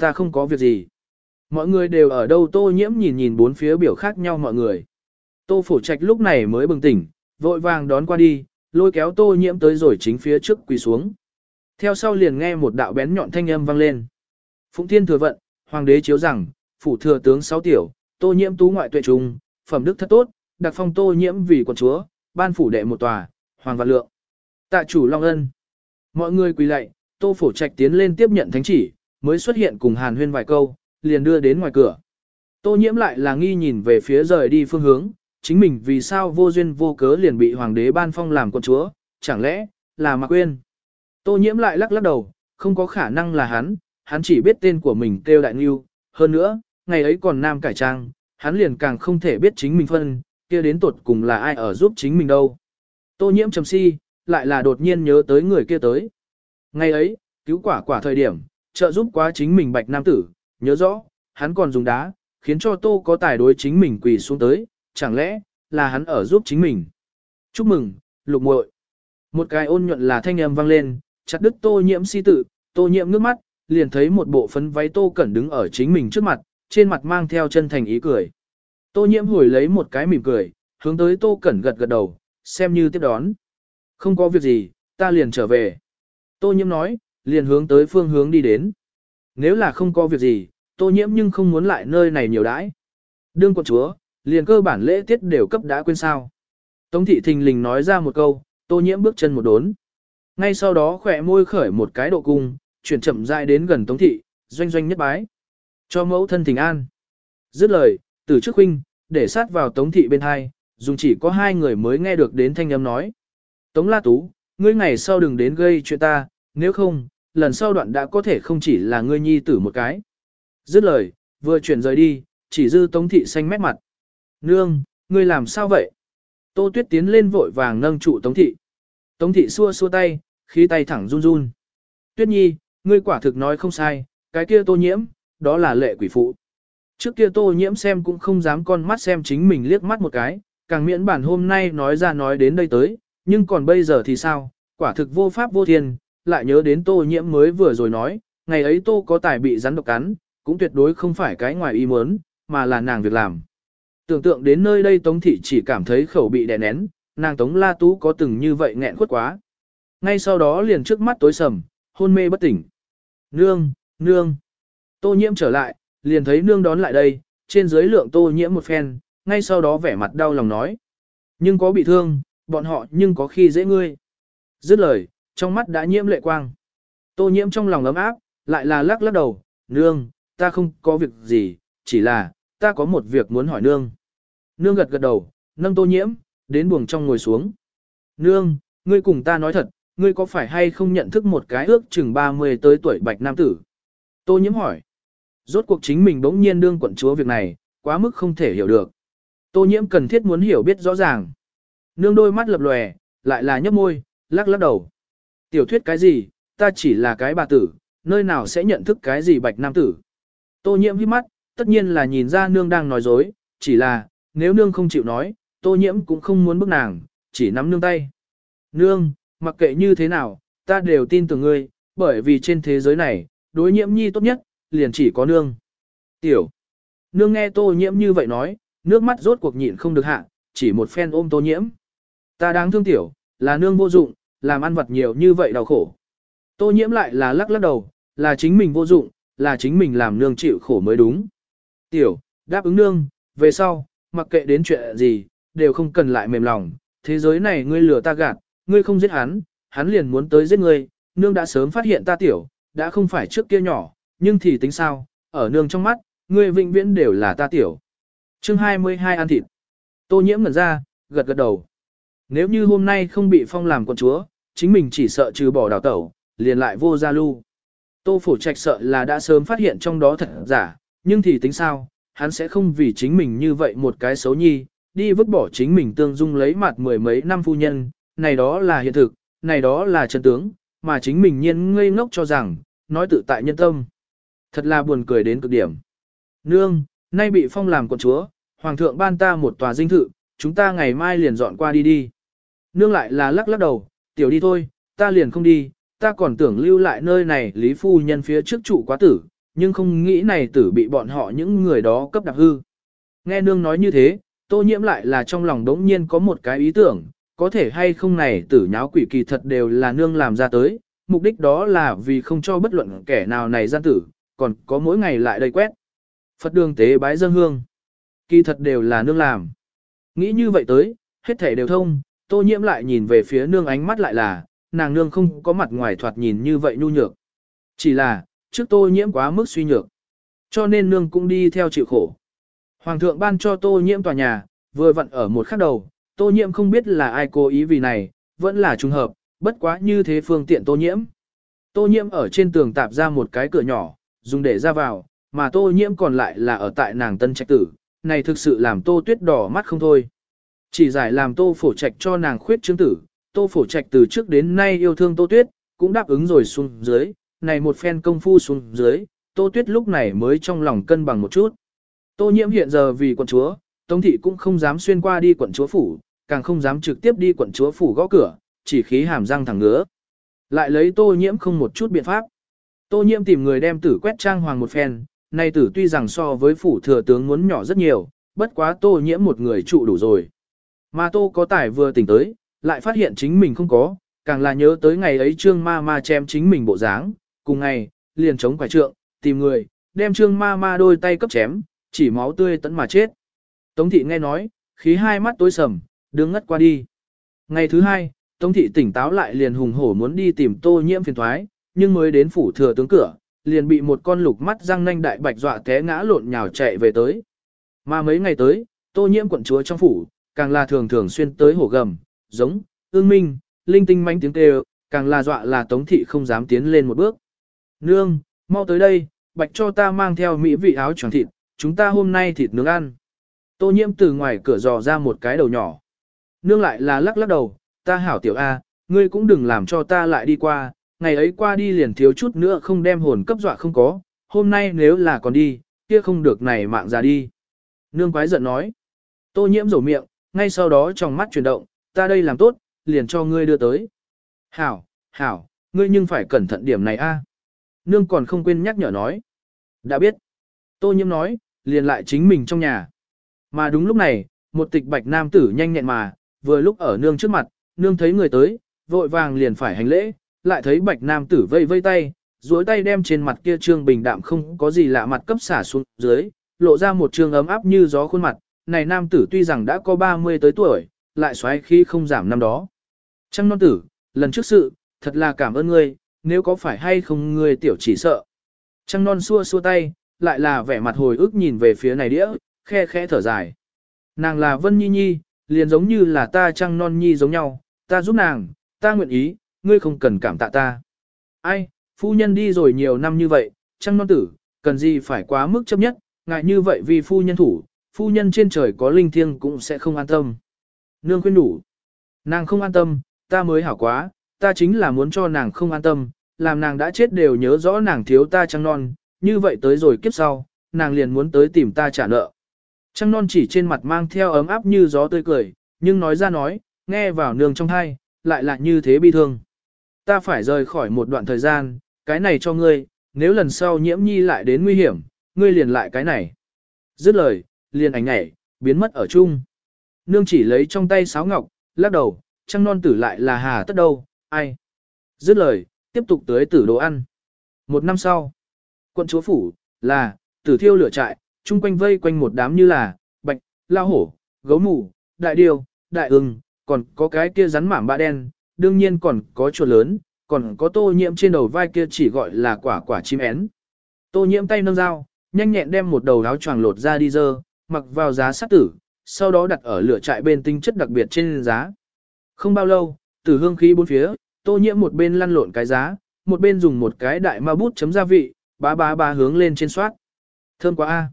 Ta không có việc gì. Mọi người đều ở đâu tô nhiễm nhìn nhìn bốn phía biểu khác nhau mọi người. Tô phổ trạch lúc này mới bừng tỉnh, vội vàng đón qua đi, lôi kéo tô nhiễm tới rồi chính phía trước quỳ xuống. Theo sau liền nghe một đạo bén nhọn thanh âm vang lên. Phụng Thiên thừa vận, hoàng đế chiếu rằng, phủ thừa tướng sáu tiểu, tô nhiễm tú ngoại tuệ trung, phẩm đức thật tốt, đặc phong tô nhiễm vì quận chúa, ban phủ đệ một tòa, hoàng văn lượng. Tạ chủ Long Ân. Mọi người quỳ lạy, tô phổ trạch tiến lên tiếp nhận thánh chỉ, mới xuất hiện cùng hàn huyên vài câu, liền đưa đến ngoài cửa. Tô nhiễm lại là nghi nhìn về phía rời đi phương hướng, chính mình vì sao vô duyên vô cớ liền bị hoàng đế ban phong làm con chúa, chẳng lẽ là Mạc Quyên. Tô nhiễm lại lắc lắc đầu, không có khả năng là hắn, hắn chỉ biết tên của mình kêu đại Nưu, hơn nữa, ngày ấy còn nam cải trang, hắn liền càng không thể biết chính mình phân, kia đến tột cùng là ai ở giúp chính mình đâu. Tô nhiễm trầm si, lại là đột nhiên nhớ tới người kia tới. Ngày ấy, cứu quả quả thời điểm, trợ giúp quá chính mình bạch nam tử, nhớ rõ, hắn còn dùng đá, khiến cho tô có tài đối chính mình quỳ xuống tới, chẳng lẽ, là hắn ở giúp chính mình. Chúc mừng, lục muội. Một cái ôn nhuận là thanh âm vang lên, chặt đứt tô nhiễm si tự, tô nhiễm nước mắt, liền thấy một bộ phấn váy tô cẩn đứng ở chính mình trước mặt, trên mặt mang theo chân thành ý cười. Tô nhiễm hồi lấy một cái mỉm cười, hướng tới tô cẩn gật gật đầu, xem như tiếp đón. Không có việc gì, ta liền trở về. Tô nhiễm nói, liền hướng tới phương hướng đi đến. Nếu là không có việc gì, tô nhiễm nhưng không muốn lại nơi này nhiều đãi. Đương quận chúa, liền cơ bản lễ tiết đều cấp đã quên sao. Tống thị thình lình nói ra một câu, tô nhiễm bước chân một đốn. Ngay sau đó khỏe môi khởi một cái độ cung, chuyển chậm rãi đến gần Tống thị, doanh doanh nhất bái. Cho mẫu thân thỉnh an. Dứt lời, từ trước huynh, để sát vào Tống thị bên hai, dùng chỉ có hai người mới nghe được đến thanh âm nói. Tống La Tú, ngươi ngày sau đừng đến gây chuyện ta, nếu không, lần sau đoạn đã có thể không chỉ là ngươi nhi tử một cái. Dứt lời, vừa chuyển rời đi, chỉ dư Tống thị xanh mét mặt. Nương, ngươi làm sao vậy? Tô Tuyết tiến lên vội vàng nâng trụ Tống thị. Tống thị xua xua tay, khí tay thẳng run run. Tuyết nhi, ngươi quả thực nói không sai, cái kia tô nhiễm, đó là lệ quỷ phụ. Trước kia tô nhiễm xem cũng không dám con mắt xem chính mình liếc mắt một cái, càng miễn bản hôm nay nói ra nói đến đây tới, nhưng còn bây giờ thì sao, quả thực vô pháp vô thiên, lại nhớ đến tô nhiễm mới vừa rồi nói, ngày ấy tô có tài bị rắn độc cắn, cũng tuyệt đối không phải cái ngoài ý muốn, mà là nàng việc làm. Tưởng tượng đến nơi đây Tống Thị chỉ cảm thấy khẩu bị đè nén, nàng Tống La Tú có từng như vậy nghẹn khuất quá. Ngay sau đó liền trước mắt tối sầm, hôn mê bất tỉnh. Nương, nương. Tô nhiễm trở lại, liền thấy nương đón lại đây, trên dưới lượng tô nhiễm một phen, ngay sau đó vẻ mặt đau lòng nói. Nhưng có bị thương, bọn họ nhưng có khi dễ ngươi. Dứt lời, trong mắt đã nhiễm lệ quang. Tô nhiễm trong lòng ấm áp, lại là lắc lắc đầu, nương, ta không có việc gì, chỉ là, ta có một việc muốn hỏi nương. Nương gật gật đầu, nâng tô nhiễm, đến buồng trong ngồi xuống. Nương, ngươi cùng ta nói thật, ngươi có phải hay không nhận thức một cái ước chừng 30 tới tuổi bạch nam tử? Tô nhiễm hỏi. Rốt cuộc chính mình bỗng nhiên đương quận chúa việc này, quá mức không thể hiểu được. Tô nhiễm cần thiết muốn hiểu biết rõ ràng. Nương đôi mắt lập lòe, lại là nhấp môi, lắc lắc đầu. Tiểu thuyết cái gì, ta chỉ là cái bà tử, nơi nào sẽ nhận thức cái gì bạch nam tử. Tô nhiễm hít mắt, tất nhiên là nhìn ra nương đang nói dối, chỉ là, nếu nương không chịu nói, tô nhiễm cũng không muốn bức nàng, chỉ nắm nương tay. Nương, mặc kệ như thế nào, ta đều tin tưởng ngươi, bởi vì trên thế giới này, đối nhiễm nhi tốt nhất, liền chỉ có nương. Tiểu. Nương nghe tô nhiễm như vậy nói, nước mắt rốt cuộc nhịn không được hạ, chỉ một phen ôm tô nhiễm. Ta đáng thương tiểu, là nương vô dụng, làm ăn vật nhiều như vậy đau khổ. Tô nhiễm lại là lắc lắc đầu, là chính mình vô dụng, là chính mình làm nương chịu khổ mới đúng. Tiểu, đáp ứng nương, về sau, mặc kệ đến chuyện gì, đều không cần lại mềm lòng, thế giới này ngươi lừa ta gạt, ngươi không giết hắn, hắn liền muốn tới giết ngươi, nương đã sớm phát hiện ta tiểu, đã không phải trước kia nhỏ, nhưng thì tính sao, ở nương trong mắt, ngươi vĩnh viễn đều là ta tiểu. Chương 22 ăn thịt. Tô nhiễm ngẩn ra, gật gật đầu. Nếu như hôm nay không bị phong làm con chúa, chính mình chỉ sợ trừ bỏ đào tẩu, liền lại vô gia lưu. Tô phổ trạch sợ là đã sớm phát hiện trong đó thật giả, nhưng thì tính sao, hắn sẽ không vì chính mình như vậy một cái xấu nhi, đi vứt bỏ chính mình tương dung lấy mặt mười mấy năm phu nhân, này đó là hiện thực, này đó là chân tướng, mà chính mình nhiên ngây ngốc cho rằng, nói tự tại nhân tâm. Thật là buồn cười đến cực điểm. Nương, nay bị phong làm quận chúa, hoàng thượng ban ta một tòa dinh thự, chúng ta ngày mai liền dọn qua đi đi. Nương lại là lắc lắc đầu, tiểu đi thôi, ta liền không đi, ta còn tưởng lưu lại nơi này lý phu nhân phía trước trụ quá tử, nhưng không nghĩ này tử bị bọn họ những người đó cấp đạp hư. Nghe nương nói như thế, tô nhiễm lại là trong lòng đống nhiên có một cái ý tưởng, có thể hay không này tử nháo quỷ kỳ thật đều là nương làm ra tới, mục đích đó là vì không cho bất luận kẻ nào này gian tử, còn có mỗi ngày lại đầy quét. Phật đường tế bái dân hương. Kỳ thật đều là nương làm. Nghĩ như vậy tới, hết thể đều thông, tô nhiễm lại nhìn về phía nương ánh mắt lại là, nàng nương không có mặt ngoài thoạt nhìn như vậy nhu nhược. Chỉ là, trước tô nhiễm quá mức suy nhược. Cho nên nương cũng đi theo chịu khổ. Hoàng thượng ban cho tô nhiễm tòa nhà, vừa vặn ở một khắc đầu, tô nhiễm không biết là ai cố ý vì này, vẫn là trùng hợp, bất quá như thế phương tiện tô nhiễm. Tô nhiễm ở trên tường tạp ra một cái cửa nhỏ, dùng để ra vào, mà tô nhiễm còn lại là ở tại nàng tân trạch tử, này thực sự làm tô tuyết đỏ mắt không thôi. Chỉ giải làm tô phổ trạch cho nàng khuyết chứng tử, tô phổ trạch từ trước đến nay yêu thương tô tuyết, cũng đáp ứng rồi xuống dưới, này một phen công phu xuống dưới, tô tuyết lúc này mới trong lòng cân bằng một chút. Tô nhiễm hiện giờ vì quận chúa, Tống thị cũng không dám xuyên qua đi quận chúa phủ, càng không dám trực tiếp đi quận chúa phủ gõ cửa, chỉ khí hàm răng thẳng ngứa. Lại lấy tô nhiễm không một chút biện pháp. Tô nhiễm tìm người đem tử quét trang hoàng một phen, nay tử tuy rằng so với phủ thừa tướng muốn nhỏ rất nhiều, bất quá tô nhiễm một người trụ đủ rồi. Mà tô có tài vừa tỉnh tới, lại phát hiện chính mình không có, càng là nhớ tới ngày ấy trương ma ma chém chính mình bộ dáng, cùng ngày, liền chống quải trượng, tìm người, đem trương ma ma đôi tay cấp chém, chỉ máu tươi tẫn mà chết. Tống thị nghe nói, khí hai mắt tối sầm, đứng ngất qua đi. Ngày thứ hai, Tống thị tỉnh táo lại liền hùng hổ muốn đi tìm tô nhiễm phiền thoái, nhưng mới đến phủ thừa tướng cửa, liền bị một con lục mắt răng nanh đại bạch dọa té ngã lộn nhào chạy về tới. Mà mấy ngày tới, tô nhiễm quận chúa trong phủ, càng là thường thường xuyên tới hổ gầm, giống, ương minh, linh tinh manh tiếng kêu, càng là dọa là tống thị không dám tiến lên một bước. Nương, mau tới đây, bạch cho ta mang theo mỹ vị áo choàng thịt, chúng ta hôm nay thịt nướng ăn. Tô nhiễm từ ngoài cửa dò ra một cái đầu nhỏ. Nương lại là lắc lắc đầu, ta hảo tiểu A, ngươi cũng đừng làm cho ta lại đi qua, ngày ấy qua đi liền thiếu chút nữa không đem hồn cấp dọa không có, hôm nay nếu là còn đi, kia không được này mạng ra đi. Nương quái giận nói. Tô nhiễm rổ miệng, ngay sau đó trong mắt chuyển động, ta đây làm tốt, liền cho ngươi đưa tới. Hảo, hảo, ngươi nhưng phải cẩn thận điểm này a. Nương còn không quên nhắc nhở nói. Đã biết. Tô nhiễm nói, liền lại chính mình trong nhà. Mà đúng lúc này, một tịch bạch nam tử nhanh nhẹn mà, vừa lúc ở nương trước mặt, nương thấy người tới, vội vàng liền phải hành lễ, lại thấy bạch nam tử vây vây tay, duỗi tay đem trên mặt kia trương bình đạm không có gì lạ mặt cấp xả xuống dưới, lộ ra một trương ấm áp như gió khuôn mặt, này nam tử tuy rằng đã có 30 tới tuổi, lại xoáy khi không giảm năm đó. Trăng non tử, lần trước sự, thật là cảm ơn ngươi, nếu có phải hay không ngươi tiểu chỉ sợ. Trăng non xua xua tay, lại là vẻ mặt hồi ức nhìn về phía này đĩa, khe khẽ thở dài. Nàng là Vân Nhi Nhi, liền giống như là ta trăng non nhi giống nhau, ta giúp nàng, ta nguyện ý, ngươi không cần cảm tạ ta. Ai, phu nhân đi rồi nhiều năm như vậy, trăng non tử, cần gì phải quá mức chấp nhất, ngại như vậy vì phu nhân thủ, phu nhân trên trời có linh thiêng cũng sẽ không an tâm. Nương khuyên đủ. Nàng không an tâm, ta mới hảo quá, ta chính là muốn cho nàng không an tâm, làm nàng đã chết đều nhớ rõ nàng thiếu ta trăng non, như vậy tới rồi kiếp sau, nàng liền muốn tới tìm ta trả nợ. Trăng non chỉ trên mặt mang theo ấm áp như gió tươi cười, nhưng nói ra nói, nghe vào nương trong thai, lại là như thế bi thương. Ta phải rời khỏi một đoạn thời gian, cái này cho ngươi, nếu lần sau nhiễm nhi lại đến nguy hiểm, ngươi liền lại cái này. Dứt lời, liền ảnh nhảy, biến mất ở chung. Nương chỉ lấy trong tay sáo ngọc, lắc đầu, trăng non tử lại là hà tất đâu, ai. Dứt lời, tiếp tục tới tử đồ ăn. Một năm sau, quận chúa phủ, là, tử thiêu lửa trại, chung quanh vây quanh một đám như là, bạch, lao hổ, gấu mù, đại điêu, đại ưng, còn có cái kia rắn mảm bạ đen, đương nhiên còn có chuột lớn, còn có tô nhiễm trên đầu vai kia chỉ gọi là quả quả chim én. Tô nhiễm tay nâng dao, nhanh nhẹn đem một đầu áo choàng lột ra đi dơ, mặc vào giá sát tử, sau đó đặt ở lửa trại bên tinh chất đặc biệt trên giá. Không bao lâu, từ hương khí bốn phía, tô nhiễm một bên lăn lộn cái giá, một bên dùng một cái đại ma bút chấm gia vị, bá bá bá hướng lên trên soát. Thơm quá a.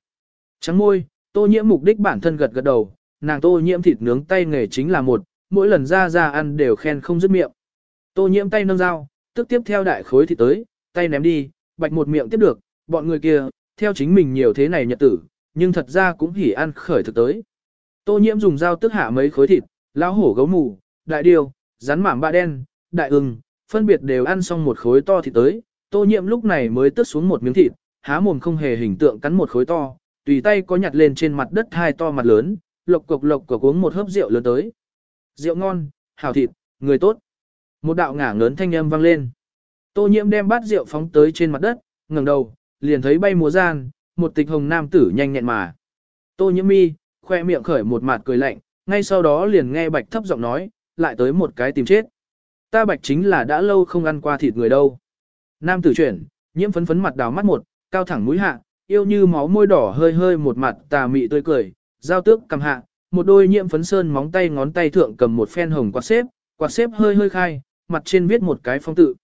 Trắng môi, tô nhiễm mục đích bản thân gật gật đầu, nàng tô nhiễm thịt nướng tay nghề chính là một, mỗi lần ra ra ăn đều khen không dứt miệng. Tô nhiễm tay nâng dao, tức tiếp theo đại khối thịt tới, tay ném đi, bạch một miệng tiếp được, bọn người kia, theo chính mình nhiều thế này nhật tử, nhưng thật ra cũng hỉ ăn khởi thực tới. Tô nhiễm dùng dao tức hạ mấy khối thịt, lão hổ gấu mù, đại điêu, rắn mảm bạ đen, đại ưng, phân biệt đều ăn xong một khối to thịt tới, tô Nhiệm lúc này mới tước xuống một miếng thịt, há mồm không hề hình tượng cắn một khối to, tùy tay có nhặt lên trên mặt đất hai to mặt lớn, lộc cộc lộc cộc uống một hớp rượu lớn tới. Rượu ngon, hảo thịt, người tốt. Một đạo ngả lớn thanh âm vang lên. Tô nhiễm đem bát rượu phóng tới trên mặt đất, ngẩng đầu, liền thấy bay múa gian, một tịch hồng nam tử nhanh nhẹn mà. Tô nhiễm mi, khoe miệng khởi một mặt cười lạnh, ngay sau đó liền nghe bạch thấp giọng nói, lại tới một cái tìm chết. Ta bạch chính là đã lâu không ăn qua thịt người đâu. Nam tử chuyển, nhiễm phấn phấn mặt đào mắt một, cao thẳng mũi hạ, yêu như máu môi đỏ hơi hơi một mặt tà mị tươi cười, giao tước cầm hạ, một đôi nhiễm phấn sơn móng tay ngón tay thượng cầm một phen hồng quạt xếp, quạt xếp hơi hơi khai, mặt trên viết một cái phong tự.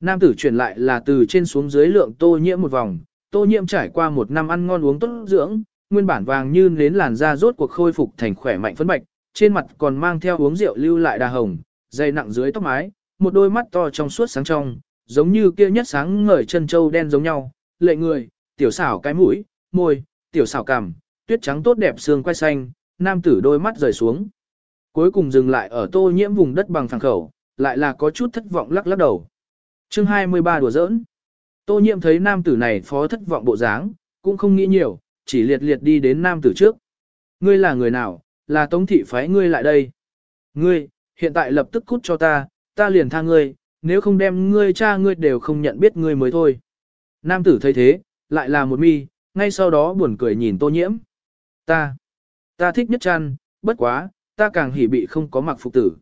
Nam tử chuyển lại là từ trên xuống dưới lượng tô nhiễm một vòng, tô nhiễm trải qua một năm ăn ngon uống tốt dưỡng, nguyên bản vàng như nến làn da rốt cuộc khôi phục thành khỏe mạnh phấn bạch, trên mặt còn mang theo uống rượu lưu lại đà hồng, dây nặng dưới tóc mái, một đôi mắt to trong suốt sáng trong, giống như kia nhất sáng ngời chân châu đen giống nhau, lệ người, tiểu xảo cái mũi, môi, tiểu xảo cằm, tuyết trắng tốt đẹp xương quai xanh, nam tử đôi mắt rời xuống. Cuối cùng dừng lại ở tô nhiễm vùng đất bằng phẳng khẩu, lại là có chút thất vọng lắc lắc đầu. Chương 23 đùa giỡn. Tô nhiễm thấy nam tử này phó thất vọng bộ dáng, cũng không nghĩ nhiều, chỉ liệt liệt đi đến nam tử trước. Ngươi là người nào, là tống thị phái ngươi lại đây. Ngươi, hiện tại lập tức cút cho ta, ta liền tha ngươi, nếu không đem ngươi cha ngươi đều không nhận biết ngươi mới thôi. Nam tử thấy thế, lại là một mi, ngay sau đó buồn cười nhìn tô nhiễm. Ta, ta thích nhất chăn, bất quá, ta càng hỉ bị không có mặc phục tử.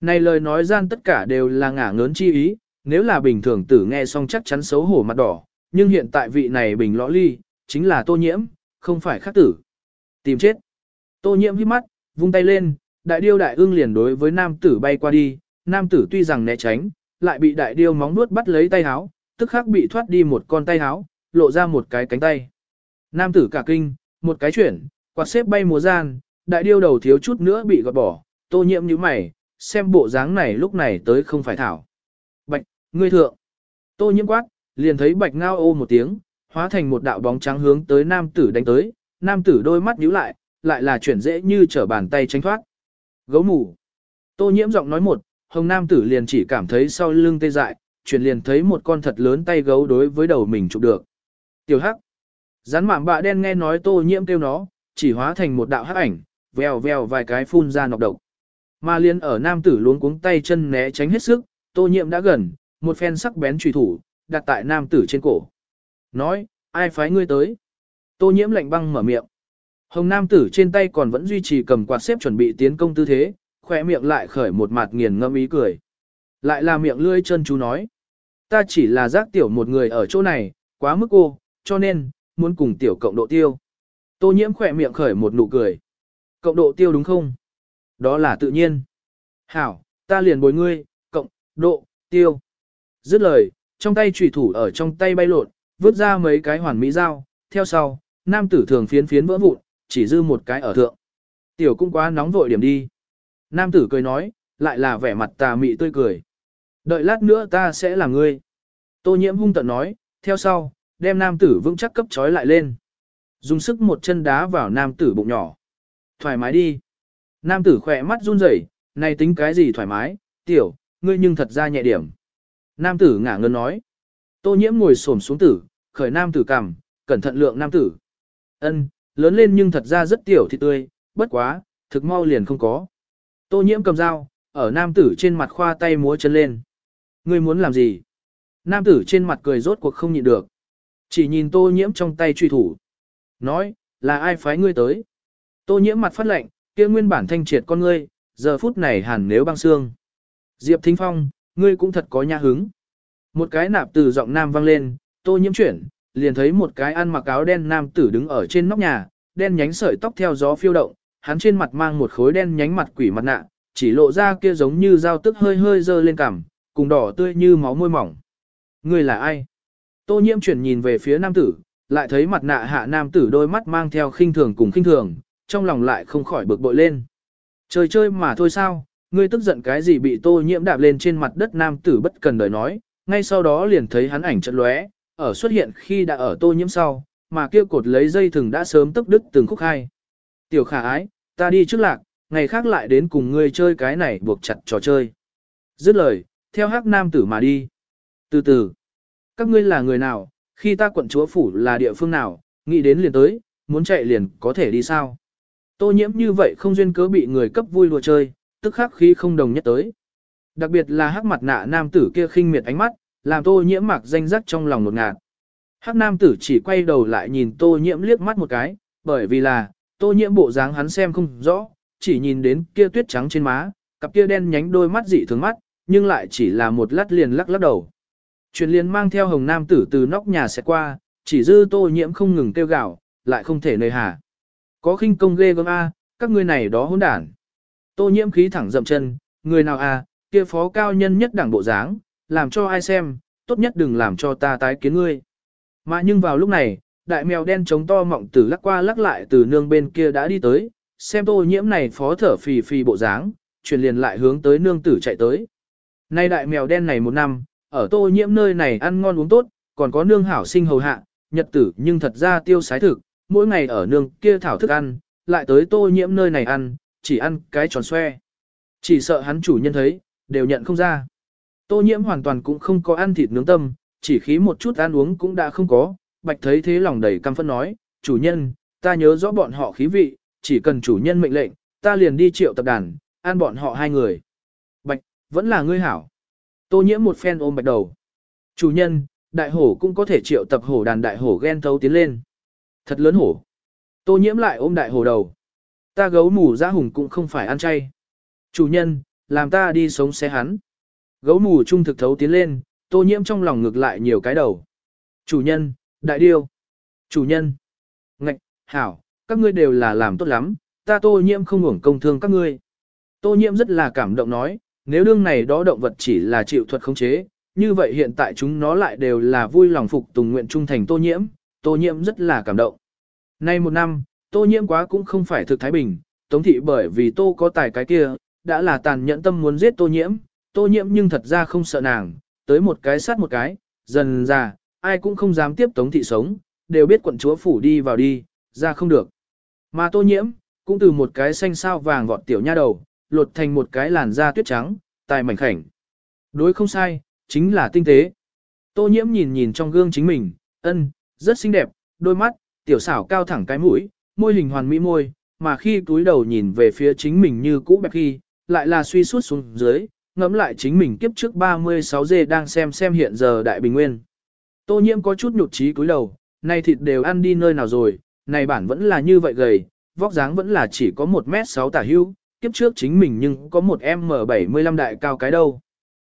Này lời nói gian tất cả đều là ngả ngớn chi ý, nếu là bình thường tử nghe xong chắc chắn xấu hổ mặt đỏ, nhưng hiện tại vị này bình lõ ly, chính là tô nhiễm, không phải khác tử. Tìm chết. Tô nhiễm hít mắt, vung tay lên, đại điêu đại ương liền đối với nam tử bay qua đi, nam tử tuy rằng né tránh, lại bị đại điêu móng nuốt bắt lấy tay háo, tức khắc bị thoát đi một con tay háo, lộ ra một cái cánh tay. Nam tử cả kinh, một cái chuyển, quạt xếp bay múa gian, đại điêu đầu thiếu chút nữa bị gọt bỏ, tô nhiễm như mày, xem bộ dáng này lúc này tới không phải thảo. Bạch, ngươi thượng. Tô nhiễm quát, liền thấy bạch ngao ô một tiếng, hóa thành một đạo bóng trắng hướng tới nam tử đánh tới, nam tử đôi mắt nhíu lại, lại là chuyển dễ như trở bàn tay tránh thoát. Gấu mù. Tô nhiễm giọng nói một, hồng nam tử liền chỉ cảm thấy sau lưng tê dại, chuyển liền thấy một con thật lớn tay gấu đối với đầu mình chụp được. Tiểu hắc. Rắn mạm bạ đen nghe nói tô nhiễm kêu nó, chỉ hóa thành một đạo hắc ảnh, vèo vèo vài cái phun ra nọc độc. Mà liền ở nam tử luống cuống tay chân né tránh hết sức, tô nhiễm đã gần, một phen sắc bén trùy thủ, đặt tại nam tử trên cổ. Nói, ai phái ngươi tới? Tô nhiễm lạnh băng mở miệng. Hồng nam tử trên tay còn vẫn duy trì cầm quạt xếp chuẩn bị tiến công tư thế, khỏe miệng lại khởi một mặt nghiền ngâm ý cười. Lại là miệng lưỡi chân chú nói. Ta chỉ là giác tiểu một người ở chỗ này, quá mức cô, cho nên, muốn cùng tiểu cộng độ tiêu. Tô nhiễm khỏe miệng khởi một nụ cười. Cộng độ tiêu đúng không? Đó là tự nhiên. Hảo, ta liền bồi ngươi, cộng, độ, tiêu. Dứt lời, trong tay trùy thủ ở trong tay bay lộn, vứt ra mấy cái hoàn mỹ dao, theo sau, nam tử thường phiến phiến vỡ vụn, chỉ dư một cái ở thượng. Tiểu cũng quá nóng vội điểm đi. Nam tử cười nói, lại là vẻ mặt tà mị tươi cười. Đợi lát nữa ta sẽ là ngươi. Tô nhiễm hung tận nói, theo sau, đem nam tử vững chắc cấp trói lại lên. Dùng sức một chân đá vào nam tử bụng nhỏ. Thoải mái đi. Nam tử khỏe mắt run rẩy, này tính cái gì thoải mái, tiểu, ngươi nhưng thật ra nhẹ điểm. Nam tử ngả ngân nói. Tô nhiễm ngồi xổm xuống tử, khởi nam tử cằm, cẩn thận lượng nam tử. Ân, lớn lên nhưng thật ra rất tiểu thì tươi, bất quá, thực mau liền không có. Tô nhiễm cầm dao, ở nam tử trên mặt khoa tay múa chân lên. Ngươi muốn làm gì? Nam tử trên mặt cười rốt cuộc không nhịn được. Chỉ nhìn tô nhiễm trong tay truy thủ. Nói, là ai phái ngươi tới? Tô nhiễm mặt phát lệnh, kia nguyên bản thanh triệt con ngươi, giờ phút này hẳn nếu băng xương. Diệp Thính Phong, ngươi cũng thật có nha hứng. Một cái nạp từ giọng nam vang lên, tô nhiễm chuyển, liền thấy một cái ăn mặc áo đen nam tử đứng ở trên nóc nhà, đen nhánh sợi tóc theo gió phiêu động, hắn trên mặt mang một khối đen nhánh mặt quỷ mặt nạ, chỉ lộ ra kia giống như dao tức hơi hơi dơ lên cằm, cùng đỏ tươi như máu môi mỏng. người là ai? Tô nhiễm chuyển nhìn về phía nam tử, lại thấy mặt nạ hạ nam tử đôi mắt mang theo khinh thường cùng khinh thường, trong lòng lại không khỏi bực bội lên. Chơi chơi mà thôi sao, ngươi tức giận cái gì bị tô nhiễm đạp lên trên mặt đất nam tử bất cần đời nói, ngay sau đó liền thấy hắn ảnh trận lóe, ở xuất hiện khi đã ở tô nhiễm sau, mà kia cột lấy dây thừng đã sớm tức đứt từng khúc hai. Tiểu khả ái, ta đi trước lạc, ngày khác lại đến cùng ngươi chơi cái này buộc chặt trò chơi. Dứt lời, theo hắc nam tử mà đi. Từ từ, các ngươi là người nào, khi ta quận chúa phủ là địa phương nào, nghĩ đến liền tới, muốn chạy liền có thể đi sao. Tô nhiễm như vậy không duyên cớ bị người cấp vui đùa chơi, tức khắc khí không đồng nhất tới. Đặc biệt là hắc mặt nạ nam tử kia khinh miệt ánh mắt, làm tô nhiễm mặc danh rắc trong lòng một ngạt. Hắc nam tử chỉ quay đầu lại nhìn tô nhiễm liếc mắt một cái, bởi vì là, tô nhiễm bộ dáng hắn xem không rõ, chỉ nhìn đến kia tuyết trắng trên má, cặp kia đen nhánh đôi mắt dị thường mắt, nhưng lại chỉ là một lát liền lắc lắc đầu. Truyền liên mang theo hồng nam tử từ nóc nhà sẽ qua, chỉ dư tô nhiễm không ngừng kêu gào, lại không thể nơi hà. Có khinh công ghê gớm a, các ngươi này đó hỗn đản. Tô nhiễm khí thẳng dậm chân, người nào a, kia phó cao nhân nhất đẳng bộ dáng, làm cho ai xem, tốt nhất đừng làm cho ta tái kiến ngươi. Mà nhưng vào lúc này, đại mèo đen trống to mọng tử lắc qua lắc lại từ nương bên kia đã đi tới, xem tô nhiễm này phó thở phì phì bộ dáng, truyền liền lại hướng tới nương tử chạy tới. Nay đại mèo đen này một năm, ở tô nhiễm nơi này ăn ngon uống tốt, còn có nương hảo sinh hầu hạ, nhật tử nhưng thật ra tiêu sái thực, mỗi ngày ở nương kia thảo thức ăn, lại tới tô nhiễm nơi này ăn, chỉ ăn cái tròn xoe. Chỉ sợ hắn chủ nhân thấy, đều nhận không ra. Tô nhiễm hoàn toàn cũng không có ăn thịt nướng tâm, chỉ khí một chút ăn uống cũng đã không có, bạch thấy thế lòng đầy căm phẫn nói, chủ nhân, ta nhớ rõ bọn họ khí vị, chỉ cần chủ nhân mệnh lệnh, ta liền đi triệu tập đàn, ăn bọn họ hai người. Bạch, vẫn là ngươi hảo. Tô nhiễm một phen ôm bạch đầu. Chủ nhân, đại hổ cũng có thể triệu tập hổ đàn đại hổ ghen thấu tiến lên. Thật lớn hổ. Tô nhiễm lại ôm đại hổ đầu. Ta gấu mù ra hùng cũng không phải ăn chay. Chủ nhân, làm ta đi sống xe hắn. Gấu mù trung thực thấu tiến lên, tô nhiễm trong lòng ngược lại nhiều cái đầu. Chủ nhân, đại điêu. Chủ nhân. Ngạch, hảo, các ngươi đều là làm tốt lắm, ta tô nhiễm không hưởng công thương các ngươi. Tô nhiễm rất là cảm động nói, nếu đương này đó động vật chỉ là chịu thuật khống chế, như vậy hiện tại chúng nó lại đều là vui lòng phục tùng nguyện trung thành tô nhiễm, tô nhiễm rất là cảm động. Nay một năm, tô nhiễm quá cũng không phải thực thái bình, tống thị bởi vì tô có tài cái kia, đã là tàn nhẫn tâm muốn giết tô nhiễm, tô nhiễm nhưng thật ra không sợ nàng, tới một cái sát một cái, dần ra, ai cũng không dám tiếp tống thị sống, đều biết quận chúa phủ đi vào đi, ra không được. Mà tô nhiễm, cũng từ một cái xanh sao vàng vọt tiểu nha đầu, lột thành một cái làn da tuyết trắng, tài mảnh khảnh. Đối không sai, chính là tinh tế. Tô nhiễm nhìn nhìn trong gương chính mình, ân, rất xinh đẹp, đôi mắt, tiểu xảo cao thẳng cái mũi, môi hình hoàn mỹ môi, mà khi túi đầu nhìn về phía chính mình như cũ bẹp khi, lại là suy suốt xuống dưới, ngẫm lại chính mình kiếp trước 36 dê đang xem xem hiện giờ đại bình nguyên. Tô nhiễm có chút nhụt chí cúi đầu, này thịt đều ăn đi nơi nào rồi, này bản vẫn là như vậy gầy, vóc dáng vẫn là chỉ có 1m6 tả hưu, kiếp trước chính mình nhưng có một M75 đại cao cái đâu.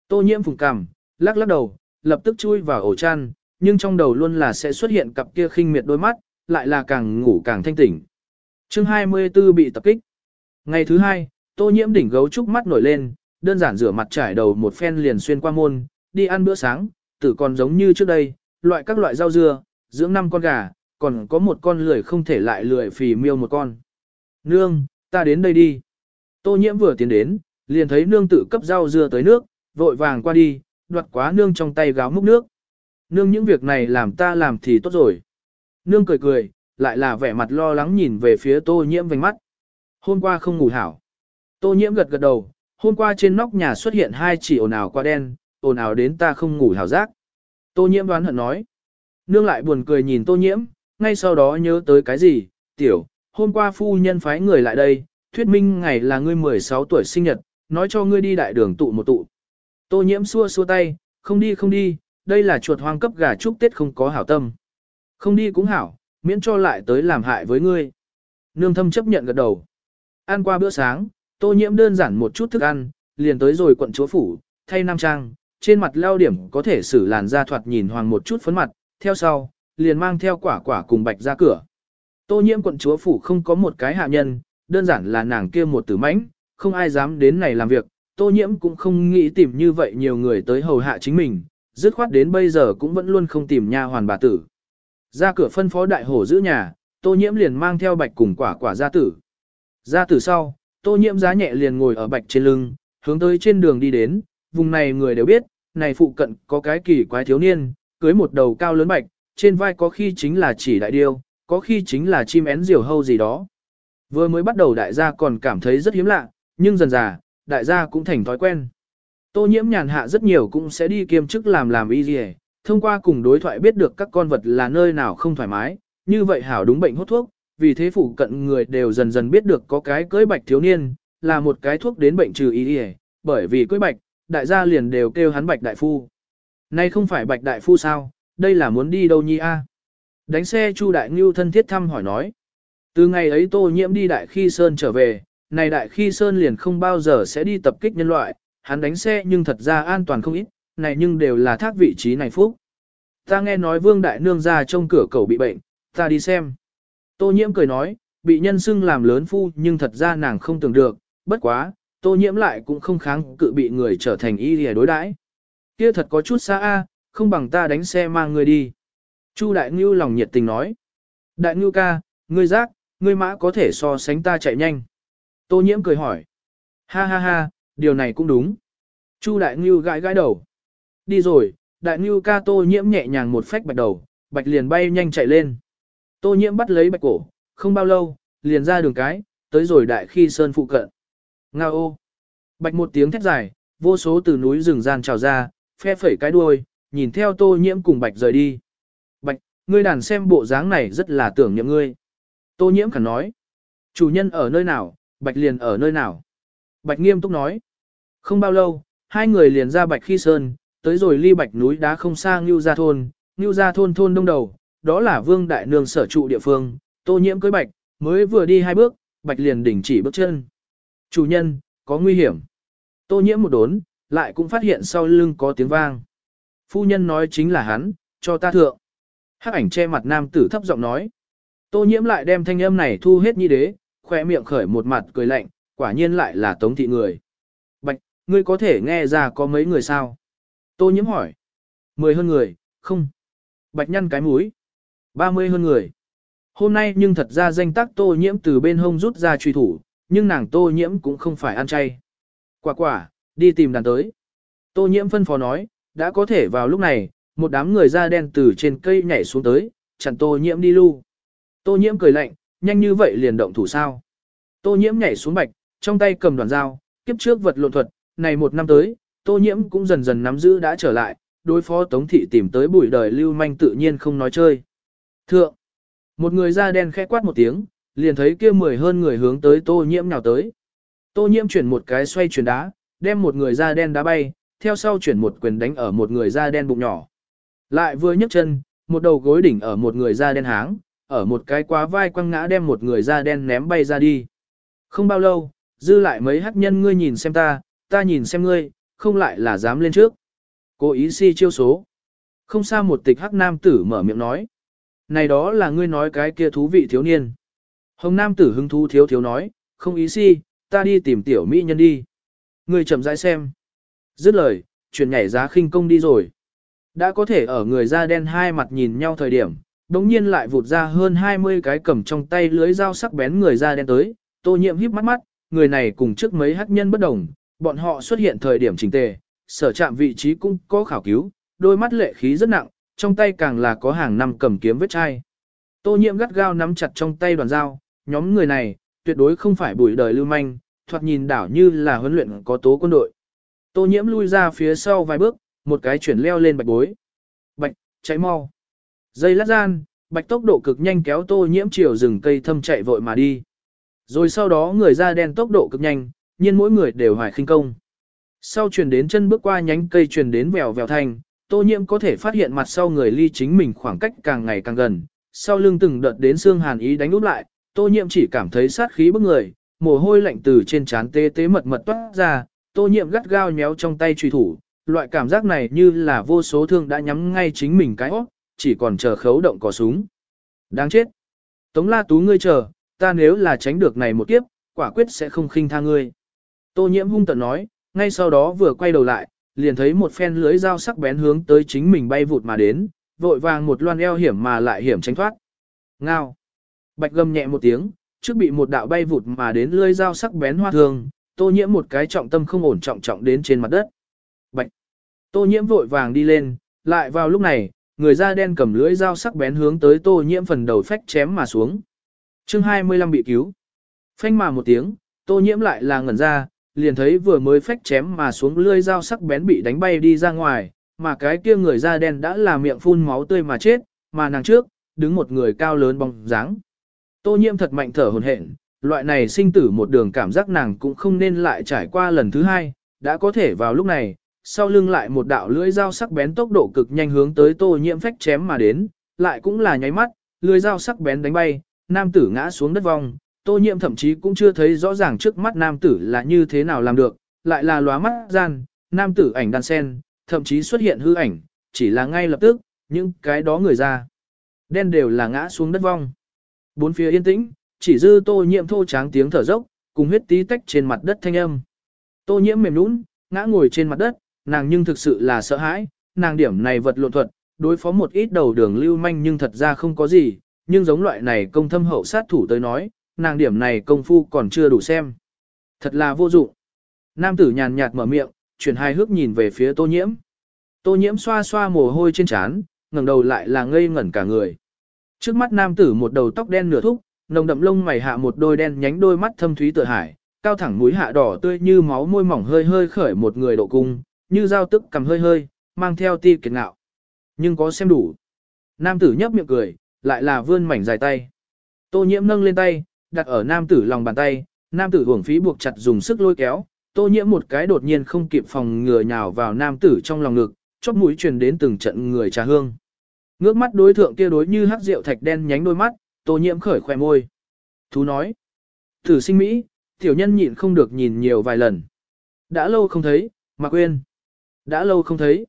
Tô nhiễm phùng cằm, lắc lắc đầu, lập tức chui vào ổ chăn, nhưng trong đầu luôn là sẽ xuất hiện cặp kia khinh miệt đôi mắt, lại là càng ngủ càng thanh tỉnh. Chương 24 bị tập kích. Ngày thứ hai, tô nhiễm đỉnh gấu trúc mắt nổi lên, đơn giản rửa mặt trải đầu một phen liền xuyên qua môn, đi ăn bữa sáng, tử còn giống như trước đây, loại các loại rau dưa, dưỡng năm con gà, còn có một con lười không thể lại lười phì miêu một con. Nương, ta đến đây đi. Tô nhiễm vừa tiến đến, liền thấy nương tự cấp rau dưa tới nước, vội vàng qua đi, đoạt quá nương trong tay gáo múc nước. Nương những việc này làm ta làm thì tốt rồi. Nương cười cười, lại là vẻ mặt lo lắng nhìn về phía tô nhiễm vành mắt. Hôm qua không ngủ hảo. Tô nhiễm gật gật đầu, hôm qua trên nóc nhà xuất hiện hai chỉ ồn ào qua đen, ồn ào đến ta không ngủ hào giác. Tô nhiễm đoán hận nói. Nương lại buồn cười nhìn tô nhiễm, ngay sau đó nhớ tới cái gì, tiểu, hôm qua phu nhân phái người lại đây, thuyết minh ngày là ngươi 16 tuổi sinh nhật, nói cho ngươi đi đại đường tụ một tụ. Tô nhiễm xua xua tay, không đi không đi, đây là chuột hoang cấp gà chúc Tết không có hảo tâm. Không đi cũng hảo, miễn cho lại tới làm hại với ngươi. Nương thâm chấp nhận gật đầu. Ăn qua bữa sáng, tô nhiễm đơn giản một chút thức ăn, liền tới rồi quận chúa phủ, thay nam trang, trên mặt leo điểm có thể xử làn da thoạt nhìn hoàng một chút phấn mặt, theo sau, liền mang theo quả quả cùng bạch ra cửa. Tô nhiễm quận chúa phủ không có một cái hạ nhân, đơn giản là nàng kia một tử mãnh, không ai dám đến này làm việc, tô nhiễm cũng không nghĩ tìm như vậy nhiều người tới hầu hạ chính mình, dứt khoát đến bây giờ cũng vẫn luôn không tìm nha hoàn bà tử. Ra cửa phân phó đại hổ giữ nhà, tô nhiễm liền mang theo bạch cùng quả quả gia tử. Gia tử sau, tô nhiễm giá nhẹ liền ngồi ở bạch trên lưng, hướng tới trên đường đi đến, vùng này người đều biết, này phụ cận có cái kỳ quái thiếu niên, cưới một đầu cao lớn bạch, trên vai có khi chính là chỉ đại điêu, có khi chính là chim én diều hâu gì đó. Vừa mới bắt đầu đại gia còn cảm thấy rất hiếm lạ, nhưng dần dà, đại gia cũng thành thói quen. Tô nhiễm nhàn hạ rất nhiều cũng sẽ đi kiêm chức làm làm y gì, thông qua cùng đối thoại biết được các con vật là nơi nào không thoải mái, như vậy hảo đúng bệnh hút thuốc, vì thế phụ cận người đều dần dần biết được có cái cưới bạch thiếu niên, là một cái thuốc đến bệnh trừ y y, bởi vì cưới bạch, đại gia liền đều kêu hắn bạch đại phu. Nay không phải bạch đại phu sao, đây là muốn đi đâu nhi a? Đánh xe Chu Đại Ngưu thân thiết thăm hỏi nói. Từ ngày ấy Tô Nhiễm đi Đại Khi Sơn trở về, này Đại Khi Sơn liền không bao giờ sẽ đi tập kích nhân loại, hắn đánh xe nhưng thật ra an toàn không ít, này nhưng đều là thác vị trí này phúc. Ta nghe nói Vương Đại Nương ra trong cửa cầu bị bệnh, ta đi xem. Tô Nhiễm cười nói, bị nhân xưng làm lớn phu nhưng thật ra nàng không tưởng được, bất quá, Tô Nhiễm lại cũng không kháng cự bị người trở thành y lìa đối đãi. Kia thật có chút xa a, không bằng ta đánh xe mang người đi. Chu Đại Ngưu lòng nhiệt tình nói. Đại Ngưu ca, ngươi giác, ngươi mã có thể so sánh ta chạy nhanh. Tô nhiễm cười hỏi. Ha ha ha, điều này cũng đúng. Chu Đại Ngưu gãi gãi đầu. Đi rồi, Đại Ngưu ca tô nhiễm nhẹ nhàng một phách bạch đầu, bạch liền bay nhanh chạy lên. Tô nhiễm bắt lấy bạch cổ, không bao lâu, liền ra đường cái, tới rồi đại khi sơn phụ cận. Ngao ô. Bạch một tiếng thét dài, vô số từ núi rừng gian trào ra, phe phẩy cái đuôi, nhìn theo tô nhiễm cùng bạch rời đi. Bạch, ngươi đàn xem bộ dáng này rất là tưởng niệm ngươi. Tô nhiễm khẳng nói. Chủ nhân ở nơi nào, bạch liền ở nơi nào. Bạch nghiêm túc nói. Không bao lâu, hai người liền ra bạch khi sơn, tới rồi ly bạch núi đá không xa Ngưu Gia Thôn. Ngưu Gia Thôn thôn đông đầu, đó là vương đại nương sở trụ địa phương. Tô nhiễm cưới bạch, mới vừa đi hai bước, bạch liền đình chỉ bước chân. Chủ nhân, có nguy hiểm. Tô nhiễm một đốn, lại cũng phát hiện sau lưng có tiếng vang. Phu nhân nói chính là hắn, cho ta thượng. Hắc ảnh che mặt nam tử thấp giọng nói. Tô nhiễm lại đem thanh âm này thu hết như đế, khoe miệng khởi một mặt cười lạnh, quả nhiên lại là tống thị người. Bạch, ngươi có thể nghe ra có mấy người sao? Tô nhiễm hỏi. Mười hơn người, không. Bạch nhăn cái mũi. Ba mươi hơn người. Hôm nay nhưng thật ra danh tác tô nhiễm từ bên hông rút ra truy thủ, nhưng nàng tô nhiễm cũng không phải ăn chay. Quả quả, đi tìm đàn tới. Tô nhiễm phân phó nói, đã có thể vào lúc này, một đám người da đen từ trên cây nhảy xuống tới, chặn tô nhiễm đi lưu. Tô nhiễm cười lạnh, nhanh như vậy liền động thủ sao. Tô nhiễm nhảy xuống bạch, trong tay cầm đoàn dao, kiếp trước vật lộn thuật, này một năm tới, tô nhiễm cũng dần dần nắm giữ đã trở lại, đối phó tống thị tìm tới bụi đời lưu manh tự nhiên không nói chơi. Thượng, một người da đen khẽ quát một tiếng, liền thấy kia mười hơn người hướng tới tô nhiễm nào tới. Tô nhiễm chuyển một cái xoay chuyển đá, đem một người da đen đá bay, theo sau chuyển một quyền đánh ở một người da đen bụng nhỏ. Lại vừa nhấc chân, một đầu gối đỉnh ở một người da đen háng, ở một cái quá vai quăng ngã đem một người da đen ném bay ra đi. Không bao lâu, dư lại mấy hắc nhân ngươi nhìn xem ta, ta nhìn xem ngươi, không lại là dám lên trước. Cố ý si chiêu số. Không xa một tịch hắc nam tử mở miệng nói. Này đó là ngươi nói cái kia thú vị thiếu niên. Hồng nam tử hứng thú thiếu thiếu nói, không ý si, ta đi tìm tiểu mỹ nhân đi. Ngươi chậm rãi xem. Dứt lời, chuyển nhảy giá khinh công đi rồi. Đã có thể ở người da đen hai mặt nhìn nhau thời điểm, đống nhiên lại vụt ra hơn 20 cái cầm trong tay lưới dao sắc bén người da đen tới, tô nhiệm híp mắt mắt, người này cùng trước mấy hắc nhân bất đồng, bọn họ xuất hiện thời điểm chỉnh tề, sở chạm vị trí cũng có khảo cứu, đôi mắt lệ khí rất nặng, trong tay càng là có hàng năm cầm kiếm vết chai. Tô nhiệm gắt gao nắm chặt trong tay đoàn dao, nhóm người này, tuyệt đối không phải bùi đời lưu manh, thoạt nhìn đảo như là huấn luyện có tố quân đội. Tô nhiễm lui ra phía sau vài bước, một cái chuyển leo lên bạch bối. Bạch, cháy mau. Dây lát gian, bạch tốc độ cực nhanh kéo tô nhiễm chiều rừng cây thâm chạy vội mà đi. Rồi sau đó người da đen tốc độ cực nhanh, nhiên mỗi người đều hoài khinh công. Sau truyền đến chân bước qua nhánh cây truyền đến vèo vèo thanh, tô nhiễm có thể phát hiện mặt sau người ly chính mình khoảng cách càng ngày càng gần. Sau lưng từng đợt đến xương hàn ý đánh úp lại, tô nhiễm chỉ cảm thấy sát khí bức người, mồ hôi lạnh từ trên trán tê tê mật mật toát ra, tô nhiễm gắt gao nhéo trong tay truy thủ, loại cảm giác này như là vô số thương đã nhắm ngay chính mình cái óc, chỉ còn chờ khấu động cò súng. Đáng chết. Tống la tú ngươi chờ, ta nếu là tránh được này một kiếp, quả quyết sẽ không khinh tha ngươi. Tô nhiễm hung tợn nói, ngay sau đó vừa quay đầu lại, liền thấy một phen lưới dao sắc bén hướng tới chính mình bay vụt mà đến, vội vàng một loan eo hiểm mà lại hiểm tránh thoát. Ngao. Bạch gầm nhẹ một tiếng, trước bị một đạo bay vụt mà đến lưới dao sắc bén hoa thương, tô nhiễm một cái trọng tâm không ổn trọng trọng đến trên mặt đất. Bạch! Tô nhiễm vội vàng đi lên, lại vào lúc này, người da đen cầm lưỡi dao sắc bén hướng tới tô nhiễm phần đầu phách chém mà xuống. Chương 25 bị cứu. Phanh mà một tiếng, tô nhiễm lại là ngẩn ra, liền thấy vừa mới phách chém mà xuống lưỡi dao sắc bén bị đánh bay đi ra ngoài, mà cái kia người da đen đã là miệng phun máu tươi mà chết, mà nàng trước, đứng một người cao lớn bóng dáng. Tô nhiễm thật mạnh thở hổn hển, loại này sinh tử một đường cảm giác nàng cũng không nên lại trải qua lần thứ hai, đã có thể vào lúc này, sau lưng lại một đạo lưỡi dao sắc bén tốc độ cực nhanh hướng tới tô nhiễm phách chém mà đến, lại cũng là nháy mắt, lưỡi dao sắc bén đánh bay, nam tử ngã xuống đất vong, tô nhiễm thậm chí cũng chưa thấy rõ ràng trước mắt nam tử là như thế nào làm được, lại là lóa mắt gian, nam tử ảnh đan sen, thậm chí xuất hiện hư ảnh, chỉ là ngay lập tức, những cái đó người ra, đen đều là ngã xuống đất vong. Bốn phía yên tĩnh, chỉ dư tô nhiễm thô tráng tiếng thở dốc, cùng huyết tí tách trên mặt đất thanh âm. Tô nhiễm mềm nũng, ngã ngồi trên mặt đất, nàng nhưng thực sự là sợ hãi, nàng điểm này vật lộn thuật, đối phó một ít đầu đường lưu manh nhưng thật ra không có gì, nhưng giống loại này công thâm hậu sát thủ tới nói, nàng điểm này công phu còn chưa đủ xem. Thật là vô dụng. Nam tử nhàn nhạt mở miệng, chuyển hai hước nhìn về phía tô nhiễm. Tô nhiễm xoa xoa mồ hôi trên trán, ngẩng đầu lại là ngây ngẩn cả người. Trước mắt nam tử một đầu tóc đen nửa thúc, nồng đậm lông mày hạ một đôi đen nhánh đôi mắt thâm thúy tựa hải, cao thẳng mũi hạ đỏ tươi như máu môi mỏng hơi hơi khởi một người độ cung, như dao tức cầm hơi hơi, mang theo ti kiệt ngạo. Nhưng có xem đủ. Nam tử nhấp miệng cười, lại là vươn mảnh dài tay. Tô nhiễm nâng lên tay, đặt ở nam tử lòng bàn tay, nam tử hưởng phí buộc chặt dùng sức lôi kéo, tô nhiễm một cái đột nhiên không kịp phòng ngừa nhào vào nam tử trong lòng ngực, chóp mũi truyền đến từng trận người trà hương. Ngước mắt đối thượng kia đối như hắc rượu thạch đen nhánh đôi mắt, tô nhiễm khởi khoe môi. Thú nói. Tử sinh Mỹ, tiểu nhân nhịn không được nhìn nhiều vài lần. Đã lâu không thấy, Mạc Quyên. Đã lâu không thấy.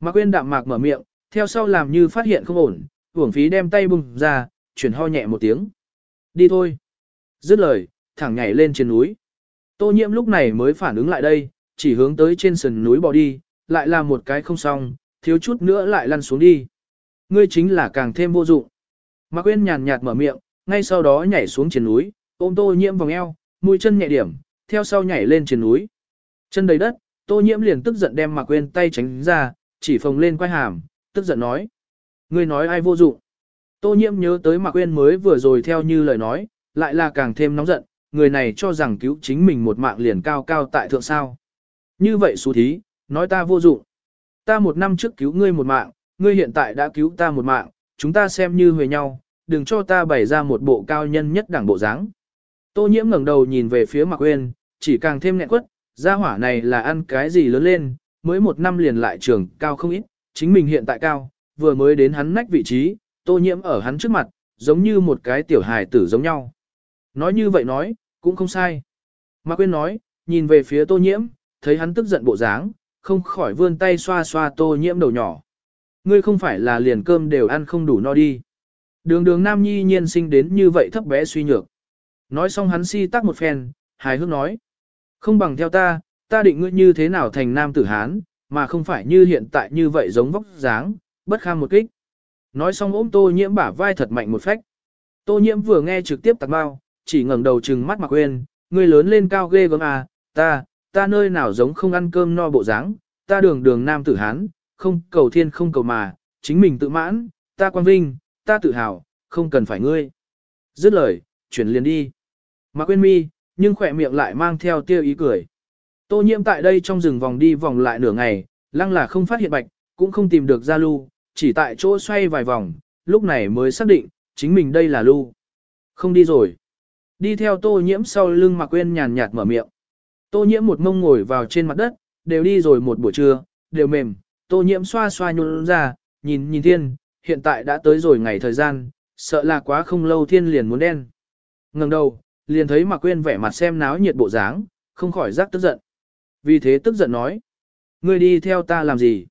Mạc Quyên đạm mạc mở miệng, theo sau làm như phát hiện không ổn, uổng phí đem tay bung ra, chuyển ho nhẹ một tiếng. Đi thôi. Dứt lời, thẳng nhảy lên trên núi. Tô nhiễm lúc này mới phản ứng lại đây, chỉ hướng tới trên sườn núi bỏ đi, lại làm một cái không xong, thiếu chút nữa lại lăn xuống đi. Ngươi chính là càng thêm vô dụng. Mạc Quyên nhàn nhạt mở miệng, ngay sau đó nhảy xuống trên núi, ôm tô nhiễm vòng eo, mũi chân nhẹ điểm, theo sau nhảy lên trên núi. Chân đầy đất, tô nhiễm liền tức giận đem Mạc Quyên tay tránh ra, chỉ phồng lên quay hàm, tức giận nói. Ngươi nói ai vô dụng. Tô nhiễm nhớ tới Mạc Quyên mới vừa rồi theo như lời nói, lại là càng thêm nóng giận, người này cho rằng cứu chính mình một mạng liền cao cao tại thượng sao. Như vậy xú thí, nói ta vô dụng. Ta một năm trước cứu ngươi một mạng, ngươi hiện tại đã cứu ta một mạng, chúng ta xem như huề nhau, đừng cho ta bày ra một bộ cao nhân nhất đẳng bộ dáng. Tô nhiễm ngẩng đầu nhìn về phía Mạc Uyên, chỉ càng thêm nghẹn quất, gia hỏa này là ăn cái gì lớn lên, mới một năm liền lại trường cao không ít, chính mình hiện tại cao, vừa mới đến hắn nách vị trí, tô nhiễm ở hắn trước mặt, giống như một cái tiểu hài tử giống nhau. Nói như vậy nói, cũng không sai. Mạc Quyên nói, nhìn về phía tô nhiễm, thấy hắn tức giận bộ dáng, không khỏi vươn tay xoa xoa tô nhiễm đầu nhỏ. Ngươi không phải là liền cơm đều ăn không đủ no đi. Đường đường nam nhi nhiên sinh đến như vậy thấp bé suy nhược. Nói xong hắn si tắc một phen, hài hước nói. Không bằng theo ta, ta định ngươi như thế nào thành nam tử Hán, mà không phải như hiện tại như vậy giống vóc dáng, bất kham một kích. Nói xong ôm tô nhiễm bả vai thật mạnh một phách. Tô nhiễm vừa nghe trực tiếp tạc bao, chỉ ngẩng đầu trừng mắt Mạc quên, ngươi lớn lên cao ghê gớm à, ta, ta nơi nào giống không ăn cơm no bộ dáng, ta đường đường nam tử Hán, không cầu thiên không cầu mà, chính mình tự mãn, ta quan vinh, ta tự hào, không cần phải ngươi. Dứt lời, chuyển liền đi. Mạc quên mi, nhưng khỏe miệng lại mang theo tiêu ý cười. Tô nhiễm tại đây trong rừng vòng đi vòng lại nửa ngày, lăng là không phát hiện bạch, cũng không tìm được ra lưu, chỉ tại chỗ xoay vài vòng, lúc này mới xác định, chính mình đây là lưu. Không đi rồi. Đi theo tô nhiễm sau lưng Mạc quên nhàn nhạt mở miệng. Tô nhiễm một mông ngồi vào trên mặt đất, đều đi rồi một buổi trưa, đều mềm, tô nhiễm xoa xoa nhún ra, nhìn nhìn thiên, hiện tại đã tới rồi ngày thời gian, sợ là quá không lâu thiên liền muốn đen. ngẩng đầu, liền thấy Mạc Quyên vẻ mặt xem náo nhiệt bộ dáng, không khỏi giác tức giận. Vì thế tức giận nói, ngươi đi theo ta làm gì?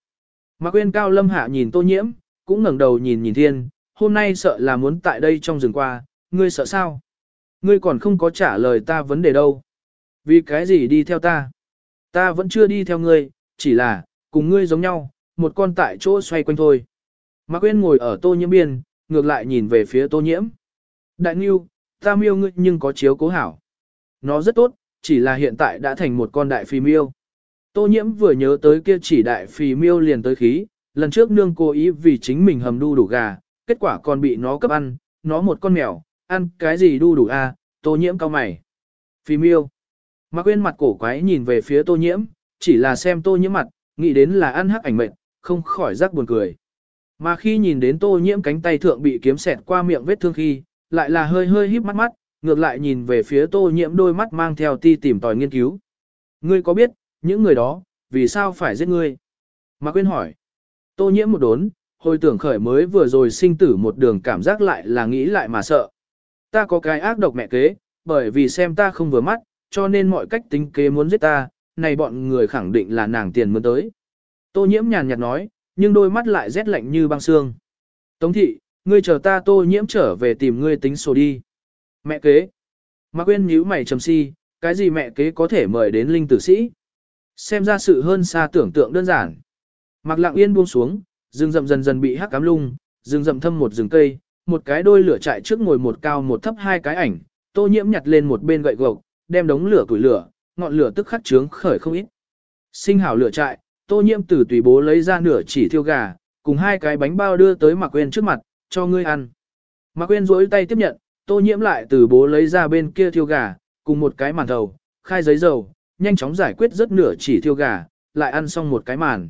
Mạc Quyên cao lâm hạ nhìn tô nhiễm, cũng ngẩng đầu nhìn nhìn thiên, hôm nay sợ là muốn tại đây trong rừng qua, ngươi sợ sao? Ngươi còn không có trả lời ta vấn đề đâu. Vì cái gì đi theo ta? Ta vẫn chưa đi theo ngươi, chỉ là, cùng ngươi giống nhau, một con tại chỗ xoay quanh thôi. Mạc Quyên ngồi ở tô nhiễm biên, ngược lại nhìn về phía tô nhiễm. Đại Nghiêu, ta miêu ngươi nhưng có chiếu cố hảo. Nó rất tốt, chỉ là hiện tại đã thành một con đại phi miêu. Tô nhiễm vừa nhớ tới kia chỉ đại phi miêu liền tới khí, lần trước nương cố ý vì chính mình hầm đu đủ gà, kết quả còn bị nó cấp ăn, nó một con mèo, ăn cái gì đu đủ a? À, tô nhiễm cao mày. Phi miêu. Mạc quên mặt cổ quái nhìn về phía tô nhiễm, chỉ là xem tô nhiễm mặt, nghĩ đến là ăn hắc ảnh mệnh, không khỏi rắc buồn cười. Mà khi nhìn đến tô nhiễm cánh tay thượng bị kiếm xẹt qua miệng vết thương khi, lại là hơi hơi híp mắt mắt, ngược lại nhìn về phía tô nhiễm đôi mắt mang theo ti tìm tòi nghiên cứu. Ngươi có biết, những người đó, vì sao phải giết ngươi? Mạc Quyên hỏi. Tô nhiễm một đốn, hồi tưởng khởi mới vừa rồi sinh tử một đường cảm giác lại là nghĩ lại mà sợ. Ta có cái ác độc mẹ kế, bởi vì xem ta không vừa mắt, cho nên mọi cách tính kế muốn giết ta, này bọn người khẳng định là nàng tiền muốn tới. Tô nhiễm nhàn nhạt nói, nhưng đôi mắt lại rét lạnh như băng xương. Tống thị, ngươi chờ ta tô nhiễm trở về tìm ngươi tính sổ đi. Mẹ kế. Mạc Quyên nhíu mày trầm si, cái gì mẹ kế có thể mời đến linh tử sĩ? Xem ra sự hơn xa tưởng tượng đơn giản. Mạc Lặng Yên buông xuống, rừng rậm dần dần bị hắc cám lung, rừng rậm thâm một rừng cây, một cái đôi lửa chạy trước ngồi một cao một thấp hai cái ảnh, Tô Nhiễm nhặt lên một bên gậy gộc, đem đống lửa củi lửa, ngọn lửa tức khắc trướng khởi không ít. Sinh hảo lửa trại, Tô Nhiễm từ tùy bố lấy ra nửa chỉ thiêu gà, cùng hai cái bánh bao đưa tới Mạc Quyên trước mặt, cho ngươi ăn. Mạc Quyên duỗi tay tiếp nhận, Tô Nhiễm lại từ bố lấy ra bên kia thiêu gà, cùng một cái màn thầu, khai giấy dầu, nhanh chóng giải quyết rất nửa chỉ thiêu gà, lại ăn xong một cái màn.